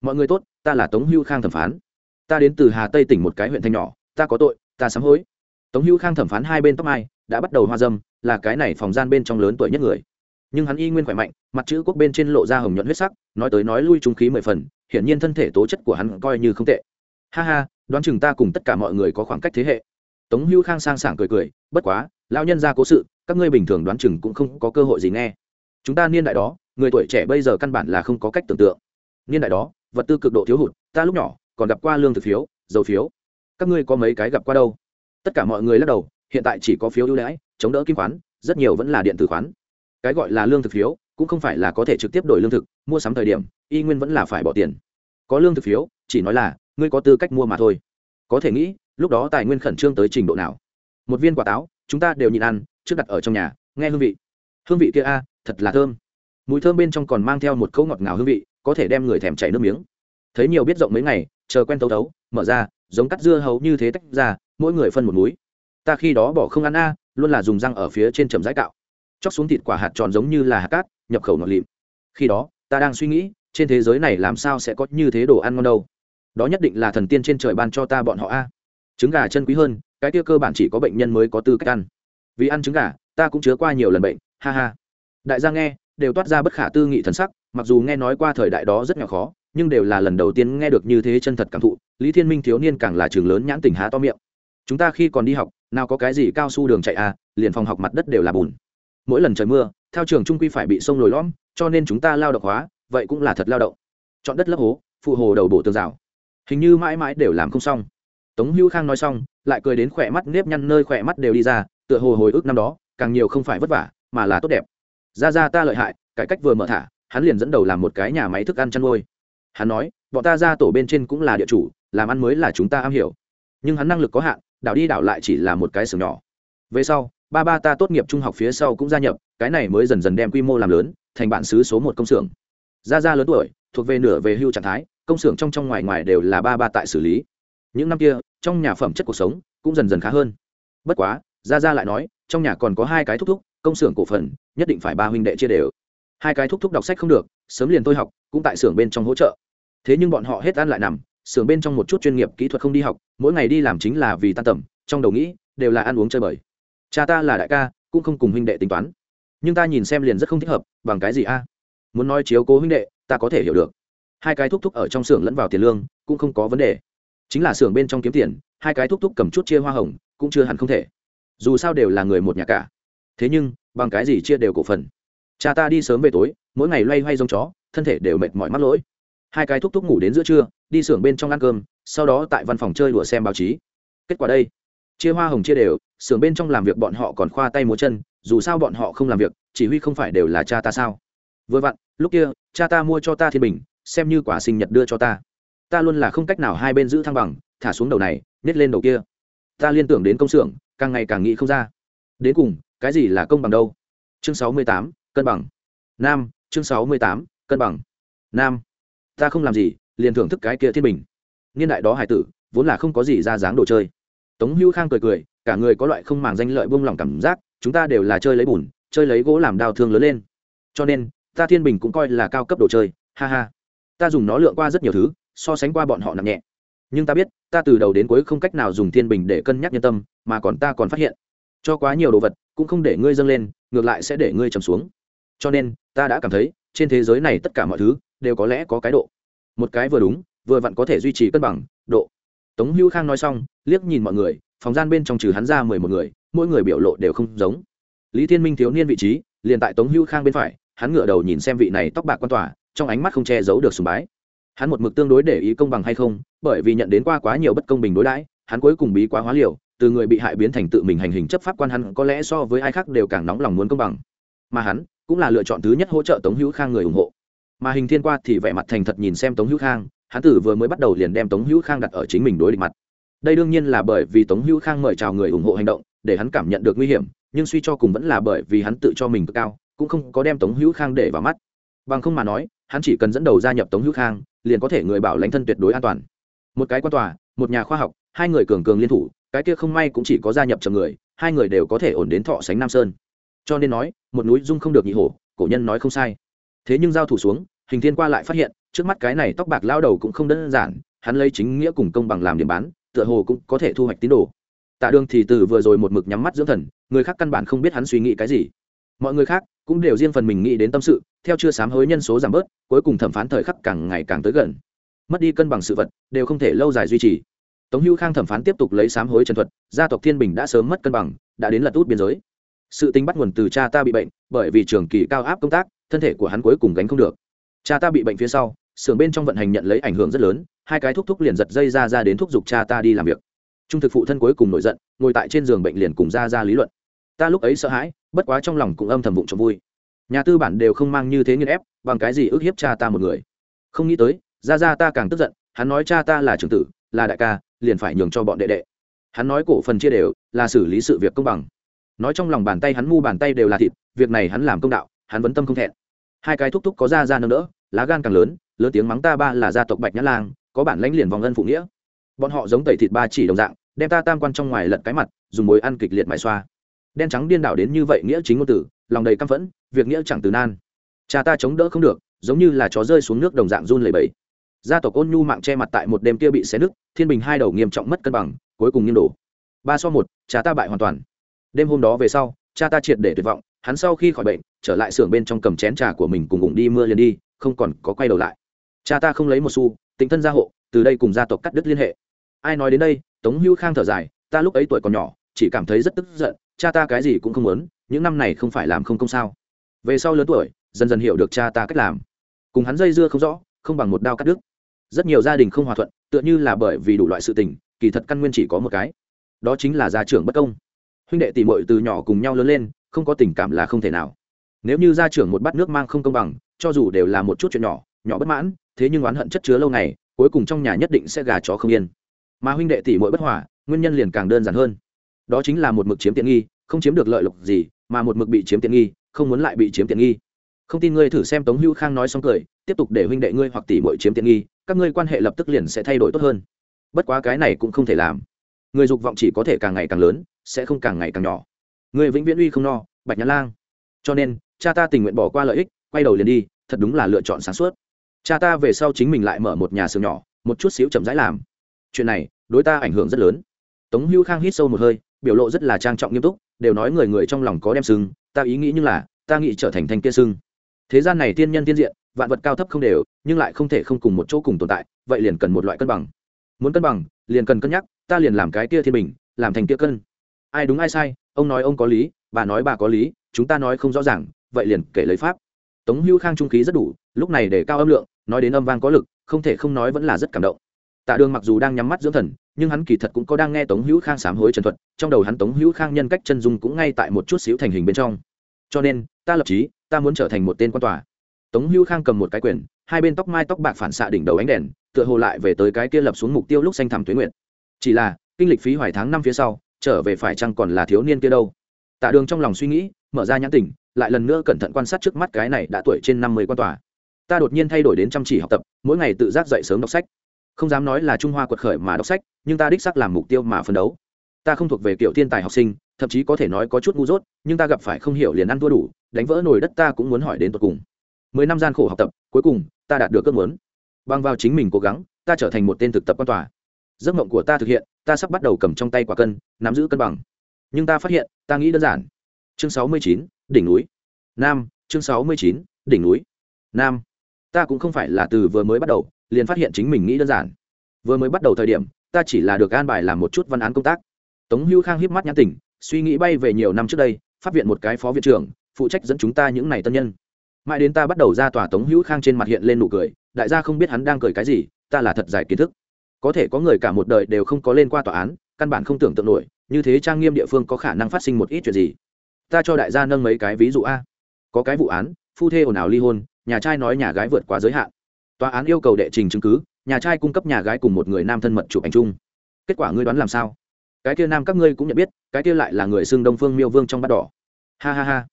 A: Mọi người tốt, ta là tống hưu khang thẩm phán. Ta đến từ hà tây tỉnh một cái huyện thanh nhỏ ta có tội, ta sám hối. Tống hưu khang thẩm phán hai bên tóc mai đã bắt đầu hoa dâm, là cái này phòng gian bên trong lớn tuổi nhất người. Nhưng hắn y nguyên khỏe mạnh, mặt chữ quốc bên trên lộ ra hồng nhuận huyết sắc, nói tới nói lui trung khí mười phần, hiển nhiên thân thể tố chất của hắn coi như không tệ. Ha ha, đoán chừng ta cùng tất cả mọi người có khoảng cách thế hệ. Tống hữu khang sang sảng cười cười, bất quá, lão nhân ra cố sự, các ngươi bình thường đoán chừng cũng không có cơ hội gì nghe. Chúng ta niên đại đó, người tuổi trẻ bây giờ căn bản là không có cách tưởng tượng. Niên đại đó, vật tư cực độ thiếu hụt, ta lúc nhỏ còn gặp qua lương thực phiếu, dầu phiếu các ngươi có mấy cái gặp qua đâu? Tất cả mọi người lắc đầu, hiện tại chỉ có phiếu ưu đãi, chống đỡ kim khoán, rất nhiều vẫn là điện tử khoán. Cái gọi là lương thực phiếu, cũng không phải là có thể trực tiếp đổi lương thực, mua sắm thời điểm, y nguyên vẫn là phải bỏ tiền. Có lương thực phiếu, chỉ nói là, ngươi có tư cách mua mà thôi. Có thể nghĩ, lúc đó tài nguyên khẩn trương tới trình độ nào. Một viên quả táo, chúng ta đều nhịn ăn, trước đặt ở trong nhà, nghe hương vị. Hương vị kia a, thật là thơm. Mùi thơm bên trong còn mang theo một câu ngọt ngào hương vị, có thể đem người thèm chảy nước miếng. Thấy nhiều biết rộng mấy ngày, chờ quen tấu tấu, mở ra giống cắt dưa hấu như thế tách ra, mỗi người phân một múi. Ta khi đó bỏ không ăn a, luôn là dùng răng ở phía trên chầm rãi cạo. Chóc xuống thịt quả hạt tròn giống như là hạt cát, nhập khẩu ngọt lịm. Khi đó, ta đang suy nghĩ, trên thế giới này làm sao sẽ có như thế đồ ăn ngon đâu. Đó nhất định là thần tiên trên trời ban cho ta bọn họ a. Trứng gà chân quý hơn, cái kia cơ bản chỉ có bệnh nhân mới có tư cách ăn. Vì ăn trứng gà, ta cũng chứa qua nhiều lần bệnh, ha ha. Đại gia nghe, đều toát ra bất khả tư nghị thần sắc, mặc dù nghe nói qua thời đại đó rất nhỏ khó nhưng đều là lần đầu tiên nghe được như thế chân thật cảm thụ, lý thiên minh thiếu niên càng là trường lớn nhãn tình há to miệng. Chúng ta khi còn đi học, nào có cái gì cao su đường chạy à liền phòng học mặt đất đều là bùn. Mỗi lần trời mưa theo trường trung quy phải bị sông lồi lõm, cho nên chúng ta lao động hóa, vậy cũng là thật lao động. Chọn đất lấp hố, phụ hồ đầu bổ tường rào. Hình như mãi mãi đều làm không xong. Tống hữu khang nói xong, lại cười đến khỏe mắt nếp nhăn nơi khỏe mắt đều đi ra, tựa hồ hồi ức năm đó, càng nhiều không phải vất vả, mà là tốt đẹp. Ra ra ta lợi hại, cải cách vừa mở thả, hắn liền dẫn đầu làm một cái nhà máy thức ăn chăn nuôi hắn nói, bọn ta ra tổ bên trên cũng là địa chủ, làm ăn mới là chúng ta am hiểu. Nhưng hắn năng lực có hạn, đảo đi đảo lại chỉ là một cái xưởng nhỏ. Về sau, ba ba ta tốt nghiệp trung học phía sau cũng gia nhập, cái này mới dần dần đem quy mô làm lớn, thành bạn xứ số một công xưởng. Gia gia lớn tuổi, thuộc về nửa về hưu trạng thái, công xưởng trong trong ngoài ngoài đều là ba ba tại xử lý. Những năm kia, trong nhà phẩm chất cuộc sống cũng dần dần khá hơn. Bất quá, gia gia lại nói, trong nhà còn có hai cái thúc thúc, công xưởng cổ phần, nhất định phải ba huynh đệ chia đều. Hai cái thúc thúc đọc sách không được, sớm liền tôi học, cũng tại xưởng bên trong hỗ trợ thế nhưng bọn họ hết ăn lại nằm, xưởng bên trong một chút chuyên nghiệp kỹ thuật không đi học, mỗi ngày đi làm chính là vì tan tầm, trong đầu nghĩ, đều là ăn uống chơi bời. Cha ta là đại ca, cũng không cùng huynh đệ tính toán. Nhưng ta nhìn xem liền rất không thích hợp, bằng cái gì a? Muốn nói chiếu cố huynh đệ, ta có thể hiểu được. Hai cái thúc thúc ở trong xưởng lẫn vào tiền lương, cũng không có vấn đề. Chính là xưởng bên trong kiếm tiền, hai cái thúc thúc cầm chút chia hoa hồng, cũng chưa hẳn không thể. Dù sao đều là người một nhà cả. Thế nhưng, bằng cái gì chia đều cổ phần. Cha ta đi sớm về tối, mỗi ngày loay hoay giống chó, thân thể đều mệt mỏi mắc lỗi hai cái thúc thúc ngủ đến giữa trưa, đi xưởng bên trong ăn cơm, sau đó tại văn phòng chơi đùa xem báo chí. Kết quả đây, chia hoa hồng chia đều, xưởng bên trong làm việc bọn họ còn khoa tay múa chân, dù sao bọn họ không làm việc, chỉ huy không phải đều là cha ta sao? Vừa vặn, lúc kia, cha ta mua cho ta thiên bình, xem như quả sinh nhật đưa cho ta. Ta luôn là không cách nào hai bên giữ thăng bằng, thả xuống đầu này, nhét lên đầu kia. Ta liên tưởng đến công xưởng, càng ngày càng nghĩ không ra. Đến cùng, cái gì là công bằng đâu? Chương sáu mươi tám, cân bằng. Nam, chương sáu mươi tám, cân bằng. Nam ta không làm gì, liền thưởng thức cái kia thiên bình. Niên đại đó hải tử, vốn là không có gì ra dáng đồ chơi. Tống hữu khang cười cười, cả người có loại không màng danh lợi buông lỏng cảm giác, chúng ta đều là chơi lấy bùn, chơi lấy gỗ làm đào thương lớn lên. Cho nên, ta thiên bình cũng coi là cao cấp đồ chơi, ha ha. Ta dùng nó lượn qua rất nhiều thứ, so sánh qua bọn họ nặng nhẹ. Nhưng ta biết, ta từ đầu đến cuối không cách nào dùng thiên bình để cân nhắc nhân tâm, mà còn ta còn phát hiện, cho quá nhiều đồ vật, cũng không để ngươi dâng lên, ngược lại sẽ để ngươi trầm xuống. Cho nên, ta đã cảm thấy trên thế giới này tất cả mọi thứ đều có lẽ có cái độ. Một cái vừa đúng, vừa vặn có thể duy trì cân bằng, độ. Tống hữu khang nói xong, liếc nhìn mọi người, phòng gian bên trong trừ hắn ra mười một người, mỗi người biểu lộ đều không giống. Lý thiên minh thiếu niên vị trí, liền tại tống hữu khang bên phải, hắn ngửa đầu nhìn xem vị này tóc bạc quan tỏa trong ánh mắt không che giấu được sùng bái. Hắn một mực tương đối để ý công bằng hay không, bởi vì nhận đến qua quá nhiều bất công bình đối đãi, hắn cuối cùng bí quá hóa liều, từ người bị hại biến thành tự mình hành hình chấp pháp quan hắn có lẽ so với ai khác đều càng nóng lòng muốn công bằng. Mà hắn cũng là lựa chọn thứ nhất hỗ trợ tống hữu khang người ủng hộ. Mà hình thiên qua thì vẻ mặt thành thật nhìn xem tống hữu khang, hắn tử vừa mới bắt đầu liền đem tống hữu khang đặt ở chính mình đối địch mặt. Đây đương nhiên là bởi vì tống hữu khang mời chào người ủng hộ hành động, để hắn cảm nhận được nguy hiểm, nhưng suy cho cùng vẫn là bởi vì hắn tự cho mình cực cao, cũng không có đem tống hữu khang để vào mắt. Bằng không mà nói, hắn chỉ cần dẫn đầu gia nhập tống hữu khang, liền có thể người bảo lãnh thân tuyệt đối an toàn. Một cái quan tòa, một nhà khoa học, hai người cường cường liên thủ, cái kia không may cũng chỉ có gia nhập chầm người, hai người đều có thể ổn đến thọ sánh nam sơn cho nên nói, một núi dung không được nhị hổ, cổ nhân nói không sai. Thế nhưng giao thủ xuống, hình thiên qua lại phát hiện, trước mắt cái này tóc bạc lao đầu cũng không đơn giản, hắn lấy chính nghĩa cùng công bằng làm điểm bán, tựa hồ cũng có thể thu hoạch tín đồ. Tạ đường thì từ vừa rồi một mực nhắm mắt dưỡng thần, người khác căn bản không biết hắn suy nghĩ cái gì. Mọi người khác cũng đều riêng phần mình nghĩ đến tâm sự, theo chưa sám hối nhân số giảm bớt, cuối cùng thẩm phán thời khắc càng ngày càng tới gần. Mất đi cân bằng sự vật, đều không thể lâu dài duy trì. Tống hữu khang thẩm phán tiếp tục lấy sám hối trần thuật, gia tộc thiên bình đã sớm mất cân bằng, đã đến lật út biên giới sự tính bắt nguồn từ cha ta bị bệnh, bởi vì trường kỳ cao áp công tác, thân thể của hắn cuối cùng gánh không được. Cha ta bị bệnh phía sau, xưởng bên trong vận hành nhận lấy ảnh hưởng rất lớn, hai cái thúc thúc liền giật dây ra ra đến thúc giục cha ta đi làm việc. Trung thực phụ thân cuối cùng nổi giận, ngồi tại trên giường bệnh liền cùng ra ra lý luận. Ta lúc ấy sợ hãi, bất quá trong lòng cũng âm thầm vụng cho vui. Nhà tư bản đều không mang như thế nghiên ép, bằng cái gì ức hiếp cha ta một người. Không nghĩ tới, ra ra ta càng tức giận, hắn nói cha ta là trưởng tử, là đại ca, liền phải nhường cho bọn đệ đệ. Hắn nói cổ phần chia đều, là xử lý sự việc công bằng nói trong lòng bàn tay hắn mu bàn tay đều là thịt, việc này hắn làm công đạo, hắn vẫn tâm không thẹn. Hai cái thúc thúc có ra ra nâng đỡ, lá gan càng lớn lớn tiếng mắng ta ba là gia tộc bạch nhã lang, có bản lãnh liền vòng ân phụ nghĩa. Bọn họ giống tẩy thịt ba chỉ đồng dạng, đem ta tam quan trong ngoài lật cái mặt, dùng mối ăn kịch liệt mài xoa. Đen trắng điên đảo đến như vậy nghĩa chính ngôn tử, lòng đầy căm phẫn, việc nghĩa chẳng từ nan. Cha ta chống đỡ không được, giống như là chó rơi xuống nước đồng dạng run lẩy bẩy. Gia tộc ôn nhu mạng che mặt tại một đêm kia bị xé nứt, thiên bình hai đầu nghiêm trọng mất cân bằng, cuối cùng nghiêng đổ. Ba so một, cha ta bại hoàn toàn đêm hôm đó về sau, cha ta triệt để tuyệt vọng, hắn sau khi khỏi bệnh, trở lại xưởng bên trong cầm chén trà của mình cùng ủng đi mưa liền đi, không còn có quay đầu lại. Cha ta không lấy một xu tính thân gia hộ, từ đây cùng gia tộc cắt đứt liên hệ. Ai nói đến đây, tống hữu khang thở dài, ta lúc ấy tuổi còn nhỏ, chỉ cảm thấy rất tức giận, cha ta cái gì cũng không muốn, những năm này không phải làm không công sao. Về sau lớn tuổi, dần dần hiểu được cha ta cách làm. Cùng hắn dây dưa không rõ, không bằng một đao cắt đứt. Rất nhiều gia đình không hòa thuận, tựa như là bởi vì đủ loại sự tình, kỳ thật căn nguyên chỉ có một cái. Đó chính là gia trưởng bất công huynh đệ tỉ mội từ nhỏ cùng nhau lớn lên, không có tình cảm là không thể nào. Nếu như gia trưởng một bát nước mang không công bằng, cho dù đều là một chút chuyện nhỏ nhỏ bất mãn, thế nhưng oán hận chất chứa lâu ngày, cuối cùng trong nhà nhất định sẽ gà chó không yên. Mà huynh đệ tỷ mỗi bất hòa, nguyên nhân liền càng đơn giản hơn. Đó chính là một mực chiếm tiện nghi, không chiếm được lợi lộc gì, mà một mực bị chiếm tiện nghi, không muốn lại bị chiếm tiện nghi. Không tin ngươi thử xem tống hữu khang nói xong cười, tiếp tục để huynh đệ ngươi hoặc tỷ mỗi chiếm tiện nghi, các ngươi quan hệ lập tức liền sẽ thay đổi tốt hơn. Bất quá cái này cũng không thể làm. Người dục vọng chỉ có thể càng ngày càng lớn sẽ không càng ngày càng nhỏ. Người vĩnh viễn uy không no, bạch nhã lang. Cho nên, cha ta tình nguyện bỏ qua lợi ích, quay đầu liền đi, thật đúng là lựa chọn sáng suốt. Cha ta về sau chính mình lại mở một nhà xưởng nhỏ, một chút xíu chậm rãi làm. Chuyện này, đối ta ảnh hưởng rất lớn. Tống hữu khang hít sâu một hơi, biểu lộ rất là trang trọng nghiêm túc, đều nói người người trong lòng có đem sưng, ta ý nghĩ như là, ta nghĩ trở thành thanh kia sưng. Thế gian này tiên nhân tiên diện, vạn vật cao thấp không đều, nhưng lại không thể không cùng một chỗ cùng tồn tại, vậy liền cần một loại cân bằng. Muốn cân bằng, liền cần cân nhắc, ta liền làm cái kia thiên bình, làm thành kia cân ai đúng ai sai, ông nói ông có lý, bà nói bà có lý, chúng ta nói không rõ ràng, vậy liền kể lấy pháp. Tống hữu khang trung khí rất đủ, lúc này để cao âm lượng, nói đến âm vang có lực, không thể không nói vẫn là rất cảm động. Tạ đường mặc dù đang nhắm mắt dưỡng thần, nhưng hắn kỳ thật cũng có đang nghe tống hữu khang sám hối trần thuật, trong đầu hắn tống hữu khang nhân cách chân dung cũng ngay tại một chút xíu thành hình bên trong. Cho nên, ta lập trí ta muốn trở thành một tên quan tòa. Tống hữu khang cầm một cái quyền hai bên tóc mai tóc bạc phản xạ đỉnh đầu ánh đèn, tựa hồ lại về tới cái kia lập xuống mục tiêu lúc xanh thẳm tuế nguyện chỉ là, kinh lịch phí hoài tháng năm phía sau trở về phải chăng còn là thiếu niên kia đâu? Tạ đường trong lòng suy nghĩ, mở ra nhãn tỉnh, lại lần nữa cẩn thận quan sát trước mắt cái này đã tuổi trên năm mươi quan tòa. Ta đột nhiên thay đổi đến chăm chỉ học tập, mỗi ngày tự giác dậy sớm đọc sách. Không dám nói là trung hoa quật khởi mà đọc sách, nhưng ta đích xác làm mục tiêu mà phấn đấu. Ta không thuộc về kiểu thiên tài học sinh, thậm chí có thể nói có chút ngu dốt, nhưng ta gặp phải không hiểu liền ăn thua đủ, đánh vỡ nồi đất ta cũng muốn hỏi đến tột cùng. Mười năm gian khổ học tập, cuối cùng, ta đạt được ước muốn. Bằng vào chính mình cố gắng, ta trở thành một tên thực tập quan tòa. Giấc mộng của ta thực hiện ta sắp bắt đầu cầm trong tay quả cân, nắm giữ cân bằng. Nhưng ta phát hiện, ta nghĩ đơn giản. Chương sáu mươi chín, đỉnh núi. Nam, chương sáu mươi chín, đỉnh núi. Nam. Ta cũng không phải là từ vừa mới bắt đầu, liền phát hiện chính mình nghĩ đơn giản. Vừa mới bắt đầu thời điểm, ta chỉ là được an bài làm một chút văn án công tác. Tống hữu khang hiếp mắt nhãn tỉnh, suy nghĩ bay về nhiều năm trước đây, phát viện một cái phó viện trưởng, phụ trách dẫn chúng ta những ngày tân nhân. Mãi đến ta bắt đầu ra tòa tống hữu khang trên mặt hiện lên nụ cười, đại gia không biết hắn đang cười cái gì, ta là thật giải kiến thức có thể có người cả một đời đều không có lên qua tòa án, căn bản không tưởng tượng nổi, như thế trang nghiêm địa phương có khả năng phát sinh một ít chuyện gì. Ta cho đại gia nâng mấy cái ví dụ a. Có cái vụ án, phu thê ồn ào ly hôn, nhà trai nói nhà gái vượt quá giới hạn. Tòa án yêu cầu đệ trình chứng cứ, nhà trai cung cấp nhà gái cùng một người nam thân mật chụp ảnh chung. Kết quả ngươi đoán làm sao? Cái kia nam các ngươi cũng nhận biết, cái kia lại là người xưng đông phương miêu vương trong bát đỏ. Ha ha ha.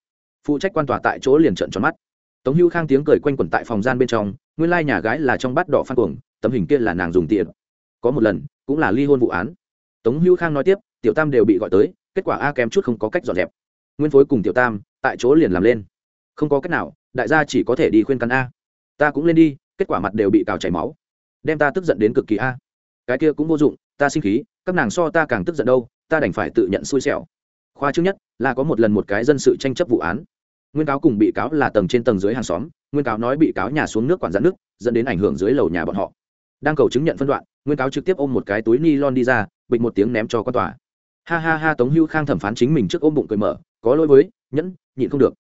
A: Phụ trách quan tòa tại chỗ liền trận tròn mắt. Tống hữu khang tiếng cười quanh quẩn tại phòng gian bên trong, nguyên lai nhà gái là trong bát đỏ phan cuồng, tấm hình kia là nàng dùng tiền có một lần, cũng là ly hôn vụ án. Tống hữu khang nói tiếp, tiểu tam đều bị gọi tới, kết quả a kém chút không có cách dọn dẹp. Nguyên phối cùng tiểu tam, tại chỗ liền làm lên. Không có cách nào, đại gia chỉ có thể đi khuyên căn a. Ta cũng lên đi, kết quả mặt đều bị cào chảy máu. Đem ta tức giận đến cực kỳ a. Cái kia cũng vô dụng, ta sinh khí, các nàng so ta càng tức giận đâu, ta đành phải tự nhận xui xẻo. Khoa trước nhất, là có một lần một cái dân sự tranh chấp vụ án. Nguyên cáo cùng bị cáo là tầng trên tầng dưới hàng xóm, nguyên cáo nói bị cáo nhà xuống nước quản giãn nước, dẫn đến ảnh hưởng dưới lầu nhà bọn họ. Đang cầu chứng nhận phân đoạn nguyên cáo trực tiếp ôm một cái túi ni lon đi ra, bịch một tiếng ném cho quan tòa. Ha ha ha, tống hữu khang thẩm phán chính mình trước ôm bụng cười mở, có lỗi với, nhẫn, nhịn không được.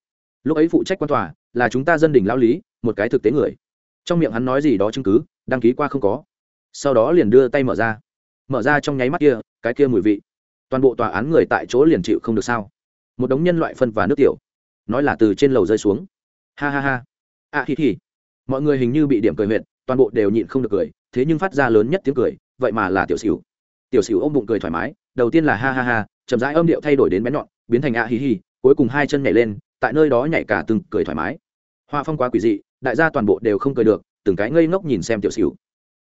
A: Lúc ấy phụ trách quan tòa là chúng ta dân đình lao lý, một cái thực tế người. Trong miệng hắn nói gì đó chứng cứ, đăng ký qua không có. Sau đó liền đưa tay mở ra. Mở ra trong nháy mắt kia, cái kia mùi vị. Toàn bộ tòa án người tại chỗ liền chịu không được sao. Một đống nhân loại phân và nước tiểu. Nói là từ trên lầu rơi xuống. Ha ha ha. À thì thì mọi người hình như bị điểm cười huyện toàn bộ đều nhịn không được cười thế nhưng phát ra lớn nhất tiếng cười, vậy mà là tiểu xỉu. Tiểu xỉu ôm bụng cười thoải mái, đầu tiên là ha ha ha, chậm rãi âm điệu thay đổi đến bén nhọn, biến thành ạ à hi, cuối cùng hai chân nhảy lên, tại nơi đó nhảy cả từng cười thoải mái. Hoa phong quá quỷ dị, đại gia toàn bộ đều không cười được, từng cái ngây ngốc nhìn xem tiểu xỉu.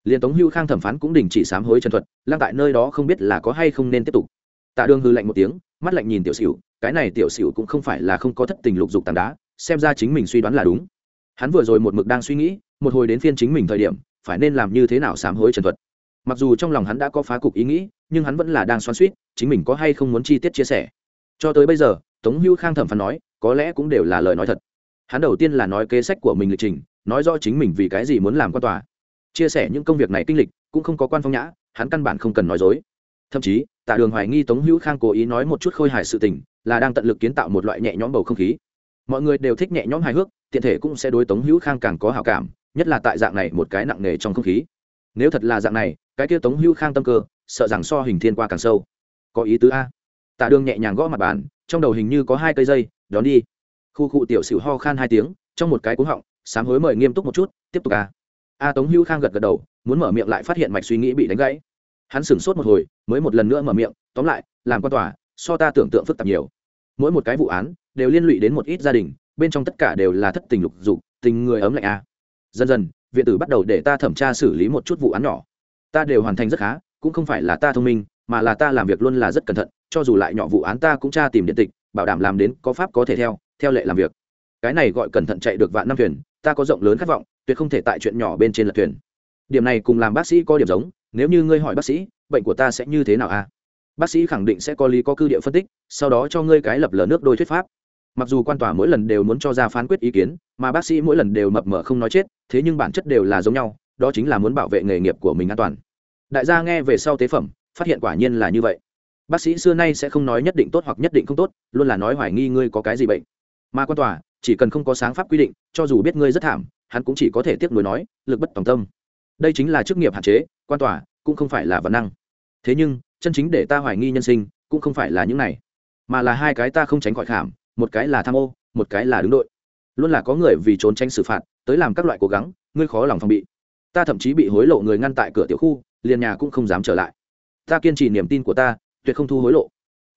A: Liền tống hưu khang thẩm phán cũng đình chỉ sám hối trần thuật lang tại nơi đó không biết là có hay không nên tiếp tục. Tạ đường hư lạnh một tiếng, mắt lạnh nhìn tiểu xỉu, cái này tiểu xỉu cũng không phải là không có thất tình lục dục tảng đá, xem ra chính mình suy đoán là đúng. Hắn vừa rồi một mực đang suy nghĩ, một hồi đến phiên chính mình thời điểm phải nên làm như thế nào sám hối trần thuật. Mặc dù trong lòng hắn đã có phá cục ý nghĩ, nhưng hắn vẫn là đang xoắn suýt chính mình có hay không muốn chi tiết chia sẻ. Cho tới bây giờ, tống hưu khang thẩm phán nói, có lẽ cũng đều là lời nói thật. Hắn đầu tiên là nói kế sách của mình lịch trình, nói rõ chính mình vì cái gì muốn làm quan tòa. Chia sẻ những công việc này kinh lịch, cũng không có quan phong nhã, hắn căn bản không cần nói dối. Thậm chí, tạ đường hoài nghi tống hữu khang cố ý nói một chút khôi hài sự tình, là đang tận lực kiến tạo một loại nhẹ nhõm bầu không khí. Mọi người đều thích nhẹ nhõm hài hước, tiện thể cũng sẽ đối tống hữu khang càng có hào cảm nhất là tại dạng này một cái nặng nề trong không khí. Nếu thật là dạng này, cái kia tống hữu khang tâm cơ, sợ rằng so hình thiên qua càng sâu. Có ý tứ a. Tạ đường nhẹ nhàng gõ mặt bàn, trong đầu hình như có hai cây dây, đón đi. Khu cụ tiểu sửu ho khan hai tiếng, trong một cái cúng họng, sám hối mời nghiêm túc một chút, tiếp tục a. A tống hữu khang gật gật đầu, muốn mở miệng lại phát hiện mạch suy nghĩ bị đánh gãy. Hắn sửng sốt một hồi, mới một lần nữa mở miệng, tóm lại, làm quan tòa, so ta tưởng tượng phức tạp nhiều. Mỗi một cái vụ án, đều liên lụy đến một ít gia đình, bên trong tất cả đều là thất tình lục dục, tình người ấm lạnh a dần dần, viện tử bắt đầu để ta thẩm tra xử lý một chút vụ án nhỏ. Ta đều hoàn thành rất khá, cũng không phải là ta thông minh, mà là ta làm việc luôn là rất cẩn thận, cho dù lại nhỏ vụ án ta cũng tra tìm điện tịch, bảo đảm làm đến có pháp có thể theo theo lệ làm việc. Cái này gọi cẩn thận chạy được vạn năm thuyền, ta có rộng lớn khát vọng, tuyệt không thể tại chuyện nhỏ bên trên lật thuyền. Điểm này cùng làm bác sĩ có điểm giống, nếu như ngươi hỏi bác sĩ, bệnh của ta sẽ như thế nào a à? bác sĩ khẳng định sẽ có lý có cư địa phân tích, sau đó cho ngươi cái lập lờ nước đôi thuyết pháp mặc dù quan tòa mỗi lần đều muốn cho ra phán quyết ý kiến, mà bác sĩ mỗi lần đều mập mờ không nói chết, thế nhưng bản chất đều là giống nhau, đó chính là muốn bảo vệ nghề nghiệp của mình an toàn. Đại gia nghe về sau tế phẩm, phát hiện quả nhiên là như vậy. Bác sĩ xưa nay sẽ không nói nhất định tốt hoặc nhất định không tốt, luôn là nói hoài nghi ngươi có cái gì bệnh. Mà quan tòa, chỉ cần không có sáng pháp quy định, cho dù biết ngươi rất thảm, hắn cũng chỉ có thể tiếp nối nói, lực bất tòng tâm. Đây chính là chức nghiệp hạn chế, quan tòa, cũng không phải là văn năng. Thế nhưng, chân chính để ta hoài nghi nhân sinh, cũng không phải là những này, mà là hai cái ta không tránh khỏi khảm một cái là tham ô, một cái là đứng đội. Luôn là có người vì trốn tránh xử phạt, tới làm các loại cố gắng, ngươi khó lòng phòng bị. Ta thậm chí bị hối lộ người ngăn tại cửa tiểu khu, liền nhà cũng không dám trở lại. Ta kiên trì niềm tin của ta, tuyệt không thu hối lộ.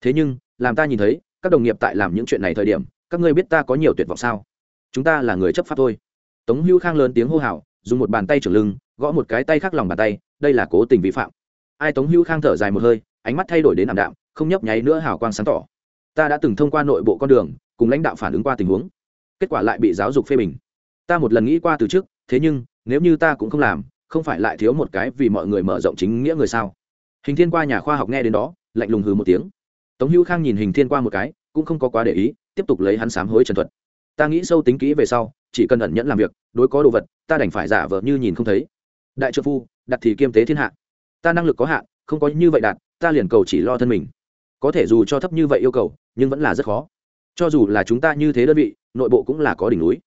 A: Thế nhưng, làm ta nhìn thấy, các đồng nghiệp tại làm những chuyện này thời điểm, các ngươi biết ta có nhiều tuyệt vọng sao? Chúng ta là người chấp pháp thôi. Tống hữu khang lớn tiếng hô hào, dùng một bàn tay trưởng lưng, gõ một cái tay khác lòng bàn tay, đây là cố tình vi phạm. Ai tống hữu khang thở dài một hơi, ánh mắt thay đổi đến ảm đạm, không nhấp nháy nữa hào quang sáng tỏ ta đã từng thông qua nội bộ con đường, cùng lãnh đạo phản ứng qua tình huống. Kết quả lại bị giáo dục phê bình. Ta một lần nghĩ qua từ trước, thế nhưng, nếu như ta cũng không làm, không phải lại thiếu một cái vì mọi người mở rộng chính nghĩa người sao? Hình thiên qua nhà khoa học nghe đến đó, lạnh lùng hừ một tiếng. Tống hữu khang nhìn hình thiên qua một cái, cũng không có quá để ý, tiếp tục lấy hắn sám hối trần thuật. Ta nghĩ sâu tính kỹ về sau, chỉ cần ẩn nhẫn làm việc, đối có đồ vật, ta đành phải giả vờ như nhìn không thấy. Đại trợ phu, đặt thì kiêm tế thiên hạ. Ta năng lực có hạn, không có như vậy đạt, ta liền cầu chỉ lo thân mình. Có thể dù cho thấp như vậy yêu cầu nhưng vẫn là rất khó. Cho dù là chúng ta như thế đơn vị, nội bộ cũng là có đỉnh núi.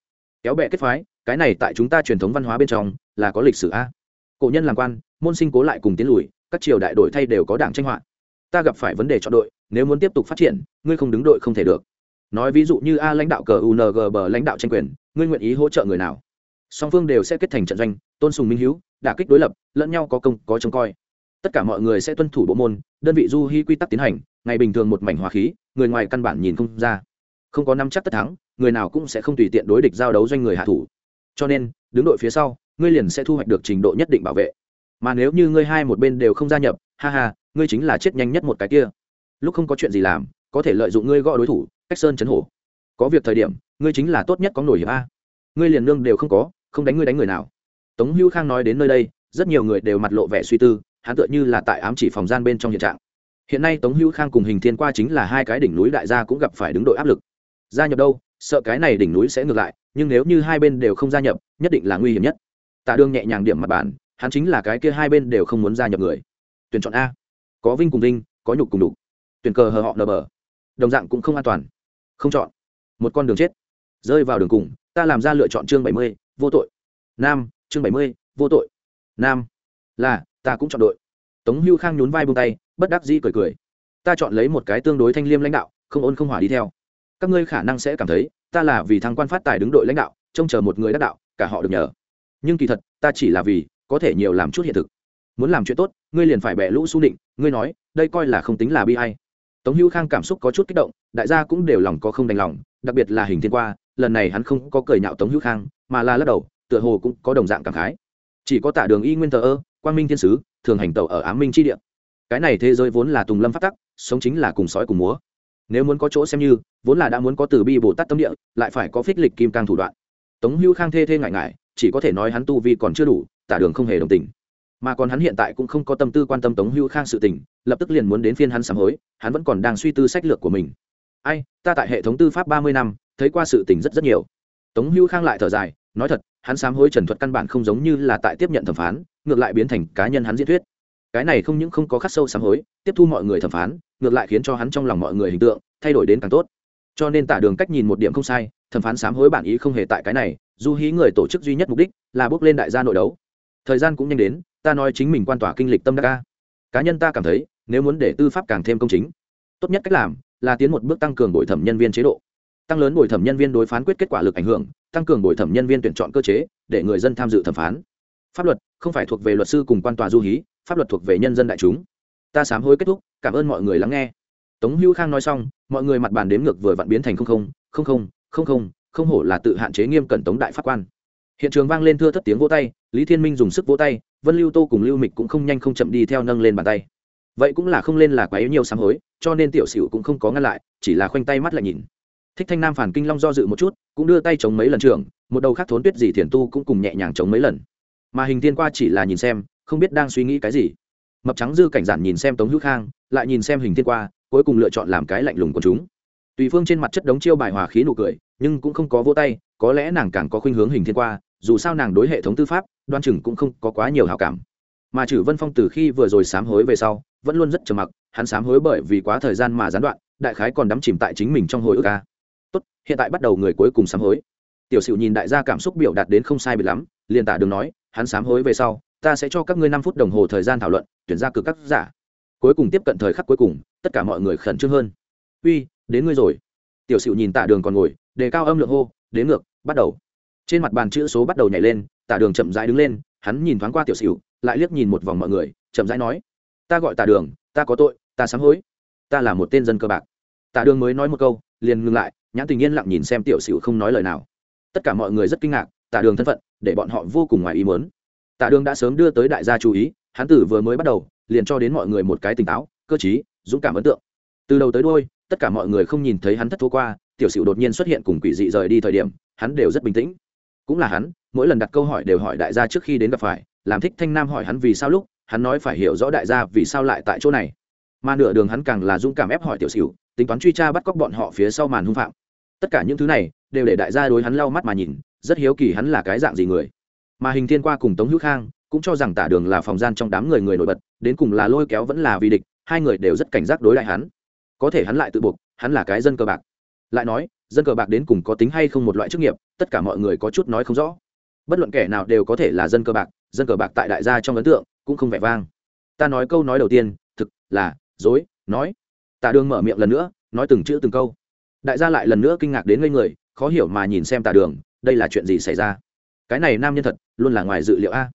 A: Kéo bẹ kết phái, cái này tại chúng ta truyền thống văn hóa bên trong là có lịch sử a. Cổ nhân làm quan, môn sinh cố lại cùng tiến lùi, các triều đại đổi thay đều có đảng tranh hoạn. ta gặp phải vấn đề chọn đội, nếu muốn tiếp tục phát triển, ngươi không đứng đội không thể được. Nói ví dụ như a lãnh đạo cờ ung bờ lãnh đạo tranh quyền, ngươi nguyện ý hỗ trợ người nào? Song phương đều sẽ kết thành trận doanh, tôn sùng minh hữu đả kích đối lập, lẫn nhau có công có trông coi tất cả mọi người sẽ tuân thủ bộ môn, đơn vị du hy quy tắc tiến hành, ngày bình thường một mảnh hòa khí, người ngoài căn bản nhìn không ra. Không có năm chắc tất thắng, người nào cũng sẽ không tùy tiện đối địch giao đấu doanh người hạ thủ. Cho nên, đứng đội phía sau, ngươi liền sẽ thu hoạch được trình độ nhất định bảo vệ. Mà nếu như ngươi hai một bên đều không gia nhập, ha ha, ngươi chính là chết nhanh nhất một cái kia. Lúc không có chuyện gì làm, có thể lợi dụng ngươi gõ đối thủ, cách sơn chấn hổ. Có việc thời điểm, ngươi chính là tốt nhất có nổi hiệp a. Ngươi liền nương đều không có, không đánh ngươi đánh người nào. Tống hữu khang nói đến nơi đây, rất nhiều người đều mặt lộ vẻ suy tư hắn tựa như là tại ám chỉ phòng gian bên trong hiện trạng. Hiện nay tống hữu khang cùng hình thiên qua chính là hai cái đỉnh núi đại gia cũng gặp phải đứng đội áp lực. Gia nhập đâu, sợ cái này đỉnh núi sẽ ngược lại, nhưng nếu như hai bên đều không gia nhập, nhất định là nguy hiểm nhất. Tạ đương nhẹ nhàng điểm mặt bàn, hắn chính là cái kia hai bên đều không muốn gia nhập người. Tuyển chọn a. Có vinh cùng vinh, có nhục cùng đục tuyển cờ hờ họ nờ bờ. Đồng dạng cũng không an toàn. Không chọn. Một con đường chết. Rơi vào đường cùng, ta làm ra lựa chọn chương bảy mươi, vô tội. Nam, chương bảy mươi, vô tội. Nam, là ta cũng chọn đội. Tống hưu khang nhún vai buông tay, bất đắc dĩ cười cười. Ta chọn lấy một cái tương đối thanh liêm lãnh đạo, không ôn không hỏa đi theo. Các ngươi khả năng sẽ cảm thấy, ta là vì thăng quan phát tài đứng đội lãnh đạo, trông chờ một người đắc đạo, cả họ được nhờ. Nhưng kỳ thật, ta chỉ là vì, có thể nhiều làm chút hiện thực. Muốn làm chuyện tốt, ngươi liền phải bẻ lũ su định ngươi nói, đây coi là không tính là bi hay tống hữu khang cảm xúc có chút kích động, đại gia cũng đều lòng có không đành lòng, đặc biệt là hình thiên qua, lần này hắn không có cười nhạo tống hữu khang, mà là lắc đầu, tựa hồ cũng có đồng dạng cảm khái. Chỉ có tả đường y nguyên thờ ơ quang minh thiên sứ, thường hành tẩu ở ám minh tri địa. Cái này thế giới vốn là tùng lâm phát tắc, sống chính là cùng sói cùng múa. Nếu muốn có chỗ xem như, vốn là đã muốn có từ bi bồ tát tâm địa, lại phải có phích lịch kim cang thủ đoạn. Tống hữu khang thê thê ngại ngại, chỉ có thể nói hắn tu vi còn chưa đủ, tả đường không hề đồng tình. Mà còn hắn hiện tại cũng không có tâm tư quan tâm tống hữu khang sự tình, lập tức liền muốn đến phiên hắn sám hối, hắn vẫn còn đang suy tư sách lược của mình. Ai, ta tại hệ thống tư pháp ba mươi năm, thấy qua sự tình rất rất nhiều. Tống hữu khang lại thở dài, nói thật, hắn sám hối trần thuật căn bản không giống như là tại tiếp nhận thẩm phán ngược lại biến thành cá nhân hắn diễn thuyết. Cái này không những không có khắc sâu sám hối, tiếp thu mọi người thẩm phán, ngược lại khiến cho hắn trong lòng mọi người hình tượng thay đổi đến càng tốt. Cho nên tả đường cách nhìn một điểm không sai, thẩm phán sám hối bản ý không hề tại cái này du hí người tổ chức duy nhất mục đích là bước lên đại gia nội đấu. Thời gian cũng nhanh đến, ta nói chính mình quan tỏa kinh lịch tâm đắc ca. Cá nhân ta cảm thấy, nếu muốn để tư pháp càng thêm công chính, tốt nhất cách làm là tiến một bước tăng cường bồi thẩm nhân viên chế độ. Tăng lớn bồi thẩm nhân viên đối phán quyết kết quả lực ảnh hưởng, tăng cường bồi thẩm nhân viên tuyển chọn cơ chế, để người dân tham dự thẩm phán pháp luật không phải thuộc về luật sư cùng quan tòa du hí, pháp luật thuộc về nhân dân đại chúng. Ta sám hối kết thúc, cảm ơn mọi người lắng nghe. Tống hữu khang nói xong, mọi người mặt bàn đếm ngược vừa vặn biến thành không không không không không không không hổ là tự hạn chế nghiêm cẩn tống đại pháp quan. Hiện trường vang lên thưa thất tiếng vỗ tay, lý thiên minh dùng sức vỗ tay, vân lưu tô cùng lưu mịch cũng không nhanh không chậm đi theo nâng lên bàn tay. Vậy cũng là không lên là quá yếu nhiều sám hối, cho nên tiểu sửu cũng không có ngăn lại, chỉ là khoanh tay mắt lại nhìn. Thích thanh nam phản kinh long do dự một chút, cũng đưa tay chống mấy lần trường một đầu khác thốn tuyết gì thiền tu cũng cùng nhẹ nhàng chống mấy lần mà hình tiên qua chỉ là nhìn xem, không biết đang suy nghĩ cái gì. Mập trắng dư cảnh giản nhìn xem tống hữu khang, lại nhìn xem hình tiên qua, cuối cùng lựa chọn làm cái lạnh lùng của chúng. Tùy phương trên mặt chất đống chiêu bài hòa khí nụ cười, nhưng cũng không có vô tay, có lẽ nàng càng có khuynh hướng hình thiên qua, dù sao nàng đối hệ thống tư pháp, đoan chừng cũng không có quá nhiều hào cảm. Mà chử vân phong từ khi vừa rồi sám hối về sau, vẫn luôn rất trầm mặc, hắn sám hối bởi vì quá thời gian mà gián đoạn, đại khái còn đắm chìm tại chính mình trong hồi ức ca tốt, hiện tại bắt đầu người cuối cùng sám hối. Tiểu sửu nhìn đại gia cảm xúc biểu đạt đến không sai biệt lắm, liền tả đường nói hắn sám hối về sau, ta sẽ cho các ngươi năm phút đồng hồ thời gian thảo luận, tuyển ra cử các giả. Cuối cùng tiếp cận thời khắc cuối cùng, tất cả mọi người khẩn trương hơn. Uy, đến ngươi rồi. Tiểu sửu nhìn tả đường còn ngồi, đề cao âm lượng hô, đến ngược, bắt đầu. Trên mặt bàn chữ số bắt đầu nhảy lên tả đường chậm rãi đứng lên, hắn nhìn thoáng qua tiểu sửu, lại liếc nhìn một vòng mọi người, chậm rãi nói, ta gọi tả đường, ta có tội, ta sám hối. Ta là một tên dân cơ bạc. Tả đường mới nói một câu, liền ngừng lại, nhãn tình yên lặng nhìn xem tiểu sửu không nói lời nào. Tất cả mọi người rất kinh ngạc tả đường thân phận, để bọn họ vô cùng ngoài ý muốn. Tả đường đã sớm đưa tới đại gia chú ý, hắn tử vừa mới bắt đầu, liền cho đến mọi người một cái tỉnh táo, cơ t dũng cảm ấn tượng. Từ đầu tới đôi tất cả mọi người không nhìn thấy hắn thất thua qua, tiểu sửu đột nhiên xuất hiện cùng quỷ dị rời đi thời điểm, hắn đều rất bình tĩnh. Cũng là hắn, mỗi lần đặt câu hỏi đều hỏi đại gia trước khi đến gặp phải, làm thích thanh nam hỏi hắn vì sao lúc, hắn nói phải hiểu rõ đại gia vì sao lại tại chỗ này. Mà nửa đường hắn càng là dũng cảm ép hỏi tiểu sửu, tính toán truy tra bắt cóc bọn họ phía sau màn hung phạm. Tất cả những thứ này, đều để đại gia đối hắn lau mắt mà nhìn rất hiếu kỳ hắn là cái dạng gì người. Mà hình thiên qua cùng tống hữu khang cũng cho rằng tả đường là phòng gian trong đám người người nổi bật, đến cùng là lôi kéo vẫn là vì địch, hai người đều rất cảnh giác đối lại hắn. Có thể hắn lại tự buộc, hắn là cái dân cờ bạc. Lại nói, dân cờ bạc đến cùng có tính hay không một loại chức nghiệp, tất cả mọi người có chút nói không rõ. Bất luận kẻ nào đều có thể là dân cờ bạc, dân cờ bạc tại đại gia trong ấn tượng cũng không vẻ vang. Ta nói câu nói đầu tiên, thực là, dối, nói. Tả đường mở miệng lần nữa, nói từng chữ từng câu. Đại gia lại lần nữa kinh ngạc đến ngây người, khó hiểu mà nhìn xem tả đường đây là chuyện gì xảy ra? Cái này nam nhân thật, luôn là ngoài dự liệu a.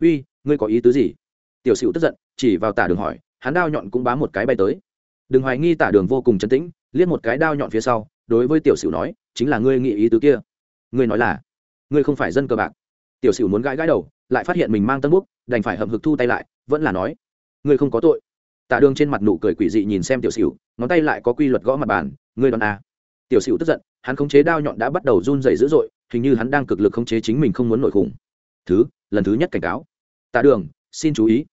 A: Uy, ngươi có ý tứ gì? Tiểu sửu tức giận, chỉ vào tả đường hỏi, hắn đao nhọn cũng bám một cái bay tới. Đừng hoài nghi tả đường vô cùng chấn tĩnh, liếc một cái đao nhọn phía sau, đối với tiểu sửu nói, chính là ngươi nghĩ ý tứ kia. Ngươi nói là, ngươi không phải dân cờ bạc. Tiểu sửu muốn gãi gãi đầu, lại phát hiện mình mang tân búc đành phải hậm hực thu tay lại, vẫn là nói, ngươi không có tội. Tạ đường trên mặt nụ cười quỷ dị nhìn xem tiểu sửu, ngón tay lại có quy luật gõ mặt bàn, ngươi đón à. tiểu sửu tức giận, hắn khống chế đao nhọn đã bắt đầu run dày dữ dội hình như hắn đang cực lực khống chế chính mình không muốn nổi khủng. Thứ, lần thứ nhất cảnh cáo. Tạ đường, xin chú ý.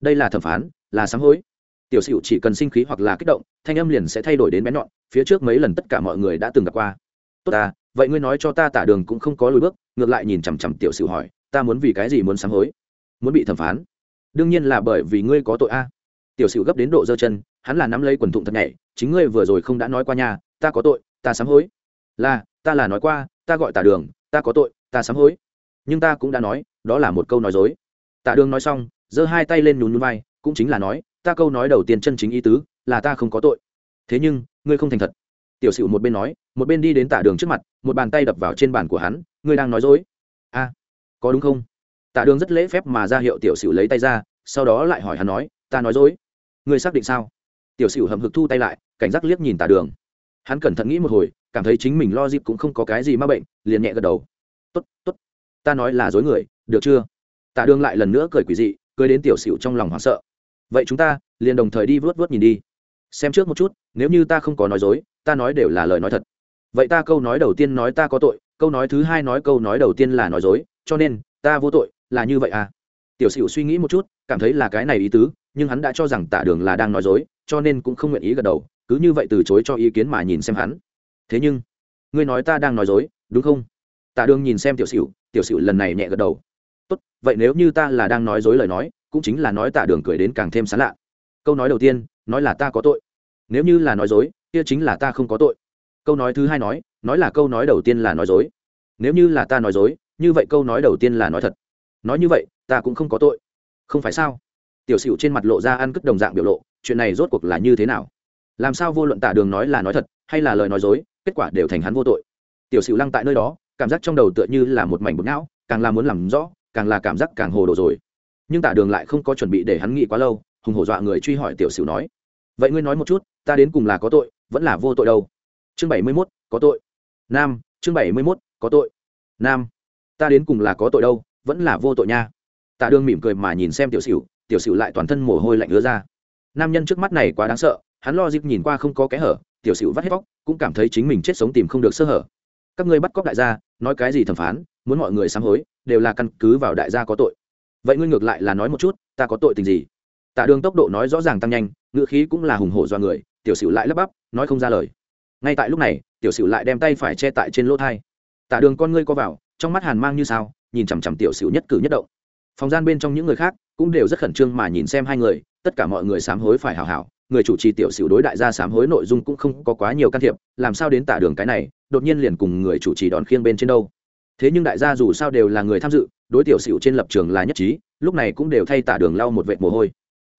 A: Đây là thẩm phán, là sám hối. Tiểu sửu chỉ cần sinh khí hoặc là kích động, thanh âm liền sẽ thay đổi đến bén nhọn, phía trước mấy lần tất cả mọi người đã từng gặp qua. Tốt ta, vậy ngươi nói cho ta tả đường cũng không có lùi bước, ngược lại nhìn chằm chằm tiểu sửu hỏi, ta muốn vì cái gì muốn sám hối? Muốn bị thẩm phán? Đương nhiên là bởi vì ngươi có tội a. Tiểu sửu gấp đến độ giơ chân, hắn là nắm lấy quần thụng thật nhảy chính ngươi vừa rồi không đã nói qua nhà ta có tội, ta sám hối. Là, ta là nói qua ta gọi tả đường, ta có tội, ta sám hối. Nhưng ta cũng đã nói, đó là một câu nói dối. Tả đường nói xong, giơ hai tay lên nhún nhún vai, cũng chính là nói, ta câu nói đầu tiên chân chính ý tứ, là ta không có tội. Thế nhưng, ngươi không thành thật. Tiểu sửu một bên nói, một bên đi đến tả đường trước mặt, một bàn tay đập vào trên bàn của hắn, ngươi đang nói dối. A, có đúng không? Tả đường rất lễ phép mà ra hiệu tiểu sửu lấy tay ra, sau đó lại hỏi hắn nói, ta nói dối. Ngươi xác định sao? Tiểu sửu hậm hực thu tay lại, cảnh giác liếc nhìn tả đường. Hắn cẩn thận nghĩ một hồi cảm thấy chính mình lo dịp cũng không có cái gì m a bệnh, liền nhẹ gật đầu. T ố t t ố t ta nói là dối người, được chưa? Tạ đường lại lần nữa cười quỷ dị, cười đến tiểu xịu trong lòng hoảng sợ. Vậy chúng ta liền đồng thời đi vớt vớt nhìn đi. Xem trước một chút, nếu như ta không có nói dối, ta nói đều là lời nói thật. Vậy ta câu nói đầu tiên nói ta có tội, câu nói thứ hai nói câu nói đầu tiên là nói dối, cho nên, ta vô tội, là như vậy à? Tiểu sửu suy nghĩ một chút, cảm thấy là cái này ý tứ, nhưng hắn đã cho rằng tả đường là đang nói dối, cho nên cũng không nguyện ý gật đầu, cứ như vậy từ chối cho ý kiến mà nhìn xem hắn thế nhưng, ngươi nói ta đang nói dối, đúng không? Tạ đường nhìn xem tiểu sửu tiểu sửu lần này nhẹ gật đầu. Tốt, vậy nếu như ta là đang nói dối lời nói, cũng chính là nói Tạ đường cười đến càng thêm sán lạ. Câu nói đầu tiên, nói là ta có tội. Nếu như là nói dối, kia chính là ta không có tội. Câu nói thứ hai nói nói là câu nói đầu tiên là nói dối. Nếu như là ta nói dối, như vậy câu nói đầu tiên là nói thật. Nói như vậy, ta cũng không có tội. Không phải sao? Tiểu sửu trên mặt lộ ra ăn cất đồng dạng biểu lộ, chuyện này rốt cuộc là như thế nào? Làm sao vô luận tả đường nói là nói thật, hay là lời nói dối, kết quả đều thành hắn vô tội. Tiểu sửu lăng tại nơi đó, cảm giác trong đầu tựa như là một mảnh bột não, càng là muốn làm rõ, càng là cảm giác càng hồ đồ rồi. Nhưng tả đường lại không có chuẩn bị để hắn nghĩ quá lâu, hùng hổ dọa người truy hỏi tiểu sửu nói, vậy ngươi nói một chút, ta đến cùng là có tội, vẫn là vô tội đâu? Chương bảy mươi mốt, có tội. Nam, chương bảy mươi mốt, có tội. Nam, ta đến cùng là có tội đâu, vẫn là vô tội nha. Tạ đương mỉm cười mà nhìn xem tiểu sửu tiểu sửu lại toàn thân mồ hôi lạnh ứa ra. Nam nhân trước mắt này quá đáng sợ hắn lo dịp nhìn qua không có kẽ hở, tiểu sửu vắt hết vóc cũng cảm thấy chính mình chết sống tìm không được sơ hở. Các ngươi bắt cóc đại gia, nói cái gì thẩm phán, muốn mọi người sám hối, đều là căn cứ vào đại gia có tội. Vậy ngươi ngược lại là nói một chút, ta có tội tình gì? Tạ đường tốc độ nói rõ ràng tăng nhanh, ngữ khí cũng là hùng hổ do người, tiểu sửu lại lắp bắp, nói không ra lời. Ngay tại lúc này, tiểu sửu lại đem tay phải che tại trên lỗ thai. Tạ đường con ngươi co vào, trong mắt hàn mang như sao, nhìn chằm chằm tiểu sửu nhất cử nhất động. Phòng gian bên trong những người khác cũng đều rất khẩn trương mà nhìn xem hai người, tất cả mọi người sám hối phải hào hảo người chủ trì tiểu sửu đối đại gia sám hối nội dung cũng không có quá nhiều can thiệp, làm sao đến tạ đường cái này, đột nhiên liền cùng người chủ trì đòn khiêng bên trên đâu. Thế nhưng đại gia dù sao đều là người tham dự, đối tiểu sửu trên lập trường là nhất trí, lúc này cũng đều thay tạ đường lau một vệt mồ hôi.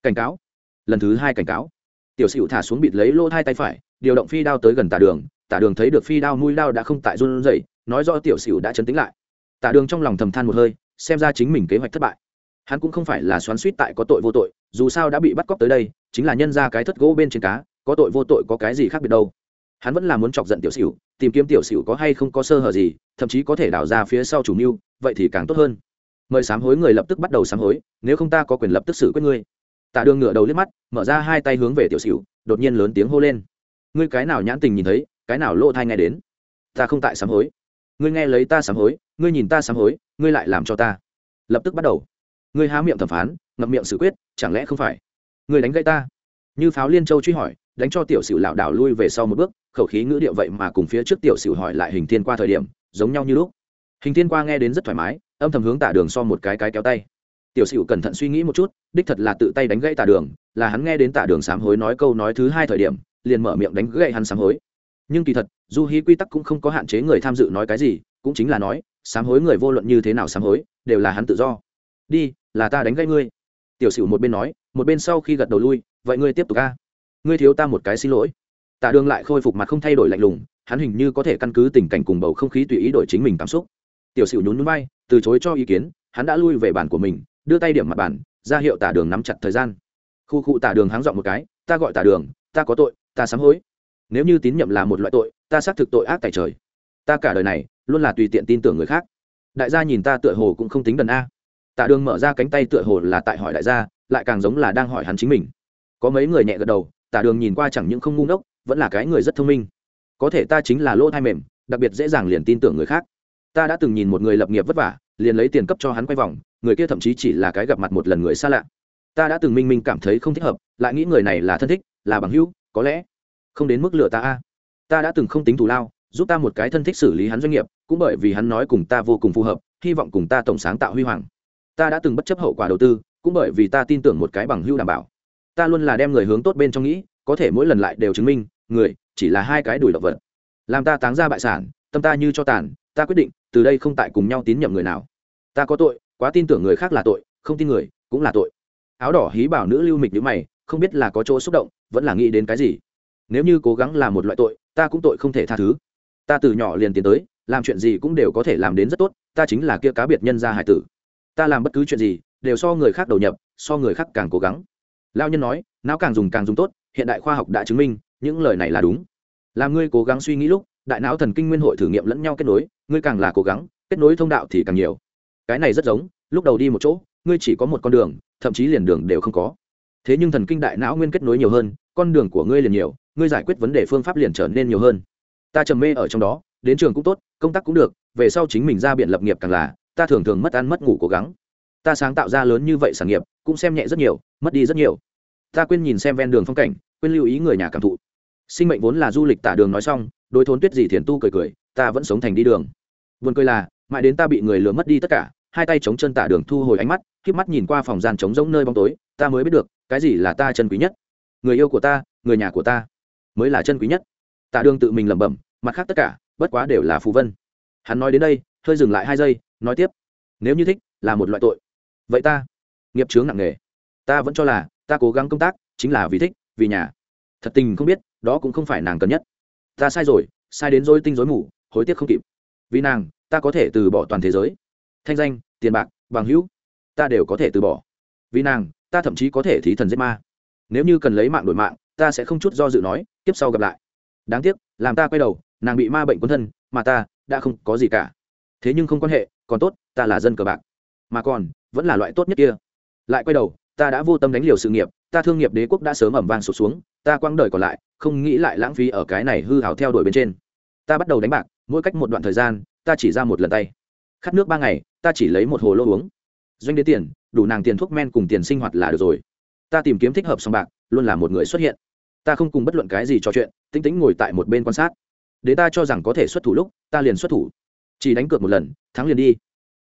A: Cảnh cáo. Lần thứ hai cảnh cáo. Tiểu sửu thả xuống bịt lấy lỗ hai tay phải, điều động phi đao tới gần tả đường tả đường thấy được phi đao mũi đao đã không tại run rẩy, nói rõ tiểu sửu đã chấn tĩnh lại. Tả đường trong lòng thầm than một hơi, xem ra chính mình kế hoạch thất bại. Hắn cũng không phải là xoắn suýt tại có tội vô tội, dù sao đã bị bắt cóc tới đây chính là nhân ra cái thất gỗ bên trên cá, có tội vô tội có cái gì khác biệt đâu. Hắn vẫn là muốn chọc giận tiểu xỉu, tìm kiếm tiểu xỉu có hay không có sơ hở gì, thậm chí có thể đào ra phía sau chủ mưu, vậy thì càng tốt hơn. Mời sám hối người lập tức bắt đầu sám hối, nếu không ta có quyền lập tức xử quyết ngươi. Tạ đường ngựa đầu liếc mắt, mở ra hai tay hướng về tiểu xỉu, đột nhiên lớn tiếng hô lên. Ngươi cái nào nhãn tình nhìn thấy, cái nào lỗ thai nghe đến? Ta không tại sám hối. Ngươi nghe lấy ta sám hối, ngươi nhìn ta sám hối, ngươi lại làm cho ta. Lập tức bắt đầu. Ngươi há miệng thẩm phán, ngậm miệng xử quyết, chẳng lẽ không phải? Người đánh gãy ta. Như pháo liên châu truy hỏi, đánh cho tiểu sửu lảo đảo lui về sau một bước, khẩu khí ngữ điệu vậy mà cùng phía trước tiểu sửu hỏi lại hình thiên qua thời điểm, giống nhau như lúc. Hình thiên qua nghe đến rất thoải mái, âm thầm hướng tả đường so một cái cái kéo tay. Tiểu sửu cẩn thận suy nghĩ một chút, đích thật là tự tay đánh gãy tả đường, là hắn nghe đến tả đường sám hối nói câu nói thứ hai thời điểm, liền mở miệng đánh gãy hắn sám hối. Nhưng kỳ thật, du hí quy tắc cũng không có hạn chế người tham dự nói cái gì, cũng chính là nói, sám hối người vô luận như thế nào sám hối, đều là hắn tự do. Đi, là ta đánh gãy ngươi. Tiểu sửu một bên nói một bên sau khi gật đầu lui, vậy ngươi tiếp tục ca ngươi thiếu ta một cái xin lỗi. Tạ đường lại khôi phục mặt không thay đổi lạnh lùng, hắn hình như có thể căn cứ tình cảnh cùng bầu không khí tùy ý đổi chính mình cảm xúc. Tiểu sửu nhún núi bay từ chối cho ý kiến, hắn đã lui về bản của mình, đưa tay điểm mặt bản ra hiệu tả đường nắm chặt thời gian. Khu cụ tả đường háng dọn một cái, ta gọi tả đường, ta có tội, ta sám hối. Nếu như tín nhiệm là một loại tội, ta xác thực tội ác tại trời. Ta cả đời này, luôn là tùy tiện tin tưởng người khác. Đại gia nhìn ta tựa hồ cũng không tính đần a. Tạ đường mở ra cánh tay tựa hồ là tại hỏi đại gia lại càng giống là đang hỏi hắn chính mình. Có mấy người nhẹ gật đầu, tả đường nhìn qua chẳng những không ngu ngốc, vẫn là cái người rất thông minh. Có thể ta chính là lỗ thai mềm, đặc biệt dễ dàng liền tin tưởng người khác. Ta đã từng nhìn một người lập nghiệp vất vả, liền lấy tiền cấp cho hắn quay vòng, người kia thậm chí chỉ là cái gặp mặt một lần người xa lạ. Ta đã từng minh minh cảm thấy không thích hợp, lại nghĩ người này là thân thích, là bằng hữu, có lẽ không đến mức lựa ta a. Ta đã từng không tính thù lao, giúp ta một cái thân thích xử lý hắn doanh nghiệp, cũng bởi vì hắn nói cùng ta vô cùng phù hợp, hy vọng cùng ta tổng sáng tạo huy hoàng. Ta đã từng bất chấp hậu quả đầu tư cũng bởi vì ta tin tưởng một cái bằng hưu đảm bảo. Ta luôn là đem người hướng tốt bên trong nghĩ, có thể mỗi lần lại đều chứng minh, người chỉ là hai cái đùi động vật. Làm ta táng ra bại sản, tâm ta như cho tàn, ta quyết định, từ đây không tại cùng nhau tín nhiệm người nào. Ta có tội, quá tin tưởng người khác là tội, không tin người cũng là tội. Áo đỏ hí bảo nữ lưu mịch nhữ mày, không biết là có chỗ xúc động, vẫn là nghĩ đến cái gì. Nếu như cố gắng làm một loại tội, ta cũng tội không thể tha thứ. Ta từ nhỏ liền tiến tới, làm chuyện gì cũng đều có thể làm đến rất tốt, ta chính là kia cá biệt nhân gia hải tử. Ta làm bất cứ chuyện gì đều so người khác đầu nhập, so người khác càng cố gắng. Lao nhân nói, não càng dùng càng dùng tốt, hiện đại khoa học đã chứng minh, những lời này là đúng. Làm ngươi cố gắng suy nghĩ lúc, đại não thần kinh nguyên hội thử nghiệm lẫn nhau kết nối, ngươi càng là cố gắng, kết nối thông đạo thì càng nhiều. Cái này rất giống, lúc đầu đi một chỗ, ngươi chỉ có một con đường, thậm chí liền đường đều không có. Thế nhưng thần kinh đại não nguyên kết nối nhiều hơn, con đường của ngươi liền nhiều, ngươi giải quyết vấn đề phương pháp liền trở nên nhiều hơn. Ta trầm mê ở trong đó, đến trường cũng tốt, công tác cũng được, về sau chính mình ra biện lập nghiệp càng là, ta thường thường mất ăn mất ngủ cố gắng ta sáng tạo ra lớn như vậy sản nghiệp, cũng xem nhẹ rất nhiều, mất đi rất nhiều. Ta quên nhìn xem ven đường phong cảnh, quên lưu ý người nhà cảm thụ. Sinh mệnh vốn là du lịch tả đường nói xong đôi thốn tuyết gì thiền tu cười cười, ta vẫn sống thành đi đường. Vườn cười là, mãi đến ta bị người lừa mất đi tất cả, hai tay chống chân tả đường thu hồi ánh mắt k mắt nhìn qua phòng gian trống rỗng nơi bóng tối, ta mới biết được, cái gì là ta chân quý nhất. Người yêu của ta, người nhà của ta, mới là chân quý nhất. Tả đường tự mình lẩm bẩm, mặt khác tất cả, bất quá đều là phù vân. Hắn nói đến đây, hơi dừng lại hai giây, nói tiếp. Nếu như thích, là một loại tội vậy ta, nghiệp chướng nặng nề. Ta vẫn cho là, ta cố gắng công tác, chính là vì thích, vì nhà. Thật tình không biết, đó cũng không phải nàng cần nhất. Ta sai rồi, sai đến dối tinh dối mù, hối tiếc không kịp. Vì nàng, ta có thể từ bỏ toàn thế giới. Thanh danh, tiền bạc, bằng hữu, ta đều có thể từ bỏ. Vì nàng, ta thậm chí có thể thí thần giết ma. Nếu như cần lấy mạng đổi mạng, ta sẽ không chút do dự nói tiếp sau gặp lại. Đáng tiếc, làm ta quay đầu, nàng bị ma bệnh quân thân, mà ta đã không có gì cả. Thế nhưng không quan hệ, còn tốt, ta là dân cờ bạc. Mà còn vẫn là loại tốt nhất kia. Lại quay đầu, ta đã vô tâm đánh liều sự nghiệp, ta thương nghiệp đế quốc đã sớm ẩm vang sụt xuống, ta quăng đời còn lại, không nghĩ lại lãng phí ở cái này hư hào theo đuổi bên trên. Ta bắt đầu đánh bạc, mỗi cách một đoạn thời gian, ta chỉ ra một lần tay. Khát nước ba ngày, ta chỉ lấy một hồ lô uống. Doanh đến tiền, đủ nàng tiền thuốc men cùng tiền sinh hoạt là được rồi. Ta tìm kiếm thích hợp sòng bạc, luôn là một người xuất hiện. Ta không cùng bất luận cái gì trò chuyện tính tính ngồi tại một bên quan sát. Để ta cho rằng có thể xuất thủ lúc, ta liền xuất thủ. Chỉ đánh cược một lần, thắng liền đi.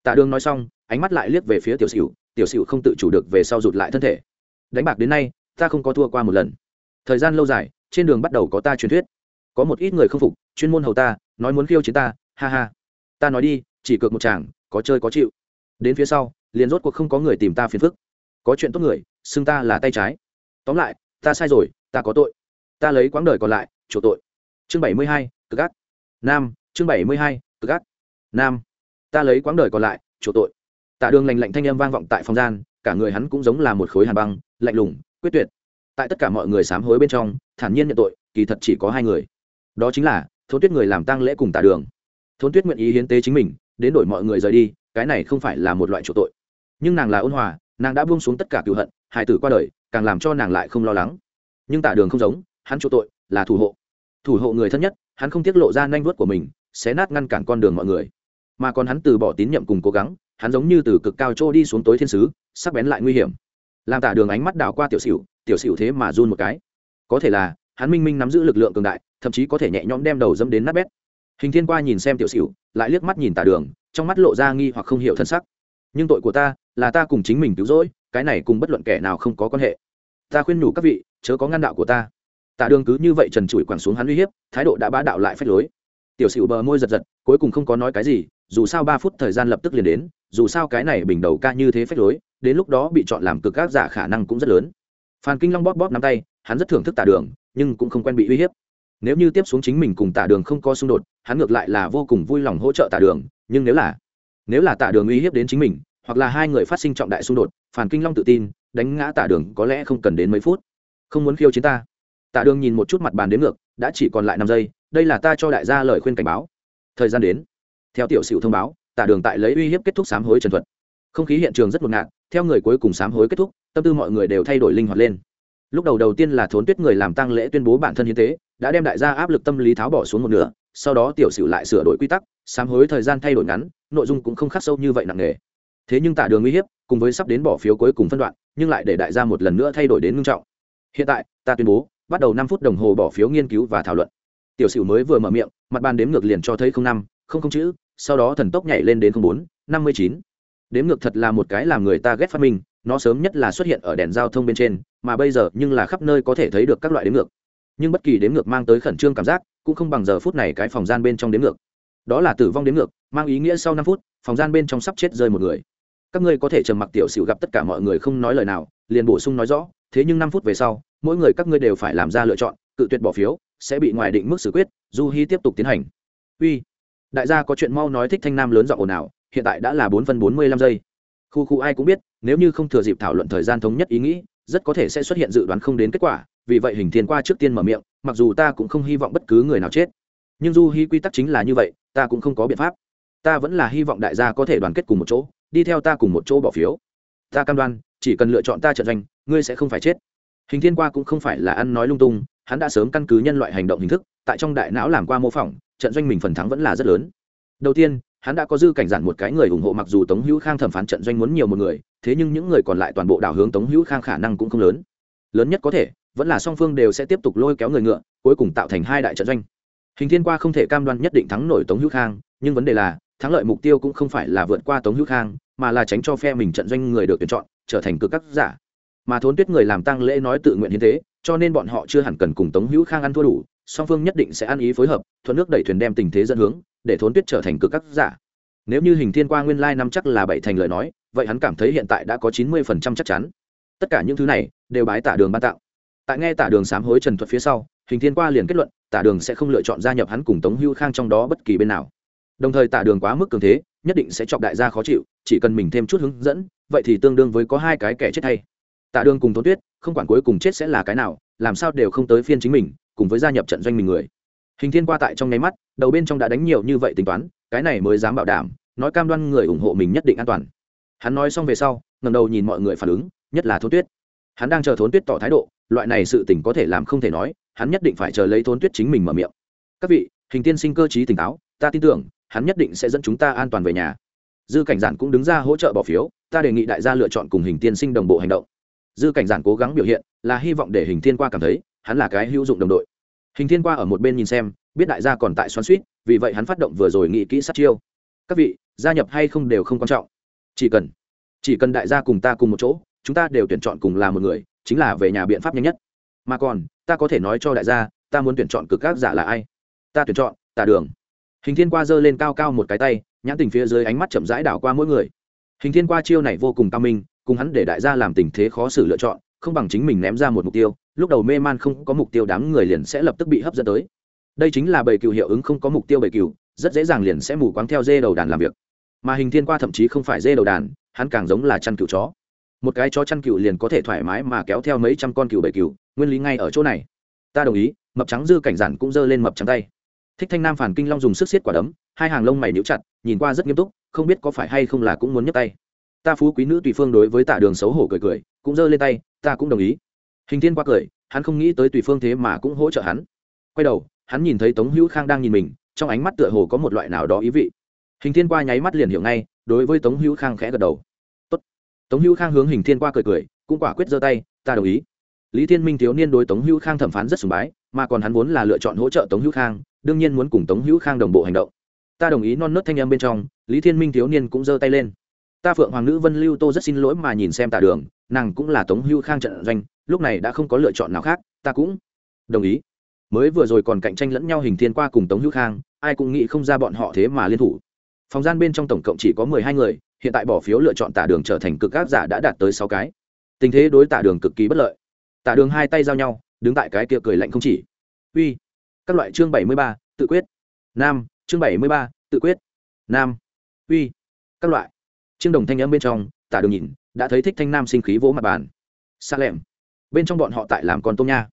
A: Tạ đường nói xong ánh mắt lại liếc về phía tiểu sửu tiểu sửu không tự chủ được về sau rụt lại thân thể. Đánh bạc đến nay, ta không có thua qua một lần. Thời gian lâu dài, trên đường bắt đầu có ta truyền thuyết. Có một ít người không phục, chuyên môn hầu ta, nói muốn khiêu chiến ta, ha ha. Ta nói đi, chỉ cược một chàng, có chơi có chịu. Đến phía sau, liền rốt cuộc không có người tìm ta phiền phức. Có chuyện tốt người, xưng ta là tay trái. Tóm lại, ta sai rồi, ta có tội. Ta lấy quãng đời còn lại chủ tội. Chương bảy mươi hai, cực ác. Nam, chương bảy mươi hai, cực ác. Nam, ta lấy quãng đời còn lại chủ tội tạ đường lành lạnh thanh âm vang vọng tại phòng gian, cả người hắn cũng giống là một khối hàn băng, lạnh lùng, quyết tuyệt. Tại tất cả mọi người sám hối bên trong, thản nhiên nhận tội, kỳ thật chỉ có hai người. Đó chính là thôn tuyết người làm tăng lễ cùng tạ đường. Thôn tuyết nguyện ý hiến tế chính mình, đến đổi mọi người rời đi, cái này không phải là một loại chỗ tội. Nhưng nàng là ôn hòa, nàng đã buông xuống tất cả cựu hận, hài tử qua đời, càng làm cho nàng lại không lo lắng. Nhưng tạ đường không giống, hắn chỗ tội là thủ hộ. Thủ hộ người thân nhất, hắn không tiết lộ ra nanh vuốt của mình, xé nát ngăn cản con đường mọi người. Mà còn hắn từ bỏ tín nhiệm cùng cố gắng hắn giống như từ cực cao trô đi xuống tối thiên sứ, sắc bén lại nguy hiểm. Làm tả đường ánh mắt đảo qua tiểu xỉu tiểu xỉu thế mà run một cái. Có thể là, hắn minh minh nắm giữ lực lượng cường đại, thậm chí có thể nhẹ nhõm đem đầu dâm đến nát bét. Hình thiên qua nhìn xem tiểu xỉu, lại liếc mắt nhìn tả đường, trong mắt lộ ra nghi hoặc không hiểu thân sắc. Nhưng tội của ta là ta cùng chính mình cứu rỗi, cái này cùng bất luận kẻ nào không có quan hệ. Ta khuyên nhủ các vị, chớ có ngăn đạo của ta. Tả đường cứ như vậy trần trụi quẳng xuống hắn uy hiếp, thái độ đã bá đạo lại phách lối. Tiểu xỉu bờ môi giật giật, cuối cùng không có nói cái gì, dù sao ba phút thời gian lập tức liền đến dù sao cái này bình đầu ca như thế phách lối, đến lúc đó bị chọn làm cực các giả khả năng cũng rất lớn. Phan kinh long bóp bóp nắm tay, hắn rất thưởng thức tả đường, nhưng cũng không quen bị uy hiếp. Nếu như tiếp xuống chính mình cùng tả đường không có xung đột, hắn ngược lại là vô cùng vui lòng hỗ trợ tả đường, nhưng nếu là nếu là tả đường uy hiếp đến chính mình, hoặc là hai người phát sinh trọng đại xung đột phản kinh long tự tin, đánh ngã tả đường có lẽ không cần đến mấy phút. Không muốn khiêu chiến ta. Tả đường nhìn một chút mặt bàn đến ngược, đã chỉ còn lại năm giây, đây là ta cho đại gia lời khuyên cảnh báo. Thời gian đến. Theo tiểu sửu thông báo tả đường tại lấy uy hiếp kết thúc sám hối trần thuật. Không khí hiện trường rất ngột ngạt, theo người cuối cùng sám hối kết thúc, tâm tư mọi người đều thay đổi linh hoạt lên. Lúc đầu đầu tiên là thốn tuyết người làm tăng lễ tuyên bố bản thân hiến tế, đã đem đại gia áp lực tâm lý tháo bỏ xuống một nửa, sau đó tiểu sử lại sửa đổi quy tắc, sám hối thời gian thay đổi ngắn, nội dung cũng không khắc sâu như vậy nặng nề. Thế nhưng tả đường uy hiếp, cùng với sắp đến bỏ phiếu cuối cùng phân đoạn, nhưng lại để đại gia một lần nữa thay đổi đến ngưng trọng. Hiện tại, ta tuyên bố, bắt đầu năm phút đồng hồ bỏ phiếu nghiên cứu và thảo luận. Tiểu sử mới vừa mở miệng, mặt bàn đếm ngược liền cho thấy không năm, không không chữ sau đó thần tốc nhảy lên đến không bốn, năm mươi chín. Đếm ngược thật là một cái làm người ta ghét phát minh, nó sớm nhất là xuất hiện ở đèn giao thông bên trên, mà bây giờ nhưng là khắp nơi có thể thấy được các loại đếm ngược. Nhưng bất kỳ đếm ngược mang tới khẩn trương cảm giác, cũng không bằng giờ phút này cái phòng gian bên trong đếm ngược. Đó là tử vong đếm ngược, mang ý nghĩa sau năm phút, phòng gian bên trong sắp chết rơi một người. Các ngươi có thể trầm mặc tiểu xỉu gặp tất cả mọi người không nói lời nào, liền bổ sung nói rõ, thế nhưng năm phút về sau, mỗi người các ngươi đều phải làm ra lựa chọn, cự tuyệt bỏ phiếu, sẽ bị ngoài định mức xử quyết, du hy tiếp tục tiến hành. Uy đại gia có chuyện mau nói thích thanh nam lớn giọng ồn ào, hiện tại đã là bốn phân bốn mươi lăm giây. Khu khu ai cũng biết, nếu như không thừa dịp thảo luận thời gian thống nhất ý nghĩ, rất có thể sẽ xuất hiện dự đoán không đến kết quả, vì vậy hình thiên qua trước tiên mở miệng, mặc dù ta cũng không hy vọng bất cứ người nào chết. Nhưng du hy quy tắc chính là như vậy, ta cũng không có biện pháp. Ta vẫn là hy vọng đại gia có thể đoàn kết cùng một chỗ, đi theo ta cùng một chỗ bỏ phiếu. Ta cam đoan, chỉ cần lựa chọn ta trận doanh, ngươi sẽ không phải chết. Hình thiên qua cũng không phải là ăn nói lung tung, hắn đã sớm căn cứ nhân loại hành động hình thức, tại trong đại não làm qua mô phỏng trận doanh mình phần thắng vẫn là rất lớn. Đầu tiên, hắn đã có dư cảnh giản một cái người ủng hộ mặc dù tống hữu khang thẩm phán trận doanh muốn nhiều một người, thế nhưng những người còn lại toàn bộ đảo hướng tống hữu khang khả năng cũng không lớn. Lớn nhất có thể, vẫn là song phương đều sẽ tiếp tục lôi kéo người ngựa, cuối cùng tạo thành hai đại trận doanh. Hình thiên qua không thể cam đoan nhất định thắng nổi tống hữu khang, nhưng vấn đề là, thắng lợi mục tiêu cũng không phải là vượt qua tống hữu khang, mà là tránh cho phe mình trận doanh người được tuyển chọn, trở thành cực các giả mà thốn tuyết người làm tăng lễ nói tự nguyện hiến thế cho nên bọn họ chưa hẳn cần cùng tống hữu khang ăn thua đủ, song phương nhất định sẽ ăn ý phối hợp, thuận nước đẩy thuyền đem tình thế dẫn hướng, để thốn tuyết trở thành cực các giả. Nếu như hình thiên qua nguyên lai năm chắc là bảy thành lời nói, vậy hắn cảm thấy hiện tại đã có chín mươi phần trăm chắc chắn. Tất cả những thứ này, đều bái tả đường ban tạo tại nghe tả đường sám hối trần thuật phía sau, hình thiên qua liền kết luận, tả đường sẽ không lựa chọn gia nhập hắn cùng tống hưu khang trong đó bất kỳ bên nào. Đồng thời tả đường quá mức cường thế, nhất định sẽ chọc đại gia khó chịu, chỉ cần mình thêm chút hướng dẫn, vậy thì tương đương với có hai cái kẻ chết thay. Tạ đường cùng tốn tuyết, không quản cuối cùng chết sẽ là cái nào, làm sao đều không tới phiên chính mình, cùng với gia nhập trận doanh mình người. Hình thiên qua tại trong nháy mắt, đầu bên trong đã đánh nhiều như vậy tính toán, cái này mới dám bảo đảm, nói cam đoan người ủng hộ mình nhất định an toàn. Hắn nói xong về sau ngầm đầu nhìn mọi người phản ứng, nhất là thốn tuyết. Hắn đang chờ thốn tuyết tỏ thái độ, loại này sự tình có thể làm không thể nói, hắn nhất định phải chờ lấy thốn tuyết chính mình mở miệng. Các vị, hình tiên sinh cơ t tỉnh táo, ta tin tưởng, hắn nhất định sẽ dẫn chúng ta an toàn về nhà. Dư cảnh giản cũng đứng ra hỗ trợ bỏ phiếu, ta đề nghị đại gia lựa chọn cùng hình tiên sinh đồng bộ hành động dư cảnh giản cố gắng biểu hiện, là hy vọng để hình thiên qua cảm thấy, hắn là cái hữu dụng đồng đội. Hình thiên qua ở một bên nhìn xem, biết đại gia còn tại xoắn suýt vì vậy hắn phát động vừa rồi nghĩ kỹ sát chiêu. Các vị, gia nhập hay không đều không quan trọng. Chỉ cần chỉ cần đại gia cùng ta cùng một chỗ, chúng ta đều tuyển chọn cùng là một người, chính là về nhà biện pháp nhanh nhất. Mà còn, ta có thể nói cho đại gia, ta muốn tuyển chọn cực các giả là ai? Ta tuyển chọn, tả đường. Hình thiên qua giơ lên cao cao một cái tay, nhãn tình phía dưới ánh mắt chậm rãi đảo qua mỗi người. Hình thiên qua chiêu này vô cùng cao minh cùng hắn để đại gia làm tình thế khó xử lựa chọn, không bằng chính mình ném ra một mục tiêu, lúc đầu mê man không có mục tiêu đám người liền sẽ lập tức bị hấp dẫn tới. Đây chính là bầy cừu hiệu ứng không có mục tiêu bầy cừu, rất dễ dàng liền sẽ mù quáng theo dê đầu đàn làm việc. Mà hình thiên qua thậm chí không phải dê đầu đàn, hắn càng giống là chăn cừu chó. Một cái chó chăn cừu liền có thể thoải mái mà kéo theo mấy trăm con cừu bầy cừu, nguyên lý ngay ở chỗ này. Ta đồng ý, mập trắng dư cảnh giản cũng giơ lên mập trắng tay. Thích thanh nam phản kinh long dùng sức xiết quả đấm, hai hàng lông mày níu chặt, nhìn qua rất nghiêm túc, không biết có phải hay không là cũng muốn nhấc tay ta phú quý nữ tùy phương đối với tạ đường xấu hổ cười cười, cũng giơ lên tay, ta cũng đồng ý. Hình thiên qua cười, hắn không nghĩ tới tùy phương thế mà cũng hỗ trợ hắn. Quay đầu, hắn nhìn thấy tống hữu khang đang nhìn mình, trong ánh mắt tựa hồ có một loại nào đó ý vị. Hình thiên qua nháy mắt liền hiểu ngay, đối với tống hữu khang khẽ gật đầu. Tốt. tống hữu khang hướng hình thiên qua cười cười, cũng quả quyết giơ tay, ta đồng ý. Lý thiên minh thiếu niên đối tống hữu khang thẩm phán rất sùng bái, mà còn hắn vốn là lựa chọn hỗ trợ tống hữu khang, đương nhiên muốn cùng tống hữu khang đồng bộ hành động. Ta đồng ý non nớt thanh âm bên trong, lý thiên minh thiếu niên cũng giơ tay lên ta phượng hoàng nữ vân lưu tô rất xin lỗi mà nhìn xem tạ đường, nàng cũng là tống Hưu khang trận doanh, lúc này đã không có lựa chọn nào khác, ta cũng đồng ý. Mới vừa rồi còn cạnh tranh lẫn nhau hình thiên qua cùng tống hữu khang, ai cũng nghĩ không ra bọn họ thế mà liên thủ. Phòng gian bên trong tổng cộng chỉ có mười hai người, hiện tại bỏ phiếu lựa chọn tả đường trở thành cực ác giả đã đạt tới sáu cái. Tình thế đối tả đường cực kỳ bất lợi. Tả đường hai tay giao nhau, đứng tại cái kia cười lạnh không chỉ. Uy, các loại chương bảy mươi ba, tự quyết. Nam, chương bảy mươi ba, tự quyết. Nam, uy, các loại chương đồng thanh âm bên trong, tả đường nhìn, đã thấy thích thanh nam sinh khí vỗ mặt bàn. Xa lẻm. bên trong bọn họ tại làm con tôm nha.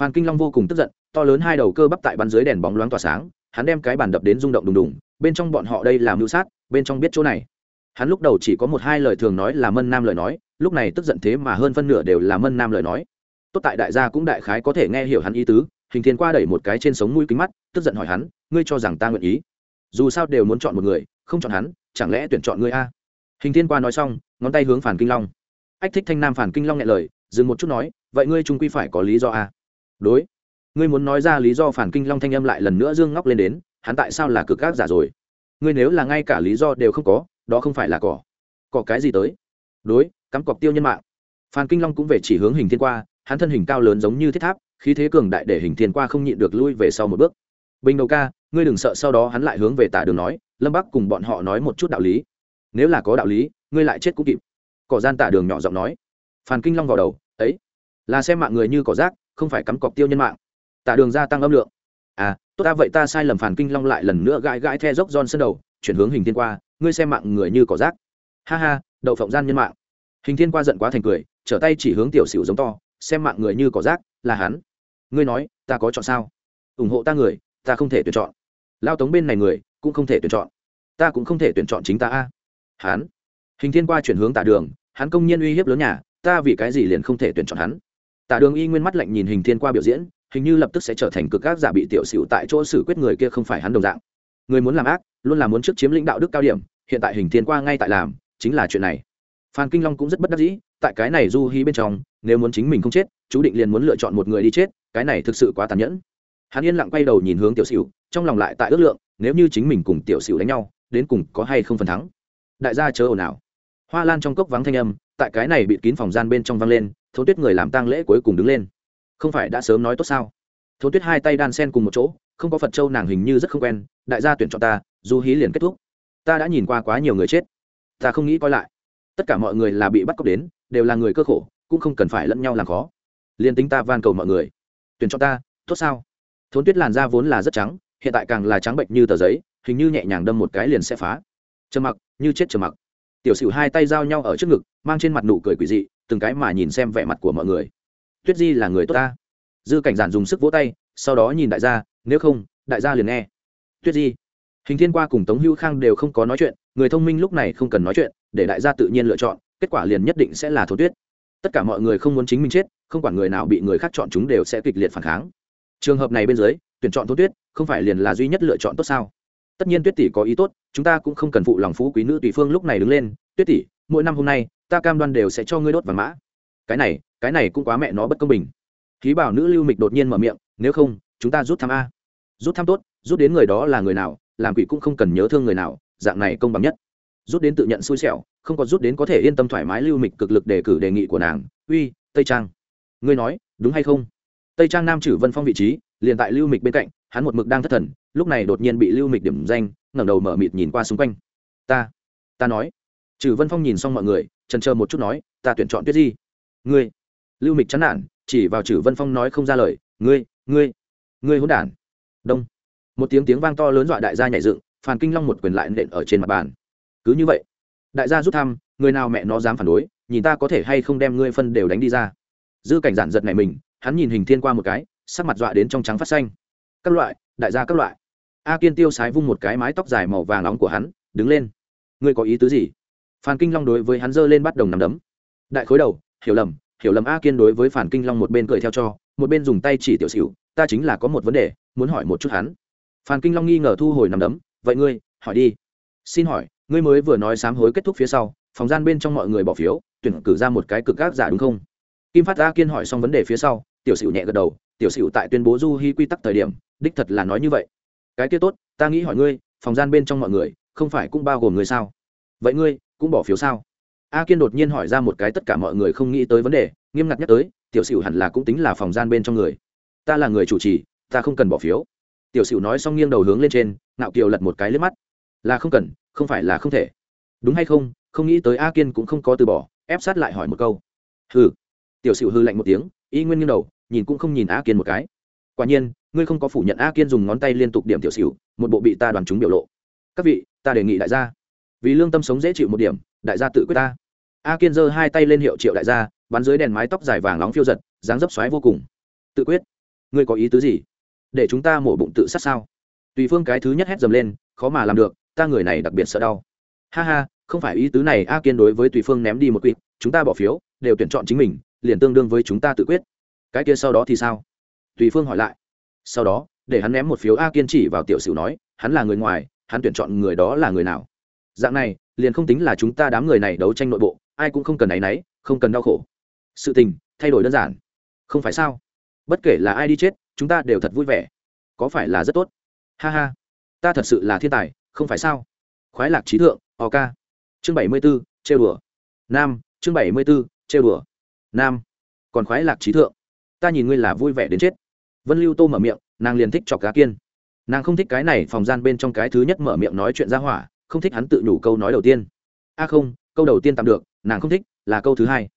A: Phan kinh long vô cùng tức giận, to lớn hai đầu cơ bắp tại bắn dưới đèn bóng loáng tỏa sáng, hắn đem cái bàn đập đến rung động đùng đùng, bên trong bọn họ đây làm mưu sát, bên trong biết chỗ này. Hắn lúc đầu chỉ có một hai lời thường nói là mân nam lời nói, lúc này tức giận thế mà hơn phân nửa đều là mân nam lời nói. Tốt tại đại gia cũng đại khái có thể nghe hiểu hắn ý tứ, hình thiên qua đẩy một cái trên sống mũi kính mắt, tức giận hỏi hắn, ngươi cho rằng ta nguyện ý? Dù sao đều muốn chọn một người, không chọn hắn, chẳng lẽ tuyển chọn ngươi a? Hình thiên qua nói xong, ngón tay hướng phản kinh long. Ách thích thanh nam phản kinh long nghe lời, dừng một chút nói, vậy ngươi trung quy phải có lý do à? đối. Ngươi muốn nói ra lý do phản kinh long thanh âm lại lần nữa dương ngóc lên đến, hắn tại sao là cực ác giả rồi? Ngươi nếu là ngay cả lý do đều không có, đó không phải là cỏ. Cỏ cái gì tới? Đối, cắm cọc tiêu nhân mạng. Phan kinh long cũng về chỉ hướng hình thiên qua, hắn thân hình cao lớn giống như thiết tháp, khí thế cường đại để hình thiên qua không nhịn được lui về sau một bước. Bình đầu ca, ngươi đừng sợ sau đó hắn lại hướng về tả đường nói, lâm bắc cùng bọn họ nói một chút đạo lý nếu là có đạo lý, ngươi lại chết cũng kịp. Cỏ gian tả đường nhỏ giọng nói. Phan kinh long vào đầu, ấy, là xem mạng người như cỏ rác, không phải cắm cọc tiêu nhân mạng. Tả đường gia tăng âm lượng. À tốt ta, vậy ta sai lầm phản kinh long lại lần nữa gãi gãi the dốc giòn sân đầu, chuyển hướng hình thiên qua, ngươi xem mạng người như cỏ rác. Ha ha, đậu phộng gian nhân mạng. Hình thiên qua giận quá thành cười, trở tay chỉ hướng tiểu sửu giống to, xem mạng người như cỏ rác, là hắn. Ngươi nói, ta có chọn sao? Ủng hộ ta người, ta không thể tuyển chọn. Lao tống bên này người, cũng không thể tuyển chọn. Ta cũng không thể tuyển chọn chính ta a hắn. Hình thiên qua chuyển hướng tả đường, hắn công nhiên uy hiếp lớn nhà, ta vì cái gì liền không thể tuyển chọn hắn? Tả đường y nguyên mắt lạnh nhìn hình thiên qua biểu diễn, hình như lập tức sẽ trở thành cực ác giả bị tiểu xỉu tại chỗ xử quyết người kia không phải hắn đồng dạng. Người muốn làm ác, luôn là muốn trước chiếm lĩnh đạo đức cao điểm, hiện tại hình thiên qua ngay tại làm, chính là chuyện này. Phan kinh long cũng rất bất đắc dĩ, tại cái này du hí bên trong, nếu muốn chính mình không chết, chú định liền muốn lựa chọn một người đi chết, cái này thực sự quá tàn nhẫn. Hắn yên lặng quay đầu nhìn hướng tiểu xỉu, trong lòng lại tại ước lượng, nếu như chính mình cùng tiểu xỉu đánh nhau, đến cùng có hay không phần thắng đại gia chớ ồn ào. Hoa lan trong cốc vắng thanh âm, tại cái này bị kín phòng gian bên trong vang lên thấu tuyết người làm tang lễ cuối cùng đứng lên. Không phải đã sớm nói tốt sao? Thấu tuyết hai tay đan sen cùng một chỗ, không có phật châu nàng hình như rất không quen, đại gia tuyển chọn ta, du hí liền kết thúc. Ta đã nhìn qua quá nhiều người chết. Ta không nghĩ coi lại. Tất cả mọi người là bị bắt cóc đến, đều là người cơ khổ, cũng không cần phải lẫn nhau làm khó. Liền tính ta van cầu mọi người. Tuyển chọn ta, tốt sao? Thốn tuyết làn da vốn là rất trắng, hiện tại càng là trắng bệnh như tờ giấy, hình như nhẹ nhàng đâm một cái liền sẽ phá trầm mặc, như chết trầm mặc. Tiểu sửu hai tay giao nhau ở trước ngực, mang trên mặt nụ cười quỷ dị, từng cái mà nhìn xem vẻ mặt của mọi người. Tuyết di là người tốt ta. Dư cảnh giản dùng sức vỗ tay, sau đó nhìn đại gia, nếu không, đại gia liền nghe. Tuyết di. Hình thiên qua cùng tống hữu khang đều không có nói chuyện, người thông minh lúc này không cần nói chuyện, để đại gia tự nhiên lựa chọn, kết quả liền nhất định sẽ là thổ tuyết. Tất cả mọi người không muốn chính mình chết, không quản người nào bị người khác chọn chúng đều sẽ kịch liệt phản kháng. Trường hợp này bên dưới, tuyển chọn thổ tuyết, không phải liền là duy nhất lựa chọn tốt sao? Tất nhiên tuyết tỷ có ý tốt, chúng ta cũng không cần phụ lòng phú quý nữ tùy phương lúc này đứng lên. Tuyết tỷ, mỗi năm hôm nay, ta cam đoan đều sẽ cho ngươi đốt vàng mã. Cái này cái này cũng quá mẹ nó bất công bình. Khí bảo nữ lưu mịch đột nhiên mở miệng, nếu không, chúng ta rút thăm a. Rút thăm tốt, rút đến người đó là người nào, làm quỷ cũng không cần nhớ thương người nào, dạng này công bằng nhất. Rút đến tự nhận xui xẻo, không có rút đến có thể yên tâm thoải mái lưu mịch cực lực đề cử đề nghị của nàng. Uy, tây trang. Ngươi nói, đúng hay không? Tây trang nam chử vân phong vị trí, liền tại lưu mịch bên cạnh, hắn một mực đang thất thần lúc này đột nhiên bị lưu mịch điểm danh, ngẩng đầu mở mịt nhìn qua xung quanh. Ta ta nói. Trừ vân phong nhìn xong mọi người, trần chờ một chút nói, ta tuyển chọn tuyết di. Ngươi? Lưu mịch chán nản, chỉ vào trừ vân phong nói không ra lời, ngươi ngươi ngươi hỗn đản. Đông. Một tiếng tiếng vang to lớn dọa đại gia nhảy dựng, phàn kinh long một quyền lại nện ở trên mặt bàn. Cứ như vậy, đại gia rút thăm, người nào mẹ nó dám phản đối, nhìn ta có thể hay không đem ngươi phân đều đánh đi ra. Dư cảnh giản giật này mình, hắn nhìn hình thiên qua một cái, sắc mặt dọa đến trong trắng phát xanh. Các loại, đại gia các loại a kiên tiêu sái vung một cái mái tóc dài màu vàng nóng của hắn, đứng lên. Ngươi có ý tứ gì? Phan kinh long đối với hắn giơ lên bắt đồng nằm đấm. Đại khối đầu, hiểu lầm hiểu lầm a kiên đối với phản kinh long một bên cười theo cho, một bên dùng tay chỉ tiểu xỉu, ta chính là có một vấn đề, muốn hỏi một chút hắn. Phan kinh long nghi ngờ thu hồi nằm đấm, vậy ngươi, hỏi đi. Xin hỏi, ngươi mới vừa nói sám hối kết thúc phía sau, phòng gian bên trong mọi người bỏ phiếu, tuyển cử ra một cái cực gác giả đúng không? Kim phát a kiên hỏi xong vấn đề phía sau, tiểu sửu nhẹ gật đầu, tiểu sửu tại tuyên bố du hy quy tắc thời điểm, đích thật là nói như vậy cái kia tốt, ta nghĩ hỏi ngươi, phòng gian bên trong mọi người, không phải cũng bao gồm người sao? Vậy ngươi, cũng bỏ phiếu sao? A kiên đột nhiên hỏi ra một cái tất cả mọi người không nghĩ tới vấn đề, nghiêm ngặt nhắc tới, tiểu sửu hẳn là cũng tính là phòng gian bên trong người. Ta là người chủ trì, ta không cần bỏ phiếu. Tiểu sửu nói xong nghiêng đầu hướng lên trên nạo kiều lật một cái lên mắt. Là không cần, không phải là không thể. Đúng hay không không nghĩ tới a kiên cũng không có từ bỏ, ép sát lại hỏi một câu. Hừ. Tiểu sửu hư lạnh một tiếng, y nguyên nghiêng đầu, nhìn cũng không nhìn a kiên một cái. Quả nhiên ngươi không có phủ nhận a kiên dùng ngón tay liên tục điểm tiểu xỉu, một bộ bị ta đoàn chúng biểu lộ. Các vị, ta đề nghị đại gia. Vì lương tâm sống dễ chịu một điểm, đại gia tự quyết ta. A kiên giơ hai tay lên hiệu triệu đại gia, bắn dưới đèn mái tóc dài vàng nóng phiêu giật, dáng dấp xoáy vô cùng. Tự quyết. Ngươi có ý tứ gì? Để chúng ta mổ bụng tự sát sao? Tùy phương cái thứ nhất hét dầm lên, khó mà làm được, ta người này đặc biệt sợ đau. Ha ha, không phải ý tứ này a kiên đối với tùy phương ném đi một quỵt, chúng ta bỏ phiếu, đều tuyển chọn chính mình, liền tương đương với chúng ta tự quyết. Cái kia sau đó thì sao? Tùy phương hỏi lại sau đó, để hắn ném một phiếu a kiên chỉ vào tiểu sử nói, hắn là người ngoài, hắn tuyển chọn người đó là người nào? Dạng này, liền không tính là chúng ta đám người này đấu tranh nội bộ, ai cũng không cần áy náy, không cần đau khổ. Sự tình, thay đổi đơn giản. Không phải sao? Bất kể là ai đi chết, chúng ta đều thật vui vẻ. Có phải là rất tốt? Ha ha. Ta thật sự là thiên tài, không phải sao? Khoái lạc trí thượng, ok. Chương bảy mươi b ố trêu đùa. Nam, chương bảy mươi b ố trêu đùa. Nam, còn khoái lạc trí thượng. Ta nhìn ngươi là vui vẻ đến chết vân lưu tô mở miệng, nàng liền thích chọc cá kiên. Nàng không thích cái này phòng gian bên trong cái thứ nhất mở miệng nói chuyện ra hỏa, không thích hắn tự nhủ câu nói đầu tiên. A không, câu đầu tiên tạm được, nàng không thích, là câu thứ hai.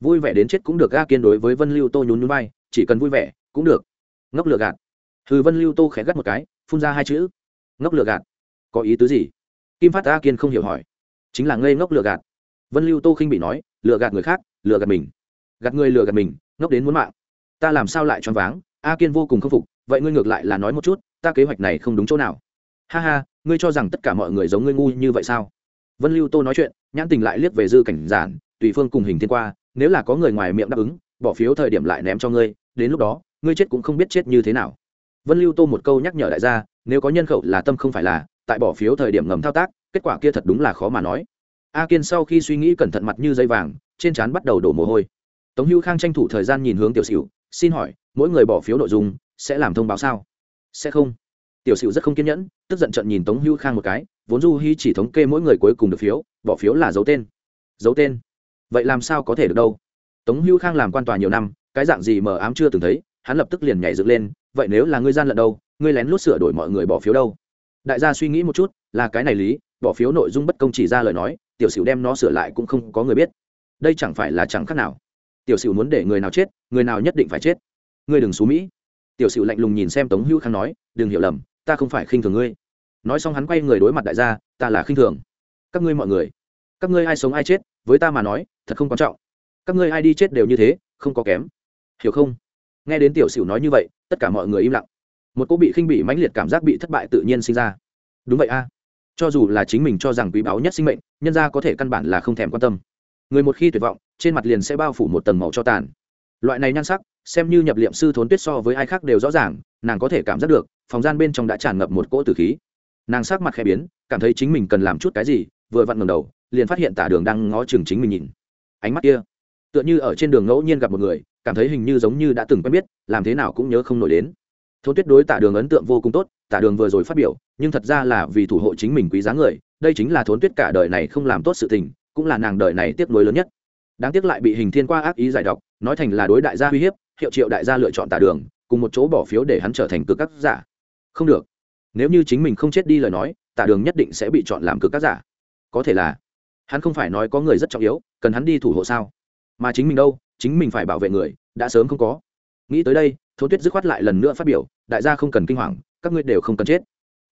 A: Vui vẻ đến chết cũng được ga kiên đối với vân lưu tô nhún núi bay chỉ cần vui vẻ, cũng được. Ngốc lừa gạt. Hừ, vân lưu tô khẽ gắt một cái, phun ra hai chữ. Ngốc lừa gạt. Có ý tứ gì? Kim phát ga kiên không hiểu hỏi. Chính là ngây ngốc lừa gạt. Vân lưu tô khinh bị nói, lừa gạt người khác, lừa gạt mình. Gạt người lừa gạt mình, ngốc đến muốn mạng. Ta làm sao lại choáng váng? A kiên vô cùng k phục, vậy ngươi ngược lại là nói một chút, ta kế hoạch này không đúng chỗ nào. Ha ha, ngươi cho rằng tất cả mọi người giống ngươi ngu như vậy sao? Vân lưu tô nói chuyện, nhãn tình lại liếc về dư cảnh giản, tùy phương cùng hình thiên qua, nếu là có người ngoài miệng đáp ứng, bỏ phiếu thời điểm lại ném cho ngươi, đến lúc đó, ngươi chết cũng không biết chết như thế nào. Vân lưu tô một câu nhắc nhở đại gia, nếu có nhân khẩu là tâm không phải là, tại bỏ phiếu thời điểm ngầm thao tác, kết quả kia thật đúng là khó mà nói. A kiên sau khi suy nghĩ cẩn thận mặt như dây vàng, trên trán bắt đầu đổ mồ hôi. Tống hữu khang tranh thủ thời gian nhìn hướng tiểu sửu xin hỏi, mỗi người bỏ phiếu nội dung sẽ làm thông báo sao? Sẽ không. Tiểu sửu rất không kiên nhẫn, tức giận trận nhìn tống hữu khang một cái, vốn du hy chỉ thống kê mỗi người cuối cùng được phiếu, bỏ phiếu là dấu tên. Dấu tên? Vậy làm sao có thể được đâu? Tống hữu khang làm quan tòa nhiều năm, cái dạng gì mờ ám chưa từng thấy, hắn lập tức liền nhảy dựng lên, vậy nếu là ngươi gian lận đâu, ngươi lén lút sửa đổi mọi người bỏ phiếu đâu? Đại gia suy nghĩ một chút, là cái này lý, bỏ phiếu nội dung bất công chỉ ra lời nói, tiểu sửu đem nó sửa lại cũng không có người biết. Đây chẳng phải là chẳng khác nào tiểu sửu muốn để người nào chết, người nào nhất định phải chết. Ngươi đừng xú mỹ. Tiểu sửu lạnh lùng nhìn xem tống hữu khang nói, đừng hiểu lầm, ta không phải khinh thường ngươi. Nói xong hắn quay người đối mặt đại gia, ta là khinh thường. Các ngươi mọi người, các ngươi ai sống ai chết, với ta mà nói, thật không quan trọng. Các ngươi ai đi chết đều như thế, không có kém. Hiểu không? Nghe đến tiểu sửu nói như vậy, tất cả mọi người im lặng. Một cô bị khinh bị mãnh liệt cảm giác bị thất bại tự nhiên sinh ra. Đúng vậy a. Cho dù là chính mình cho rằng quý báu nhất sinh mệnh, nhân ra có thể căn bản là không thèm quan tâm. Người một khi tuyệt vọng trên mặt liền sẽ bao phủ một tầng màu cho tàn. Loại này nhan sắc, xem như nhập liệm sư thốn tuyết so với ai khác đều rõ ràng, nàng có thể cảm giác được, phòng gian bên trong đã tràn ngập một cỗ tử khí. Nàng sắc mặt khẽ biến, cảm thấy chính mình cần làm chút cái gì, vừa vặn ngầm đầu, liền phát hiện tả đường đang ngó chừng chính mình nhìn. Ánh mắt kia, tựa như ở trên đường ngẫu nhiên gặp một người, cảm thấy hình như giống như đã từng quen biết, làm thế nào cũng nhớ không nổi đến. Thôn tuyết đối tả đường ấn tượng vô cùng tốt, tả đường vừa rồi phát biểu, nhưng thật ra là vì thủ hộ chính mình quý giá người, đây chính là thốn tuyết cả đời này không làm tốt sự tình, cũng là nàng đời này tiếc nuối lớn nhất đáng tiếc lại bị hình thiên qua ác ý giải độc, nói thành là đối đại gia uy hiếp, hiệu triệu đại gia lựa chọn tả đường, cùng một chỗ bỏ phiếu để hắn trở thành cực các giả. Không được. Nếu như chính mình không chết đi lời nói tả đường nhất định sẽ bị chọn làm cực các giả. Có thể là, hắn không phải nói có người rất trọng yếu, cần hắn đi thủ hộ sao? Mà chính mình đâu, chính mình phải bảo vệ người, đã sớm không có. Nghĩ tới đây thôn tuyết dứt khoát lại lần nữa phát biểu, đại gia không cần kinh hoàng, các ngươi đều không cần chết.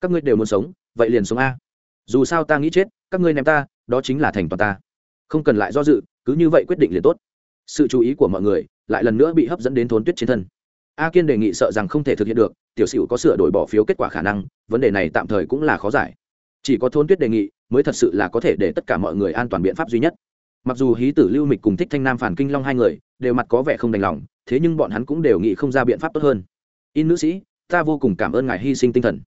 A: Các ngươi đều muốn sống, vậy liền sống a. Dù sao ta nghĩ chết, các ngươi ném ta, đó chính là thành toàn ta. Không cần lại do dự cứ như vậy quyết định liền tốt. Sự chú ý của mọi người lại lần nữa bị hấp dẫn đến thốn tuyết trên thân. A kiên đề nghị sợ rằng không thể thực hiện được, tiểu sửu có sửa đổi bỏ phiếu kết quả khả năng, vấn đề này tạm thời cũng là khó giải. Chỉ có thôn tuyết đề nghị mới thật sự là có thể để tất cả mọi người an toàn biện pháp duy nhất. Mặc dù hí tử lưu mịch cùng thích thanh nam phản kinh long hai người đều mặt có vẻ không đành lòng, thế nhưng bọn hắn cũng đều nghĩ không ra biện pháp tốt hơn. In nữ sĩ, ta vô cùng cảm ơn ngài hy sinh tinh thần.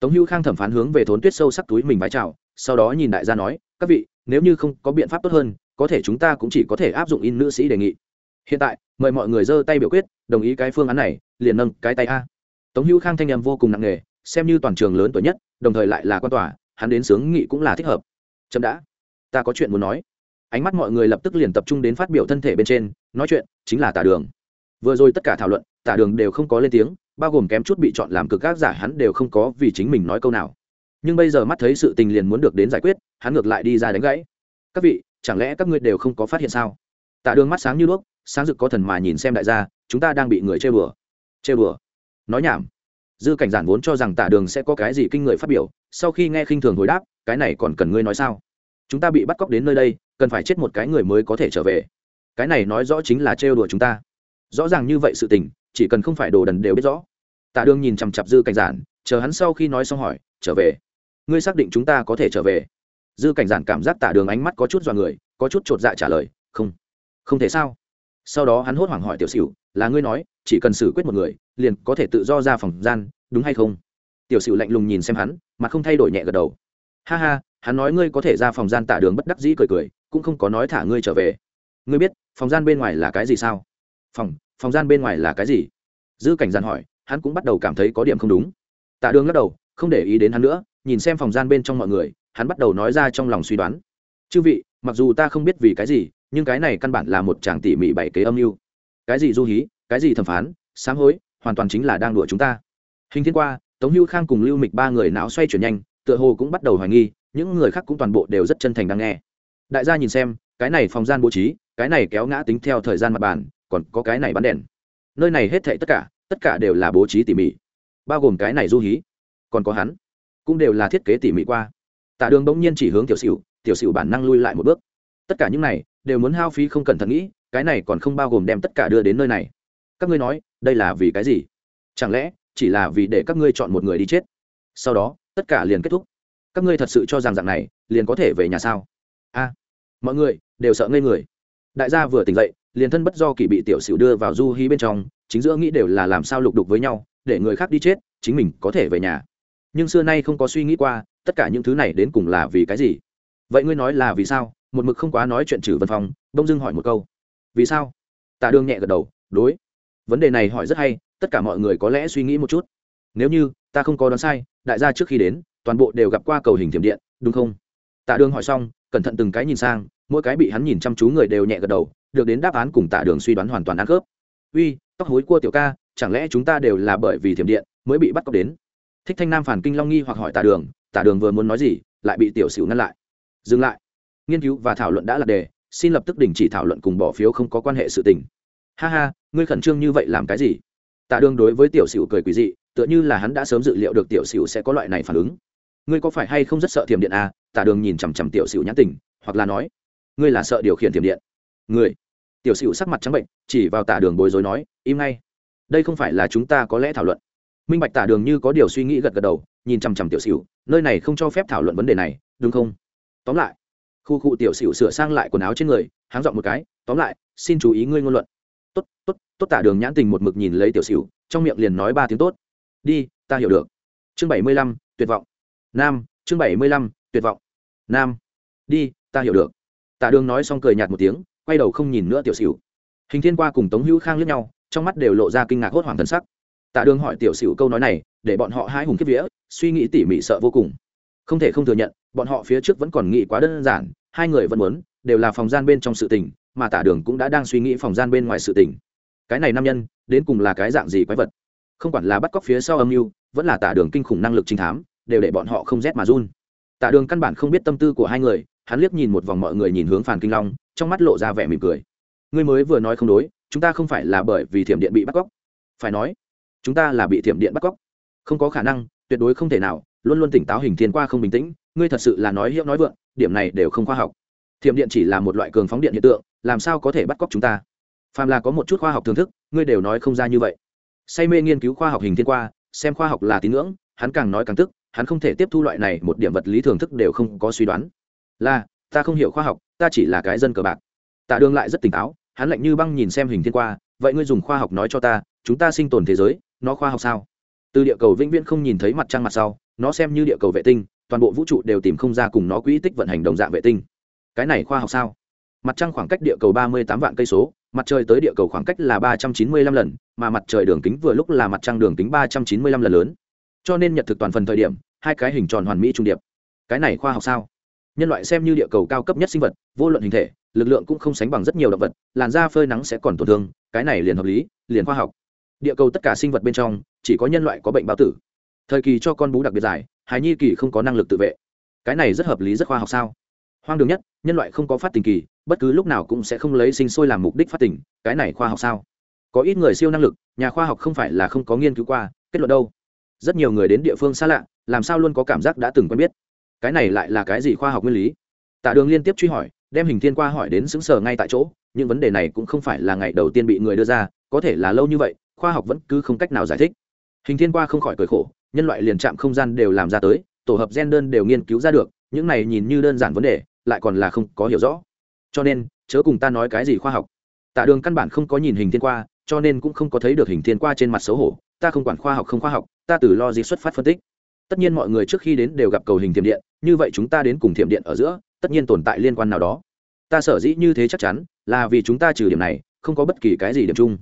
A: Tống hữu khang thẩm phán hướng về thốn tuyết sâu sắc túi mình bái chào, sau đó nhìn đại gia nói, các vị, nếu như không có biện pháp tốt hơn có thể chúng ta cũng chỉ có thể áp dụng in nữ sĩ đề nghị. Hiện tại, mời mọi người giơ tay biểu quyết, đồng ý cái phương án này, liền nâng cái tay a. Tống hữu khang thanh em vô cùng nặng nề, xem như toàn trường lớn tuổi nhất, đồng thời lại là quan tòa, hắn đến sướng nghị cũng là thích hợp. Chậm đã, ta có chuyện muốn nói. Ánh mắt mọi người lập tức liền tập trung đến phát biểu thân thể bên trên, nói chuyện, chính là tả đường. Vừa rồi tất cả thảo luận, tả đường đều không có lên tiếng, bao gồm kém chút bị chọn làm cực các giả hắn đều không có vì chính mình nói câu nào. Nhưng bây giờ mắt thấy sự tình liền muốn được đến giải quyết, hắn ngược lại đi ra đánh gãy. Các vị chẳng lẽ các ngươi đều không có phát hiện sao? Tạ đường mắt sáng như đuốc, sáng rực có thần mà nhìn xem đại gia, chúng ta đang bị người chơi bừa chơi bừa nói nhảm. Dư cảnh giản vốn cho rằng Tạ đường sẽ có cái gì kinh người phát biểu, sau khi nghe khinh thường hồi đáp, cái này còn cần ngươi nói sao? Chúng ta bị bắt cóc đến nơi đây, cần phải chết một cái người mới có thể trở về. Cái này nói rõ chính là trêu đùa chúng ta. Rõ ràng như vậy sự tình, chỉ cần không phải đồ đần đều biết rõ. Tạ Đường nhìn chằm chặp dư cảnh giản, chờ hắn sau khi nói xong hỏi, trở về? Ngươi xác định chúng ta có thể trở về? Dư cảnh giản cảm giác tạ đường ánh mắt có chút dọa người, có chút chột dạ trả lời, không không thể sao? Sau đó hắn hốt hoảng hỏi tiểu sửu là ngươi nói, chỉ cần xử quyết một người, liền có thể tự do ra phòng gian, đúng hay không? Tiểu sửu lạnh lùng nhìn xem hắn, mà không thay đổi nhẹ gật đầu. Ha ha, hắn nói ngươi có thể ra phòng gian tả đường bất đắc dĩ cười cười, cũng không có nói thả ngươi trở về. Ngươi biết, phòng gian bên ngoài là cái gì sao? Phòng phòng gian bên ngoài là cái gì? Dư cảnh Giản hỏi, hắn cũng bắt đầu cảm thấy có điểm không đúng. Tạ đường lắc đầu, không để ý đến hắn nữa, nhìn xem phòng gian bên trong mọi người hắn bắt đầu nói ra trong lòng suy đoán. Chư vị, mặc dù ta không biết vì cái gì, nhưng cái này căn bản là một chàng tỉ mỉ bảy kế âm mưu. Cái gì du hí, cái gì thẩm phán, sám hối, hoàn toàn chính là đang đùa chúng ta. Hình thiên qua, tống hưu khang cùng lưu mịch ba người não xoay chuyển nhanh, tựa hồ cũng bắt đầu hoài nghi, những người khác cũng toàn bộ đều rất chân thành đang nghe. Đại gia nhìn xem, cái này phòng gian bố trí, cái này kéo ngã tính theo thời gian mặt bàn, còn có cái này bắn đèn. Nơi này hết thệ tất cả tất cả đều là bố trí tỉ mỉ. Bao gồm cái này du hí, còn có hắn, cũng đều là thiết kế tỉ mỉ qua tạ đường bỗng nhiên chỉ hướng tiểu sửu tiểu sửu bản năng lui lại một bước. Tất cả những này đều muốn hao phí không cẩn thận nghĩ, cái này còn không bao gồm đem tất cả đưa đến nơi này. Các ngươi nói, đây là vì cái gì? Chẳng lẽ chỉ là vì để các ngươi chọn một người đi chết? Sau đó, tất cả liền kết thúc. Các ngươi thật sự cho rằng dạng này liền có thể về nhà sao? A, mọi người đều sợ ngây người. Đại gia vừa tỉnh dậy, liền thân bất do kỳ bị tiểu sửu đưa vào du hí bên trong, chính giữa nghĩ đều là làm sao lục đục với nhau, để người khác đi chết, chính mình có thể về nhà. Nhưng xưa nay không có suy nghĩ qua tất cả những thứ này đến cùng là vì cái gì? Vậy ngươi nói là vì sao? Một mực không quá nói chuyện trừ vân phong, đông dưng hỏi một câu. Vì sao? Tạ đương nhẹ gật đầu, đối. Vấn đề này hỏi rất hay, tất cả mọi người có lẽ suy nghĩ một chút. Nếu như ta không có đoán sai, đại gia trước khi đến, toàn bộ đều gặp qua cầu hình thiểm điện, đúng không? Tạ đường hỏi xong, cẩn thận từng cái nhìn sang, mỗi cái bị hắn nhìn chăm chú người đều nhẹ gật đầu, được đến đáp án cùng tạ đường suy đoán hoàn toàn ăn khớp. Uy, tóc hối cua tiểu ca, chẳng lẽ chúng ta đều là bởi vì thiểm điện mới bị bắt cóc đến? Thích thanh nam phản kinh long nghi hoặc hỏi tạ đường tạ đường vừa muốn nói gì, lại bị tiểu sửu ngăn lại. Dừng lại. Nghiên cứu và thảo luận đã là đề, xin lập tức đình chỉ thảo luận cùng bỏ phiếu không có quan hệ sự tình. Ha ha, ngươi khẩn trương như vậy làm cái gì? Tạ đường đối với tiểu sửu cười quý dị, tựa như là hắn đã sớm dự liệu được tiểu sửu sẽ có loại này phản ứng. Ngươi có phải hay không rất sợ thiểm điện à? tạ đường nhìn chằm chằm tiểu sửu nhãn tình, hoặc là nói, ngươi là sợ điều khiển thiểm điện. Ngươi. tiểu sửu sắc mặt trắng bệnh, chỉ vào tạ đường bối rối nói, im ngay. Đây không phải là chúng ta có lẽ thảo luận. Minh bạch tạ đường như có điều suy nghĩ gật gật đầu nhìn chằm chằm tiểu xỉu, nơi này không cho phép thảo luận vấn đề này đúng không? Tóm lại khu cụ tiểu xỉu sửa sang lại quần áo trên người háng dọn một cái tóm lại xin chú ý ngươi ngôn luận. Tốt tốt tốt tạ đường nhãn tình một mực nhìn lấy tiểu xỉu, trong miệng liền nói ba tiếng tốt. Đi ta hiểu được. Chương bảy mươi lăm tuyệt vọng. Nam chương bảy mươi lăm tuyệt vọng. Nam đi ta hiểu được. Tạ đường nói xong cười nhạt một tiếng quay đầu không nhìn nữa tiểu xỉu. hình thiên qua cùng tống hữu khang lướt nhau trong mắt đều lộ ra kinh ngạc hốt hoảng thân sắc tạ đường hỏi tiểu sửu câu nói này, để bọn họ hai hùng kiếp vía, suy nghĩ tỉ mỉ sợ vô cùng. Không thể không thừa nhận, bọn họ phía trước vẫn còn nghĩ quá đơn giản, hai người vẫn muốn, đều là phòng gian bên trong sự tình, mà tả đường cũng đã đang suy nghĩ phòng gian bên ngoài sự tình. Cái này nam nhân, đến cùng là cái dạng gì quái vật? Không quản là bắt cóc phía sau âm mưu, vẫn là tả đường kinh khủng năng lực trinh thám, đều để bọn họ không rét mà run. Tả đường căn bản không biết tâm tư của hai người, hắn liếc nhìn một vòng mọi người nhìn hướng phàn kinh long, trong mắt lộ ra vẻ mỉm cười. Ngươi mới vừa nói không đối, chúng ta không phải là bởi vì thiểm điện bị bắt cóc. Phải nói chúng ta là bị thiểm điện bắt cóc. Không có khả năng, tuyệt đối không thể nào, luôn luôn tỉnh táo hình thiên qua không bình tĩnh, ngươi thật sự là nói hiệu nói vượng, điểm này đều không khoa học. Thiểm điện chỉ là một loại cường phóng điện hiện tượng, làm sao có thể bắt cóc chúng ta? Phàm là có một chút khoa học thưởng thức, ngươi đều nói không ra như vậy. Say mê nghiên cứu khoa học hình thiên qua, xem khoa học là tín ngưỡng, hắn càng nói càng tức, hắn không thể tiếp thu loại này một điểm vật lý thưởng thức đều không có suy đoán. Là, ta không hiểu khoa học, ta chỉ là cái dân cờ bạc. Tạ đường lại rất tỉnh táo, hắn lạnh như băng nhìn xem hình thiên qua, vậy ngươi dùng khoa học nói cho ta, chúng ta sinh tồn thế giới nó khoa học sao? Từ địa cầu vĩnh viễn không nhìn thấy mặt trăng mặt sau, nó xem như địa cầu vệ tinh, toàn bộ vũ trụ đều tìm không ra cùng nó quỹ tích vận hành đồng dạng vệ tinh. Cái này khoa học sao? Mặt trăng khoảng cách địa cầu ba mươi tám vạn cây số, mặt trời tới địa cầu khoảng cách là ba trăm chín mươi lăm lần, mà mặt trời đường kính vừa lúc là mặt trăng đường kính ba trăm chín mươi lăm lần lớn. Cho nên nhật thực toàn phần thời điểm, hai cái hình tròn hoàn mỹ trung điệp. Cái này khoa học sao? Nhân loại xem như địa cầu cao cấp nhất sinh vật, vô luận hình thể, lực lượng cũng không sánh bằng rất nhiều động vật, làn da phơi nắng sẽ còn tổn thương, cái này liền hợp lý, liền khoa học địa cầu tất cả sinh vật bên trong, chỉ có nhân loại có bệnh bao tử. Thời kỳ cho con bú đặc biệt dài, hài nhi kỳ không có năng lực tự vệ. Cái này rất hợp lý, rất khoa học sao? Hoang đường nhất, nhân loại không có phát tình kỳ, bất cứ lúc nào cũng sẽ không lấy sinh sôi làm mục đích phát tình, cái này khoa học sao? Có ít người siêu năng lực, nhà khoa học không phải là không có nghiên cứu qua, kết luận đâu. Rất nhiều người đến địa phương xa lạ, làm sao luôn có cảm giác đã từng quen biết? Cái này lại là cái gì khoa học nguyên lý? Tạ đường liên tiếp truy hỏi, đem hình thiên qua hỏi đến xứng sở ngay tại chỗ những vấn đề này cũng không phải là ngày đầu tiên bị người đưa ra, có thể là lâu như vậy khoa học vẫn cứ không cách nào giải thích. Hình thiên qua không khỏi cười khổ, nhân loại liền chạm không gian đều làm ra tới, tổ hợp gen đơn đều nghiên cứu ra được, những này nhìn như đơn giản vấn đề, lại còn là không có hiểu rõ. Cho nên, chớ cùng ta nói cái gì khoa học. Tạ đường căn bản không có nhìn hình thiên qua, cho nên cũng không có thấy được hình thiên qua trên mặt xấu hổ, ta không quản khoa học không khoa học, ta từ lo gì xuất phát phân tích. Tất nhiên mọi người trước khi đến đều gặp cầu hình thiểm điện, như vậy chúng ta đến cùng thiểm điện ở giữa, tất nhiên tồn tại liên quan nào đó. Ta sở dĩ như thế chắc chắn, là vì chúng ta trừ điểm này, không có bất kỳ cái gì điểm chung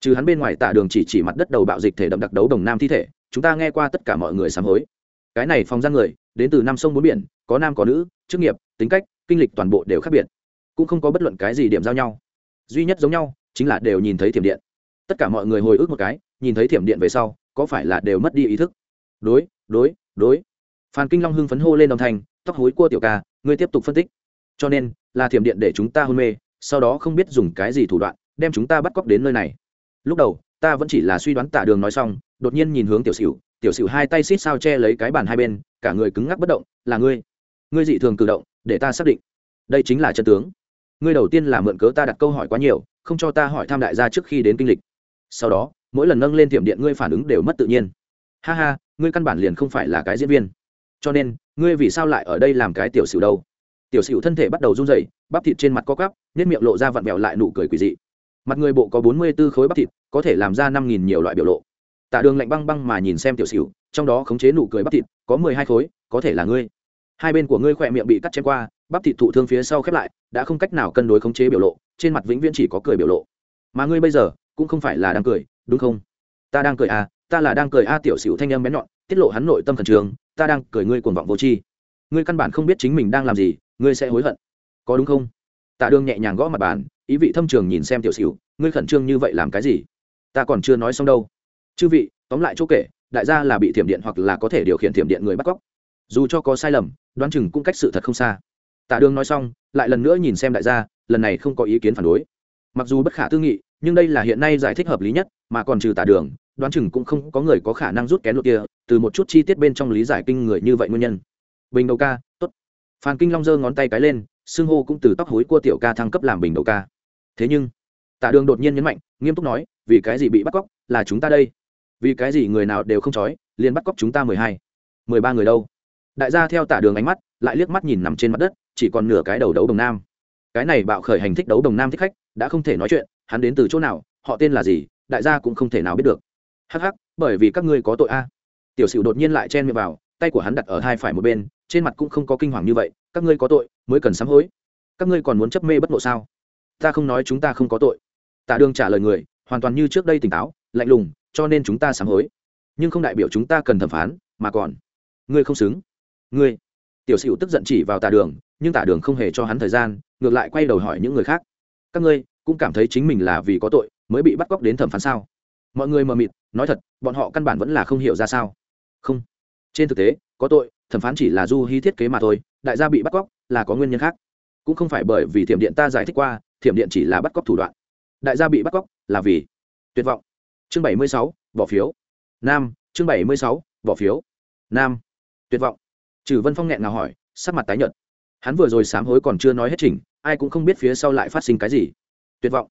A: trừ hắn bên ngoài tạ đường chỉ chỉ mặt đất đầu bạo dịch thể đậm đặc đấu đồng nam thi thể, chúng ta nghe qua tất cả mọi người sám hối. Cái này phòng gian người, đến từ năm sông bốn biển, có nam có nữ, chức nghiệp, tính cách, kinh lịch toàn bộ đều khác biệt, cũng không có bất luận cái gì điểm giao nhau. Duy nhất giống nhau, chính là đều nhìn thấy thiểm điện. Tất cả mọi người hồi ức một cái, nhìn thấy thiểm điện về sau, có phải là đều mất đi ý thức? Đối đối đối. Phan kinh long hưng phấn hô lên đồng thành tóc hối cua tiểu ca, ngươi tiếp tục phân tích. Cho nên, là thiểm điện để chúng ta hôn mê, sau đó không biết dùng cái gì thủ đoạn, đem chúng ta bắt cóc đến nơi này lúc đầu, ta vẫn chỉ là suy đoán tả đường nói xong, đột nhiên nhìn hướng tiểu sửu tiểu sửu hai tay xít sao che lấy cái bàn hai bên, cả người cứng ngắc bất động, là ngươi. Ngươi dị thường cử động, để ta xác định. Đây chính là chân tướng. Ngươi đầu tiên là mượn cớ ta đặt câu hỏi quá nhiều, không cho ta hỏi tham đại gia trước khi đến kinh lịch. Sau đó, mỗi lần nâng lên tiệm điện ngươi phản ứng đều mất tự nhiên. Ha ha, ngươi căn bản liền không phải là cái diễn viên. Cho nên, ngươi vì sao lại ở đây làm cái tiểu sửu đâu? Tiểu sửu thân thể bắt đầu run rẩy, bắp thịt trên mặt co cắp nếp miệng lộ ra vặn vẹo lại nụ cười quỳ dị. Mặt người bộ có bốn mươi b ố khối bắp thịt có thể làm ra năm nghìn nhiều loại biểu lộ. Tạ đường lạnh băng băng mà nhìn xem tiểu Xỉu, trong đó khống chế nụ cười bắp thịt có mười hai khối có thể là ngươi. Hai bên của ngươi khỏe miệng bị cắt chém qua bắp thịt thụ thương phía sau khép lại đã không cách nào cân đối khống chế biểu lộ trên mặt vĩnh viễn chỉ có cười biểu lộ. Mà ngươi bây giờ cũng không phải là đang cười đúng không? Ta đang cười à ta là đang cười a tiểu Xỉu thanh âm bén nhọn tiết lộ hắn nội tâm khẩn trường ta đang cười ngươi cuồng vọng vô tri. Ngươi căn bản không biết chính mình đang làm gì ngươi sẽ hối hận. Có đúng không? Tạ đường nhẹ nhàng gõ mặt bàn ý vị thâm trường nhìn xem tiểu Xỉu, ngươi khẩn trương như vậy làm cái gì? Ta còn chưa nói xong đâu. Chư vị, tóm lại chỗ kể, đại gia là bị thiểm điện hoặc là có thể điều khiển thiểm điện người bắt cóc. Dù cho có sai lầm, đoán chừng cũng cách sự thật không xa. Tạ đường nói xong, lại lần nữa nhìn xem đại gia, lần này không có ý kiến phản đối. Mặc dù bất khả tư nghị, nhưng đây là hiện nay giải thích hợp lý nhất, mà còn trừ tạ đường, đoán chừng cũng không có người có khả năng rút kén lụt kia, từ một chút chi tiết bên trong lý giải kinh người như vậy nguyên nhân. Bình đầu ca t ố t phan kinh long giơ ngón tay cái lên, xưng hô cũng từ tóc hối cua tiểu ca thăng cấp làm bình đầu ca. Thế nhưng, tạ đường đột nhiên nhấn mạnh, nghiêm túc nói vì cái gì bị bắt cóc là chúng ta đây? Vì cái gì người nào đều không trói, liền bắt cóc chúng ta mười hai? Mười ba người đâu? Đại gia theo tả đường ánh mắt, lại liếc mắt nhìn nằm trên mặt đất, chỉ còn nửa cái đầu đấu đồng nam. Cái này bạo khởi hành thích đấu đồng nam thích khách, đã không thể nói chuyện, hắn đến từ chỗ nào, họ tên là gì, đại gia cũng không thể nào biết được. Hắc hắc, bởi vì các ngươi có tội a. Tiểu sửu đột nhiên lại chen miệng vào, tay của hắn đặt ở hai phải một bên, trên mặt cũng không có kinh hoàng như vậy, các ngươi có tội, mới cần sám hối. Các ngươi còn muốn chấp mê bất ngộ sao? Ta không nói chúng ta không có tội. Tạ đường trả lời người hoàn toàn như trước đây tỉnh táo, lạnh lùng, cho nên chúng ta sám hối. Nhưng không đại biểu chúng ta cần thẩm phán, mà còn. Ngươi không xứng. Ngươi. Tiểu sửu tức giận chỉ vào tà đường, nhưng tà đường không hề cho hắn thời gian, ngược lại quay đầu hỏi những người khác. Các ngươi cũng cảm thấy chính mình là vì có tội, mới bị bắt cóc đến thẩm phán sao? Mọi người mờ mịt, nói thật, bọn họ căn bản vẫn là không hiểu ra sao. Không. Trên thực tế, có tội, thẩm phán chỉ là du hí thiết kế mà thôi, đại gia bị bắt cóc là có nguyên nhân khác. Cũng không phải bởi vì thiểm điện ta giải thích qua, thiểm điện chỉ là bắt cóc thủ đoạn. Đại gia bị bắt cóc là vì tuyệt vọng. Chương bảy mươi sáu, bỏ phiếu. Nam, chương bảy mươi sáu, bỏ phiếu. Nam, tuyệt vọng. Trừ vân phong nghẹn ngào hỏi, sắc mặt tái nhợt. Hắn vừa rồi sám hối còn chưa nói hết trình ai cũng không biết phía sau lại phát sinh cái gì. Tuyệt vọng.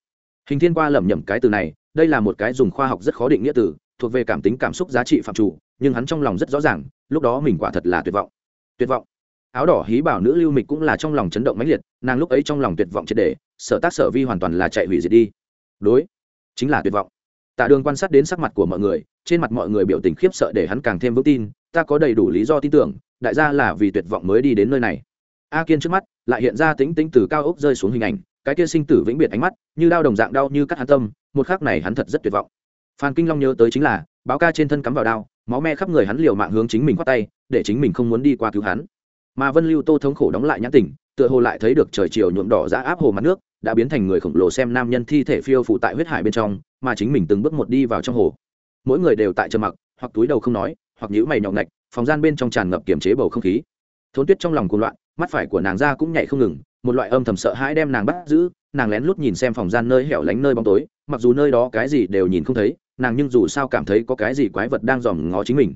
A: Hình thiên qua lẩm nhẩm cái từ này, đây là một cái dùng khoa học rất khó định nghĩa từ, thuộc về cảm tính cảm xúc giá trị phạm chủ, nhưng hắn trong lòng rất rõ ràng, lúc đó mình quả thật là tuyệt vọng. Tuyệt vọng. Áo đỏ hí bảo nữ lưu mịch cũng là trong lòng chấn động mãnh liệt, nàng lúc ấy trong lòng tuyệt vọng triệt đề sở tác sở vi hoàn toàn là chạy hủy diệt đi. Đối chính là tuyệt vọng. Tạ đường quan sát đến sắc mặt của mọi người, trên mặt mọi người biểu tình khiếp sợ để hắn càng thêm vững tin, ta có đầy đủ lý do tin tưởng, đại gia là vì tuyệt vọng mới đi đến nơi này. A kiên trước mắt, lại hiện ra tính tính từ cao ốc rơi xuống hình ảnh, cái kia sinh tử vĩnh biệt ánh mắt, như đau đồng dạng đau như cắt hắn tâm, một khắc này hắn thật rất tuyệt vọng. Phan kinh long nhớ tới chính là, báo ca trên thân cắm vào đao, máu me khắp người hắn liều mạng hướng chính mình khoát tay, để chính mình không muốn đi qua cứu hắn. Mà vân lưu tô thống khổ đóng lại nhãn tỉnh tựa hồ lại thấy được trời chiều nhuộm đỏ ra áp hồ mặt nước đã biến thành người khổng lồ xem nam nhân thi thể phiêu phụ tại huyết hải bên trong, mà chính mình từng bước một đi vào trong hồ. Mỗi người đều tại trầm mặc, hoặc túi đầu không nói, hoặc nhíu mày nhọc ngạch, phòng gian bên trong tràn ngập kiềm chế bầu không khí. Thốn tuyết trong lòng cuồng loạn, mắt phải của nàng ra cũng nhảy không ngừng, một loại âm thầm sợ hãi đem nàng bắt giữ, nàng lén lút nhìn xem phòng gian nơi hẻo lánh nơi bóng tối, mặc dù nơi đó cái gì đều nhìn không thấy, nàng nhưng dù sao cảm thấy có cái gì quái vật đang dòm ngó chính mình.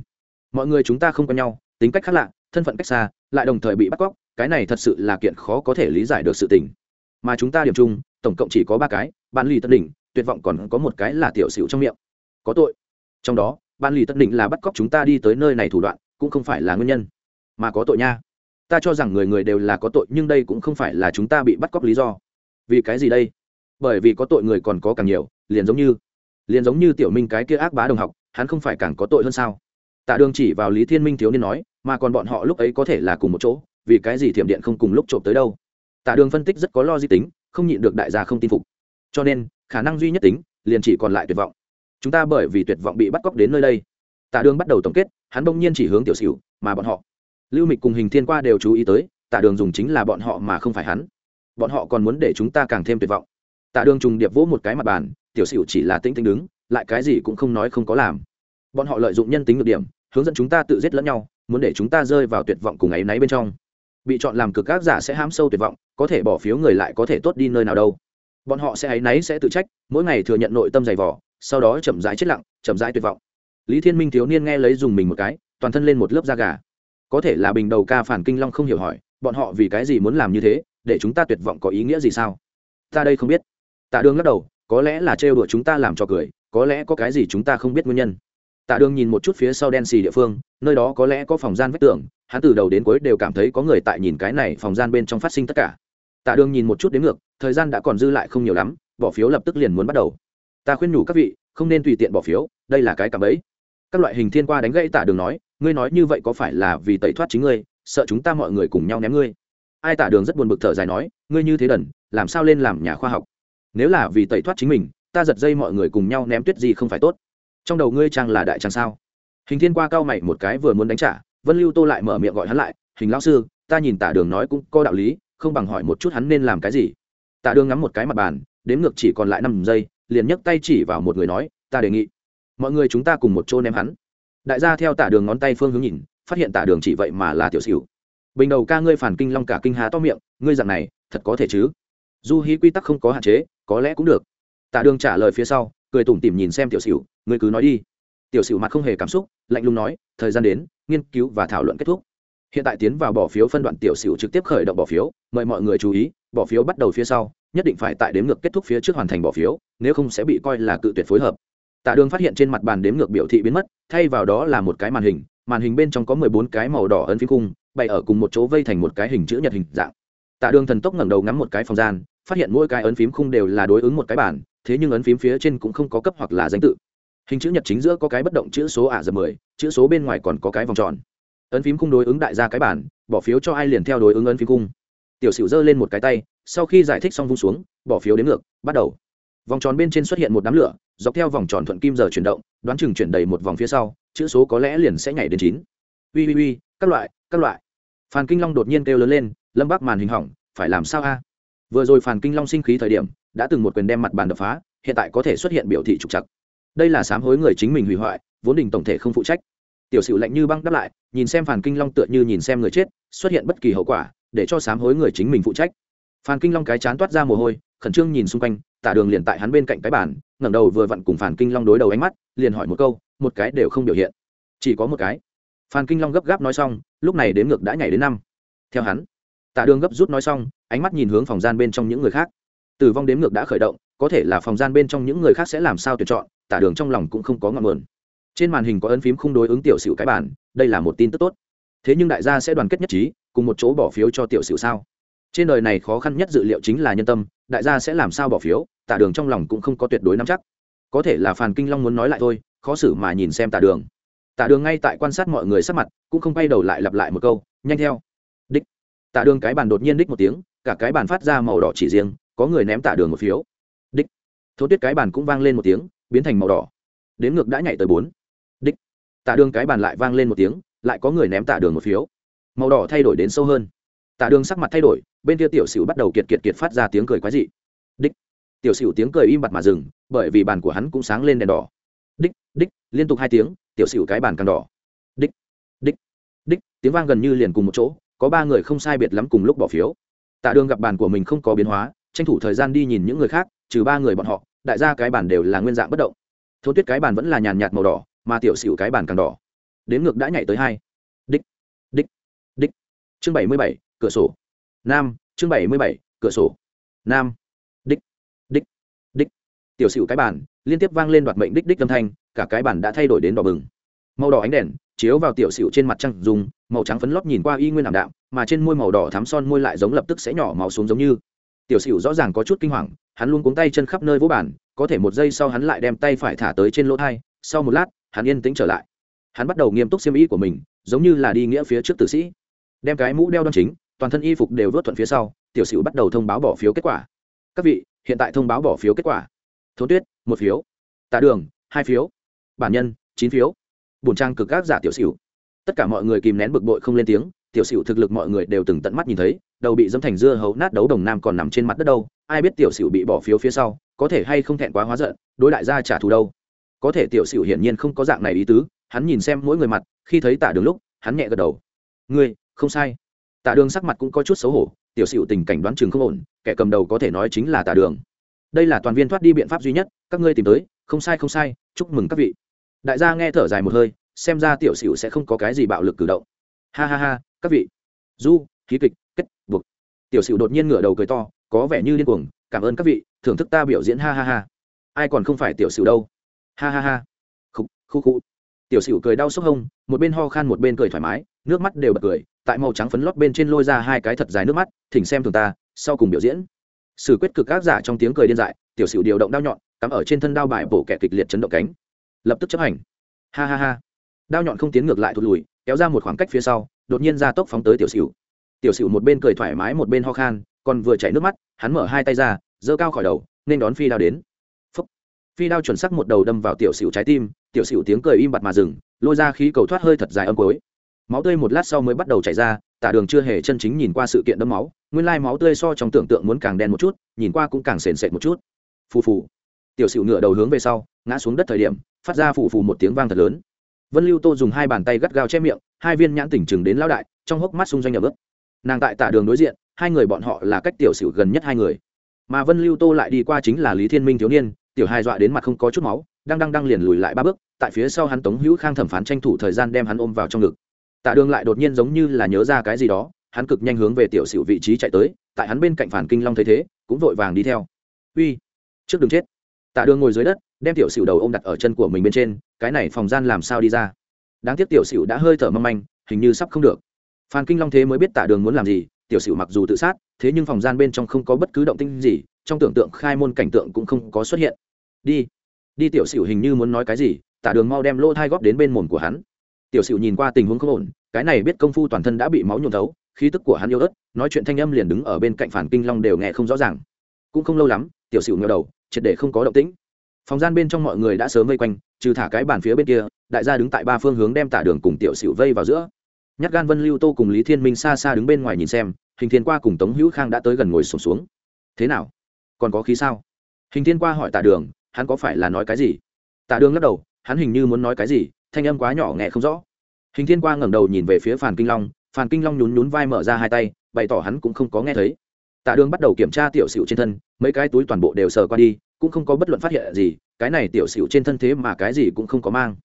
A: Mọi người chúng ta không có nhau, tính cách khác lạ, thân phận cách xa, lại đồng thời bị bắt cóc, cái này thật sự là kiện khó có thể lý giải được sự tình mà chúng ta điểm chung, tổng cộng chỉ có ba cái, ban lì tân đỉnh, tuyệt vọng còn có một cái là tiểu xỉu trong miệng. Có tội. Trong đó, ban lì tân đỉnh là bắt cóc chúng ta đi tới nơi này thủ đoạn, cũng không phải là nguyên nhân, mà có tội nha. Ta cho rằng người người đều là có tội, nhưng đây cũng không phải là chúng ta bị bắt cóc lý do. Vì cái gì đây? Bởi vì có tội người còn có càng nhiều, liền giống như, liền giống như tiểu minh cái kia ác bá đồng học, hắn không phải càng có tội hơn sao? Tạ đường chỉ vào lý thiên minh thiếu niên nói, mà còn bọn họ lúc ấy có thể là cùng một chỗ, vì cái gì thiểm điện không cùng lúc trộm tới đâu? Tạ đường phân tích rất có lo di tính không nhịn được đại gia không tin phục. Cho nên khả năng duy nhất tính liền chỉ còn lại tuyệt vọng. Chúng ta bởi vì tuyệt vọng bị bắt cóc đến nơi đây. Tạ đường bắt đầu tổng kết hắn bỗng nhiên chỉ hướng tiểu Sửu, mà bọn họ. Lưu mịch cùng hình thiên qua đều chú ý tới tạ đường dùng chính là bọn họ mà không phải hắn. Bọn họ còn muốn để chúng ta càng thêm tuyệt vọng. Tạ đường trùng điệp vỗ một cái mặt bàn tiểu Sửu chỉ là tĩnh tĩnh đứng lại cái gì cũng không nói không có làm. Bọn họ lợi dụng nhân tính ngược điểm hướng dẫn chúng ta tự giết lẫn nhau muốn để chúng ta rơi vào tuyệt vọng cùng ấy náy bên trong bị chọn làm cực các giả sẽ hám sâu tuyệt vọng, có thể bỏ phiếu người lại có thể tốt đi nơi nào đâu. Bọn họ sẽ áy náy, sẽ tự trách, mỗi ngày thừa nhận nội tâm dày vỏ sau đó chậm rãi chết lặng, chậm rãi tuyệt vọng. Lý thiên minh thiếu niên nghe lấy dùng mình một cái, toàn thân lên một lớp da gà. Có thể là bình đầu ca phản kinh long không hiểu hỏi, bọn họ vì cái gì muốn làm như thế, để chúng ta tuyệt vọng có ý nghĩa gì sao? Ta đây không biết. Tạ đường lắc đầu, có lẽ là trêu đùa chúng ta làm cho cười, có lẽ có cái gì chúng ta không biết nguyên nhân tạ đường nhìn một chút phía sau đen xì địa phương, nơi đó có lẽ có phòng gian vách tường, hắn từ đầu đến cuối đều cảm thấy có người tại nhìn cái này phòng gian bên trong phát sinh tất cả. Tạ đường nhìn một chút đến ngược, thời gian đã còn dư lại không nhiều lắm, bỏ phiếu lập tức liền muốn bắt đầu. Ta khuyên nhủ các vị, không nên tùy tiện bỏ phiếu, đây là cái cảm ấy. Các loại hình thiên qua đánh gãy tạ đường nói, ngươi nói như vậy có phải là vì tẩy thoát chính ngươi, sợ chúng ta mọi người cùng nhau ném ngươi? Ai tạ đường rất buồn bực thở dài nói, ngươi như thế đần, làm sao lên làm nhà khoa học? Nếu là vì tẩy thoát chính mình, ta giật dây mọi người cùng nhau ném tuyết gì không phải tốt? Trong đầu ngươi trang là đại trang sao? Hình thiên qua cao mày một cái vừa muốn đánh trả, vân lưu tô lại mở miệng gọi hắn lại, hình lão sư, ta nhìn tả đường nói cũng có đạo lý, không bằng hỏi một chút hắn nên làm cái gì. Tả đường ngắm một cái mặt bàn đếm ngược chỉ còn lại năm giây, liền nhấc tay chỉ vào một người nói, ta đề nghị, mọi người chúng ta cùng một chỗ ném hắn. Đại gia theo tả đường ngón tay phương hướng nhìn, phát hiện tả đường chỉ vậy mà là tiểu xỉu. Bình đầu ca ngươi phản kinh long cả kinh há to miệng, ngươi dặn này, thật có thể chứ? Du hí quy tắc không có hạn chế, có lẽ cũng được. Tả đường trả lời phía sau, cười tủm tỉm nhìn xem tiểu xỉu ngươi cứ nói đi. Tiểu xỉu mặt không hề cảm xúc, lạnh lùng nói, thời gian đến, nghiên cứu và thảo luận kết thúc. Hiện tại tiến vào bỏ phiếu phân đoạn, tiểu xỉu trực tiếp khởi động bỏ phiếu, mời mọi người chú ý, bỏ phiếu bắt đầu phía sau, nhất định phải tại đếm ngược kết thúc phía trước hoàn thành bỏ phiếu, nếu không sẽ bị coi là cự tuyệt phối hợp. Tạ đường phát hiện trên mặt bàn đếm ngược biểu thị biến mất, thay vào đó là một cái màn hình màn hình bên trong có mười bốn cái màu đỏ ấn phím cung bày ở cùng một chỗ vây thành một cái hình chữ nhật hình dạng. Tạ đường thần tốc ngẩng đầu ngắm một cái phòng gian, phát hiện mỗi cái ấn phím khung đều là đối ứng một cái bản, thế nhưng ấn phím phía trên cũng không có cấp hoặc là danh tự hình chữ nhật chính giữa có cái bất động chữ số ả dập mười, chữ số bên ngoài còn có cái vòng tròn. Ấn phím cung đối ứng đại gia cái bản, bỏ phiếu cho ai liền theo đối ứng ấn phím cung. tiểu sửu giơ lên một cái tay, sau khi giải thích xong vung xuống, bỏ phiếu đến ngược, bắt đầu. Vòng tròn bên trên xuất hiện một đám lửa, dọc theo vòng tròn thuận kim giờ chuyển động, đoán chừng chuyển đầy một vòng phía sau, chữ số có lẽ liền sẽ nhảy đến chín. Ui ui ui, các loại các loại. Phan kinh long đột nhiên kêu lớn lên, lâm bắc màn hình hỏng, phải làm sao a? Vừa rồi phàn kinh long sinh khí thời điểm, đã từng một quyền đem mặt bàn đập phá, hiện tại có thể xuất hiện biểu thị trục chặt đây là sám hối người chính mình hủy hoại, vốn đình tổng thể không phụ trách. Tiểu sửu lạnh như băng đáp lại, nhìn xem phàn kinh long tựa như nhìn xem người chết, xuất hiện bất kỳ hậu quả để cho sám hối người chính mình phụ trách. Phàn kinh long cái chán toát ra mồ hôi, khẩn trương nhìn xung quanh, tả đường liền tại hắn bên cạnh cái bàn, ngẩng đầu vừa vặn cùng phàn kinh long đối đầu ánh mắt, liền hỏi một câu, một cái đều không biểu hiện. Chỉ có một cái. Phan kinh long gấp gáp nói xong, lúc này đến ngược đã nhảy đến năm. Theo hắn tạ đường gấp rút nói xong, ánh mắt nhìn hướng phòng gian bên trong những người khác. Tử vong đếm ngược đã khởi động, có thể là phòng gian bên trong những người khác sẽ làm sao tuyển chọn tả đường trong lòng cũng không có ngọn mờn trên màn hình có ấn phím không đối ứng tiểu sửu cái bản, đây là một tin tức tốt. Thế nhưng đại gia sẽ đoàn kết nhất trí, cùng một chỗ bỏ phiếu cho tiểu sửu sao? Trên đời này khó khăn nhất dự liệu chính là nhân tâm, đại gia sẽ làm sao bỏ phiếu, tả đường trong lòng cũng không có tuyệt đối nắm chắc. Có thể là phàn kinh long muốn nói lại thôi, khó xử mà nhìn xem tả đường. Tả đường ngay tại quan sát mọi người sắc mặt, cũng không quay đầu lại lặp lại một câu, nhanh theo. Đích. Tả đường cái bàn đột nhiên đích một tiếng, cả cái bàn phát ra màu đỏ chỉ riêng, có người ném tả đường một phiếu. Đích. Thốt tuyết cái bàn cũng vang lên một tiếng biến thành màu đỏ. Đến ngược đã nhảy tới bốn. Đích. Tạ đường cái bàn lại vang lên một tiếng, lại có người ném tạ đường một phiếu. Màu đỏ thay đổi đến sâu hơn. Tạ đường sắc mặt thay đổi, bên kia tiểu sửu bắt đầu kiệt kiệt kiệt phát ra tiếng cười quái dị. Đích. Tiểu sửu tiếng cười im bặt mà dừng, bởi vì bàn của hắn cũng sáng lên đèn đỏ. Đích đích, liên tục hai tiếng, tiểu sửu cái bàn càng đỏ. Đích đích đích, tiếng vang gần như liền cùng một chỗ, có ba người không sai biệt lắm cùng lúc bỏ phiếu. Tạ đường gặp bàn của mình không có biến hóa, tranh thủ thời gian đi nhìn những người khác, trừ ba người bọn họ đại gia cái bàn đều là nguyên dạng bất động. Thôn tuyết cái bàn vẫn là nhàn nhạt màu đỏ, mà tiểu xỉu cái bàn càng đỏ. Đến ngược đã nhảy tới hai. Đích đích đích. Chương bảy mươi bảy, cửa sổ. Nam, chương bảy mươi bảy, cửa sổ. Nam, đích đích đích. Tiểu xỉu cái bàn, liên tiếp vang lên đoạt mệnh đích đích âm thanh, cả cái bàn đã thay đổi đến đỏ bừng. Màu đỏ ánh đèn chiếu vào tiểu xỉu trên mặt trăng dùng, màu trắng phấn lót nhìn qua y nguyên ảm đạm, mà trên môi màu đỏ thắm son môi lại giống lập tức sẽ nhỏ màu xuống giống như tiểu xỉu rõ ràng có chút kinh hoàng, hắn luôn cuống tay chân khắp nơi vỗ bản có thể một giây sau hắn lại đem tay phải thả tới trên lỗ thai, sau một lát, hắn yên tĩnh trở lại. Hắn bắt đầu nghiêm túc xiêm ý của mình, giống như là đi nghĩa phía trước tử sĩ. Đem cái mũ đeo đ o a n chính, toàn thân y phục đều vớt thuận phía sau, tiểu sửu bắt đầu thông báo bỏ phiếu kết quả. Các vị, hiện tại thông báo bỏ phiếu kết quả. Thố tuyết, một phiếu. Tạ đường, hai phiếu. Bản nhân, chín phiếu. Bổn trang cực gác giả tiểu sửu. Tất cả mọi người kìm nén bực bội không lên tiếng tiểu sửu thực lực mọi người đều từng tận mắt nhìn thấy, đầu bị dâm thành dưa hấu nát đấu đồng nam còn nằm trên mặt đất đâu, ai biết tiểu sửu bị bỏ phiếu phía sau, có thể hay không thẹn quá hóa giận, đối đại gia trả thù đâu. Có thể tiểu sửu hiển nhiên không có dạng này ý tứ, hắn nhìn xem mỗi người mặt, khi thấy Tả đường lúc, hắn nhẹ gật đầu. Ngươi, không sai. Tả đường sắc mặt cũng có chút xấu hổ, tiểu sửu tình cảnh đoán chừng không ổn, kẻ cầm đầu có thể nói chính là Tả đường. Đây là toàn viên thoát đi biện pháp duy nhất, các ngươi tìm tới, không sai không sai, chúc mừng các vị. Đại gia nghe thở dài một hơi, xem ra tiểu sửu sẽ không có cái gì bạo lực cử động. Ha ha ha các vị. Du, khí kịch, kết, buộc. Tiểu sửu đột nhiên ngửa đầu cười to, có vẻ như điên cuồng, cảm ơn các vị, thưởng thức ta biểu diễn, ha ha ha. Ai còn không phải tiểu sửu đâu. Ha ha ha. Khúc khu khu. Tiểu sửu cười đau sốc hông, một bên ho khan một bên cười thoải mái, nước mắt đều bật cười, tại màu trắng phấn lót bên trên lôi ra hai cái thật dài nước mắt, thỉnh xem thường ta, sau cùng biểu diễn. Sử quyết cực ác giả trong tiếng cười điên dại, tiểu sửu điều động đao nhọn, cắm ở trên thân đao bài bổ kẻ kịch liệt chấn động cánh. Lập tức chấp hành. Ha ha ha. Đao nhọn không tiến ngược lại thụt lùi, kéo ra một khoảng cách phía sau đột nhiên ra tốc phóng tới tiểu sửu tiểu sửu một bên cười thoải mái, một bên ho khan, còn vừa chảy nước mắt, hắn mở hai tay ra, giơ cao khỏi đầu, nên đón phi đao đến. Phúc. phi đao chuẩn sắc một đầu đâm vào tiểu sửu trái tim, tiểu sửu tiếng cười im bặt mà dừng, lôi ra khí cầu thoát hơi thật dài âm cối máu tươi một lát sau mới bắt đầu chảy ra, tả đường chưa hề chân chính nhìn qua sự kiện đâm máu, nguyên lai máu tươi so trong tưởng tượng muốn càng đen một chút, nhìn qua cũng càng sền sệt một chút. Phù phù. Tiểu sửu ngựa đầu hướng về sau, ngã xuống đất thời điểm, phát ra phù phù một tiếng vang thật lớn. Vân lưu tô dùng hai bàn tay gắt gao che miệng hai viên nhãn tỉnh chừng đến lão đại, trong hốc mắt xung doanh nhập ướp nàng tại tả đường đối diện, hai người bọn họ là cách tiểu sử gần nhất hai người. Mà vân lưu tô lại đi qua chính là lý thiên minh thiếu niên, tiểu hai dọa đến mặt không có chút máu, đang đang đang liền lùi lại ba bước, tại phía sau hắn tống hữu khang thẩm phán tranh thủ thời gian đem hắn ôm vào trong ngực. Tạ đường lại đột nhiên giống như là nhớ ra cái gì đó, hắn cực nhanh hướng về tiểu sử vị trí chạy tới, tại hắn bên cạnh phản kinh long thấy thế, cũng vội vàng đi theo. Uy, trước đường chết. Tạ đường ngồi dưới đất, đem tiểu sử đầu ô m đặt ở chân của mình bên trên, cái này phòng gian làm sao đi ra? Đáng tiếc tiểu sửu đã hơi thở mâm anh hình như sắp không được. Phan kinh long thế mới biết tạ đường muốn làm gì, tiểu sửu mặc dù tự sát, thế nhưng phòng gian bên trong không có bất cứ động tinh gì, trong tưởng tượng khai môn cảnh tượng cũng không có xuất hiện. Đi đi tiểu sửu hình như muốn nói cái gì tạ đường mau đem lỗ thai góp đến bên mồm của hắn. Tiểu sửu nhìn qua tình huống không ổn, cái này biết công phu toàn thân đã bị máu nhuộm thấu, khí tức của hắn yêu ớt, nói chuyện thanh âm liền đứng ở bên cạnh phản kinh long đều nghe không rõ ràng. Cũng không lâu lắm, tiểu sửu ngờ đầu, triệt để không có động tĩnh. Phòng gian bên trong mọi người đã sớm vây quanh, trừ thả cái bàn phía bên kia đại gia đứng tại ba phương hướng đem tả đường cùng tiểu xỉu vây vào giữa. Nhát gan vân lưu tô cùng lý thiên minh xa xa đứng bên ngoài nhìn xem hình thiên qua cùng tống hữu khang đã tới gần ngồi sùng xuống, xuống thế nào? Còn có khí sao? Hình thiên qua hỏi tả đường hắn có phải là nói cái gì? Tả đường lắc đầu hắn hình như muốn nói cái gì thanh âm quá nhỏ nghe không rõ. Hình thiên qua ngẩng đầu nhìn về phía phàn kinh long phàn kinh long nhún nhún vai mở ra hai tay bày tỏ hắn cũng không có nghe thấy. Tạ đường bắt đầu kiểm tra tiểu sửu trên thân mấy cái túi toàn bộ đều sờ qua đi cũng không có bất luận phát hiện gì cái này tiểu sửu trên thân thế mà cái gì cũng không có mang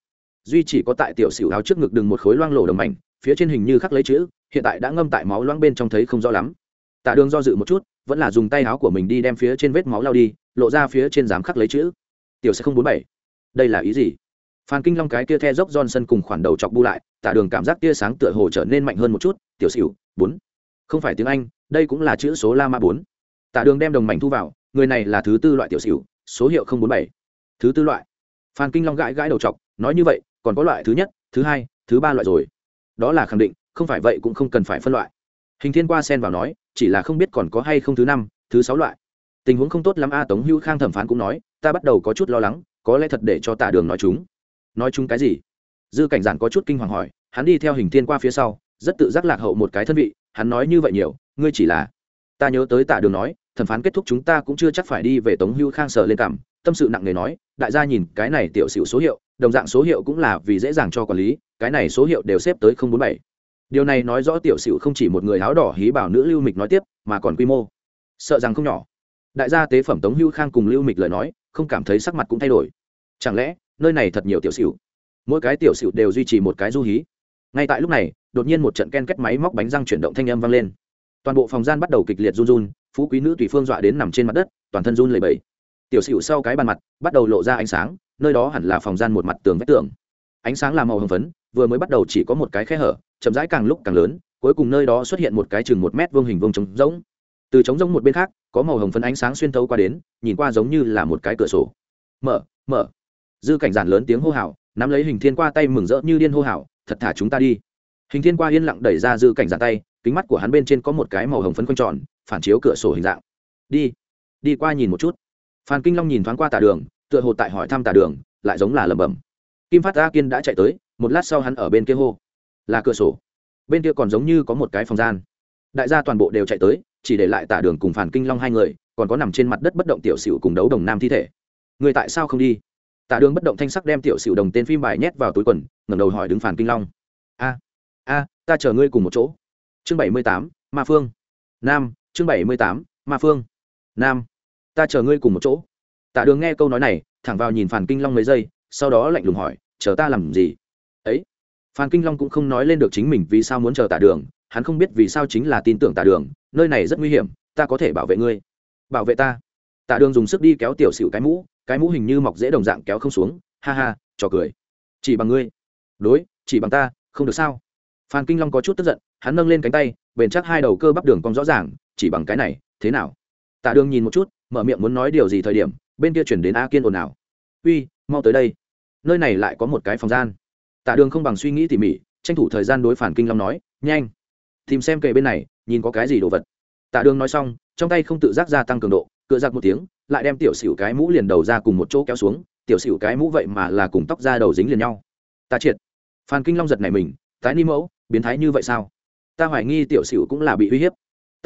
A: duy chỉ có tại tiểu sửu áo trước ngực đừng một khối loang lổ đồng mảnh, phía trên hình như khắc lấy chữ, hiện tại đã ngâm tại máu loang bên trong thấy không rõ lắm. Tạ đường do dự một chút, vẫn là dùng tay áo của mình đi đem phía trên vết máu lao đi, lộ ra phía trên dám khắc lấy chữ. Tiểu sẽ không bốn bảy. Đây là ý gì? Phan kinh long cái kia the dốc johnson cùng khoản đầu chọc bu lại tạ đường cảm giác tia sáng tựa hồ trở nên mạnh hơn một chút, tiểu xỉu, bốn. Không phải tiếng anh, đây cũng là chữ số la ma bốn. Tạ đường đem đồng mảnh thu vào, người này là thứ tư loại tiểu xỉu, số hiệu không bốn bảy. Thứ tư loại. Phan kinh long gãi gãi đầu chọc, nói như vậy còn có loại thứ nhất, thứ hai, thứ ba loại rồi. Đó là khẳng định, không phải vậy cũng không cần phải phân loại. Hình thiên qua sen vào nói, chỉ là không biết còn có hay không thứ năm, thứ sáu loại. Tình huống không tốt lắm a tống hữu khang thẩm phán cũng nói, ta bắt đầu có chút lo lắng, có lẽ thật để cho tạ đường nói chúng. Nói chúng cái gì? Dư cảnh giản có chút kinh hoàng hỏi, hắn đi theo hình thiên qua phía sau, rất tự giác lạc hậu một cái thân vị, hắn nói như vậy nhiều, ngươi chỉ là, ta nhớ tới tạ đường nói, thẩm phán kết thúc chúng ta cũng chưa chắc phải đi về tống hưu khang sở lên cảm, tâm sự nặng nề nói, đại gia nhìn cái này tiểu xỉu số hiệu đồng dạng số hiệu cũng là vì dễ dàng cho quản lý, cái này số hiệu đều xếp tới không bốn bảy. Điều này nói rõ tiểu xỉu không chỉ một người áo đỏ hí bảo nữ lưu mịch nói tiếp, mà còn quy mô. Sợ rằng không nhỏ. Đại gia tế phẩm tống hưu khang cùng lưu mịch lời nói, không cảm thấy sắc mặt cũng thay đổi. Chẳng lẽ, nơi này thật nhiều tiểu xỉu? Mỗi cái tiểu xỉu đều duy trì một cái du hí. Ngay tại lúc này, đột nhiên một trận ken kết máy móc bánh răng chuyển động thanh âm vang lên. Toàn bộ phòng gian bắt đầu kịch liệt run run, phú quý nữ tùy phương dọa đến nằm trên mặt đất, toàn thân run lầy bẫy tiểu xỉu sau cái bàn mặt, bắt đầu lộ ra ánh sáng nơi đó hẳn là phòng gian một mặt tường vách tường. Ánh sáng là màu hồng phấn, vừa mới bắt đầu chỉ có một cái khe hở, chậm rãi càng lúc càng lớn, cuối cùng nơi đó xuất hiện một cái chừng một mét vuông hình vuông trống rỗng. Từ trống rỗng một bên khác, có màu hồng phấn ánh sáng xuyên thấu qua đến, nhìn qua giống như là một cái cửa sổ. Mở mở. Dư cảnh giản lớn tiếng hô hào, nắm lấy hình thiên qua tay mừng rỡ như điên hô hào, thật thả chúng ta đi. Hình thiên qua yên lặng đẩy ra dư cảnh giản tay, kính mắt của hắn bên trên có một cái màu hồng phấn quanh tròn, phản chiếu cửa sổ hình dạng. Đi đi qua nhìn một chút. Phan kinh long nhìn thoáng qua tả đường tựa hồ tại hỏi thăm tà đường, lại giống là lẩm bẩm. Kim phát a kiên đã chạy tới, một lát sau hắn ở bên kia hô. Là cửa sổ. Bên kia còn giống như có một cái phòng gian. Đại gia toàn bộ đều chạy tới, chỉ để lại tả đường cùng phản kinh long hai người, còn có nằm trên mặt đất bất động tiểu sửu cùng đấu đồng nam thi thể. Người tại sao không đi? Tả đường bất động thanh sắc đem tiểu sửu đồng tên phim bài nhét vào túi quần, ngẩng đầu hỏi đứng phản kinh long. A a, ta chờ ngươi cùng một chỗ. Chương bảy mươi tám, ma phương. Nam, chương bảy mươi tám, ma phương. Nam, ta chờ ngươi cùng một chỗ tạ đường nghe câu nói này, thẳng vào nhìn phản kinh long mấy giây, sau đó lạnh lùng hỏi, chờ ta làm gì? Ấy phan kinh long cũng không nói lên được chính mình vì sao muốn chờ tạ đường, hắn không biết vì sao chính là tin tưởng tạ đường, nơi này rất nguy hiểm, ta có thể bảo vệ ngươi. Bảo vệ ta? Tạ đường dùng sức đi kéo tiểu xịu cái mũ cái mũ hình như mọc dễ đồng dạng kéo không xuống, ha ha, trò cười. Chỉ bằng ngươi. Đối, chỉ bằng ta, không được sao? Phan kinh long có chút tức giận, hắn nâng lên cánh tay, bền chắc hai đầu cơ bắp đường cong rõ ràng, chỉ bằng cái này, thế nào? Tạ đường nhìn một chút, mở miệng muốn nói điều gì thời điểm bên kia chuyển đến a kiên ồn ào. Uy, mau tới đây. Nơi này lại có một cái phòng gian. Tạ đường không bằng suy nghĩ tỉ mỉ, tranh thủ thời gian đối phản kinh long nói, nhanh, tìm xem kệ bên này, nhìn có cái gì đồ vật. Tạ đường nói xong, trong tay không tự giác gia tăng cường độ, cựa giặc một tiếng, lại đem tiểu xỉu cái mũ liền đầu ra cùng một chỗ kéo xuống, tiểu xỉu cái mũ vậy mà là cùng tóc ra đầu dính liền nhau. Ta triệt. Phan kinh long giật này mình, tái ni mẫu, biến thái như vậy sao? Ta hoài nghi tiểu xỉu cũng là bị uy hiếp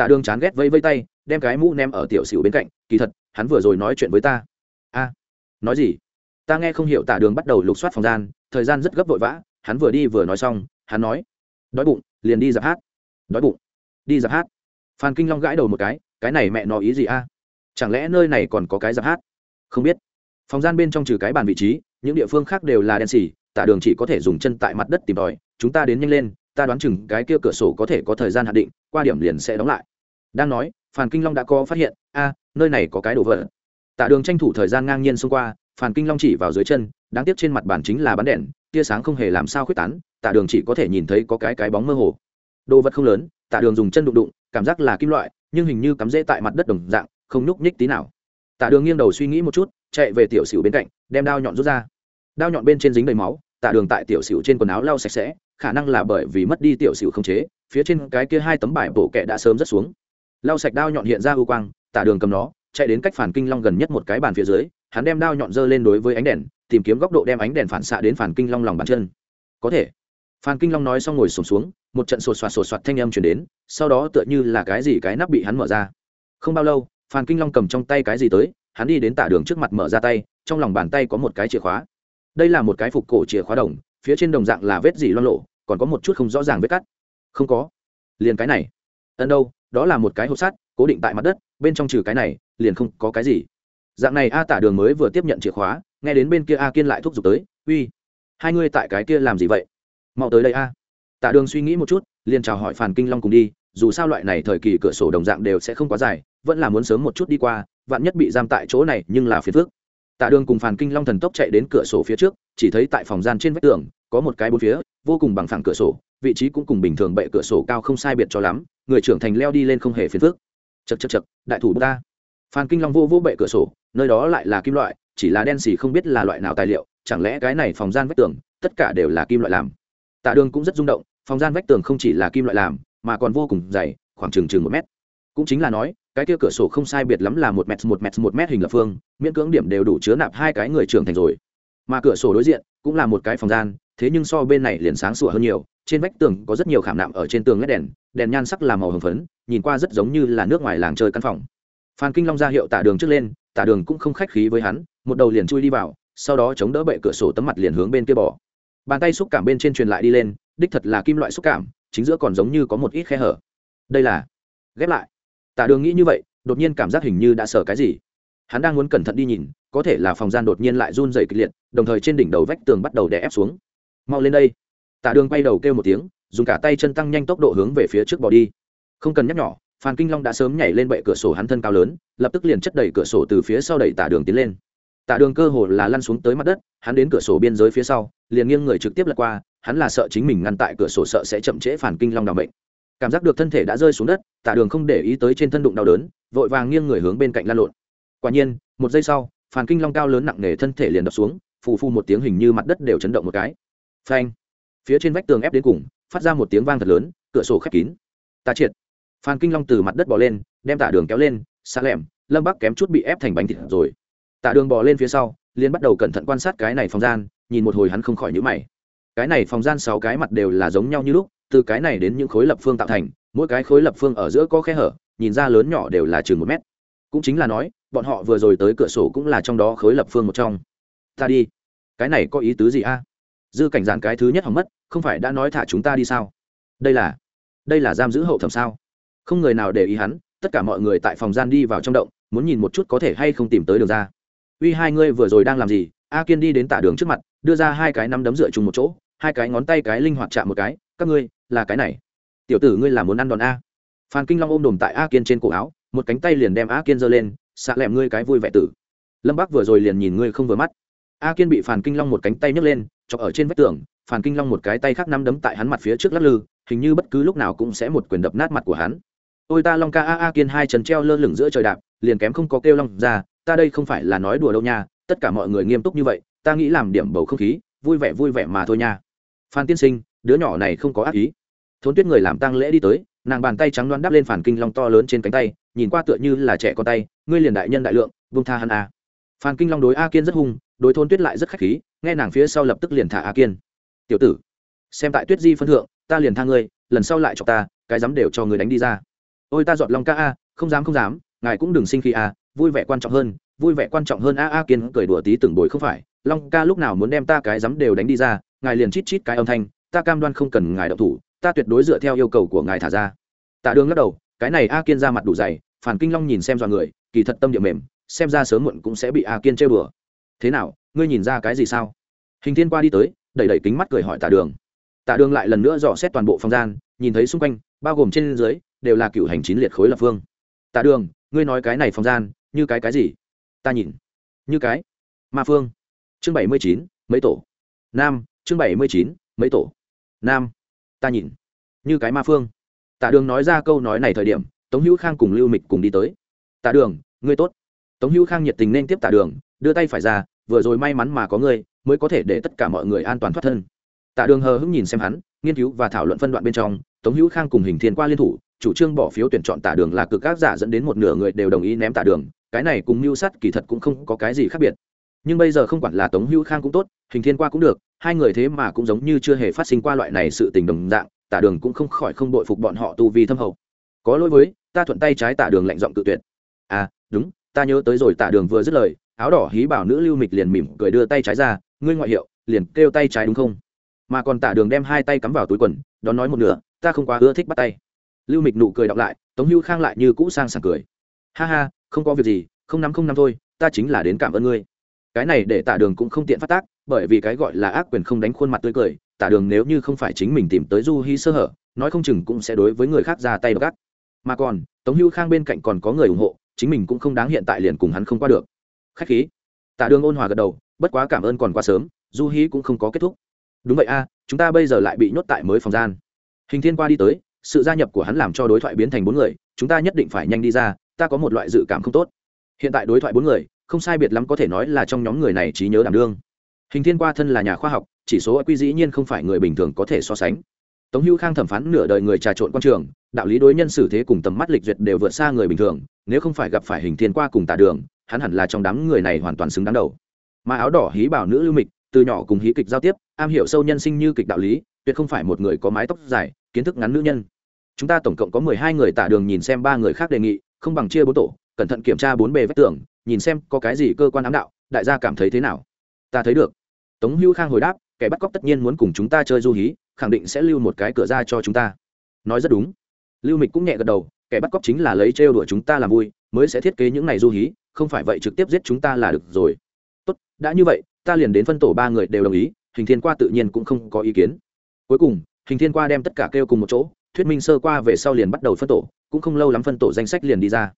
A: tạ đường chán ghét vây vây tay, đem cái mũ ném ở tiểu xỉu bên cạnh, kỳ thật, hắn vừa rồi nói chuyện với ta. A, nói gì? Ta nghe không hiểu. Tạ đường bắt đầu lục soát phòng gian, thời gian rất gấp vội vã, hắn vừa đi vừa nói xong, hắn nói, đói bụng, liền đi dạp hát. Đói bụng, đi dạp hát. Phan kinh long gãi đầu một cái cái này mẹ nó ý gì a? Chẳng lẽ nơi này còn có cái dạp hát? Không biết. Phòng gian bên trong trừ cái bàn vị trí, những địa phương khác đều là đen xì tả đường chỉ có thể dùng chân tại mặt đất tìm tòi, chúng ta đến nhanh lên, ta đoán chừng cái kia cửa sổ có thể có thời gian hạn định, qua điểm liền sẽ đóng lại đang nói phản kinh long đã có phát hiện, a, nơi này có cái đồ vật. Tạ đường tranh thủ thời gian ngang nhiên xông qua phản kinh long chỉ vào dưới chân, đáng tiếc trên mặt bàn chính là bắn đèn, tia sáng không hề làm sao khuyết tán tạ đường chỉ có thể nhìn thấy có cái cái bóng mơ hồ. Đồ vật không lớn tạ đường dùng chân đụng đụng, cảm giác là kim loại, nhưng hình như cắm rễ tại mặt đất đồng dạng, không nhúc nhích tí nào. Tạ đường nghiêng đầu suy nghĩ một chút, chạy về tiểu xỉu bên cạnh, đem đao nhọn rút ra. Đao nhọn bên trên dính đầy máu tạ đường tại tiểu xỉu trên quần áo lau sạch sẽ, khả năng là bởi vì mất đi tiểu xỉu không chế, phía trên cái kia hai tấm bài bổ kẹ đã sớm rất xuống lau sạch đao nhọn hiện ra ưu quang tạ đường cầm nó chạy đến cách phản kinh long gần nhất một cái bàn phía dưới hắn đem đao nhọn dơ lên đối với ánh đèn tìm kiếm góc độ đem ánh đèn phản xạ đến phản kinh long lòng bàn chân. Có thể. Phan kinh long nói xong ngồi sùng xuống, xuống một trận sột soạt sột soạt thanh âm chuyển đến sau đó tựa như là cái gì cái nắp bị hắn mở ra. Không bao lâu phan kinh long cầm trong tay cái gì tới hắn đi đến tả đường trước mặt mở ra tay trong lòng bàn tay có một cái chìa khóa. Đây là một cái phục cổ chìa khóa đồng phía trên đồng dạng là vết gì loan lộ còn có một chút không rõ ràng vết cắt. Không có. Liền cái này ân đâu, đó là một cái hộp sắt, cố định tại mặt đất, bên trong trừ cái này, liền không có cái gì. Dạng này a tả đường mới vừa tiếp nhận chìa khóa, nghe đến bên kia a kiên lại thúc giục tới, uy, hai ngươi tại cái kia làm gì vậy? Mau tới đây a. Tạ đường suy nghĩ một chút, liền chào hỏi phàn kinh long cùng đi, dù sao loại này thời kỳ cửa sổ đồng dạng đều sẽ không quá dài, vẫn là muốn sớm một chút đi qua, vạn nhất bị giam tại chỗ này, nhưng là phiền phước tạ đường cùng phàn kinh long thần tốc chạy đến cửa sổ phía trước, chỉ thấy tại phòng gian trên vách tường, có một cái bốn phía vô cùng bằng phẳng cửa sổ, vị trí cũng cùng bình thường bệ cửa sổ cao không sai biệt cho lắm, người trưởng thành leo đi lên không hề phiền phức. Chật chật chật đại thủ ta phan kinh long vô vô bệ cửa sổ, nơi đó lại là kim loại, chỉ là đen xì không biết là loại nào tài liệu, chẳng lẽ cái này phòng gian vách tường, tất cả đều là kim loại làm? Tạ đường cũng rất rung động, phòng gian vách tường không chỉ là kim loại làm, mà còn vô cùng dày, khoảng chừng chừng một mét. Cũng chính là nói, cái kia cửa sổ không sai biệt lắm là một m một m một m hình lập phương, miễn cưỡng điểm đều đủ chứa nạp hai cái người trưởng thành rồi. Mà cửa sổ đối diện cũng là một cái phòng gian, thế nhưng so bên này liền sáng sủa hơn nhiều. Trên vách tường có rất nhiều khảm nạm ở trên tường led đèn đèn nhan sắc là màu hồng phấn, nhìn qua rất giống như là nước ngoài làng chơi căn phòng. Phan kinh long ra hiệu tả đường trước lên, tả đường cũng không khách khí với hắn, một đầu liền chui đi vào, sau đó chống đỡ bệ cửa sổ tấm mặt liền hướng bên kia bỏ. Bàn tay xúc cảm bên trên truyền lại đi lên, đích thật là kim loại xúc cảm, chính giữa còn giống như có một ít khe hở. Đây là, ghép lại. Tả đường nghĩ như vậy, đột nhiên cảm giác hình như đã sợ cái gì. Hắn đang muốn cẩn thận đi nhìn có thể là phòng gian đột nhiên lại run dày kịch liệt, đồng thời trên đỉnh đầu vách tường bắt đầu đè ép xuống. Mau lên đây. Tạ đường quay đầu kêu một tiếng, dùng cả tay chân tăng nhanh tốc độ hướng về phía trước bỏ đi. Không cần nhắc nhỏ phan kinh long đã sớm nhảy lên bệ cửa sổ hắn thân cao lớn, lập tức liền chất đẩy cửa sổ từ phía sau đẩy Tạ đường tiến lên. Tạ đường cơ hồ là lăn xuống tới mặt đất, hắn đến cửa sổ biên giới phía sau, liền nghiêng người trực tiếp lật qua, hắn là sợ chính mình ngăn tại cửa sổ sợ sẽ chậm trễ phản kinh long đ bệnh cảm giác được thân thể đã rơi xuống đất, Tạ đường không để ý tới trên thân đụng đau đớn, vội vàng nghiêng người hướng bên cạnh lan lộn. Quả nhiên, một giây sau phàn kinh long cao lớn nặng nề thân thể liền đập xuống phù phu một tiếng hình như mặt đất đều chấn động một cái. Phanh! Phía trên vách tường ép đến cùng phát ra một tiếng vang thật lớn cửa sổ khép kín. Ta triệt! Phan kinh long từ mặt đất bỏ lên đem tả đường kéo lên xa lẻm, lâm bắc kém chút bị ép thành bánh thịt rồi. Tả đường bỏ lên phía sau liền bắt đầu cẩn thận quan sát cái này phòng gian nhìn một hồi hắn không khỏi nhữ mày. Cái này phòng gian sáu cái mặt đều là giống nhau như lúc từ cái này đến những khối lập phương tạo thành mỗi cái khối lập phương ở giữa có khe hở nhìn ra lớn nhỏ đều là chừng một mét cũng chính là nói, bọn họ vừa rồi tới cửa sổ cũng là trong đó khối lập phương một trong. Ta đi. Cái này có ý tứ gì a? Dư cảnh giản cái thứ nhất hỏng mất, không phải đã nói thả chúng ta đi sao? Đây là đây là giam giữ hậu thẩm sao? Không người nào để ý hắn, tất cả mọi người tại phòng gian đi vào trong động, muốn nhìn một chút có thể hay không tìm tới đường ra. Uy hai ngươi vừa rồi đang làm gì? A kiên đi đến tả đường trước mặt, đưa ra hai cái nắm đấm dựa chung một chỗ, hai cái ngón tay cái linh hoạt chạm một cái, các ngươi, là cái này. Tiểu tử ngươi là muốn ăn đòn a? Phan kinh long ôm đồm tại a kiên trên cổ áo một cánh tay liền đem a kiên giơ lên xạ lẹm ngươi cái vui vẻ tử. Lâm bác vừa rồi liền nhìn ngươi không vừa mắt. A kiên bị phàn kinh long một cánh tay nhấc lên, chọc ở trên vách tường, phàn kinh long một cái tay khác nắm đấm tại hắn mặt phía trước lắc lư, hình như bất cứ lúc nào cũng sẽ một quyền đập nát mặt của hắn. Ôi ta long ca, a a kiên hai chân treo lơ lửng giữa trời đạp, liền kém không có kêu long ra, ta đây không phải là nói đùa đâu nha, tất cả mọi người nghiêm túc như vậy, ta nghĩ làm điểm bầu không khí, vui vẻ vui vẻ mà thôi nha. Phan tiên sinh, đứa nhỏ này không có ác ý. Thốn tuyết người làm tang lễ đi tới nàng bàn tay trắng đoan đắp lên phản kinh long to lớn trên cánh tay, nhìn qua tựa như là trẻ con tay, ngươi liền đại nhân đại lượng vung tha hắn a à. phan kinh long đối a kiên rất hung, đối thôn tuyết lại rất khách khí, nghe nàng phía sau lập tức liền thả a kiên. Tiểu tử, xem tại tuyết di phân thượng, ta liền tha ngươi, lần sau lại cho ta, cái dám đều cho người đánh đi ra. Ôi ta dọn long ca a, không dám không dám, ngài cũng đừng sinh khi a, vui vẻ quan trọng hơn, vui vẻ quan trọng hơn a a kiên cười đùa tí từng bồi không phải. Long ca lúc nào muốn đem ta cái dám đều đánh đi ra, ngài liền chít chít cái âm thanh, ta cam đoan không cần ngài đậu thủ ta tuyệt đối dựa theo yêu cầu của ngài thả ra. Tạ đường lắc đầu, cái này a kiên ra mặt đủ dày, phản kinh long nhìn xem dọa người, kỳ thật tâm địa mềm, xem ra sớm muộn cũng sẽ bị a kiên chơi bừa thế nào, ngươi nhìn ra cái gì sao? Hình thiên qua đi tới, đẩy đẩy kính mắt cười hỏi tạ đường. Tạ đường lại lần nữa dò xét toàn bộ phòng gian, nhìn thấy xung quanh, bao gồm trên dưới, đều là cựu hành chín liệt khối lập phương. Tạ đường, ngươi nói cái này phòng gian, như cái cái gì? Ta nhìn. Như cái? Ma phương. Chương bảy mươi chín, mấy tổ? Nam, chương bảy mươi chín, mấy tổ? Nam ta nhìn. Như cái ma phương. Tạ đường nói ra câu nói này thời điểm, tống hữu khang cùng lưu mịch cùng đi tới. Tạ đường, ngươi tốt. Tống hữu khang nhiệt tình nên tiếp tạ đường, đưa tay phải ra, vừa rồi may mắn mà có ngươi, mới có thể để tất cả mọi người an toàn thoát thân. Tạ đường hờ hững nhìn xem hắn, nghiên cứu và thảo luận phân đoạn bên trong, tống hữu khang cùng hình thiên qua liên thủ, chủ trương bỏ phiếu tuyển chọn tạ đường là cực các giả dẫn đến một nửa người đều đồng ý ném tạ đường, cái này cùng mưu sát kỳ thật cũng không có cái gì khác biệt nhưng bây giờ không quản là tống hữu khang cũng tốt, hình thiên qua cũng được, hai người thế mà cũng giống như chưa hề phát sinh qua loại này sự tình đồng dạng, tả đường cũng không khỏi không đội phục bọn họ tu vi thâm hậu. Có lỗi với, ta thuận tay trái tả đường lạnh giọng tự tuyệt. À đúng, ta nhớ tới rồi, tả đường vừa dứt lời, áo đỏ hí bảo nữ lưu mịch liền mỉm cười đưa tay trái ra, ngươi ngoại hiệu, liền kêu tay trái đúng không? Mà còn tả đường đem hai tay cắm vào túi quần, đón nói một nửa, ta không quá ưa thích bắt tay. Lưu mịch nụ cười đọc lại, tống hưu khang lại như cũ sang sảng cười. Ha ha, không có việc gì, không nắm không nắm thôi, ta chính là đến cảm ơn ngươi cái này để tả đường cũng không tiện phát tác, bởi vì cái gọi là ác quyền không đánh khuôn mặt tươi cười, tả đường nếu như không phải chính mình tìm tới du hy sơ hở, nói không chừng cũng sẽ đối với người khác ra tay gắt. Mà còn, tống hưu khang bên cạnh còn có người ủng hộ, chính mình cũng không đáng hiện tại liền cùng hắn không qua được. Khách khí. Tả đường ôn hòa gật đầu, bất quá cảm ơn còn quá sớm, du hy cũng không có kết thúc. Đúng vậy a, chúng ta bây giờ lại bị nhốt tại mới phòng gian. Hình thiên qua đi tới, sự gia nhập của hắn làm cho đối thoại biến thành bốn người, chúng ta nhất định phải nhanh đi ra, ta có một loại dự cảm không tốt. Hiện tại đối thoại bốn người không sai biệt lắm có thể nói là trong nhóm người này trí nhớ đảm đương. Hình thiên qua thân là nhà khoa học, chỉ số quy dĩ nhiên không phải người bình thường có thể so sánh. Tống hữu khang thẩm phán nửa đời người trà trộn quan trường, đạo lý đối nhân xử thế cùng tầm mắt lịch duyệt đều vượt xa người bình thường, nếu không phải gặp phải hình thiên qua cùng tà đường, hắn hẳn là trong đám người này hoàn toàn xứng đáng đầu. Mà áo đỏ hí bảo nữ lưu mịch, từ nhỏ cùng hí kịch giao tiếp, am hiểu sâu nhân sinh như kịch đạo lý, tuyệt không phải một người có mái tóc dài, kiến thức ngắn nữ nhân. Chúng ta tổng cộng có mười hai người tà đường nhìn xem ba người khác đề nghị, không bằng chia bốn tổ, cẩn thận kiểm tra bốn bề vách tường nhìn xem có cái gì cơ quan ám đạo, đại gia cảm thấy thế nào? Ta thấy được. Tống hữu khang hồi đáp, kẻ bắt cóc tất nhiên muốn cùng chúng ta chơi du hí, khẳng định sẽ lưu một cái cửa ra cho chúng ta. Nói rất đúng. Lưu mịch cũng nhẹ gật đầu, kẻ bắt cóc chính là lấy trêu đuổi chúng ta làm vui, mới sẽ thiết kế những này du hí, không phải vậy trực tiếp giết chúng ta là được rồi. Tốt, đã như vậy, ta liền đến phân tổ ba người đều đồng ý, hình thiên qua tự nhiên cũng không có ý kiến. Cuối cùng, hình thiên qua đem tất cả kêu cùng một chỗ, thuyết minh sơ qua về sau liền bắt đầu phân tổ, cũng không lâu lắm phân tổ danh sách liền đi ra.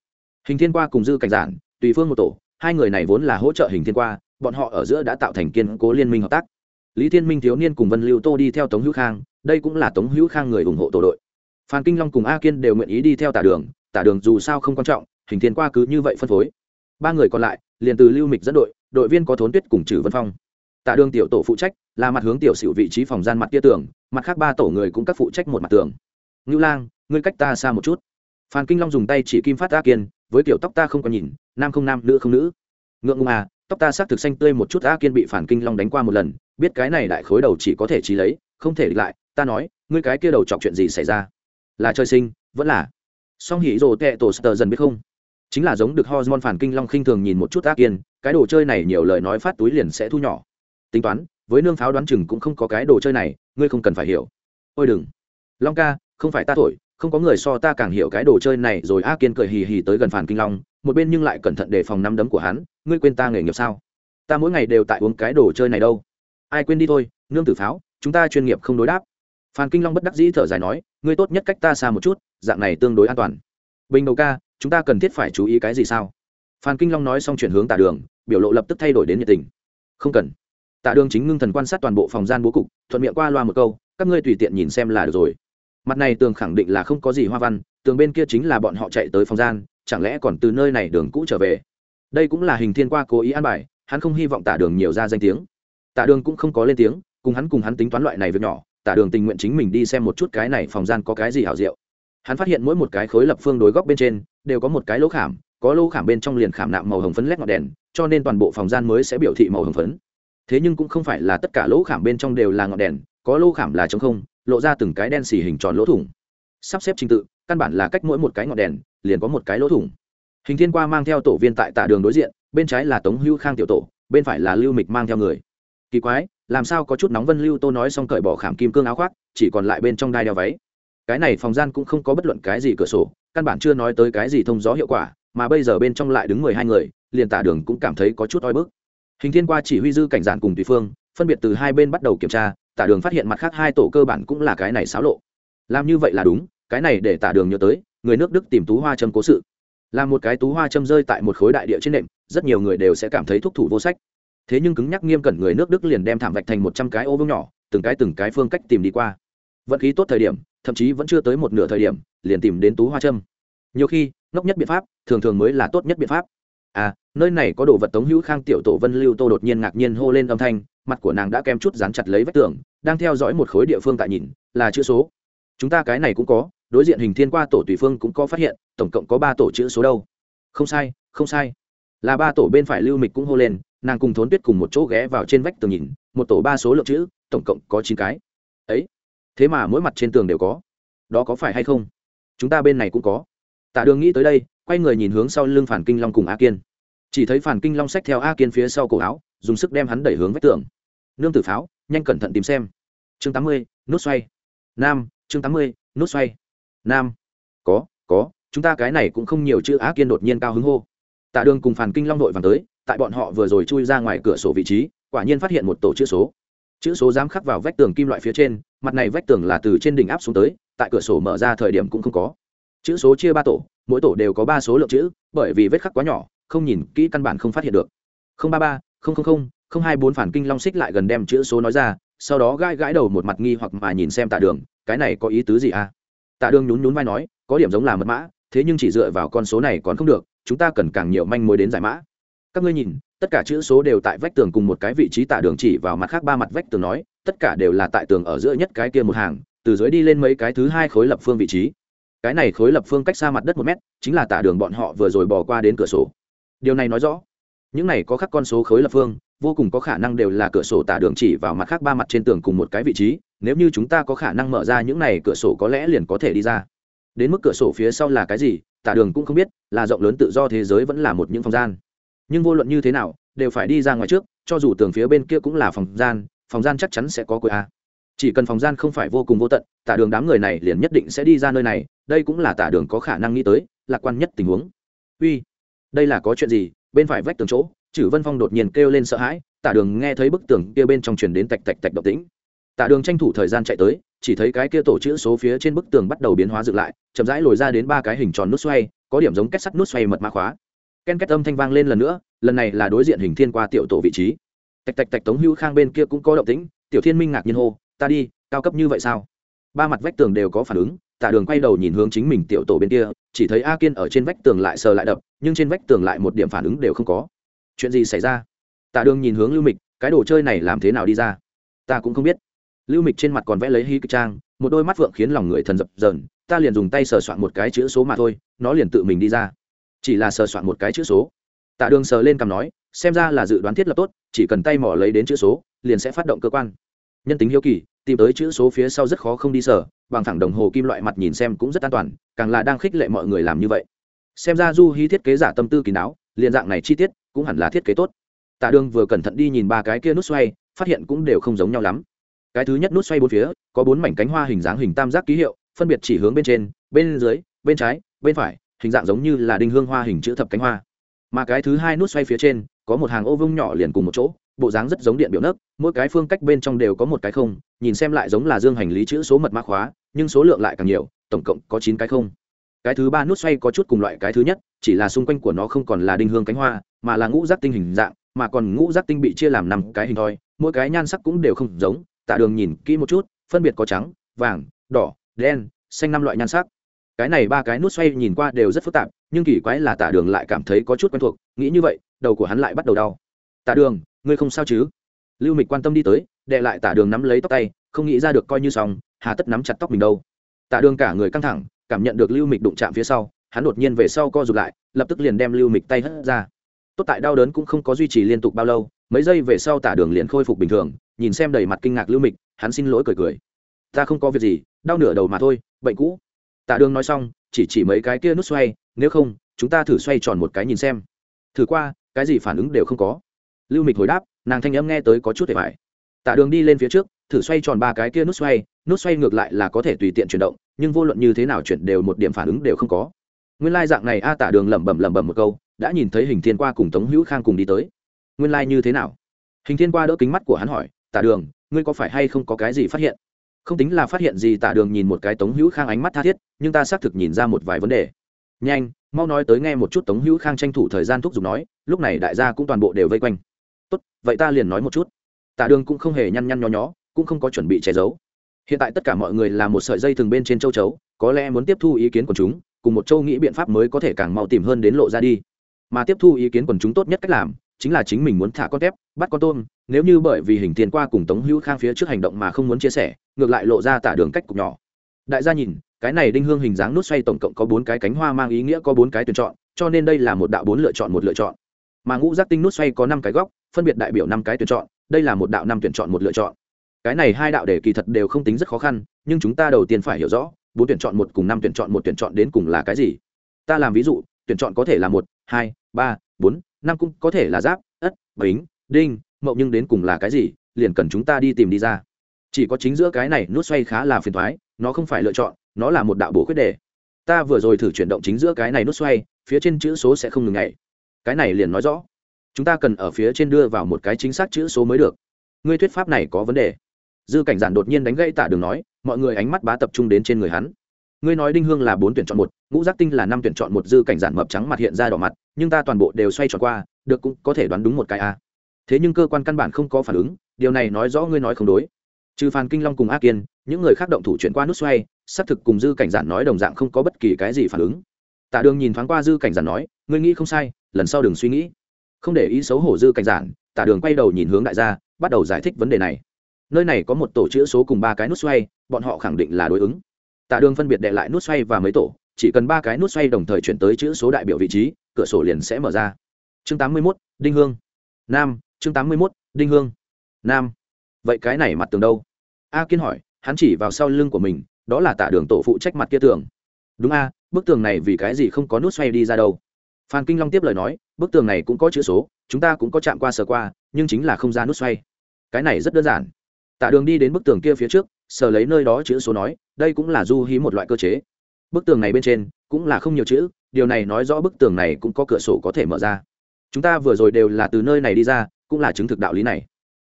A: Hình thiên qua cùng dư cảnh giản tùy phương một tổ, hai người này vốn là hỗ trợ hình thiên qua, bọn họ ở giữa đã tạo thành kiên cố liên minh hợp tác. Lý thiên minh thiếu niên cùng vân lưu tô đi theo tống hữu khang, đây cũng là tống hữu khang người ủng hộ tổ đội. Phan kinh long cùng a kiên đều nguyện ý đi theo tả đường tả đường dù sao không quan trọng, hình thiên qua cứ như vậy phân phối. Ba người còn lại, liền từ lưu mịch dẫn đội đội viên có thốn tuyết cùng trừ vân phong. Tả đường tiểu tổ phụ trách, là mặt hướng tiểu xỉu vị trí phòng gian mặt kia tường, mặt khác ba tổ người cũng các phụ trách một mặt tường. Ngưu lang, ngươi cách ta xa một chút. Phan kinh long dùng tay chỉ kim phát a kiên với kiểu tóc ta không có nhìn, nam không nam, nữ không nữ. Ngượng ngùng à tóc ta xác thực xanh tươi một chút, a kiên bị phản kinh long đánh qua một lần, biết cái này đại khối đầu chỉ có thể trí lấy, không thể địch lại, ta nói, ngươi cái kia đầu chọc chuyện gì xảy ra? Là chơi sinh, vẫn là. Song hỉ rồ tệ tổ sờ dần biết không? Chính là giống được hormone phản kinh long khinh thường nhìn một chút ác kiên, cái đồ chơi này nhiều lời nói phát túi liền sẽ thu nhỏ. Tính toán, với nương pháo đoán chừng cũng không có cái đồ chơi này, ngươi không cần phải hiểu. Ôi đừng. Long ca, không phải ta thổi không có người so ta càng hiểu cái đồ chơi này rồi. A kiên cười hì hì tới gần phản kinh long, một bên nhưng lại cẩn thận đề phòng năm đấm của hắn. Ngươi quên ta nghề nghiệp sao? Ta mỗi ngày đều tại uống cái đồ chơi này đâu. Ai quên đi thôi, nương tử pháo, chúng ta chuyên nghiệp không đối đáp. Phan kinh long bất đắc dĩ thở dài nói, ngươi tốt nhất cách ta xa một chút, dạng này tương đối an toàn. Bình đầu ca, chúng ta cần thiết phải chú ý cái gì sao? Phan kinh long nói xong chuyển hướng tả đường, biểu lộ lập tức thay đổi đến nhiệt tình. Không cần. Tạ đường chính ngưng thần quan sát toàn bộ phòng gian bố cục, thuận miệng qua loa một câu, các ngươi tùy tiện nhìn xem là được rồi mặt này tường khẳng định là không có gì hoa văn, tường bên kia chính là bọn họ chạy tới phòng gian, chẳng lẽ còn từ nơi này đường cũ trở về? Đây cũng là hình thiên qua cố ý an bài, hắn không hy vọng tả đường nhiều ra danh tiếng. Tả đường cũng không có lên tiếng, cùng hắn cùng hắn tính toán loại này việc nhỏ, tả đường tình nguyện chính mình đi xem một chút cái này phòng gian có cái gì hảo diệu. Hắn phát hiện mỗi một cái khối lập phương đối góc bên trên, đều có một cái lỗ khảm, có lỗ khảm bên trong liền khảm nạm màu hồng phấn lét ngọn đèn, cho nên toàn bộ phòng gian mới sẽ biểu thị màu hồng phấn. Thế nhưng cũng không phải là tất cả lỗ khảm bên trong đều là ngọn đèn, có lỗ khảm là t không lộ ra từng cái đen xì hình tròn lỗ thủng. Sắp xếp trình tự, căn bản là cách mỗi một cái ngọn đèn, liền có một cái lỗ thủng. Hình thiên qua mang theo tổ viên tại tạ đường đối diện, bên trái là tống hưu khang tiểu tổ, bên phải là lưu mịch mang theo người. Kỳ quái, làm sao có chút nóng vân lưu tô nói xong cởi bỏ khảm kim cương áo khoác, chỉ còn lại bên trong đai đeo váy. Cái này phòng gian cũng không có bất luận cái gì cửa sổ, căn bản chưa nói tới cái gì thông gió hiệu quả, mà bây giờ bên trong lại đứng mười hai người, liền tả đường cũng cảm thấy có chút oi bức. Hình thiên qua chỉ huy dư cảnh giản cùng tùy phương, phân biệt từ hai bên bắt đầu kiểm tra tả đường phát hiện mặt khác hai tổ cơ bản cũng là cái này xáo lộ. Làm như vậy là đúng, cái này để tả đường nhớ tới, người nước đức tìm tú hoa châm cố sự. Là một cái tú hoa châm rơi tại một khối đại địa trên nệm, rất nhiều người đều sẽ cảm thấy thúc thủ vô sách. Thế nhưng cứng nhắc nghiêm cẩn người nước đức liền đem thảm vạch thành một trăm cái ô vương nhỏ, từng cái từng cái phương cách tìm đi qua. Vận khí tốt thời điểm, thậm chí vẫn chưa tới một nửa thời điểm, liền tìm đến tú hoa châm nhiều khi, ngốc nhất biện pháp, thường thường mới là tốt nhất biện pháp. À nơi này có đồ vật tống hữu khang tiểu tổ vân lưu tô đột nhiên ngạc nhiên hô lên âm thanh mặt của nàng đã kem chút dán chặt lấy vách tường, đang theo dõi một khối địa phương tại nhìn, là chữ số. Chúng ta cái này cũng có, đối diện hình thiên qua tổ tùy phương cũng có phát hiện, tổng cộng có ba tổ chữ số đâu. Không sai không sai. Là ba tổ bên phải lưu mịch cũng hô lên, nàng cùng thốn tuyết cùng một chỗ ghé vào trên vách tường nhìn, một tổ ba số lượng chữ, tổng cộng có chín cái. Ấy, thế mà mỗi mặt trên tường đều có. Đó có phải hay không? Chúng ta bên này cũng có. Tạ đường nghĩ tới đây, quay người nhìn hướng sau lưng phản kinh long cùng a kiên. Chỉ thấy phản kinh long xách theo a kiên phía sau cổ áo dùng sức đem hắn đẩy hướng vách tường. Nương tử pháo, nhanh cẩn thận tìm xem. Chương tám mươi nút xoay. Nam, chương tám mươi nút xoay. Nam. Có có, chúng ta cái này cũng không nhiều chữ Á kiên đột nhiên cao hứng hô. Tạ đường cùng phản kinh long đội vàng tới, tại bọn họ vừa rồi chui ra ngoài cửa sổ vị trí, quả nhiên phát hiện một tổ chữ số. Chữ số dám khắc vào vách tường kim loại phía trên, mặt này vách tường là từ trên đỉnh áp xuống tới, tại cửa sổ mở ra thời điểm cũng không có. Chữ số chia ba tổ, mỗi tổ đều có ba số lượng chữ, bởi vì vết khắc quá nhỏ, không nhìn kỹ căn bản không phát hiện được. Ba ba không không không không hai bốn phản kinh long xích lại gần đem chữ số nói ra, sau đó gãi gãi đầu một mặt nghi hoặc mà nhìn xem tạ đường, cái này có ý tứ gì à? Tạ đường nhún nhún vai nói, có điểm giống là mật mã, thế nhưng chỉ dựa vào con số này còn không được, chúng ta cần càng nhiều manh mối đến giải mã. Các ngươi nhìn, tất cả chữ số đều tại vách tường cùng một cái vị trí tạ đường chỉ vào mặt khác ba mặt vách tường nói, tất cả đều là tại tường ở giữa nhất cái kia một hàng, từ dưới đi lên mấy cái thứ hai khối lập phương vị trí. Cái này khối lập phương cách xa mặt đất một mét, chính là tạ đường bọn họ vừa rồi bỏ qua đến cửa sổ. Điều này nói rõ những này có khắc con số khối lập phương, vô cùng có khả năng đều là cửa sổ tạ đường chỉ vào mặt khác ba mặt trên tường cùng một cái vị trí, nếu như chúng ta có khả năng mở ra những này cửa sổ có lẽ liền có thể đi ra. Đến mức cửa sổ phía sau là cái gì tạ đường cũng không biết, là rộng lớn tự do thế giới vẫn là một những phòng gian. Nhưng vô luận như thế nào, đều phải đi ra ngoài trước, cho dù tường phía bên kia cũng là phòng gian phòng gian chắc chắn sẽ có cuối a. Chỉ cần phòng gian không phải vô cùng vô tận, tả đường đám người này liền nhất định sẽ đi ra nơi này, đây cũng là tả đường có khả năng nghĩ tới, lạc quan nhất tình huống. Uy, đây là có chuyện gì? Bên phải vách tường chỗ chử vân phong đột nhiên kêu lên sợ hãi, tả đường nghe thấy bức tường kia bên trong truyền đến tạch tạch tạch độc tĩnh. Tả đường tranh thủ thời gian chạy tới, chỉ thấy cái kia tổ chữ số phía trên bức tường bắt đầu biến hóa dựng lại, chậm rãi lồi ra đến ba cái hình tròn nút xoay, có điểm giống kết sắt nút xoay mật mã khóa. Ken kết âm thanh vang lên lần nữa, lần này là đối diện hình thiên qua tiểu tổ vị trí. Tạch tạch tạch tống hữu khang bên kia cũng có động tĩnh, tiểu thiên minh ngạc nhiên hô, ta đi, cao cấp như vậy sao? Ba mặt vách tường đều có phản ứng tạ đường quay đầu nhìn hướng chính mình tiểu tổ bên kia, chỉ thấy a kiên ở trên vách tường lại sờ lại đập, nhưng trên vách tường lại một điểm phản ứng đều không có. Chuyện gì xảy ra? Tạ đường nhìn hướng lưu mịch, cái đồ chơi này làm thế nào đi ra? Ta cũng không biết. Lưu mịch trên mặt còn vẽ lấy hy kịch trang, một đôi mắt vượng khiến lòng người thần dập dờn, ta liền dùng tay sờ soạn một cái chữ số mà thôi, nó liền tự mình đi ra. Chỉ là sờ soạn một cái chữ số. Tạ đường sờ lên cầm nói, xem ra là dự đoán thiết lập tốt, chỉ cần tay mỏ lấy đến chữ số, liền sẽ phát động cơ quan. Nhân tính hiếu kỳ tìm tới chữ số phía sau rất khó không đi sở, bằng thẳng đồng hồ kim loại mặt nhìn xem cũng rất an toàn, càng là đang khích lệ mọi người làm như vậy. Xem ra du hy thiết kế giả tâm tư kín đáo liền dạng này chi tiết, cũng hẳn là thiết kế tốt. Tạ đường vừa cẩn thận đi nhìn ba cái kia nút xoay, phát hiện cũng đều không giống nhau lắm. Cái thứ nhất nút xoay bốn phía, có bốn mảnh cánh hoa hình dáng hình tam giác ký hiệu, phân biệt chỉ hướng bên trên, bên dưới, bên trái, bên phải, hình dạng giống như là đinh hương hoa hình chữ thập cánh hoa. Mà cái thứ hai nút xoay phía trên, có một hàng ô vông nhỏ liền cùng một chỗ bộ dáng rất giống điện biểu nấc, mỗi cái phương cách bên trong đều có một cái không, nhìn xem lại giống là dương hành lý chữ số mật mã khóa, nhưng số lượng lại càng nhiều, tổng cộng có chín cái không. Cái thứ ba nút xoay có chút cùng loại cái thứ nhất, chỉ là xung quanh của nó không còn là đinh hương cánh hoa, mà là ngũ giác tinh hình dạng, mà còn ngũ giác tinh bị chia làm năm cái hình thoi, mỗi cái nhan sắc cũng đều không giống, tạ đường nhìn kỹ một chút, phân biệt có trắng, vàng, đỏ, đen, xanh năm loại nhan sắc. Cái này ba cái nút xoay nhìn qua đều rất phức tạp, nhưng kỳ quái là tạ đường lại cảm thấy có chút quen thuộc, nghĩ như vậy, đầu của hắn lại bắt đầu đau. Tạ đường ngươi không sao chứ? Lưu mịch quan tâm đi tới, đệ lại tạ đường nắm lấy tóc tay, không nghĩ ra được coi như xong, hà tất nắm chặt tóc mình đâu. Tạ đường cả người căng thẳng, cảm nhận được lưu mịch đụng chạm phía sau, hắn đột nhiên về sau co rụt lại, lập tức liền đem lưu mịch tay hất ra. Tốt tại đau đớn cũng không có duy trì liên tục bao lâu, mấy giây về sau tả đường liền khôi phục bình thường, nhìn xem đầy mặt kinh ngạc lưu mịch, hắn xin lỗi cười cười. Ta không có việc gì, đau nửa đầu mà thôi, bệnh cũ. Tả đường nói xong, chỉ chỉ mấy cái kia nút xoay, nếu không, chúng ta thử xoay tròn một cái nhìn xem. Thử qua, cái gì phản ứng đều không có lưu mịch hồi đáp, nàng thanh âm nghe tới có chút để phải tạ đường đi lên phía trước, thử xoay tròn ba cái kia nút xoay nút xoay ngược lại là có thể tùy tiện chuyển động, nhưng vô luận như thế nào chuyển đều một điểm phản ứng đều không có. Nguyên lai dạng này a, tạ đường lẩm bẩm lẩm bẩm một câu, đã nhìn thấy hình thiên qua cùng tống hữu khang cùng đi tới. Nguyên lai như thế nào? Hình thiên qua đỡ kính mắt của hắn hỏi, tạ đường, ngươi có phải hay không có cái gì phát hiện? Không tính là phát hiện gì, tạ đường nhìn một cái tống hữu khang ánh mắt tha thiết, nhưng ta xác thực nhìn ra một vài vấn đề. Nhanh, mau nói tới nghe một chút tống hữu khang tranh thủ thời gian thúc giục nói, lúc này đại gia cũng toàn bộ đều vây quanh tốt, vậy ta liền nói một chút. Tạ đường cũng không hề nhăn nhăn nho nhó, cũng không có chuẩn bị che giấu. Hiện tại tất cả mọi người là một sợi dây thường bên trên châu chấu, có lẽ muốn tiếp thu ý kiến của chúng, cùng một châu nghĩ biện pháp mới có thể càng mau tìm hơn đến lộ ra đi. Mà tiếp thu ý kiến quần chúng tốt nhất cách làm, chính là chính mình muốn thả con tép, bắt con tôm, nếu như bởi vì hình tiền qua cùng tống hữu khang phía trước hành động mà không muốn chia sẻ, ngược lại lộ ra tả đường cách cục nhỏ. Đại gia nhìn, cái này đinh hương hình dáng nút xoay tổng cộng có bốn cái cánh hoa mang ý nghĩa có bốn cái tuyển chọn, cho nên đây là một đạo bốn lựa chọn, một lựa chọn mà ngũ giác tinh nút xoay có năm cái góc, phân biệt đại biểu năm cái tuyển chọn, đây là một đạo năm tuyển chọn một lựa chọn. Cái này hai đạo đề kỳ thật đều không tính rất khó khăn, nhưng chúng ta đầu tiên phải hiểu rõ, bốn tuyển chọn một cùng năm tuyển chọn một tuyển chọn đến cùng là cái gì. Ta làm ví dụ, tuyển chọn có thể là một, hai, ba, bốn, năm cũng có thể là giáp, ất, bính, đinh, mậu nhưng đến cùng là cái gì, liền cần chúng ta đi tìm đi ra. Chỉ có chính giữa cái này nút xoay khá là phiền thoái, nó không phải lựa chọn, nó là một đạo bổ khuyết đề. Ta vừa rồi thử chuyển động chính giữa cái này nút xoay, phía trên chữ số sẽ không ngừng ngày cái này liền nói rõ. Chúng ta cần ở phía trên đưa vào một cái chính xác chữ số mới được. Ngươi thuyết pháp này có vấn đề. Dư cảnh giản đột nhiên đánh gãy tạ đường nói, mọi người ánh mắt bá tập trung đến trên người hắn. Ngươi nói đinh hương là bốn tuyển chọn một, ngũ giác tinh là năm tuyển chọn một, dư cảnh giản mập trắng mặt hiện ra đỏ mặt, nhưng ta toàn bộ đều xoay tròn qua, được cũng có thể đoán đúng một cái a. Thế nhưng cơ quan căn bản không có phản ứng, điều này nói rõ ngươi nói không đối. Trừ phan kinh long cùng a kiên, những người khác động thủ chuyển qua nút xoay, xác thực cùng dư cảnh giản nói đồng dạng không có bất kỳ cái gì phản ứng. Tạ đường nhìn thoáng qua dư cảnh giản nói, ngươi nghĩ không sai lần sau đừng suy nghĩ. Không để ý xấu hổ dư cảnh giản tạ đường quay đầu nhìn hướng đại gia, bắt đầu giải thích vấn đề này. Nơi này có một tổ chữ số cùng ba cái nút xoay, bọn họ khẳng định là đối ứng. Tạ đường phân biệt đệ lại nút xoay và mấy tổ, chỉ cần ba cái nút xoay đồng thời chuyển tới chữ số đại biểu vị trí, cửa sổ liền sẽ mở ra. Chương tám mươi mốt, đinh hương. Nam, chương tám mươi mốt, đinh hương. Nam. Vậy cái này mặt tường đâu? A kiên hỏi, hắn chỉ vào sau lưng của mình, đó là tạ đường tổ phụ trách mặt kia tường. Đúng a, bức tường này vì cái gì không có nút xoay đi ra đâu? Phan kinh long tiếp lời nói, bức tường này cũng có chữ số, chúng ta cũng có chạm qua sờ qua, nhưng chính là không ra nút xoay. Cái này rất đơn giản. Tạ đường đi đến bức tường kia phía trước, sờ lấy nơi đó chữ số nói, đây cũng là du hí một loại cơ chế. Bức tường này bên trên, cũng là không nhiều chữ, điều này nói rõ bức tường này cũng có cửa sổ có thể mở ra. Chúng ta vừa rồi đều là từ nơi này đi ra, cũng là chứng thực đạo lý này.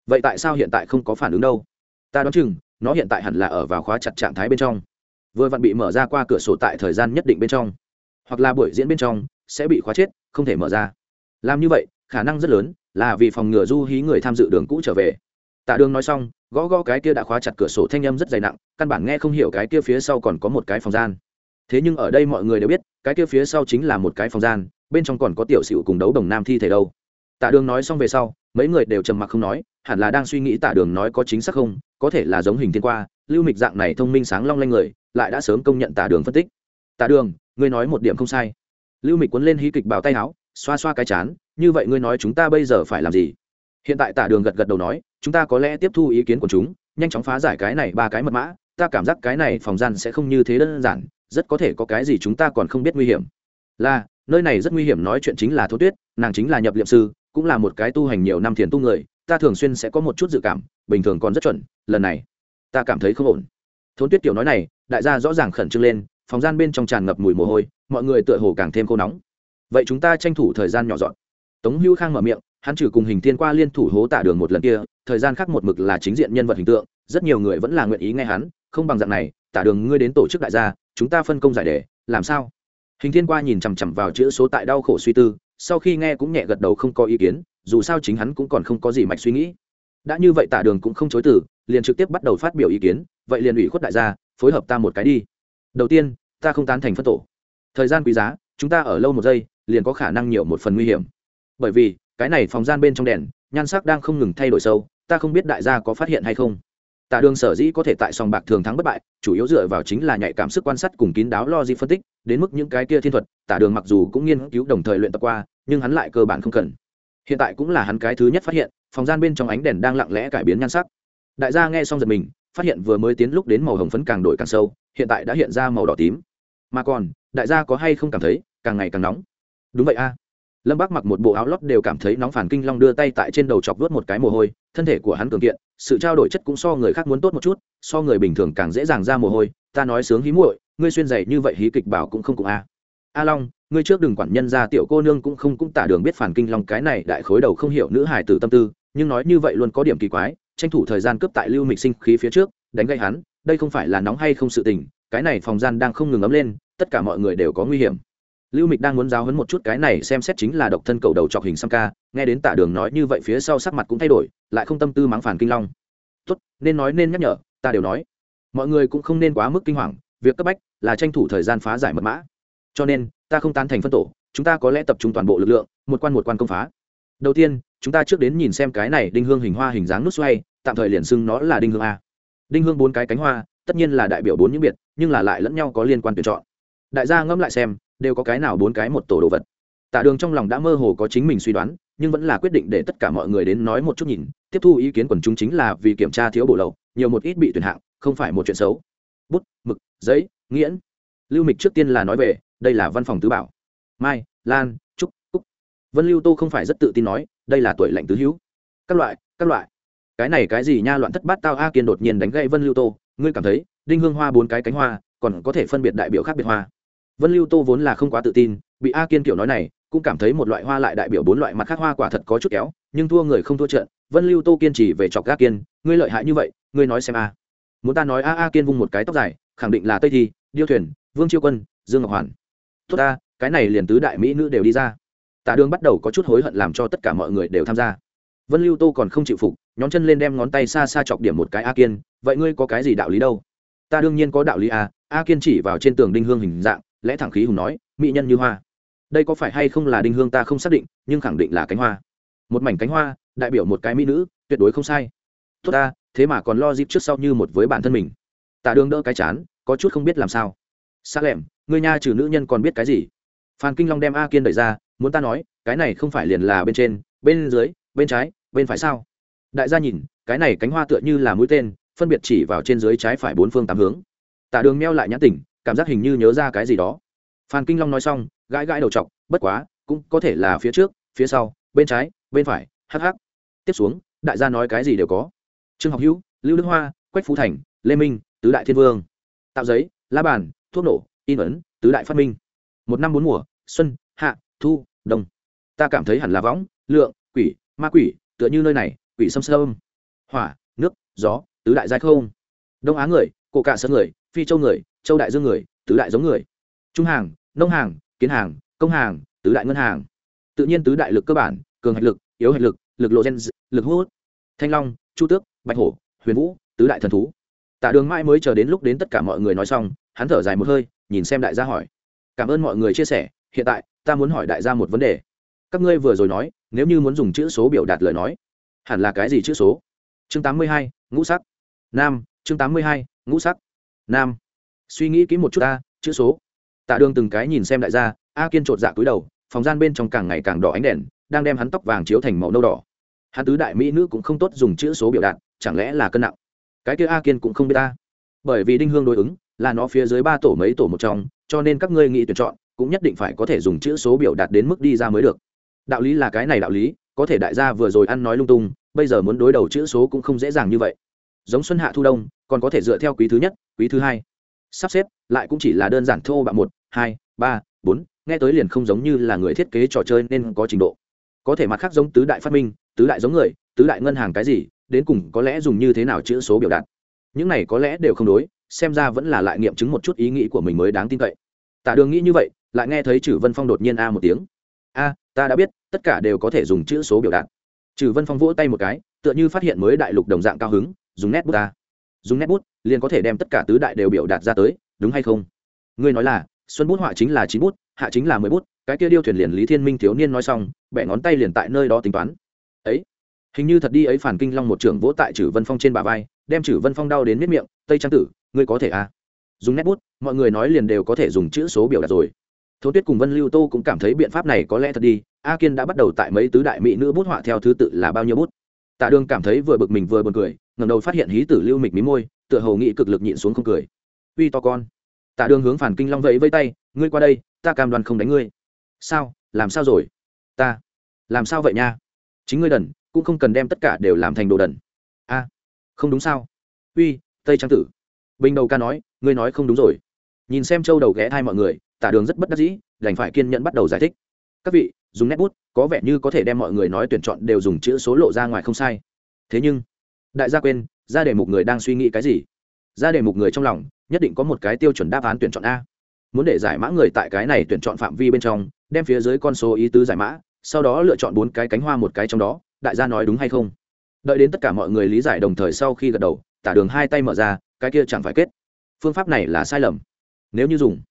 A: Vậy tại sao hiện tại không có phản ứng đâu? Ta đoán chừng, nó hiện tại hẳn là ở vào khóa chặt trạng thái bên trong. Vừa vặn bị mở ra qua cửa sổ tại thời gian nhất định bên trong. Hoặc là buổi diễn bên trong sẽ bị khóa chết, không thể mở ra. Làm như vậy, khả năng rất lớn là vì phòng ngừa du hí người tham dự đường cũ trở về. Tạ đường nói xong, gõ gõ cái kia đã khóa chặt cửa sổ thanh âm rất dày nặng, căn bản nghe không hiểu cái kia phía sau còn có một cái phòng gian. Thế nhưng ở đây mọi người đều biết, cái kia phía sau chính là một cái phòng gian, bên trong còn có tiểu sửu cùng đấu đồng nam thi thể đâu. Tạ đường nói xong về sau, mấy người đều trầm mặc không nói, hẳn là đang suy nghĩ tạ đường nói có chính xác không, có thể là giống hình thiên qua, lưu mịch dạng này thông minh sáng long lanh người, lại đã sớm công nhận tạ đường phân tích. Tạ đường, ngươi nói một điểm không sai lưu mịch cuốn lên hí kịch bảo tay áo, xoa xoa cái chán, như vậy ngươi nói chúng ta bây giờ phải làm gì? Hiện tại tả đường gật gật đầu nói, chúng ta có lẽ tiếp thu ý kiến của chúng, nhanh chóng phá giải cái này ba cái mật mã, ta cảm giác cái này phòng gian sẽ không như thế đơn giản, rất có thể có cái gì chúng ta còn không biết nguy hiểm. Là, nơi này rất nguy hiểm nói chuyện chính là thô tuyết, nàng chính là nhập liệm sư, cũng là một cái tu hành nhiều năm thiền tu người, ta thường xuyên sẽ có một chút dự cảm, bình thường còn rất chuẩn, lần này, ta cảm thấy không ổn. Thốn tuyết tiểu nói này, đại gia rõ ràng khẩn trương lên phòng gian bên trong tràn ngập mùi mồ hôi, mọi người tựa hồ càng thêm khô nóng. Vậy chúng ta tranh thủ thời gian nhỏ dọn. Tống hữu khang mở miệng, hắn trừ cùng hình thiên qua liên thủ hố tả đường một lần kia, thời gian khác một mực là chính diện nhân vật hình tượng, rất nhiều người vẫn là nguyện ý nghe hắn, không bằng dạng này, tả đường ngươi đến tổ chức đại gia, chúng ta phân công giải đề, làm sao? Hình thiên qua nhìn chằm chằm vào chữ số tại đau khổ suy tư, sau khi nghe cũng nhẹ gật đầu không có ý kiến, dù sao chính hắn cũng còn không có gì mạch suy nghĩ. Đã như vậy tả đường cũng không chối từ, liền trực tiếp bắt đầu phát biểu ý kiến, vậy liền ủy khuất đại gia, phối hợp ta một cái đi đầu tiên ta không tán thành phân tổ thời gian quý giá chúng ta ở lâu một giây liền có khả năng nhiều một phần nguy hiểm bởi vì cái này phòng gian bên trong đèn nhan sắc đang không ngừng thay đổi sâu ta không biết đại gia có phát hiện hay không Tạ Đường sở dĩ có thể tại sòng bạc thường thắng bất bại, chủ yếu dựa vào chính là nhạy cảm sức quan sát cùng kín đáo logic phân tích, đến mức những cái kia thiên thuật, Tạ Đường mặc dù cũng nghiên cứu đồng thời luyện tập qua, nhưng hắn lại cơ bản không cần. Hiện tại cũng là hắn cái thứ nhất phát hiện, phòng gian bên trong ánh đèn đang lặng lẽ cải biến nhan sắc. Đại gia nghe xong giật mình, phát hiện vừa mới tiến lúc đến màu hồng phấn càng đổi càng sâu, hiện tại đã hiện ra màu đỏ tím. Mà còn, đại gia có hay không cảm thấy, càng ngày càng nóng? Đúng vậy a lâm bác mặc một bộ áo lót đều cảm thấy nóng phản kinh long đưa tay tại trên đầu chọc vớt một cái mồ hôi thân thể của hắn cường kiện sự trao đổi chất cũng so người khác muốn tốt một chút so người bình thường càng dễ dàng ra mồ hôi ta nói sướng hí muội ngươi xuyên dày như vậy hí kịch bảo cũng không cùng a a long ngươi trước đừng quản nhân ra tiểu cô nương cũng không cũng tả đường biết phản kinh long cái này đại khối đầu không hiểu nữ hài tử tâm tư nhưng nói như vậy luôn có điểm kỳ quái tranh thủ thời gian cướp tại lưu mịch sinh khí phía trước đánh gây hắn đây không phải là nóng hay không sự tình, cái này phòng gian đang không ngừng ấm lên, tất cả mọi người đều có nguy hiểm. Lưu mịch đang muốn giáo hấn một chút cái này xem xét chính là độc thân cầu đầu chọc hình xăm ca, nghe đến tả đường nói như vậy phía sau sắc mặt cũng thay đổi, lại không tâm tư mắng phản kinh long. Tốt, nên nói nên nhắc nhở, ta đều nói. Mọi người cũng không nên quá mức kinh hoàng, việc cấp bách là tranh thủ thời gian phá giải mật mã. Cho nên, ta không tán thành phân tổ, chúng ta có lẽ tập trung toàn bộ lực lượng, một quan một quan công phá. Đầu tiên, chúng ta trước đến nhìn xem cái này đinh hương hình hoa hình dáng nút xoay, tạm thời liền xưng nó là đinh hương a đinh hương bốn cái cánh hoa, tất nhiên là đại biểu bốn những biệt, nhưng là lại lẫn nhau có liên quan tuyển chọn. Đại gia ngẫm lại xem, đều có cái nào bốn cái một tổ đồ vật. Tạ đường trong lòng đã mơ hồ có chính mình suy đoán, nhưng vẫn là quyết định để tất cả mọi người đến nói một chút nhìn, tiếp thu ý kiến quần chúng chính là vì kiểm tra thiếu bổ lậu, nhiều một ít bị tuyển hạng, không phải một chuyện xấu. Bút, mực, giấy, nghiễn. Lưu mịch trước tiên là nói về, đây là văn phòng tứ bảo. Mai, lan, trúc, cúc. Vân lưu tô không phải rất tự tin nói, đây là tuổi lạnh tứ hữu. Các loại các loại cái này cái gì nha, loạn thất bát tao a kiên đột nhiên đánh gậy vân lưu tô. Ngươi cảm thấy, đinh hương hoa bốn cái cánh hoa, còn có thể phân biệt đại biểu khác biệt hoa? Vân lưu tô vốn là không quá tự tin, bị a kiên kiểu nói này, cũng cảm thấy một loại hoa lại đại biểu bốn loại mặt khác hoa quả thật có chút kéo, nhưng thua người không thua trận. Vân lưu tô kiên trì về chọc a kiên, ngươi lợi hại như vậy, ngươi nói xem a. Muốn ta nói a a kiên vung một cái tóc dài, khẳng định là tây thi, điêu thuyền, vương chiêu quân, dương ngọc hoàn. Tốt ta cái này liền tứ đại mỹ nữ đều đi ra. Tạ đường bắt đầu có chút hối hận làm cho tất cả mọi người đều tham gia. Vân lưu tô còn không chịu phục nhóm chân lên đem ngón tay xa xa chọc điểm một cái a kiên, vậy ngươi có cái gì đạo lý đâu? Ta đương nhiên có đạo lý a a kiên chỉ vào trên tường đinh hương hình dạng, lẽ thẳng khí hùng nói, mỹ nhân như hoa. Đây có phải hay không là đinh hương ta không xác định, nhưng khẳng định là cánh hoa. Một mảnh cánh hoa, đại biểu một cái mỹ nữ, tuyệt đối không sai. Tốt ta, thế mà còn lo dịp trước sau như một với bản thân mình. Tạ đường đỡ cái chán, có chút không biết làm sao. Xa lẻm người nha trừ nữ nhân còn biết cái gì? Phan kinh long đem a kiên đẩy ra, muốn ta nói, cái này không phải liền là bên trên, bên dưới, bên trái, bên phải sao? Đại gia nhìn, cái này cánh hoa tựa như là mũi tên, phân biệt chỉ vào trên dưới trái phải bốn phương tám hướng. Tạ đường meo lại nhãn tỉnh cảm giác hình như nhớ ra cái gì đó. Phan kinh long nói xong, gãi gãi đầu t bất quá, cũng có thể là phía trước, phía sau, bên trái, bên phải hh tiếp xuống, đại gia nói cái gì đều có. Trương học hữu, lưu đức hoa, quách phú thành, lê minh, tứ đại thiên vương. Tạo giấy, la bàn, thuốc nổ, in ấn, tứ đại phát minh. Một năm bốn mùa, xuân, hạ, thu, đông. Ta cảm thấy hẳn là võng, lượng, quỷ, ma quỷ, tựa như nơi này quỷ xâm sâm hỏa, nước, gió, tứ đại giai không. Đông á người, cổ cạ sơn người, phi châu người, châu đại dương người, tứ đại giống người. Trung hàng, nông hàng, kiến hàng, công hàng, tứ đại ngân hàng. Tự nhiên tứ đại lực cơ bản, cường hạch lực, yếu hạch lực lực lộ gen, lực hút. Thanh long, chu tước, bạch hổ, huyền vũ, tứ đại thần thú. Tạ đường mãi mới chờ đến lúc đến tất cả mọi người nói xong, hắn thở dài một hơi, nhìn xem đại gia hỏi. Cảm ơn mọi người chia sẻ, hiện tại ta muốn hỏi đại gia một vấn đề. Các ngươi vừa rồi nói, nếu như muốn dùng chữ số biểu đạt lời nói hẳn là cái gì chữ số? Chương tám mươi hai, ngũ sắc. Nam, chương tám mươi hai, ngũ sắc. Nam. Suy nghĩ kỹ một chút ta, chữ số. Tạ đường từng cái nhìn xem đại gia, a kiên chột dạ cúi đầu, phòng gian bên trong càng ngày càng đỏ ánh đèn, đang đem hắn tóc vàng chiếu thành màu nâu đỏ. Hắn tứ đại mỹ nữ cũng không tốt dùng chữ số biểu đạt, chẳng lẽ là cân nặng? Cái kia a kiên cũng không biết ta. Bởi vì đinh hương đối ứng, là nó phía dưới ba tổ mấy tổ một trong, cho nên các ngươi nghĩ tuyển chọn, cũng nhất định phải có thể dùng chữ số biểu đạt đến mức đi ra mới được. Đạo lý là cái này đạo lý có thể đại gia vừa rồi ăn nói lung tung, bây giờ muốn đối đầu chữ số cũng không dễ dàng như vậy. Giống xuân hạ thu đông, còn có thể dựa theo quý thứ nhất, quý thứ hai. Sắp xếp, lại cũng chỉ là đơn giản thô bạo một, hai, ba, bốn, nghe tới liền không giống như là người thiết kế trò chơi nên có trình độ. Có thể mặt khác giống tứ đại phát minh, tứ đại giống người, tứ đại ngân hàng cái gì, đến cùng có lẽ dùng như thế nào chữ số biểu đạt. Những này có lẽ đều không đối, xem ra vẫn là lại nghiệm chứng một chút ý nghĩ của mình mới đáng tin cậy. Tạ đường nghĩ như vậy, lại nghe thấy chử vân phong đột nhiên a một tiếng. A ta đã biết, tất cả đều có thể dùng chữ số biểu đạt. Trừ vân phong vỗ tay một cái, tựa như phát hiện mới đại lục đồng dạng cao hứng, dùng nét bút ta. Dùng nét bút, liền có thể đem tất cả tứ đại đều biểu đạt ra tới, đúng hay không? Ngươi nói là, xuân bút họa chính là chín bút, hạ chính là mười bút, cái kia điêu thuyền liền lý thiên minh thiếu niên nói xong, bẻ ngón tay liền tại nơi đó tính toán. Ấy, hình như thật đi ấy phản kinh long một trưởng vỗ tại chử vân phong trên bà vai, đem chử vân phong đau đến miết miệng, tây trang tử, ngươi có thể à? Dùng nét bút, mọi người nói liền đều có thể dùng chữ số biểu đạt rồi thôn tuyết cùng vân lưu tô cũng cảm thấy biện pháp này có lẽ thật đi. A kiên đã bắt đầu tại mấy tứ đại mỹ nữ bút họa theo thứ tự là bao nhiêu bút? Tạ đường cảm thấy vừa bực mình vừa buồn cười ngầm đầu phát hiện hí tử lưu mịch mí môi, tựa hầu nghị cực lực nhịn xuống không cười. Uy to con. Tạ đường hướng phản kinh long vẫy vây tay, ngươi qua đây, ta cam đoan không đánh ngươi. Sao? Làm sao rồi? Ta. Làm sao vậy nha? Chính ngươi đần, cũng không cần đem tất cả đều làm thành đồ đần. A. Không đúng sao? Uy, tây trang tử. Bình đầu ca nói, ngươi nói không đúng rồi. Nhìn xem châu đầu ghé thai mọi người tả đường rất bất đắc dĩ, đành phải kiên nhẫn bắt đầu giải thích. Các vị, dùng nét bút, có vẻ như có thể đem mọi người nói tuyển chọn đều dùng chữ số lộ ra ngoài không sai. Thế nhưng, đại gia quên, ra đề mục người đang suy nghĩ cái gì? Ra đề mục người trong lòng, nhất định có một cái tiêu chuẩn đáp án tuyển chọn a. Muốn để giải mã người tại cái này tuyển chọn phạm vi bên trong, đem phía dưới con số ý tứ giải mã, sau đó lựa chọn bốn cái cánh hoa một cái trong đó, đại gia nói đúng hay không? Đợi đến tất cả mọi người lý giải đồng thời sau khi gật đầu, tả đường hai tay mở ra, cái kia chẳng phải kết. Phương pháp này là sai lầm. Nếu như dùng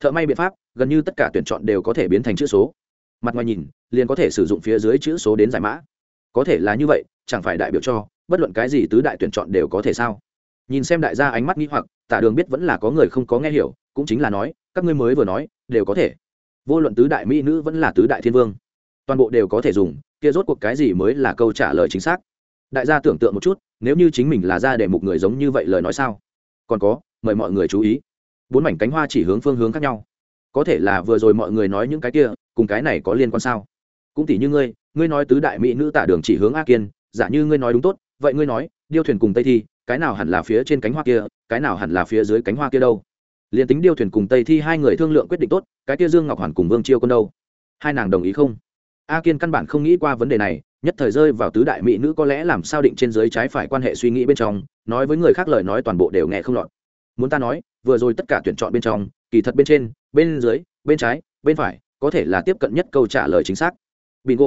A: thợ may biện pháp, gần như tất cả tuyển chọn đều có thể biến thành chữ số. Mặt ngoài nhìn, liền có thể sử dụng phía dưới chữ số đến giải mã. Có thể là như vậy, chẳng phải đại biểu cho, bất luận cái gì tứ đại tuyển chọn đều có thể sao? Nhìn xem đại gia ánh mắt nghĩ hoặc, tả đường biết vẫn là có người không có nghe hiểu, cũng chính là nói, các ngươi mới vừa nói, đều có thể. Vô luận tứ đại mỹ nữ vẫn là tứ đại thiên vương, toàn bộ đều có thể dùng, kia rốt cuộc cái gì mới là câu trả lời chính xác? Đại gia tưởng tượng một chút, nếu như chính mình là ra để một người giống như vậy lời nói sao? Còn có, mời mọi người chú ý bốn mảnh cánh hoa chỉ hướng phương hướng khác nhau. Có thể là vừa rồi mọi người nói những cái kia, cùng cái này có liên quan sao? Cũng tỷ như ngươi ngươi nói tứ đại mỹ nữ tả đường chỉ hướng a kiên, giả như ngươi nói đúng tốt, vậy ngươi nói, điêu thuyền cùng tây thi, cái nào hẳn là phía trên cánh hoa kia, cái nào hẳn là phía dưới cánh hoa kia đâu? Liền tính điêu thuyền cùng tây thi hai người thương lượng quyết định tốt, cái kia dương ngọc hoàn cùng vương chiêu quân đâu? Hai nàng đồng ý không? A kiên căn bản không nghĩ qua vấn đề này, nhất thời rơi vào tứ đại mỹ nữ có lẽ làm sao định trên dưới trái phải quan hệ suy nghĩ bên trong, nói với người khác lời nói toàn bộ đều nghe không lọt muốn ta nói, vừa rồi tất cả tuyển chọn bên trong, kỳ thật bên trên, bên dưới, bên trái, bên phải, có thể là tiếp cận nhất câu trả lời chính xác. Bingo.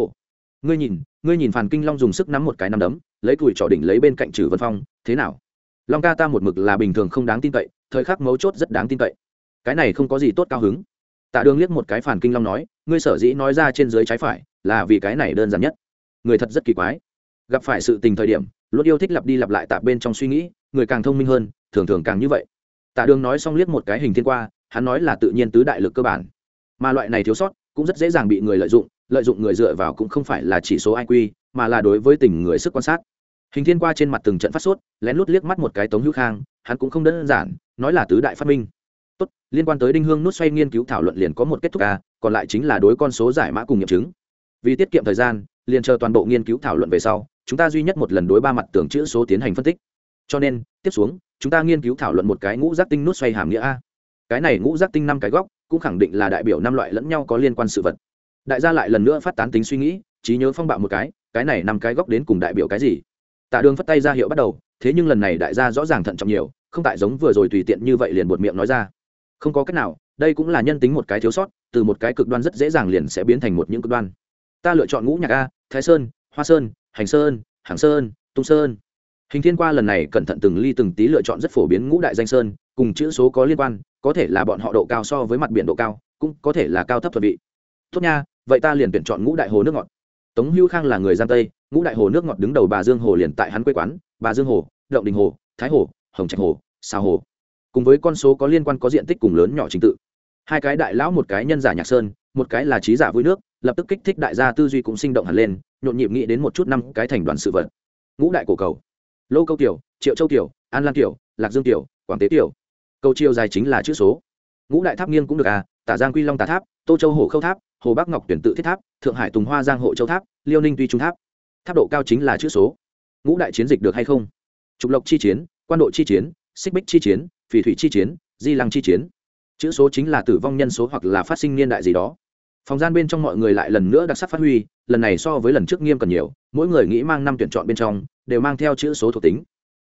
A: Ngươi nhìn ngươi nhìn phàn kinh long dùng sức nắm một cái nắm đấm, lấy cùi trỏ đỉnh lấy bên cạnh trừ vân phong, thế nào? Long ca ta một mực là bình thường không đáng tin cậy, thời khắc mấu chốt rất đáng tin cậy. Cái này không có gì tốt cao hứng. Tạ đường liếc một cái phản kinh long nói, ngươi sở dĩ nói ra trên dưới trái phải, là vì cái này đơn giản nhất. Người thật rất kỳ quái. Gặp phải sự tình thời điểm luôn yêu thích lặp đi lặp lại tạp bên trong suy nghĩ, người càng thông minh hơn, thường thường càng như vậy tạ đường nói xong liếc một cái hình thiên qua, hắn nói là tự nhiên tứ đại lực cơ bản. Mà loại này thiếu sót, cũng rất dễ dàng bị người lợi dụng lợi dụng người dựa vào cũng không phải là chỉ số iq mà là đối với tình người sức quan sát. Hình thiên qua trên mặt từng trận phát sốt, lén lút liếc mắt một cái tống hữu khang, hắn cũng không đơn giản, nói là tứ đại phát minh. Tốt, liên quan tới đinh hương nút xoay nghiên cứu thảo luận liền có một kết thúc a còn lại chính là đối con số giải mã cùng nghiệm chứng. Vì tiết kiệm thời gian, liền chờ toàn bộ nghiên cứu thảo luận về sau, chúng ta duy nhất một lần đối ba mặt tưởng chữ số tiến hành phân tích. Cho nên, tiếp xuống chúng ta nghiên cứu thảo luận một cái ngũ giác tinh nút xoay hàm nghĩa a. Cái này ngũ giác tinh năm cái góc, cũng khẳng định là đại biểu năm loại lẫn nhau có liên quan sự vật. Đại gia lại lần nữa phát tán tính suy nghĩ, trí nhớ phong bạo một cái cái này năm cái góc đến cùng đại biểu cái gì? Tạ đường phất tay ra hiệu bắt đầu, thế nhưng lần này đại gia rõ ràng thận trọng nhiều, không tại giống vừa rồi tùy tiện như vậy liền buột miệng nói ra. Không có cách nào, đây cũng là nhân tính một cái thiếu sót, từ một cái cực đoan rất dễ dàng liền sẽ biến thành một những cực đoan. Ta lựa chọn ngũ nhạc a, thái sơn, hoa sơn, hành sơn hàng sơn, tung sơn hình thiên qua lần này cẩn thận từng ly từng tí lựa chọn rất phổ biến ngũ đại danh sơn, cùng chữ số có liên quan, có thể là bọn họ độ cao so với mặt biển độ cao, cũng có thể là cao thấp thuận vị. Tốt nha, vậy ta liền tuyển chọn ngũ đại hồ nước ngọt. Tống hữu khang là người giang tây, ngũ đại hồ nước ngọt đứng đầu bà dương hồ liền tại hắn quê quán, bà dương hồ, động đình hồ, thái hồ, hồng trạch hồ sao hồ. Cùng với con số có liên quan có diện tích cùng lớn nhỏ trình tự. Hai cái đại lão một cái nhân giả nhạc sơn, một cái là trí giả vui nước, lập tức kích thích đại gia tư duy cũng sinh động hẳn lên, nhộn nhịp nghĩ đến một chút năm cái thành đoàn sự vật. Ngũ đại cổ cầu lô câu tiểu, triệu châu tiểu, an lan tiểu, lạc dương tiểu, quảng tế tiểu. Câu chiêu dài chính là chữ số. Ngũ đại tháp nghiêng cũng được à tả giang quy long tà tháp, tô châu hồ khâu tháp, hồ bắc ngọc tuyển tự thiết tháp, thượng hải tùng hoa giang hộ châu tháp, liêu ninh tuy trung tháp. Tháp độ cao chính là chữ số. Ngũ đại chiến dịch được hay không? Trục lộc chi chiến, quan độ chi chiến, xích bích chi chiến, phỉ thủy chi chiến, di lăng chi chiến. Chữ số chính là tử vong nhân số hoặc là phát sinh niên đại gì đó phòng gian bên trong mọi người lại lần nữa đặc sắc phát huy, lần này so với lần trước nghiêm cần nhiều, mỗi người nghĩ mang năm tuyển chọn bên trong, đều mang theo chữ số thuộc tính.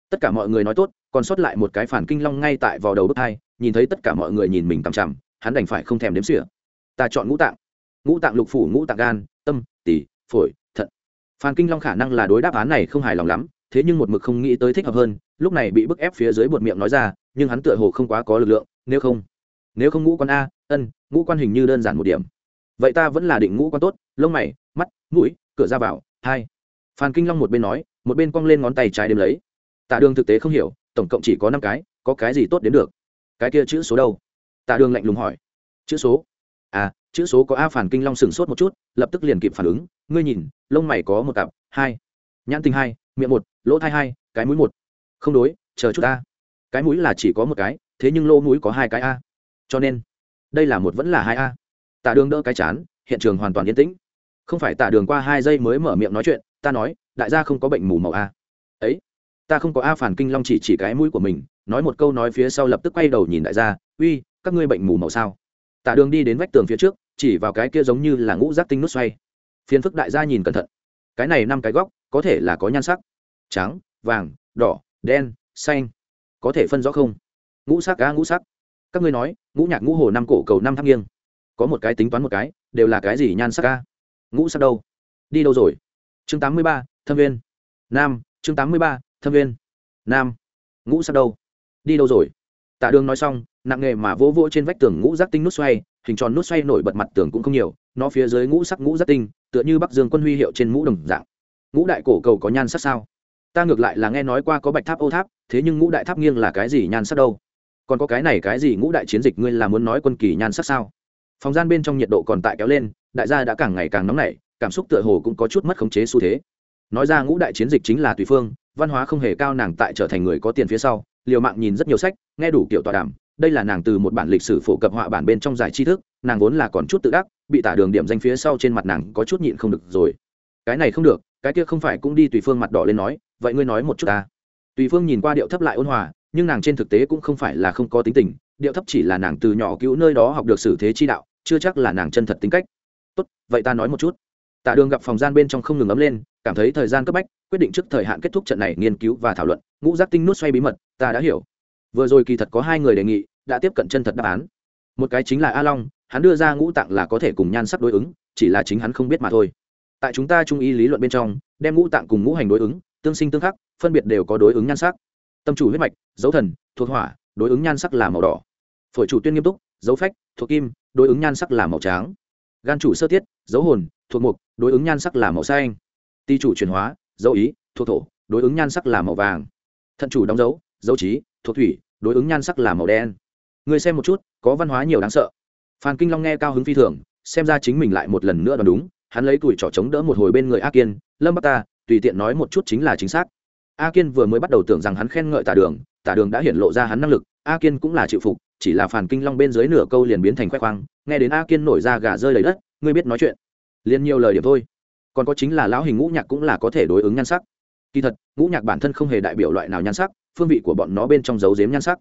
A: Tất cả mọi người nói tốt, còn sót lại một cái phản kinh long ngay tại vò đầu bước hai, nhìn thấy tất cả mọi người nhìn mình tằm chằm, hắn đành phải không thèm đếm xỉa. Ta chọn ngũ tạng. Ngũ tạng lục phủ, ngũ tạng gan, tâm, tỳ, phổi, thận. Phan kinh long khả năng là đối đáp án này không hài lòng lắm, thế nhưng một mực không nghĩ tới thích hợp hơn, lúc này bị bức ép phía dưới buột miệng nói ra, nhưng hắn tựa hồ không quá có lực lượng, nếu không nếu không ngũ quan a, ân, ngũ quan hình như đơn giản một điểm vậy ta vẫn là định ngũ quan tốt, lông mày, mắt, mũi, cửa ra vào, hai. Phan kinh long một bên nói, một bên cong lên ngón tay trái đếm lấy. Tạ đường thực tế không hiểu, tổng cộng chỉ có năm cái, có cái gì tốt đến được? Cái kia chữ số đâu? Tạ đường lạnh lùng hỏi. Chữ số? À chữ số có a phản kinh long sửng sốt một chút, lập tức liền kịp phản ứng. Ngươi nhìn, lông mày có một cặp, hai. Nhãn tình hai, miệng một, lỗ thai hai, cái mũi một. Không đối, chờ chút a cái mũi là chỉ có một cái, thế nhưng lỗ mũi có hai cái a. Cho nên, đây là một vẫn là hai a tạ đường đỡ cái chán, hiện trường hoàn toàn yên tĩnh. Không phải tạ đường qua hai giây mới mở miệng nói chuyện, ta nói, đại gia không có bệnh mù màu a. Ấy, ta không có a phản kinh long chỉ chỉ cái mũi của mình, nói một câu nói phía sau lập tức quay đầu nhìn đại gia, uy, các ngươi bệnh mù màu sao? Tạ đường đi đến vách tường phía trước, chỉ vào cái kia giống như là ngũ giác tinh nút xoay. Phiền phức đại gia nhìn cẩn thận. Cái này năm cái góc, có thể là có nhan sắc. Trắng, vàng, đỏ, đen, xanh. Có thể phân rõ không? Ngũ sắc a ngũ sắc. Các ngươi nói, ngũ nhạc, ngũ hồ, năm cổ cầu, năm tháp nghiêng có một cái tính toán một cái, đều là cái gì nhan sắc a ngũ sắc đâu? Đi đâu rồi? Chương tám mươi ba, thâm viên. Nam, chương tám mươi ba, thâm viên. Nam, ngũ sắc đâu? Đi đâu rồi? Tạ đường nói xong, nặng nghề mà vỗ vỗ trên vách tường ngũ giác tinh nút xoay, hình tròn nút xoay nổi bật mặt tường cũng không nhiều, nó phía dưới ngũ sắc ngũ giác tinh, tựa như bắc dương quân huy hiệu trên mũ đồng dạng. Ngũ đại cổ cầu có nhan sắc sao? Ta ngược lại là nghe nói qua có bạch tháp, ô tháp, thế nhưng ngũ đại tháp nghiêng là cái gì nhan sắc đâu? Còn có cái này cái gì ngũ đại chiến dịch ngươi là muốn nói quân kỳ nhan sắc sao? Phòng gian bên trong nhiệt độ còn tại kéo lên, đại gia đã càng ngày càng nóng nảy, cảm xúc tựa hồ cũng có chút mất khống chế xu thế. Nói ra ngũ đại chiến dịch chính là tùy phương, văn hóa không hề cao nàng tại trở thành người có tiền phía sau, liều mạng nhìn rất nhiều sách, nghe đủ kiểu tọa đàm, đây là nàng từ một bản lịch sử phổ cập họa bản bên trong giải tri thức, nàng vốn là còn chút tự đắc, bị tả đường điểm danh phía sau trên mặt nàng có chút nhịn không được rồi. Cái này không được, cái kia không phải cũng đi tùy phương mặt đỏ lên nói, vậy ngươi nói một chút ta. Tùy phương nhìn qua điệu thấp lại ôn hòa, nhưng nàng trên thực tế cũng không phải là không có tính tình, điệu thấp chỉ là nàng từ nhỏ cứu nơi đó học được xử thế chi đạo chưa chắc là nàng chân thật tính cách. Tốt, vậy ta nói một chút. Tạ đường gặp phòng gian bên trong không ngừng ấm lên, cảm thấy thời gian cấp bách, quyết định trước thời hạn kết thúc trận này nghiên cứu và thảo luận. Ngũ giác tinh nút xoay bí mật, ta đã hiểu. Vừa rồi kỳ thật có hai người đề nghị, đã tiếp cận chân thật đáp án. Một cái chính là a long, hắn đưa ra ngũ tạng là có thể cùng nhan sắc đối ứng, chỉ là chính hắn không biết mà thôi. Tại chúng ta trung y lý luận bên trong, đem ngũ tạng cùng ngũ hành đối ứng, tương sinh tương khắc, phân biệt đều có đối ứng nhan sắc. Tâm chủ huyết mạch, dấu thần, thuộc hỏa, đối ứng nhan sắc là màu đỏ. Phổi chủ tuyên nghiêm túc dấu phách, thuộc kim, đối ứng nhan sắc là màu trắng. Gan chủ sơ tiết, dấu hồn, thuộc mục, đối ứng nhan sắc là màu xanh. Ti chủ chuyển hóa, dấu ý, thuộc thổ, đối ứng nhan sắc là màu vàng. Thận chủ đóng dấu dấu trí, thuộc thủy, đối ứng nhan sắc là màu đen. Người xem một chút, có văn hóa nhiều đáng sợ. Phan kinh long nghe cao hứng phi thường, xem ra chính mình lại một lần nữa đoán đúng, hắn lấy tuổi trỏ chống đỡ một hồi bên người a kiên, lâm bắc ta, tùy tiện nói một chút chính là chính xác. A kiên vừa mới bắt đầu tưởng rằng hắn khen ngợi tả đường tả đường đã hiện lộ ra hắn năng lực, a kiên cũng là chịu phục chỉ là phản kinh long bên dưới nửa câu liền biến thành khoe khoang, nghe đến a kiên nổi ra gà rơi lấy đất, ngươi biết nói chuyện. Liền nhiều lời điểm thôi. Còn có chính là lão hình ngũ nhạc cũng là có thể đối ứng nhan sắc. Kỳ thật, ngũ nhạc bản thân không hề đại biểu loại nào nhan sắc, phương vị của bọn nó bên trong dấu dếm nhan sắc.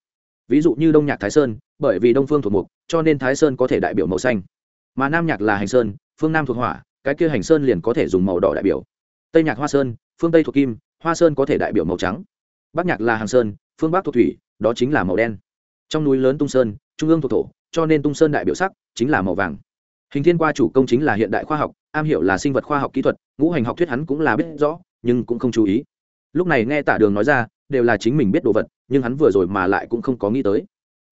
A: Ví dụ như đông nhạc thái sơn, bởi vì đông phương thuộc mục, cho nên thái sơn có thể đại biểu màu xanh. Mà nam nhạc là hành sơn, phương nam thuộc hỏa, cái kia hành sơn liền có thể dùng màu đỏ đại biểu. Tây nhạc hoa sơn, phương tây thuộc kim, hoa sơn có thể đại biểu màu trắng. Bắc nhạc là hàng sơn, phương bắc thuộc thủy, đó chính là màu đen trong núi lớn tung sơn, trung ương thuộc thổ, cho nên tung sơn đại biểu sắc chính là màu vàng. Hình thiên qua chủ công chính là hiện đại khoa học, am hiểu là sinh vật khoa học kỹ thuật, ngũ hành học thuyết hắn cũng là biết rõ, nhưng cũng không chú ý. Lúc này nghe tả đường nói ra, đều là chính mình biết đồ vật, nhưng hắn vừa rồi mà lại cũng không có nghĩ tới.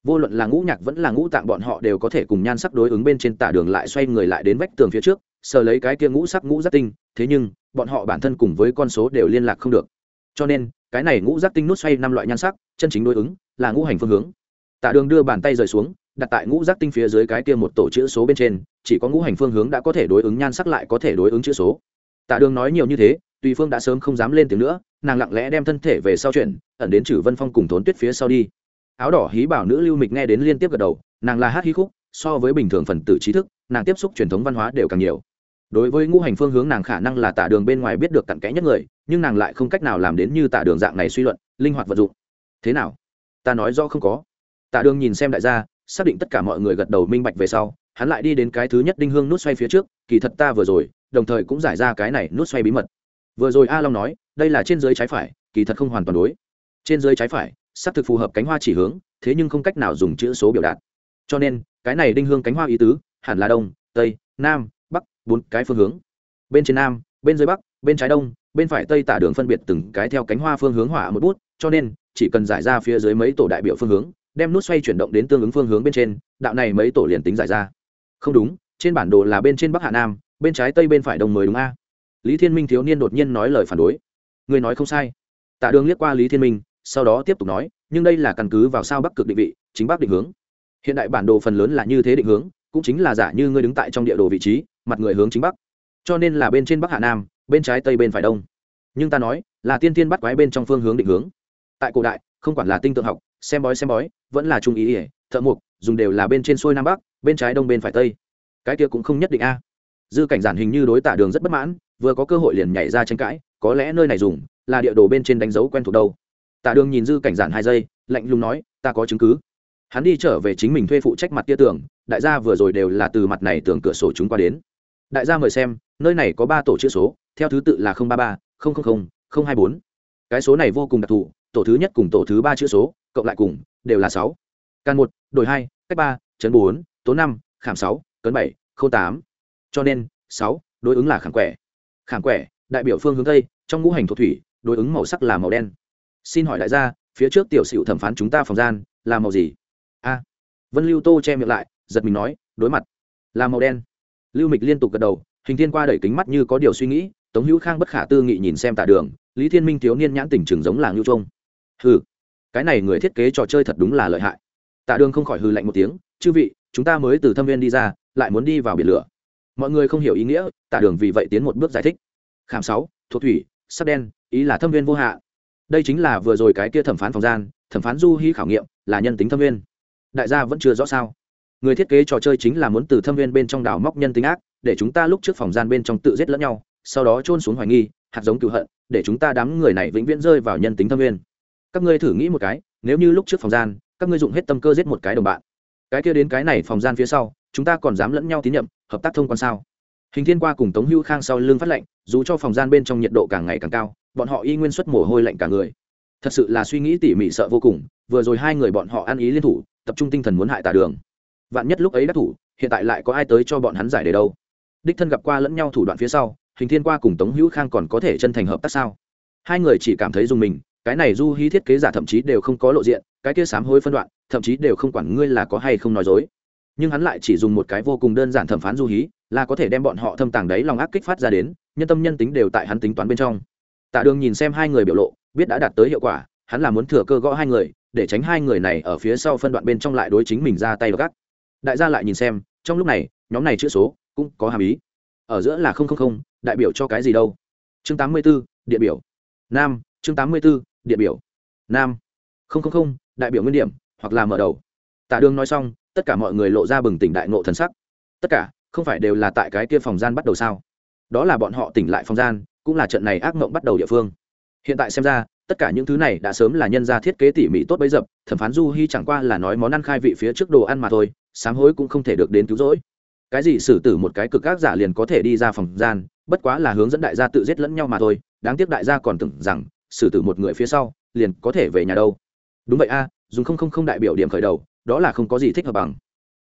A: Vô luận là ngũ nhạc vẫn là ngũ tạng bọn họ đều có thể cùng nhan sắc đối ứng bên trên tả đường lại xoay người lại đến vách tường phía trước, sờ lấy cái kia ngũ sắc ngũ giác tinh, thế nhưng, bọn họ bản thân cùng với con số đều liên lạc không được. Cho nên, cái này ngũ giác tinh nút xoay năm loại nhan sắc, chân chính đối ứng là ngũ hành phương hướng tạ đường đưa bàn tay rời xuống, đặt tại ngũ giác tinh phía dưới cái kia một tổ chữ số bên trên, chỉ có ngũ hành phương hướng đã có thể đối ứng nhan sắc lại có thể đối ứng chữ số. Tạ đường nói nhiều như thế, tùy phương đã sớm không dám lên tiếng nữa, nàng lặng lẽ đem thân thể về sau chuyện ẩn đến trừ vân phong cùng thốn tuyết phía sau đi. Áo đỏ hí bảo nữ lưu mịch nghe đến liên tiếp gật đầu, nàng là hát hí khúc, so với bình thường phần tử trí thức, nàng tiếp xúc truyền thống văn hóa đều càng nhiều. Đối với ngũ hành phương hướng nàng khả năng là tả đường bên ngoài biết được cặn kẽ nhất người, nhưng nàng lại không cách nào làm đến như tả đường dạng này suy luận, linh hoạt vận dụng. Thế nào? Ta nói rõ không có. Tạ đường nhìn xem đại gia, xác định tất cả mọi người gật đầu minh bạch về sau, hắn lại đi đến cái thứ nhất đinh hương nút xoay phía trước, kỳ thật ta vừa rồi, đồng thời cũng giải ra cái này nút xoay bí mật. Vừa rồi a long nói, đây là trên dưới trái phải, kỳ thật không hoàn toàn đối. Trên dưới trái phải, xác thực phù hợp cánh hoa chỉ hướng, thế nhưng không cách nào dùng chữ số biểu đạt. Cho nên, cái này đinh hương cánh hoa ý tứ, hẳn là đông, tây, nam, bắc, bốn cái phương hướng. Bên trên nam, bên dưới bắc, bên trái đông, bên phải tây tả đường phân biệt từng cái theo cánh hoa phương hướng hỏa một bút, cho nên, chỉ cần giải ra phía dưới mấy tổ đại biểu phương hướng đem nút xoay chuyển động đến tương ứng phương hướng bên trên, đạo này mấy tổ liền tính giải ra. Không đúng, trên bản đồ là bên trên bắc hạ nam, bên trái tây bên phải đông mới đúng a. Lý thiên minh thiếu niên đột nhiên nói lời phản đối. Người nói không sai. Tạ đường liếc qua lý thiên minh, sau đó tiếp tục nói, nhưng đây là căn cứ vào sao bắc cực định vị, chính bắc định hướng. Hiện đại bản đồ phần lớn là như thế định hướng, cũng chính là giả như ngươi đứng tại trong địa đồ vị trí, mặt người hướng chính bắc. Cho nên là bên trên bắc hạ nam, bên trái tây bên phải đông. Nhưng ta nói, là tiên tiên bắt quái bên trong phương hướng định hướng. Tại cổ đại, không quản là tinh tượng học xem bói xem bói, vẫn là trung ý ỉa, thợ mục dùng đều là bên trên xuôi nam bắc, bên trái đông bên phải tây. Cái kia cũng không nhất định a. Dư cảnh giản hình như đối tả đường rất bất mãn, vừa có cơ hội liền nhảy ra tranh cãi, có lẽ nơi này dùng, là địa đồ bên trên đánh dấu quen thuộc đâu. Tả đường nhìn dư cảnh giản hai giây, lạnh lùng nói, ta có chứng cứ. Hắn đi trở về chính mình thuê phụ trách mặt tia tưởng đại gia vừa rồi đều là từ mặt này tường cửa sổ chúng qua đến. Đại gia mời xem, nơi này có ba tổ chữ số, theo thứ tự là ba ba hai bốn. Cái số này vô cùng đặc thù tổ thứ nhất cùng tổ thứ ba chữ số, cộng lại cùng, đều là sáu. Can một, đổi hai, cách ba, chấn bốn tố năm, khảm sáu, cấn bảy, khâu tám. Cho nên, sáu, đối ứng là khảm quẻ. Khảm quẻ, đại biểu phương hướng tây, trong ngũ hành thuộc thủy, đối ứng màu sắc là màu đen. Xin hỏi đại gia, phía trước tiểu sửu thẩm phán chúng ta phòng gian, là màu gì? A. Vân lưu tô che miệng lại, giật mình nói, đối mặt. Là màu đen. Lưu mịch liên tục gật đầu, hình thiên qua đẩy kính mắt như có điều suy nghĩ, tống hữu khang bất khả tư nghị nhìn xem tạ đường, lý thiên minh thiếu niên nhãn tỉnh trường giống làng lưu trung hừ, cái này người thiết kế trò chơi thật đúng là lợi hại. Tạ đường không khỏi hừ lạnh một tiếng, chư vị, chúng ta mới từ thâm viên đi ra, lại muốn đi vào biển lửa. Mọi người không hiểu ý nghĩa, tạ đường vì vậy tiến một bước giải thích. Khảm sáu, thuộc thủy, sắc đen, ý là thâm viên vô hạ đây chính là vừa rồi cái kia thẩm phán phòng gian, thẩm phán du hy khảo nghiệm, là nhân tính thâm viên. Đại gia vẫn chưa rõ sao. Người thiết kế trò chơi chính là muốn từ thâm viên bên trong đào móc nhân tính ác, để chúng ta lúc trước phòng gian bên trong tự giết lẫn nhau, sau đó trôn xuống hoài nghi, hạt giống cựu hận, để chúng ta đám người này vĩnh viễn rơi vào nhân tính thâm viên các ngươi thử nghĩ một cái, nếu như lúc trước phòng gian, các ngươi dùng hết tâm cơ giết một cái đồng bạn, cái kia đến cái này phòng gian phía sau, chúng ta còn dám lẫn nhau tín nhiệm, hợp tác thông quan sao? Hình thiên qua cùng tống hữu khang sau lưng phát lệnh, dù cho phòng gian bên trong nhiệt độ càng ngày càng cao, bọn họ y nguyên xuất mồ hôi lạnh cả người. Thật sự là suy nghĩ tỉ mỉ sợ vô cùng, vừa rồi hai người bọn họ ăn ý liên thủ, tập trung tinh thần muốn hại tả đường. Vạn nhất lúc ấy đắc thủ, hiện tại lại có ai tới cho bọn hắn giải đề đâu? Đích thân gặp qua lẫn nhau thủ đoạn phía sau, hình thiên qua cùng tống hữu khang còn có thể chân thành hợp tác sao? Hai người chỉ cảm thấy dùng mình cái này du hí thiết kế giả thậm chí đều không có lộ diện cái kia sám hối phân đoạn thậm chí đều không quản ngươi là có hay không nói dối. Nhưng hắn lại chỉ dùng một cái vô cùng đơn giản thẩm phán du hí là có thể đem bọn họ thâm tàng đấy lòng ác kích phát ra đến nhân tâm nhân tính đều tại hắn tính toán bên trong. Tạ đường nhìn xem hai người biểu lộ biết đã đạt tới hiệu quả hắn là muốn thừa cơ gõ hai người để tránh hai người này ở phía sau phân đoạn bên trong lại đối chính mình ra tay gắt. Đại gia lại nhìn xem trong lúc này nhóm này chữ số cũng có hàm ý. Ở giữa là không không không đại biểu cho cái gì đâu? Chương tám mươi 84, địa biểu. Nam chương tám mươi 84, địa biểu. Nam. Không không không, đại biểu nguyên điểm, hoặc là mở đầu. Tạ đường nói xong, tất cả mọi người lộ ra bừng tỉnh đại ngộ thần sắc. Tất cả, không phải đều là tại cái kia phòng gian bắt đầu sao? Đó là bọn họ tỉnh lại phòng gian, cũng là trận này ác mộng bắt đầu địa phương. Hiện tại xem ra, tất cả những thứ này đã sớm là nhân gia thiết kế tỉ mỉ tốt bấy dập, thẩm phán du hy chẳng qua là nói món ăn khai vị phía trước đồ ăn mà thôi, sám hối cũng không thể được đến cứu rỗi. Cái gì xử tử một cái cực ác giả liền có thể đi ra phòng gian, bất quá là hướng dẫn đại gia tự giết lẫn nhau mà thôi, đáng tiếc đại gia còn tưởng rằng xử tử một người phía sau, liền có thể về nhà đâu. Đúng vậy a, dùng không không không đại biểu điểm khởi đầu, đó là không có gì thích hợp bằng.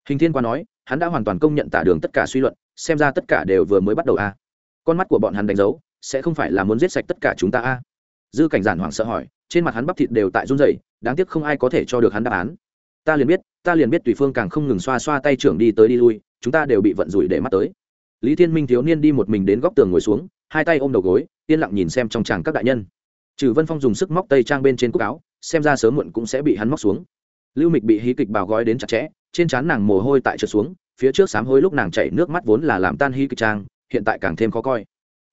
A: Hình thiên qua nói, hắn đã hoàn toàn công nhận tả đường tất cả suy luận, xem ra tất cả đều vừa mới bắt đầu a. Con mắt của bọn hắn đánh dấu, sẽ không phải là muốn giết sạch tất cả chúng ta a. Dư cảnh giản hoảng sợ hỏi, trên mặt hắn bắp thịt đều tại run rẩy, đáng tiếc không ai có thể cho được hắn đáp án. Ta liền biết, ta liền biết tùy phương càng không ngừng xoa xoa tay trưởng đi tới đi lui, chúng ta đều bị vận rủi để mắt tới. Lý thiên minh thiếu niên đi một mình đến góc tường ngồi xuống, hai tay ôm đầu gối, yên lặng nhìn xem trong tràng các đại nhân trừ vân phong dùng sức móc tay trang bên trên cúc áo, xem ra sớm muộn cũng sẽ bị hắn móc xuống. Lưu mịch bị hí kịch bào gói đến chặt chẽ, trên trán nàng mồ hôi tại trượt xuống, phía trước sám hối lúc nàng chảy nước mắt vốn là làm tan hí kịch trang, hiện tại càng thêm khó coi.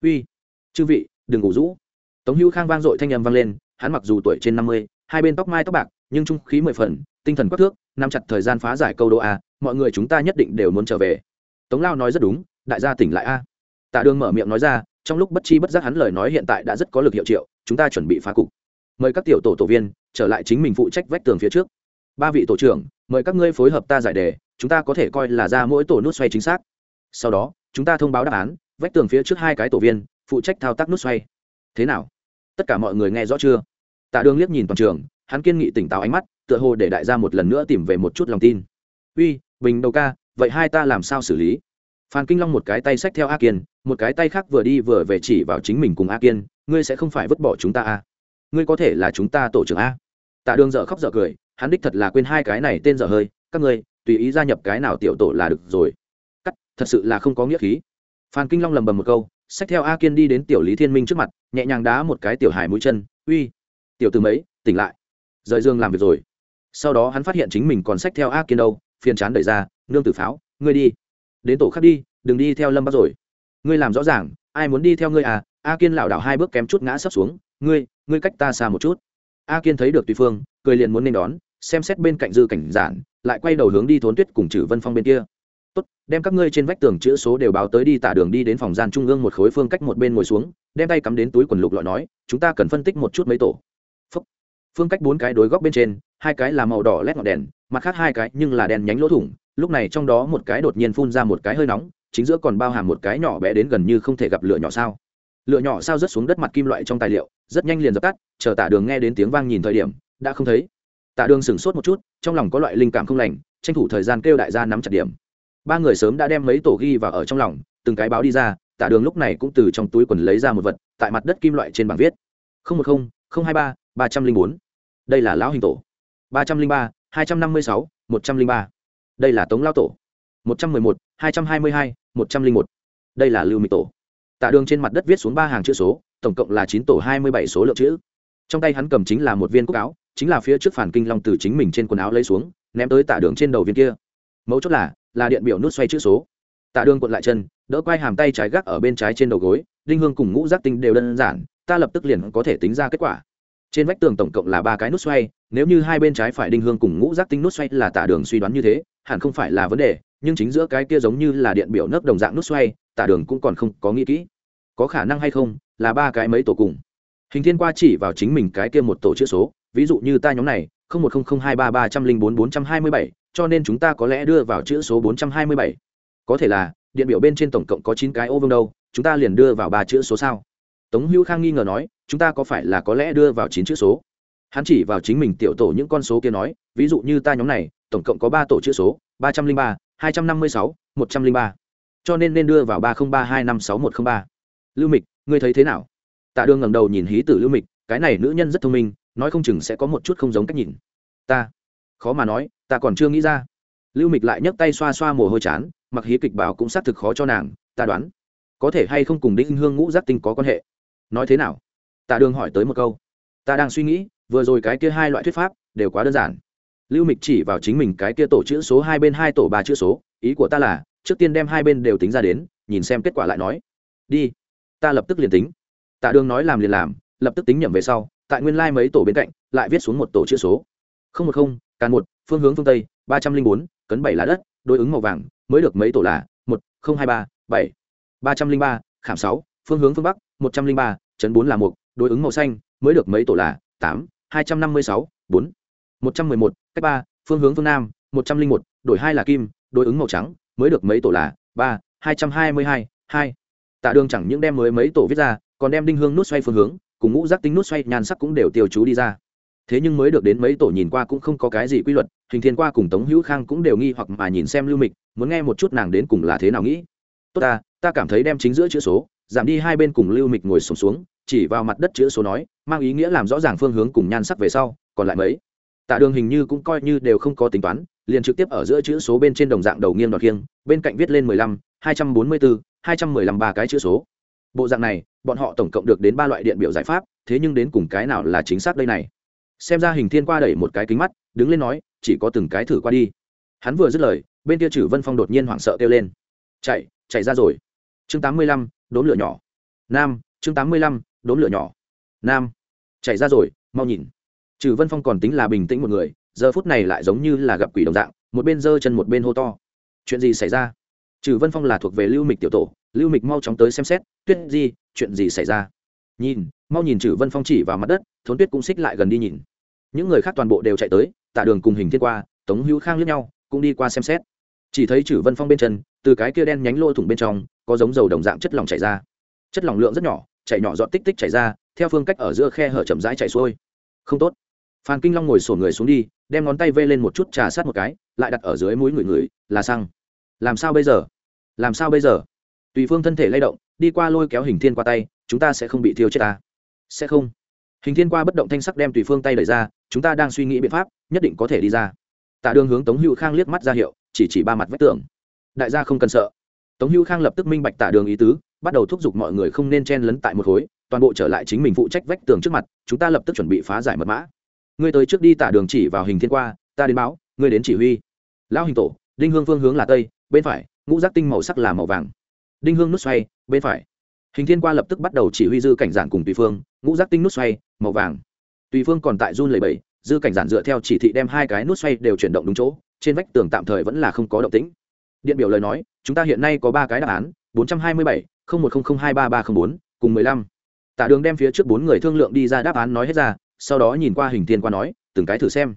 A: Uy, chư vị, đừng ngủ rũ. Tống hữu khang vang dội thanh âm vang lên, hắn mặc dù tuổi trên năm mươi, hai bên tóc mai tóc bạc, nhưng trung khí mười phần, tinh thần quắc thước, nắm chặt thời gian phá giải câu đô a, mọi người chúng ta nhất định đều muốn trở về. Tống lao nói rất đúng, đại gia tỉnh lại a. Tạ đường mở miệng nói ra trong lúc bất chi bất giác hắn lời nói hiện tại đã rất có lực hiệu triệu, chúng ta chuẩn bị phá cục. Mời các tiểu tổ tổ viên, trở lại chính mình phụ trách vách tường phía trước. Ba vị tổ trưởng, mời các ngươi phối hợp ta giải đề, chúng ta có thể coi là ra mỗi tổ nút xoay chính xác. Sau đó, chúng ta thông báo đáp án, vách tường phía trước hai cái tổ viên, phụ trách thao tác nút xoay. Thế nào? Tất cả mọi người nghe rõ chưa? Tạ đường liếc nhìn toàn trường, hắn kiên nghị tỉnh táo ánh mắt, tựa hồ để đại gia một lần nữa tìm về một chút lòng tin. Uy, bình đầu ca, vậy hai ta làm sao xử lý? Phan kinh long một cái tay xách theo a kiên, một cái tay khác vừa đi vừa về chỉ vào chính mình cùng a kiên, ngươi sẽ không phải vứt bỏ chúng ta a ngươi có thể là chúng ta tổ trưởng a. Tạ đường dở khóc dở cười, hắn đích thật là quên hai cái này tên dở hơi, các ngươi, tùy ý gia nhập cái nào tiểu tổ là được rồi. Cắt, thật sự là không có nghĩa khí. Phan kinh long lầm bầm một câu, xách theo a kiên đi đến tiểu lý thiên minh trước mặt, nhẹ nhàng đá một cái tiểu hải mũi chân, uy, tiểu từ mấy, tỉnh lại. Rời dương làm việc rồi. Sau đó hắn phát hiện chính mình còn xách theo a kiên đâu, phiền chán đẩy ra, nương tử pháo, ngươi đi đến tổ khác đi, đừng đi theo lâm bắc rồi. Ngươi làm rõ ràng, ai muốn đi theo ngươi à? A kiên lảo đảo hai bước kém chút ngã sấp xuống. Ngươi ngươi cách ta xa một chút. A kiên thấy được tùy phương, cười liền muốn nên đón, xem xét bên cạnh dư cảnh giản, lại quay đầu hướng đi thốn tuyết cùng chử vân phong bên kia. Tốt, đem các ngươi trên vách tường chữ số đều báo tới đi, tả đường đi đến phòng gian trung ương một khối phương cách một bên ngồi xuống, đem tay cắm đến túi quần lục lọi nói, chúng ta cần phân tích một chút mấy tổ. Phúc. phương cách bốn cái đối góc bên trên, hai cái là màu đỏ lét ngọn đèn, mặt khác hai cái nhưng là đèn nhánh lỗ thủng lúc này trong đó một cái đột nhiên phun ra một cái hơi nóng, chính giữa còn bao hàm một cái nhỏ bé đến gần như không thể gặp lửa nhỏ sao. Lửa nhỏ sao rớt xuống đất mặt kim loại trong tài liệu, rất nhanh liền dập tắt, chờ tả đường nghe đến tiếng vang nhìn thời điểm, đã không thấy. Tả đường sửng sốt một chút, trong lòng có loại linh cảm không lành, tranh thủ thời gian kêu đại gia nắm chặt điểm. Ba người sớm đã đem mấy tổ ghi vào ở trong lòng, từng cái báo đi ra tả đường lúc này cũng từ trong túi quần lấy ra một vật, tại mặt đất kim loại trên bảng viết. Một mươi hai ba ba trăm linh bốn. Đây là lão hình tổ. Ba trăm linh ba, hai trăm năm mươi sáu, một trăm linh ba đây là tống lao tổ. Một trăm mười một, hai trăm hai mươi hai, một trăm linh một. Đây là lưu mịch tổ. Tạ đường trên mặt đất viết xuống ba hàng chữ số, tổng cộng là chín tổ hai mươi bảy số lượng chữ. Trong tay hắn cầm chính là một viên cúc áo, chính là phía trước phản kinh long từ chính mình trên quần áo lấy xuống, ném tới tạ đường trên đầu viên kia. Mấu chốt là là điện biểu nút xoay chữ số. Tạ đường cuộn lại chân, đỡ quay hàm tay trái gác ở bên trái trên đầu gối, đinh hương cùng ngũ giác tinh đều đơn giản, ta lập tức liền có thể tính ra kết quả. Trên vách tường tổng cộng là ba cái nút xoay, nếu như hai bên trái phải đinh hương cùng ngũ giác tinh nút xoay là tạ đường suy đoán như thế hẳn không phải là vấn đề, nhưng chính giữa cái kia giống như là điện biểu nấc đồng dạng nút xoay tạ đường cũng còn không có nghĩ kỹ. Có khả năng hay không, là ba cái mấy tổ cùng. Hình thiên qua chỉ vào chính mình cái kia một tổ chữ số, ví dụ như ta nhóm này, không một không không hai ba ba trăm linh bốn bốn trăm hai mươi bảy, cho nên chúng ta có lẽ đưa vào chữ số bốn trăm hai mươi bảy. Có thể là, điện biểu bên trên tổng cộng có chín cái ô vương đâu, chúng ta liền đưa vào ba chữ số sao? Tống hữu khang nghi ngờ nói, chúng ta có phải là có lẽ đưa vào chín chữ số? Hắn chỉ vào chính mình tiểu tổ những con số kia nói, ví dụ như ta nhóm này tổng cộng có ba tổ chữ số, ba trăm linh ba, hai trăm năm mươi sáu, một trăm linh ba. Cho nên nên đưa vào ba không ba hai năm sáu một không ba. Lưu mịch, ngươi thấy thế nào? Tạ đương ngẩng đầu nhìn hí tử lưu mịch, cái này nữ nhân rất thông minh, nói không chừng sẽ có một chút không giống cách nhìn. Ta, khó mà nói, ta còn chưa nghĩ ra. Lưu mịch lại nhấc tay xoa xoa mồ hôi chán, mặc hí kịch bảo cũng xác thực khó cho nàng, ta đoán, có thể hay không cùng đinh hương ngũ giác tinh có quan hệ. Nói thế nào? Tạ đường hỏi tới một câu. Ta đang suy nghĩ, vừa rồi cái kia hai loại thuyết pháp, đều quá đơn giản lưu mịch chỉ vào chính mình cái kia tổ chữ số hai bên hai tổ ba chữ số, ý của ta là, trước tiên đem hai bên đều tính ra đến, nhìn xem kết quả lại nói. Đi. Ta lập tức liền tính. Tạ đường nói làm liền làm, lập tức tính nhẩm về sau, tại nguyên lai、like、mấy tổ bên cạnh, lại viết xuống một tổ chữ số. Không một không, càn một, phương hướng phương tây, ba trăm linh bốn, cấn bảy là đất, đối ứng màu vàng, mới được mấy tổ là, một, không hai ba, bảy. Ba trăm linh ba, khảm sáu, phương hướng phương bắc, một trăm linh ba, chấn bốn là một, đối ứng màu xanh, mới được mấy tổ là, tám, hai trăm năm mươi sáu, bốn một trăm mười một cách ba phương hướng phương nam một trăm linh một đổi hai là kim đối ứng màu trắng mới được mấy tổ là ba hai trăm hai mươi hai hai. Tạ đường chẳng những đem mới mấy tổ viết ra còn đem đinh hương nút xoay phương hướng cùng ngũ giác tính nút xoay nhan sắc cũng đều tiêu chú đi ra. Thế nhưng mới được đến mấy tổ nhìn qua cũng không có cái gì quy luật hình thiên qua cùng tống hữu khang cũng đều nghi hoặc mà nhìn xem lưu mịch muốn nghe một chút nàng đến cùng là thế nào nghĩ. Tốt ta ta cảm thấy đem chính giữa chữ số giảm đi hai bên cùng lưu mịch ngồi sùng xuống, xuống chỉ vào mặt đất chữ số nói mang ý nghĩa làm rõ ràng phương hướng cùng nhan sắc về sau còn lại mấy? Tạ đường hình như cũng coi như đều không có tính toán, liền trực tiếp ở giữa chữ số bên trên đồng dạng đầu nghiêng đoạt nghiêng, bên cạnh viết lên mười lăm, hai trăm bốn mươi bốn hai trăm mười lăm ba cái chữ số. Bộ dạng này, bọn họ tổng cộng được đến ba loại điện biểu giải pháp, thế nhưng đến cùng cái nào là chính xác đây này? Xem ra hình thiên qua đẩy một cái kính mắt, đứng lên nói, chỉ có từng cái thử qua đi. Hắn vừa dứt lời, bên kia chử vân phong đột nhiên hoảng sợ kêu lên. Chạy chạy ra rồi. Chương tám mươi lăm đốn lửa nhỏ. Nam, chương tám mươi lăm đốn lửa nhỏ. Nam, chạy ra rồi, mau nhìn trừ vân phong còn tính là bình tĩnh một người, giờ phút này lại giống như là gặp quỷ đồng dạng, một bên giơ chân một bên hô to. Chuyện gì xảy ra? Trừ vân phong là thuộc về lưu mịch tiểu tổ, lưu mịch mau chóng tới xem xét, tuyết di, chuyện gì xảy ra? Nhìn, mau nhìn trừ vân phong chỉ vào mặt đất, thốn tuyết cũng xích lại gần đi nhìn. Những người khác toàn bộ đều chạy tới, tạ đường cùng hình thiên qua, tống hữu khang lướt nhau, cũng đi qua xem xét. Chỉ thấy trừ vân phong bên chân, từ cái kia đen nhánh lỗ thủng bên trong, có giống dầu đồng dạng chất lỏng chảy ra. Chất lỏng lượng rất nhỏ, chảy nhỏ dọn tích tích chảy ra, theo phương cách ở giữa khe hở chậm rãi chảy xuôi. Không tốt phan kinh long ngồi sổ người xuống đi, đem ngón tay vê lên một chút trà sát một cái, lại đặt ở dưới mũi người người, là xăng làm sao bây giờ? Làm sao bây giờ? Tùy phương thân thể lay động, đi qua lôi kéo hình thiên qua tay, chúng ta sẽ không bị thiêu chết ta. Sẽ không. Hình thiên qua bất động thanh sắc đem tùy phương tay đẩy ra, chúng ta đang suy nghĩ biện pháp, nhất định có thể đi ra. Tạ đường hướng tống hữu khang liếc mắt ra hiệu, chỉ chỉ ba mặt vách tường. Đại gia không cần sợ. Tống hữu khang lập tức minh bạch tạ đường ý tứ, bắt đầu thúc giục mọi người không nên chen lấn tại một khối, toàn bộ trở lại chính mình phụ trách vách tường trước mặt, chúng ta lập tức chuẩn bị phá giải mật mã ngươi tới trước đi tả đường chỉ vào hình thiên qua, ta đến báo, ngươi đến chỉ huy. Lão hình tổ, đinh hương phương hướng là tây, bên phải, ngũ giác tinh màu sắc là màu vàng. Đinh hương nút xoay, bên phải. Hình thiên qua lập tức bắt đầu chỉ huy dư cảnh giản cùng tùy phương, ngũ giác tinh nút xoay, màu vàng. Tùy phương còn tại run lầy bầy dư cảnh giản dựa theo chỉ thị đem hai cái nút xoay đều chuyển động đúng chỗ, trên vách tường tạm thời vẫn là không có động tĩnh. Điện biểu lời nói, chúng ta hiện nay có ba cái đáp án, bốn trăm hai mươi bảy một nghìn hai ba ba t r ă n h bốn, cùng mười lăm. Tả đường đem phía trước bốn người thương lượng đi ra đáp án nói hết ra sau đó nhìn qua hình thiên qua nói, từng cái thử xem.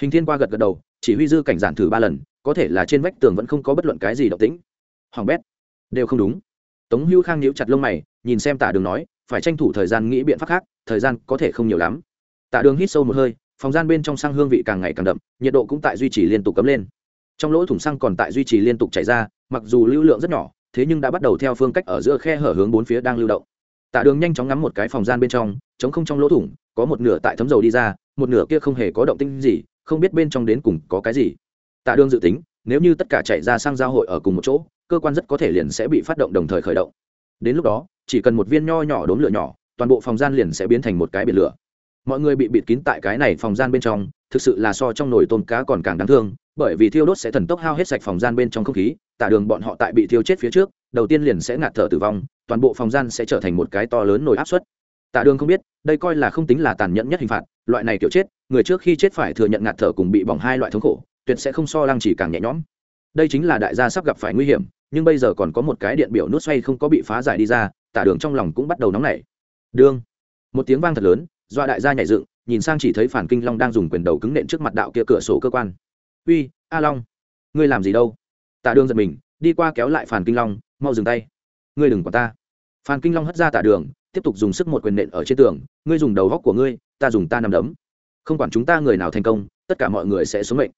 A: Hình thiên qua gật gật đầu, chỉ huy dư cảnh giản thử ba lần, có thể là trên vách tường vẫn không có bất luận cái gì động tĩnh. Hoàng bét, đều không đúng. Tống hưu khang nhíu chặt lông mày, nhìn xem tả đường nói, phải tranh thủ thời gian nghĩ biện pháp khác, thời gian có thể không nhiều lắm. Tả đường hít sâu một hơi, phòng gian bên trong xăng hương vị càng ngày càng đậm, nhiệt độ cũng tại duy trì liên tục cấm lên. Trong lỗ thủng xăng còn tại duy trì liên tục chảy ra, mặc dù lưu lượng rất nhỏ, thế nhưng đã bắt đầu theo phương cách ở giữa khe hở hướng bốn phía đang lưu động tạ đường nhanh chóng ngắm một cái phòng gian bên trong chống không trong lỗ thủng, có một nửa tại thấm dầu đi ra, một nửa kia không hề có động tinh gì, không biết bên trong đến cùng có cái gì. Tạ đường dự tính, nếu như tất cả chạy ra sang giao hội ở cùng một chỗ, cơ quan rất có thể liền sẽ bị phát động đồng thời khởi động. Đến lúc đó, chỉ cần một viên nho nhỏ đốn lửa nhỏ, toàn bộ phòng gian liền sẽ biến thành một cái biển lửa. Mọi người bị bịt kín tại cái này phòng gian bên trong, thực sự là so trong nồi tôm cá còn càng đáng thương, bởi vì thiêu đốt sẽ thần tốc hao hết sạch phòng gian bên trong không khí, tả đường bọn họ tại bị thiêu chết phía trước, đầu tiên liền sẽ ngạt thở tử vong toàn bộ phòng gian sẽ trở thành một cái to lớn nồi áp suất. Tạ đường không biết, đây coi là không tính là tàn nhẫn nhất hình phạt, loại này kiểu chết, người trước khi chết phải thừa nhận ngạt thở cùng bị bỏng hai loại thống khổ, tuyệt sẽ không so lăng chỉ càng nhẹ nhõm. Đây chính là đại gia sắp gặp phải nguy hiểm, nhưng bây giờ còn có một cái điện biểu nút xoay không có bị phá giải đi ra tả đường trong lòng cũng bắt đầu nóng nảy. Đương một tiếng vang thật lớn do đại gia nhảy dựng, nhìn sang chỉ thấy phản kinh long đang dùng quyền đầu cứng nện trước mặt đạo kia cửa sổ cơ quan. Uy, a long, ngươi làm gì đâu? Tạ đường giật mình, đi qua kéo lại phản kinh long, mau dừng tay. Ngươi đừng quản ta. Phan kinh long hất ra tả đường, tiếp tục dùng sức một quyền nện ở trên tường, ngươi dùng đầu góc của ngươi, ta dùng ta nằm đấm. Không quản chúng ta người nào thành công, tất cả mọi người sẽ xuống mệnh.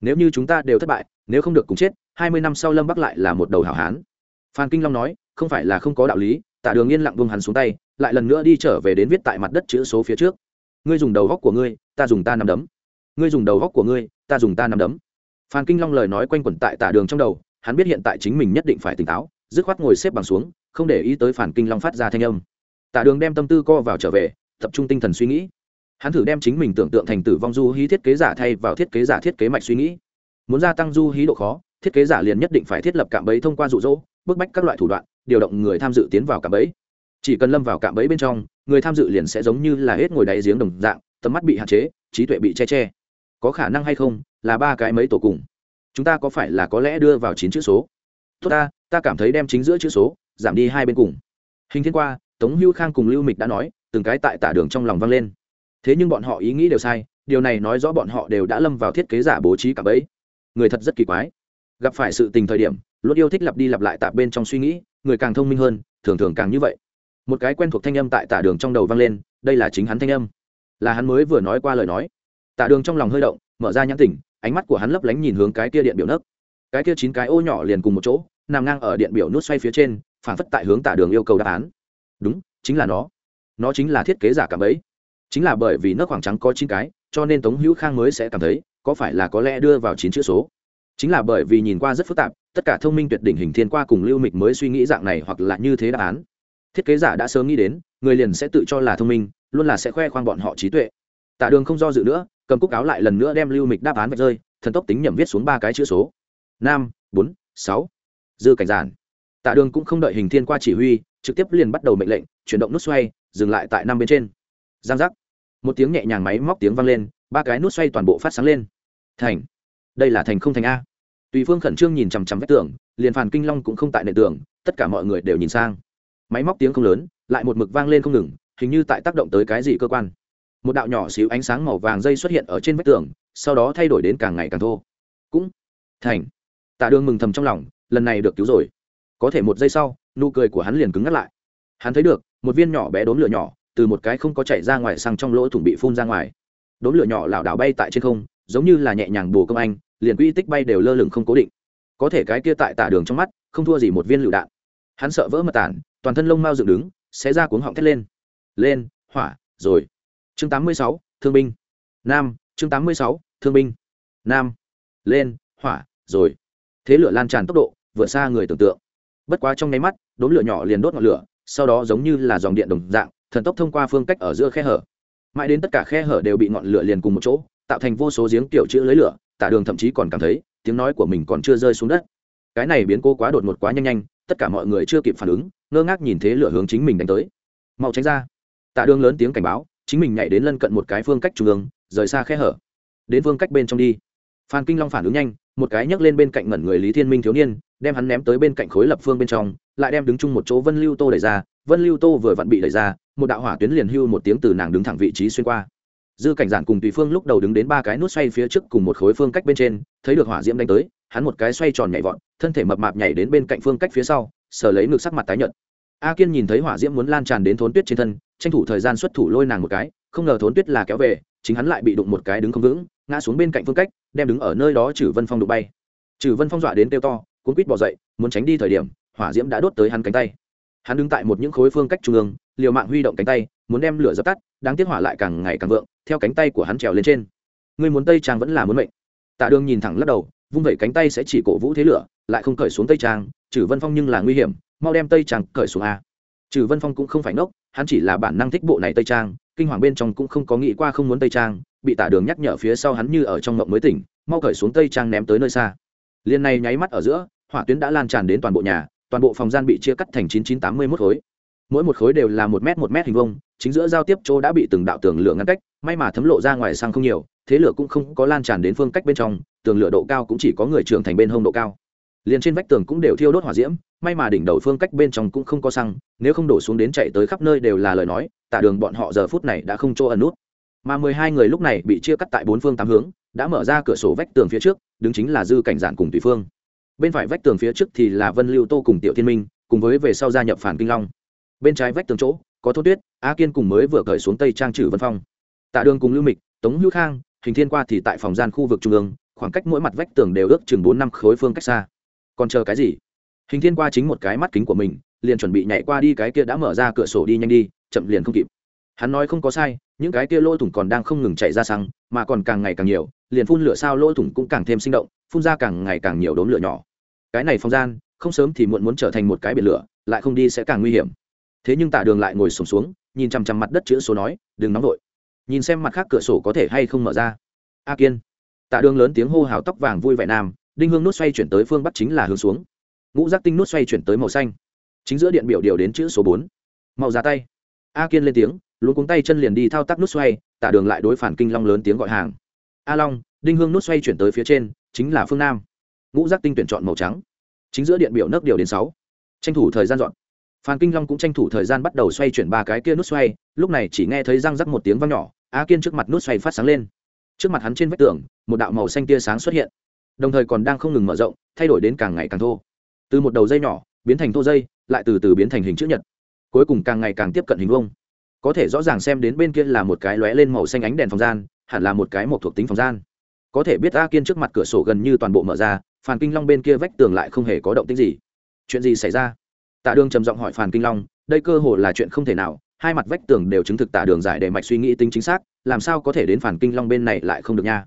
A: Nếu như chúng ta đều thất bại, nếu không được cùng chết, hai mươi năm sau lâm bắc lại là một đầu hảo hán. Phan kinh long nói, không phải là không có đạo lý, tả đường yên lặng buông hắn xuống tay, lại lần nữa đi trở về đến viết tại mặt đất chữ số phía trước. Ngươi dùng đầu góc của ngươi, ta dùng ta nằm đấm. Ngươi dùng đầu góc của ngươi, ta dùng ta nằm đấm. Phan kinh long lời nói quanh quẩn tại tả đường trong đầu, hắn biết hiện tại chính mình nhất định phải tỉnh táo, dứt khoát ngồi xếp bằng xuống không để ý tới phản kinh long phát ra thanh âm. Tả đường đem tâm tư co vào trở về, tập trung tinh thần suy nghĩ. Hắn thử đem chính mình tưởng tượng thành tử vong du hí thiết kế giả thay vào thiết kế giả thiết kế mạch suy nghĩ. Muốn gia tăng du hí độ khó, thiết kế giả liền nhất định phải thiết lập cạm bẫy thông qua rụ rỗ bức bách các loại thủ đoạn, điều động người tham dự tiến vào cạm bẫy. Chỉ cần lâm vào cạm bẫy bên trong, người tham dự liền sẽ giống như là hết ngồi đáy giếng đồng dạng, tầm mắt bị hạn chế, trí tuệ bị che che. Có khả năng hay không, là ba cái mấy tổ cùng. Chúng ta có phải là có lẽ đưa vào chín chữ số? Tốt ta ta cảm thấy đem chính giữa chữ số giảm đi hai bên cùng. Hình thiên qua, tống hưu khang cùng lưu mịch đã nói, từng cái tại tả đường trong lòng vang lên. Thế nhưng bọn họ ý nghĩ đều sai, điều này nói rõ bọn họ đều đã lâm vào thiết kế giả bố trí cả bẫy người thật rất kỳ quái. Gặp phải sự tình thời điểm luôn yêu thích lặp đi lặp lại tạp bên trong suy nghĩ, người càng thông minh hơn, thường thường càng như vậy. Một cái quen thuộc thanh âm tại tả đường trong đầu vang lên, đây là chính hắn thanh âm. Là hắn mới vừa nói qua lời nói. Tả đường trong lòng hơi động, mở ra nhãn tỉnh, ánh mắt của hắn lấp lánh nhìn hướng cái kia điện biểu nấc. Cái kia chín cái ô nhỏ liền cùng một chỗ, nằm ngang ở điện biểu nút xoay phía trên phản phất tại hướng tả đường yêu cầu đáp án. Đúng, chính là nó. Nó chính là thiết kế giả cảm ấy. Chính là bởi vì nước khoảng trắng có chín cái, cho nên tống hữu khang mới sẽ cảm thấy, có phải là có lẽ đưa vào chín chữ số. Chính là bởi vì nhìn qua rất phức tạp, tất cả thông minh tuyệt đỉnh hình thiên qua cùng lưu mịch mới suy nghĩ dạng này hoặc là như thế đáp án. Thiết kế giả đã sớm nghĩ đến, người liền sẽ tự cho là thông minh, luôn là sẽ khoe khoang bọn họ trí tuệ. Tạ đường không do dự nữa, cầm cúc áo lại lần nữa đem lưu mịch đáp án vạch rơi, thần tốc tính nhẩm viết xuống ba cái chữ số. Năm bốn, sáu. Dư cảnh giản tạ đường cũng không đợi hình thiên qua chỉ huy, trực tiếp liền bắt đầu mệnh lệnh, chuyển động nút xoay, dừng lại tại năm bên trên. Giang giác. Một tiếng nhẹ nhàng máy móc tiếng vang lên, ba cái nút xoay toàn bộ phát sáng lên. Thành. Đây là thành không thành a. Tùy phương khẩn trương nhìn chằm chằm vách tường, liền phàn kinh long cũng không tại nền tường, tất cả mọi người đều nhìn sang. Máy móc tiếng không lớn, lại một mực vang lên không ngừng, hình như tại tác động tới cái gì cơ quan. Một đạo nhỏ xíu ánh sáng màu vàng dây xuất hiện ở trên vách tường, sau đó thay đổi đến càng ngày càng thô. Cũng. Thành. Tạ đường mừng thầm trong lòng, lần này được cứu rồi có thể một giây sau nụ cười của hắn liền cứng ngắt lại. Hắn thấy được một viên nhỏ bé đốm lửa nhỏ từ một cái không có chạy ra ngoài sang trong lỗ thủng bị phun ra ngoài. Đốm lửa nhỏ lảo đảo bay tại trên không giống như là nhẹ nhàng bồ công anh liền quỹ tích bay đều lơ lửng không cố định. Có thể cái kia tại tả đường trong mắt không thua gì một viên lựu đạn. Hắn sợ vỡ mật tản toàn thân lông mau dựng đứng sẽ ra cuống họng thét lên. Lên hỏa rồi. Chương 86, thương binh. Nam chương 86, thương binh. Nam lên hỏa rồi. Thế lửa lan tràn tốc độ vượt xa người tưởng tượng bất quá trong nháy mắt, đốm lửa nhỏ liền đốt ngọn lửa, sau đó giống như là dòng điện đồng dạng, thần tốc thông qua phương cách ở giữa khe hở. Mãi đến tất cả khe hở đều bị ngọn lửa liền cùng một chỗ, tạo thành vô số giếng kiểu chữ lưới lửa, tả đường thậm chí còn cảm thấy, tiếng nói của mình còn chưa rơi xuống đất. Cái này biến cô quá đột ngột quá nhanh nhanh, tất cả mọi người chưa kịp phản ứng, ngơ ngác nhìn thế lửa hướng chính mình đánh tới. Mau tránh ra. Tạ đường lớn tiếng cảnh báo, chính mình nhảy đến lân cận một cái phương cách trung ương, rời xa khe hở. Đến phương cách bên trong đi. Phan kinh long phản ứng nhanh một cái nhấc lên bên cạnh ngẩn người lý thiên minh thiếu niên, đem hắn ném tới bên cạnh khối lập phương bên trong, lại đem đứng chung một chỗ vân lưu tô đẩy ra, vân lưu tô vừa vặn bị đẩy ra, một đạo hỏa tuyến liền hưu một tiếng từ nàng đứng thẳng vị trí xuyên qua. Dư cảnh giản cùng tùy phương lúc đầu đứng đến ba cái nút xoay phía trước cùng một khối phương cách bên trên, thấy được hỏa diễm đánh tới, hắn một cái xoay tròn nhảy vọt, thân thể mập mạp nhảy đến bên cạnh phương cách phía sau, sờ lấy ngực sắc mặt tái nhợt. A kiên nhìn thấy hỏa diễm muốn lan tràn đến thốn tuyết trên thân, tranh thủ thời gian xuất thủ lôi nàng một cái, không ngờ thốn tuyết là kéo về, chính hắn lại bị đụng một cái đứng không vững, ngã xuống bên cạnh phương cách đem đứng ở nơi đó Chử vân phong đụng bay. Chử vân phong dọa đến kêu to, cuốn quýt bỏ dậy, muốn tránh đi thời điểm, hỏa diễm đã đốt tới hắn cánh tay. Hắn đứng tại một những khối phương cách trung ương, liều mạng huy động cánh tay, muốn đem lửa dập tắt, đáng tiếc hỏa lại càng ngày càng vượng, theo cánh tay của hắn trèo lên trên. Người muốn tây trang vẫn là muốn mệnh. Tạ đường nhìn thẳng lắc đầu, vung vẩy cánh tay sẽ chỉ cổ vũ thế lửa, lại không cởi xuống tây trang Chử vân phong nhưng là nguy hiểm, mau đem tây trang cởi xuống a. Chử vân phong cũng không phải ngốc, hắn chỉ là bản năng thích bộ này tây trang kinh hoàng bên trong cũng không có nghĩ qua không muốn tây trang, bị tả đường nhắc nhở phía sau hắn như ở trong mộng mới tỉnh, mau cởi xuống tây trang ném tới nơi xa. Liên này nháy mắt ở giữa, hỏa tuyến đã lan tràn đến toàn bộ nhà, toàn bộ phòng gian bị chia cắt thành chín chín tám mươi mốt khối. Mỗi một khối đều là một m một m hình vông chính giữa giao tiếp chỗ đã bị từng đạo tường lửa ngăn cách, may mà thấm lộ ra ngoài sang không nhiều, thế lửa cũng không có lan tràn đến phương cách bên trong, tường lửa độ cao cũng chỉ có người trưởng thành bên hông độ cao liền trên vách tường cũng đều thiêu đốt hỏa diễm, may mà đỉnh đầu phương cách bên trong cũng không có xăng, nếu không đổ xuống đến chạy tới khắp nơi đều là lời nói, tả đường bọn họ giờ phút này đã không chỗ ẩn nút. Mà mười hai người lúc này bị chia cắt tại bốn phương tám hướng, đã mở ra cửa sổ vách tường phía trước, đứng chính là dư cảnh giản cùng tùy phương. Bên phải vách tường phía trước thì là vân lưu tô cùng tiểu thiên minh, cùng với về sau gia nhập phản kinh long. Bên trái vách tường chỗ, có thô tuyết, a kiên cùng mới vừa cởi xuống tây trang trừ vân phong. Tạ đường cùng lưu mịch, tống hữu khang, hình thiên qua thì tại phòng gian khu vực trung ương, khoảng cách mỗi mặt vách tường đều ước chừng bốn năm khối phương cách xa còn chờ cái gì? Hình thiên qua chính một cái mắt kính của mình liền chuẩn bị nhảy qua đi cái kia đã mở ra cửa sổ đi nhanh đi chậm liền không kịp. Hắn nói không có sai những cái kia lỗ thủng còn đang không ngừng chạy ra xăng mà còn càng ngày càng nhiều liền phun lửa sao lỗ thủng cũng càng thêm sinh động phun ra càng ngày càng nhiều đốm lửa nhỏ. Cái này phòng gian không sớm thì muộn muốn trở thành một cái biển lửa lại không đi sẽ càng nguy hiểm. Thế nhưng tả đường lại ngồi sùng xuống, xuống nhìn chằm chằm mặt đất chữ số nói đừng nóng vội. Nhìn xem mặt khác cửa sổ có thể hay không mở ra. A kiên. Tạ đường lớn tiếng hô hào tóc vàng vui vẻ nam đinh hương nút xoay chuyển tới phương bắc chính là hướng xuống ngũ giác tinh nút xoay chuyển tới màu xanh chính giữa điện biểu điều đến chữ số bốn màu ra tay a kiên lên tiếng luôn cuống tay chân liền đi thao tác nút xoay tạ đường lại đối phản kinh long lớn tiếng gọi hàng a long đinh hương nút xoay chuyển tới phía trên chính là phương nam ngũ giác tinh tuyển chọn màu trắng chính giữa điện biểu nấc điều đến sáu tranh thủ thời gian dọn phan kinh long cũng tranh thủ thời gian bắt đầu xoay chuyển ba cái kia nút xoay lúc này chỉ nghe thấy răng rắc một tiếng vang nhỏ a kiên trước mặt nút xoay phát sáng lên trước mặt hắn trên vách tường một đạo màu xanh tia sáng xuất hiện đồng thời còn đang không ngừng mở rộng, thay đổi đến càng ngày càng thô. Từ một đầu dây nhỏ, biến thành thô dây, lại từ từ biến thành hình chữ nhật. Cuối cùng càng ngày càng tiếp cận hình vuông. Có thể rõ ràng xem đến bên kia là một cái lóe lên màu xanh ánh đèn phòng gian, hẳn là một cái một thuộc tính phòng gian. Có thể biết a kiên trước mặt cửa sổ gần như toàn bộ mở ra, phàn kinh long bên kia vách tường lại không hề có động tích gì. Chuyện gì xảy ra? Tạ đường trầm giọng hỏi phàn kinh long, đây cơ hồ là chuyện không thể nào, hai mặt vách tường đều chứng thực tạ đường giải để mạch suy nghĩ tính chính xác, làm sao có thể đến phản kinh long bên này lại không được nha?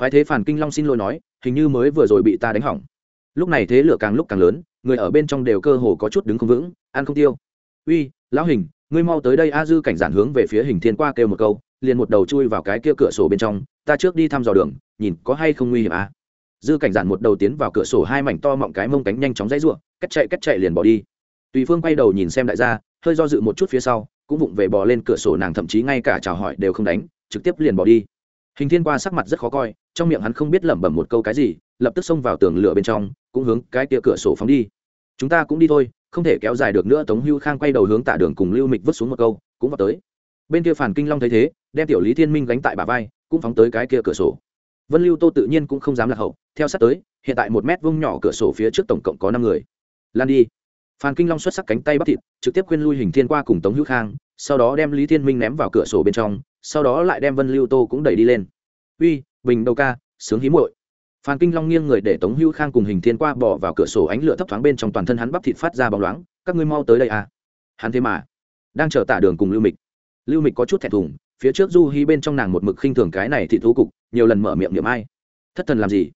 A: Phái thế phản kinh long xin lỗi nói hình như mới vừa rồi bị ta đánh hỏng. Lúc này thế lửa càng lúc càng lớn, người ở bên trong đều cơ hồ có chút đứng không vững, ăn không tiêu. Uy, lão hình, ngươi mau tới đây. A dư cảnh giản hướng về phía hình thiên qua kêu một câu, liền một đầu chui vào cái kia cửa sổ bên trong, ta trước đi thăm dò đường, nhìn có hay không nguy hiểm à dư cảnh giản một đầu tiến vào cửa sổ hai mảnh to mọng cái mông cánh nhanh chóng dãy ruộng cách chạy cách chạy liền bỏ đi. Tùy phương quay đầu nhìn xem đại gia, hơi do dự một chút phía sau, cũng vụng về bỏ lên cửa sổ nàng thậm chí ngay cả chào hỏi đều không đánh, trực tiếp liền bỏ đi hình thiên qua sắc mặt rất khó coi, trong miệng hắn không biết lẩm bẩm một câu cái gì, lập tức xông vào tường lửa bên trong, cũng hướng cái kia cửa sổ phóng đi. Chúng ta cũng đi thôi, không thể kéo dài được nữa. Tống hưu khang quay đầu hướng tạ đường cùng lưu mịch vứt xuống một câu, cũng vào tới. Bên kia phản kinh long thấy thế, đem tiểu lý thiên minh gánh tại bà vai, cũng phóng tới cái kia cửa sổ. Vân lưu tô tự nhiên cũng không dám lạc hậu, theo sát tới, hiện tại một mét vông nhỏ cửa sổ phía trước tổng cộng có năm người. Lan đi. Phan kinh long xuất sắc cánh tay bắt thịt, trực tiếp khuyên lui hình thiên qua cùng tống hữu khang, sau đó đem lý thiên minh ném vào cửa sổ bên trong sau đó lại đem vân lưu tô cũng đẩy đi lên. Uy, bình đầu ca, sướng hí muội. Phan kinh long nghiêng người để tống hữu khang cùng hình thiên qua bỏ vào cửa sổ ánh lửa thấp thoáng bên trong toàn thân hắn bắp thịt phát ra bóng loáng. Các ngươi mau tới đây à. Hắn thế mà đang chờ tả đường cùng lưu mịch. Lưu mịch có chút thẹn thùng, phía trước du hi bên trong nàng một mực khinh thường cái này thị thú cục, nhiều lần mở miệng niệm ai. Thất thần làm gì?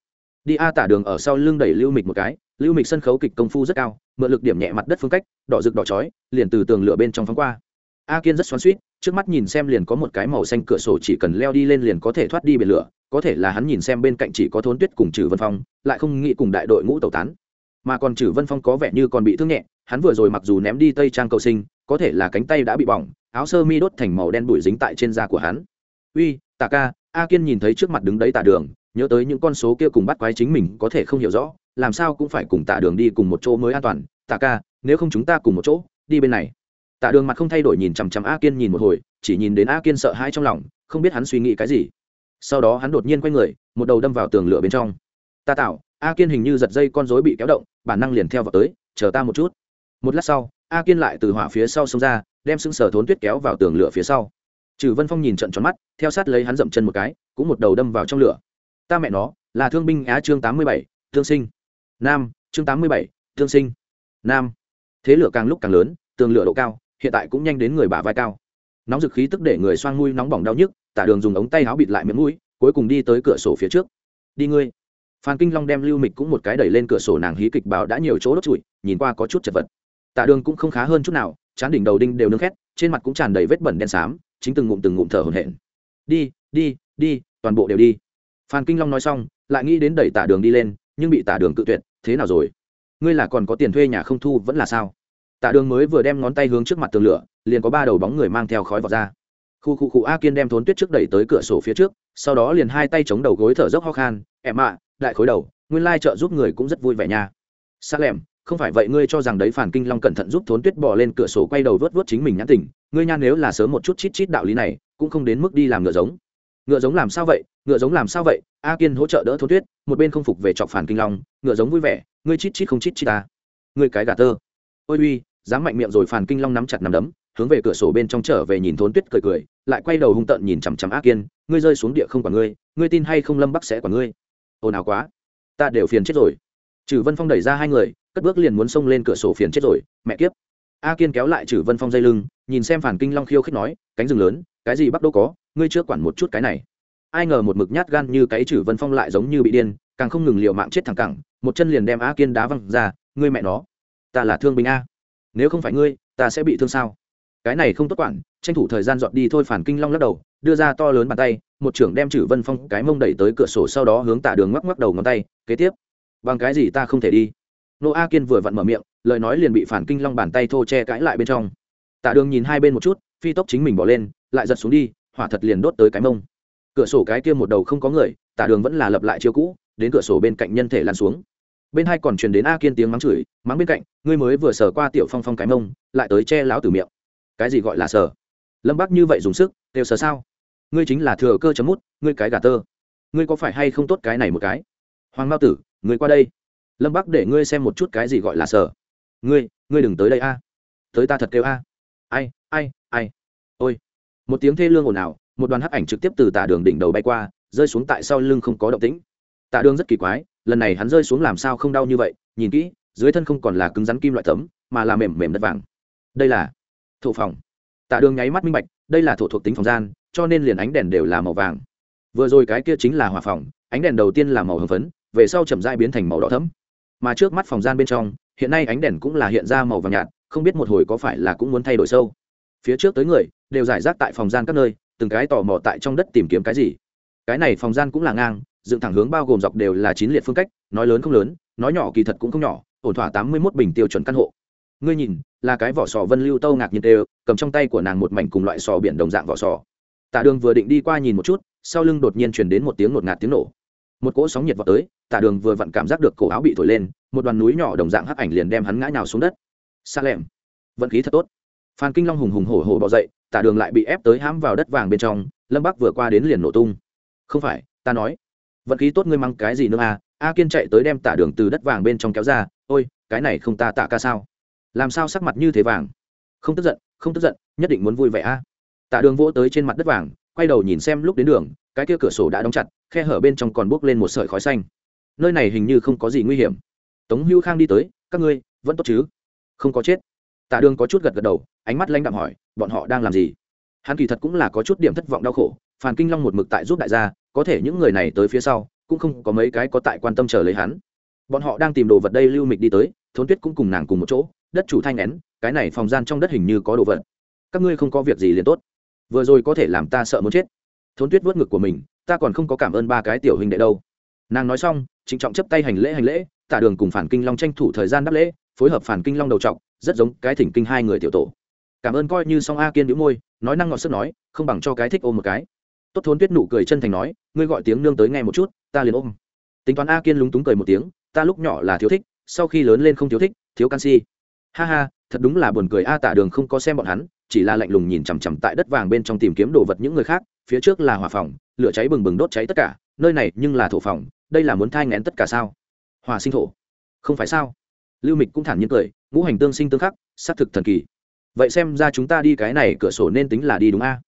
A: Đi a, tả đường ở sau lưng đẩy lưu mịch một cái. Lưu mịch sân khấu kịch công phu rất cao, mượn lực điểm nhẹ mặt đất phương cách, đỏ rực đỏ chói, liền từ tường lửa bên trong phóng qua a kiên rất xoắn suýt trước mắt nhìn xem liền có một cái màu xanh cửa sổ chỉ cần leo đi lên liền có thể thoát đi biển lửa, có thể là hắn nhìn xem bên cạnh chỉ có thốn tuyết cùng trừ vân phong, lại không nghĩ cùng đại đội ngũ tẩu tán. Mà còn trừ vân phong có vẻ như còn bị thương nhẹ, hắn vừa rồi mặc dù ném đi tây trang cầu sinh, có thể là cánh tay đã bị bỏng, áo sơ mi đốt thành màu đen bụi dính tại trên da của hắn. Uy, tạ ca. A kiên nhìn thấy trước mặt đứng đấy tạ đường, nhớ tới những con số kia cùng bắt quái chính mình có thể không hiểu rõ, làm sao cũng phải cùng tạ đường đi cùng một chỗ mới an toàn. Tạ ca, nếu không chúng ta cùng một chỗ, đi bên này tạ đường mặt không thay đổi nhìn chằm chằm a kiên nhìn một hồi, chỉ nhìn đến a kiên sợ hãi trong lòng, không biết hắn suy nghĩ cái gì. Sau đó hắn đột nhiên quay người, một đầu đâm vào tường lửa bên trong. Ta tạo a kiên hình như giật dây con rối bị kéo động, bản năng liền theo vào tới, chờ ta một chút. Một lát sau, a kiên lại từ hỏa phía sau xông ra, đem xứng sở thốn tuyết kéo vào tường lửa phía sau. Trừ vân phong nhìn trận tròn mắt, theo sát lấy hắn dậm chân một cái, cũng một đầu đâm vào trong lửa. Ta mẹ nó, là thương binh á chương tám mươi bảy, thương sinh. Nam, chương tám mươi bảy, thương sinh. Nam. Thế lửa càng lúc càng lớn, tường lửa độ cao hiện tại cũng nhanh đến người bả vai cao. Nóng dực khí tức để người xoang mũi nóng bỏng đau nhức, tả đường dùng ống tay áo bịt lại miệng mũi, cuối cùng đi tới cửa sổ phía trước. Đi ngươi. Phan kinh long đem lưu mịch cũng một cái đẩy lên cửa sổ nàng hí kịch bảo đã nhiều chỗ đốt trụi, nhìn qua có chút chật vật. Tạ đường cũng không khá hơn chút nào, chán đỉnh đầu đinh đều nương khét, trên mặt cũng tràn đầy vết bẩn đen xám, chính từng ngụm từng ngụm thở hổn hển. Đi đi đi, toàn bộ đều đi. Phan kinh long nói xong, lại nghĩ đến đẩy tả đường đi lên, nhưng bị tả đường cự tuyệt, thế nào rồi? Ngươi là còn có tiền thuê nhà không thu vẫn là sao? Tạ đường mới vừa đem ngón tay hướng trước mặt tường lửa, liền có ba đầu bóng người mang theo khói vọt ra. Khu khu khu, a kiên đem thốn tuyết trước đẩy tới cửa sổ phía trước, sau đó liền hai tay chống đầu gối thở dốc ho khan em ạ đại khối đầu, nguyên lai trợ giúp người cũng rất vui vẻ nha. Sa lẻm, không phải vậy ngươi cho rằng đấy phản kinh long cẩn thận giúp thốn tuyết bỏ lên cửa sổ quay đầu vớt vớt chính mình nhãn tình, ngươi nhan nếu là sớm một chút chít chít đạo lý này, cũng không đến mức đi làm ngựa giống. Ngựa giống làm sao vậy? Ngựa giống làm sao vậy? A kiên hỗ trợ đỡ thốn tuyết, một bên không phục về chọc phản kinh long, ngựa giống vui vẻ, ngươi chít chít không chít chít ta. Ngươi cái gà tơ. Ôi uy dám mạnh miệng rồi phàn kinh long nắm chặt nắm đấm, hướng về cửa sổ bên trong trở về nhìn thốn tuyết cười cười, lại quay đầu hung tợn nhìn chằm chằm a kiên, ngươi rơi xuống địa không quản ngươi ngươi tin hay không lâm bắc sẽ quản ngươi? Ồn ào quá, ta đều phiền chết rồi. Trừ vân phong đẩy ra hai người, cất bước liền muốn xông lên cửa sổ phiền chết rồi, mẹ kiếp. A kiên kéo lại trừ vân phong dây lưng, nhìn xem phản kinh long khiêu khích nói, cánh rừng lớn, cái gì bắc đâu có, ngươi chưa quản một chút cái này. Ai ngờ một mực nhát gan như cái trừ vân phong lại giống như bị điên, càng không ngừng liều mạng chết thẳng cẳng, một chân liền đem a kiên đá văng ra, ngươi mẹ nó, ta là thương binh a nếu không phải ngươi, ta sẽ bị thương sao? Cái này không tốt quản, tranh thủ thời gian dọn đi thôi, phản kinh long lắc đầu, đưa ra to lớn bàn tay, một trưởng đem chử vân phong cái mông đẩy tới cửa sổ sau đó hướng tạ đường ngoắc ngoắc đầu ngón tay, kế tiếp, bằng cái gì ta không thể đi? Nô a kiên vừa vặn mở miệng, lời nói liền bị phản kinh long bàn tay thô che cãi lại bên trong. Tạ đường nhìn hai bên một chút, phi tốc chính mình bỏ lên, lại giật xuống đi, hỏa thật liền đốt tới cái mông. Cửa sổ cái kia một đầu không có người, tạ đường vẫn là lập lại chiêu cũ, đến cửa sổ bên cạnh nhân thể lăn xuống bên hai còn truyền đến a kiên tiếng mắng chửi, mắng bên cạnh, ngươi mới vừa sờ qua tiểu phong phong cái mông, lại tới che láo từ miệng. Cái gì gọi là sờ? Lâm bắc như vậy dùng sức, đều sờ sao? Ngươi chính là thừa cơ chấm mút, ngươi cái gà tơ. Ngươi có phải hay không tốt cái này một cái? Hoàng mao tử, ngươi qua đây. Lâm bắc để ngươi xem một chút cái gì gọi là sờ. Ngươi ngươi đừng tới đây a. Tới ta thật kêu a. Ai ai ai? Ôi. Một tiếng thê lương ồn ào, một đoàn hắc ảnh trực tiếp từ tả đường đỉnh đầu bay qua, rơi xuống tại sau lưng không có động tĩnh. Tả đường rất kỳ quái lần này hắn rơi xuống làm sao không đau như vậy, nhìn kỹ, dưới thân không còn là cứng rắn kim loại tấm mà là mềm mềm đất vàng. Đây là thổ phòng. Tạ đường nháy mắt minh bạch, đây là thổ thuộc tính phòng gian, cho nên liền ánh đèn đều là màu vàng. Vừa rồi cái kia chính là hỏa phòng, ánh đèn đầu tiên là màu hồng phấn, về sau chậm dai biến thành màu đỏ thấm mà trước mắt phòng gian bên trong, hiện nay ánh đèn cũng là hiện ra màu vàng nhạt, không biết một hồi có phải là cũng muốn thay đổi sâu. Phía trước tới người, đều giải rác tại phòng gian các nơi, từng cái tò mò tại trong đất tìm kiếm cái gì. Cái này phòng gian cũng là ngang dựng thẳng hướng bao gồm dọc đều là chín liệt phương cách, nói lớn không lớn, nói nhỏ kỳ thật cũng không nhỏ, ổn thỏa tám mươi mốt bình tiêu chuẩn căn hộ. Ngươi nhìn, là cái vỏ sò vân lưu tâu ngạc nhiên đều, cầm trong tay của nàng một mảnh cùng loại sò biển đồng dạng vỏ sò. Tạ đường vừa định đi qua nhìn một chút, sau lưng đột nhiên truyền đến một tiếng ngột ngạt tiếng nổ. Một cỗ sóng nhiệt vào tới, tạ đường vừa vặn cảm giác được cổ áo bị thổi lên, một đoàn núi nhỏ đồng dạng hắc ảnh liền đem hắn ngã nhào xuống đất. Xa lẻm. Vận khí thật tốt. Phan kinh long hùng hùng hổ hổ bỏ dậy, tạ đường lại bị ép tới hãm vào đất vàng bên trong, lâm bắc vừa qua đến liền nổ tung. Không phải, ta nói vận khí tốt ngươi mang cái gì nữa à? A kiên chạy tới đem tạ đường từ đất vàng bên trong kéo ra. Ôi, cái này không ta tạ ca sao? Làm sao sắc mặt như thế vàng? Không tức giận, không tức giận, nhất định muốn vui vẻ a. À? tạ đường vỗ tới trên mặt đất vàng, quay đầu nhìn xem lúc đến đường, cái kia cửa sổ đã đóng chặt, khe hở bên trong còn bốc lên một sợi khói xanh. Nơi này hình như không có gì nguy hiểm. Tống hữu khang đi tới, các ngươi, vẫn tốt chứ? Không có chết. Tạ đường có chút gật gật đầu, ánh mắt lanh đạm hỏi, bọn họ đang làm gì? Hắn kỳ thật cũng là có chút điểm thất vọng đau khổ phàn kinh long một mực tại giúp đại gia, có thể những người này tới phía sau, cũng không có mấy cái có tại quan tâm chờ lấy hắn. Bọn họ đang tìm đồ vật đây lưu mịch đi tới, thốn tuyết cũng cùng nàng cùng một chỗ, đất chủ thanh nén cái này phòng gian trong đất hình như có đồ vật. Các ngươi không có việc gì liền tốt. Vừa rồi có thể làm ta sợ muốn chết. Thốn tuyết vớt ngực của mình, ta còn không có cảm ơn ba cái tiểu hình đệ đâu. Nàng nói xong, trịnh trọng chấp tay hành lễ hành lễ, tả đường cùng phản kinh long tranh thủ thời gian đáp lễ, phối hợp phản kinh long đầu trọc, rất giống cái thỉnh kinh hai người tiểu tổ. Cảm ơn coi như song a kiên đĩu môi, nói năng ngọt sức nói, không bằng cho cái thích ôm một cái tốt thốn tuyết nụ cười chân thành nói, ngươi gọi tiếng nương tới nghe một chút, ta liền ôm. Tính toán a kiên lúng túng cười một tiếng, ta lúc nhỏ là thiếu thích, sau khi lớn lên không thiếu thích, thiếu canxi. Ha ha, thật đúng là buồn cười a tả đường không có xem bọn hắn, chỉ là lạnh lùng nhìn chằm chằm tại đất vàng bên trong tìm kiếm đồ vật những người khác, phía trước là hỏa phòng, lửa cháy bừng bừng đốt cháy tất cả, nơi này nhưng là thổ phòng, đây là muốn thai ngén tất cả sao? Hòa sinh thổ. Không phải sao? Lưu mịch cũng thản nhiên cười, ngũ hành tương sinh tương khắc, xác thực thần kỳ. Vậy xem ra chúng ta đi cái này cửa sổ nên tính là đi đúng a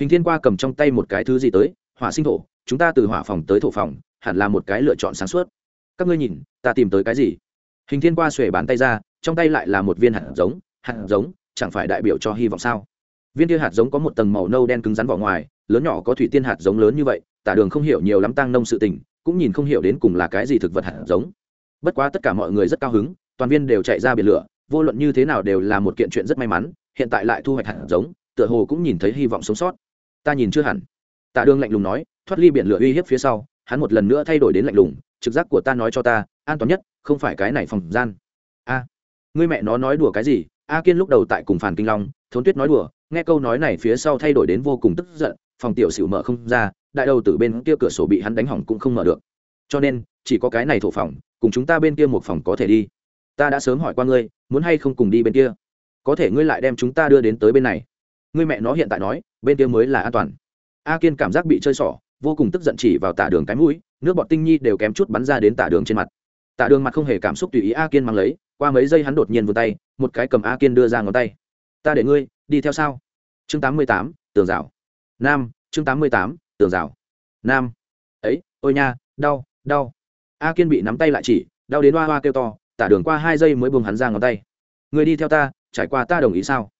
A: hình thiên qua cầm trong tay một cái thứ gì tới, hỏa sinh thổ, chúng ta từ hỏa phòng tới thổ phòng, hẳn là một cái lựa chọn sáng suốt. Các ngươi nhìn, ta tìm tới cái gì? Hình thiên qua xuề bàn tay ra, trong tay lại là một viên hạt giống hạt giống, chẳng phải đại biểu cho hy vọng sao? Viên kia hạt giống có một tầng màu nâu đen cứng rắn vỏ ngoài, lớn nhỏ có thủy tiên hạt giống lớn như vậy, tả đường không hiểu nhiều lắm tăng nông sự tình, cũng nhìn không hiểu đến cùng là cái gì thực vật hạt giống. Bất quá tất cả mọi người rất cao hứng, toàn viên đều chạy ra biển lửa, vô luận như thế nào đều là một kiện chuyện rất may mắn, hiện tại lại thu hoạch hạt giống, tựa hồ cũng nhìn thấy hy vọng sống sót ta nhìn chưa hẳn. Tạ đường lạnh lùng nói, thoát ly biển lửa uy hiếp phía sau, hắn một lần nữa thay đổi đến lạnh lùng, trực giác của ta nói cho ta, an toàn nhất, không phải cái này phòng gian. A, ngươi mẹ nó nói đùa cái gì? A kiên lúc đầu tại cùng phản kinh long, thốn tuyết nói đùa, nghe câu nói này phía sau thay đổi đến vô cùng tức giận, phòng tiểu xỉu mở không ra, đại đầu từ bên kia cửa sổ bị hắn đánh hỏng cũng không mở được. Cho nên, chỉ có cái này thổ phòng, cùng chúng ta bên kia một phòng có thể đi. Ta đã sớm hỏi qua ngươi, muốn hay không cùng đi bên kia? Có thể ngươi lại đem chúng ta đưa đến tới bên này ngươi mẹ nó hiện tại nói, bên kia mới là an toàn. A kiên cảm giác bị chơi xỏ, vô cùng tức giận chỉ vào tả đường cái mũi, nước bọt tinh nhi đều kém chút bắn ra đến tả đường trên mặt. Tả đường mặt không hề cảm xúc tùy ý a kiên mang lấy, qua mấy giây hắn đột nhiên vươn tay, một cái cầm a kiên đưa ra ngón tay. Ta để ngươi, đi theo sao? Chương tám mươi tám, tường rào. Nam, chương tám mươi tám, tường rào. Nam. Ấy, ôi nha, đau đau. A kiên bị nắm tay lại chỉ, đau đến hoa hoa kêu to, tả đường qua hai giây mới buông hắn ra ngón tay. Người đi theo ta, trải qua ta đồng ý sao?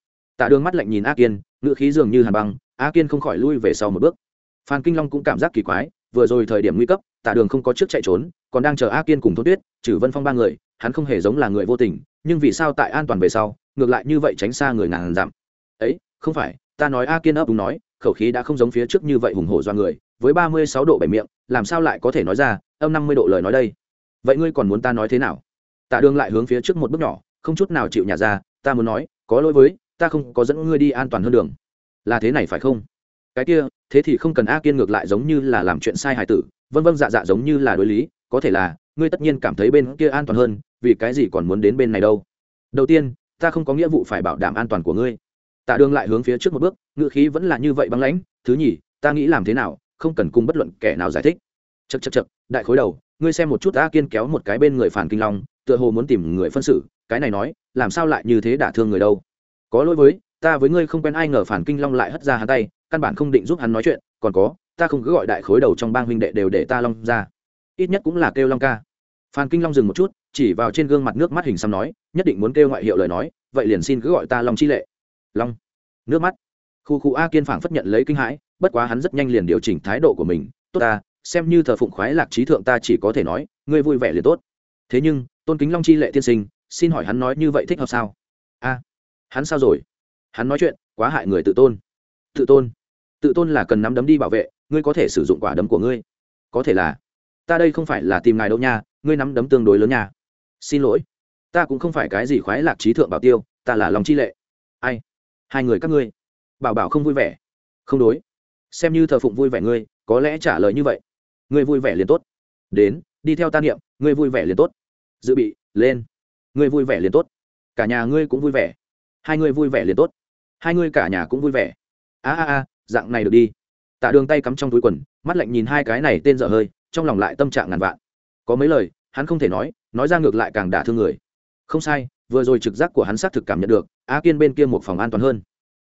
A: Tạ đường mắt lạnh nhìn a kiên ngựa khí dường như hàn băng, a kiên không khỏi lui về sau một bước. Phan kinh long cũng cảm giác kỳ quái, vừa rồi thời điểm nguy cấp, Tạ đường không có trước chạy trốn, còn đang chờ a kiên cùng thốt tuyết, trừ vân phong ba người, hắn không hề giống là người vô tình, nhưng vì sao tại an toàn về sau, ngược lại như vậy tránh xa người ngàn dặm? Ấy, không phải, ta nói a kiên ấp đúng nói, khẩu khí đã không giống phía trước như vậy hùng hổ do người, với ba mươi sáu độ bảy miệng, làm sao lại có thể nói ra, âm năm mươi độ lời nói đây? Vậy ngươi còn muốn ta nói thế nào? Tạ đường lại hướng phía trước một bước nhỏ, không chút nào chịu nhả ra, ta muốn nói, có lỗi với ta không có dẫn ngươi đi an toàn hơn đường. Là thế này phải không? Cái kia, thế thì không cần a kiên ngược lại giống như là làm chuyện sai hài tử, vân vân dạ dạ giống như là đối lý, có thể là, ngươi tất nhiên cảm thấy bên kia an toàn hơn, vì cái gì còn muốn đến bên này đâu? Đầu tiên, ta không có nghĩa vụ phải bảo đảm an toàn của ngươi. Tạ đường lại hướng phía trước một bước ngự khí vẫn là như vậy băng lãnh, thứ nhì, ta nghĩ làm thế nào, không cần cung bất luận kẻ nào giải thích. Chật chật chật đại khối đầu, ngươi xem một chút a kiên kéo một cái bên người phản kinh long, tựa hồ muốn tìm người phân xử, cái này nói, làm sao lại như thế đả thương người đâu? Có lỗi với, ta với ngươi không quen ai ngờ phản kinh long lại hất ra hắn tay, căn bản không định giúp hắn nói chuyện, còn có, ta không cứ gọi đại khối đầu trong bang huynh đệ đều để ta long ra. Ít nhất cũng là kêu long ca. Phan kinh long dừng một chút, chỉ vào trên gương mặt nước mắt hình xăm nói, nhất định muốn kêu ngoại hiệu lời nói, vậy liền xin cứ gọi ta long chi lệ. Long. Nước mắt. Khu khu a kiên phảng phất nhận lấy kinh hãi, bất quá hắn rất nhanh liền điều chỉnh thái độ của mình, tốt ta, xem như thờ phụng khoái lạc trí thượng ta chỉ có thể nói, ngươi vui vẻ liền tốt. Thế nhưng, tôn kính long chi lệ tiên sinh, xin hỏi hắn nói như vậy thích hợp sao? A hắn sao rồi? Hắn nói chuyện, quá hại người tự tôn. Tự tôn? Tự tôn là cần nắm đấm đi bảo vệ, ngươi có thể sử dụng quả đấm của ngươi. Có thể là, ta đây không phải là tìm ngài đâu nha, ngươi nắm đấm tương đối lớn nha. Xin lỗi. Ta cũng không phải cái gì khoái lạc trí thượng bảo tiêu, ta là lòng chi lệ. Ai? Hai người các ngươi. Bảo bảo không vui vẻ. Không đối. Xem như thờ phụng vui vẻ ngươi, có lẽ trả lời như vậy. Ngươi vui vẻ liền tốt. Đến, đi theo ta niệm, ngươi vui vẻ liền tốt. Dự bị, lên. Ngươi vui vẻ liền tốt. Cả nhà ngươi cũng vui vẻ hai người vui vẻ liền tốt. Hai người cả nhà cũng vui vẻ. A a a, dạng này được đi. Tạ đường tay cắm trong túi quần, mắt lạnh nhìn hai cái này tên dở hơi, trong lòng lại tâm trạng ngàn vạn. Có mấy lời, hắn không thể nói nói ra ngược lại càng đả thương người. Không sai, vừa rồi trực giác của hắn xác thực cảm nhận được, a kiên bên kia một phòng an toàn hơn.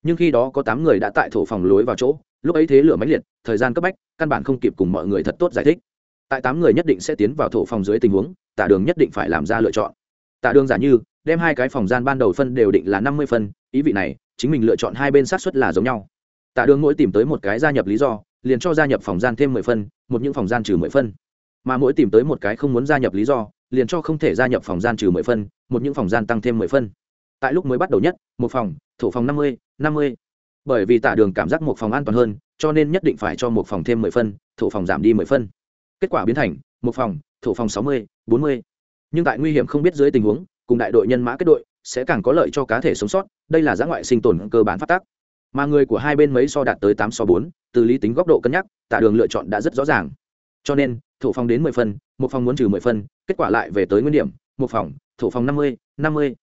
A: Nhưng khi đó có tám người đã tại thổ phòng lối vào chỗ, lúc ấy thế lửa máy liệt, thời gian cấp bách, căn bản không kịp cùng mọi người thật tốt giải thích. Tại tám người nhất định sẽ tiến vào thổ phòng dưới tình huống, tạ đường nhất định phải làm ra lựa chọn tạ đường giả như, đem hai cái phòng gian ban đầu phân đều định là năm mươi phân, ý vị này, chính mình lựa chọn hai bên sát xuất là giống nhau. Tạ đường mỗi tìm tới một cái gia nhập lý do, liền cho gia nhập phòng gian thêm mười phân, một những phòng gian trừ mười phân. Mà mỗi tìm tới một cái không muốn gia nhập lý do, liền cho không thể gia nhập phòng gian trừ mười phân, một những phòng gian tăng thêm mười phân. Tại lúc mới bắt đầu nhất, một phòng, thổ phòng năm mươi năm mươi. Bởi vì tạ đường cảm giác một phòng an toàn hơn, cho nên nhất định phải cho một phòng thêm mười phân, thổ phòng giảm đi mười phân. Kết quả biến thành, một phòng, thổ phòng sáu mươi, bốn mươi nhưng tại nguy hiểm không biết dưới tình huống, cùng đại đội nhân mã kết đội, sẽ càng có lợi cho cá thể sống sót, đây là giã ngoại sinh tồn cơ bản phát tác. Mà người của hai bên mấy so đạt tới tám so bốn, từ lý tính góc độ cân nhắc, tạ đường lựa chọn đã rất rõ ràng. Cho nên, thổ phòng đến mười phân một phòng muốn trừ mười phân kết quả lại về tới nguyên điểm, một phòng, thổ phòng năm mươi năm mươi.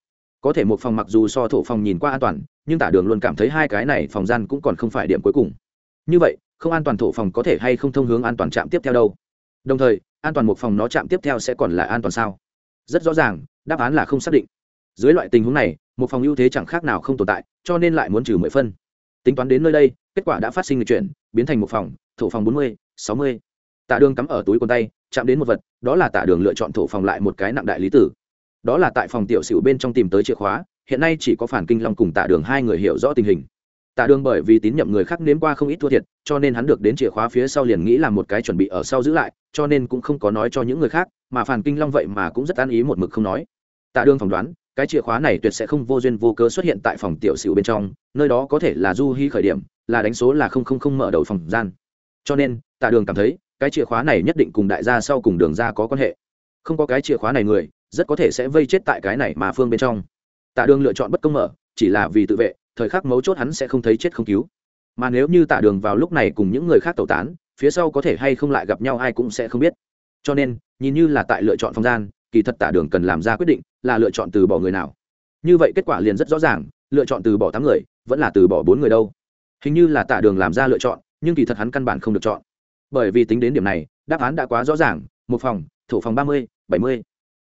A: Có thể một phòng mặc dù so thổ phòng nhìn qua an toàn, nhưng tả đường luôn cảm thấy hai cái này phòng gian cũng còn không phải điểm cuối cùng. Như vậy, không an toàn thổ phòng có thể hay không thông hướng an toàn trạm tiếp theo đâu? Đồng thời, an toàn một phòng nó chạm tiếp theo sẽ còn là an toàn sao? Rất rõ ràng, đáp án là không xác định. Dưới loại tình huống này, một phòng ưu thế chẳng khác nào không tồn tại, cho nên lại muốn trừ mười phân. Tính toán đến nơi đây, kết quả đã phát sinh lịch chuyển, biến thành một phòng, thổ phòng bốn mươi, sáu mươi. Tạ đường cắm ở túi quần tay, chạm đến một vật, đó là tạ đường lựa chọn thổ phòng lại một cái nặng đại lý tử. Đó là tại phòng tiểu sửu bên trong tìm tới chìa khóa, hiện nay chỉ có phản kinh long cùng tạ đường hai người hiểu rõ tình hình. Tạ đường bởi vì tín nhiệm người khác nếm qua không ít thua thiệt, cho nên hắn được đến chìa khóa phía sau liền nghĩ là một cái chuẩn bị ở sau giữ lại cho nên cũng không có nói cho những người khác, mà phản kinh long vậy mà cũng rất an ý một mực không nói. Tạ đường phỏng đoán, cái chìa khóa này tuyệt sẽ không vô duyên vô cớ xuất hiện tại phòng tiểu sửu bên trong, nơi đó có thể là du hy khởi điểm, là đánh số là không không không mở đầu phòng gian. Cho nên, tạ đường cảm thấy, cái chìa khóa này nhất định cùng đại gia sau cùng đường ra có quan hệ. Không có cái chìa khóa này người, rất có thể sẽ vây chết tại cái này mà phương bên trong. Tạ đường lựa chọn bất công mở, chỉ là vì tự vệ, thời khắc mấu chốt hắn sẽ không thấy chết không cứu. Mà nếu như tạ đường vào lúc này cùng những người khác tẩu tán phía sau có thể hay không lại gặp nhau ai cũng sẽ không biết. Cho nên, nhìn như là tại lựa chọn không gian, kỳ thật tạ đường cần làm ra quyết định là lựa chọn từ bỏ người nào. Như vậy kết quả liền rất rõ ràng, lựa chọn từ bỏ tám người, vẫn là từ bỏ bốn người đâu. Hình như là tạ đường làm ra lựa chọn, nhưng kỳ thật hắn căn bản không được chọn. Bởi vì tính đến điểm này, đáp án đã quá rõ ràng, một phòng thủ phòng ba mươi, bảy mươi.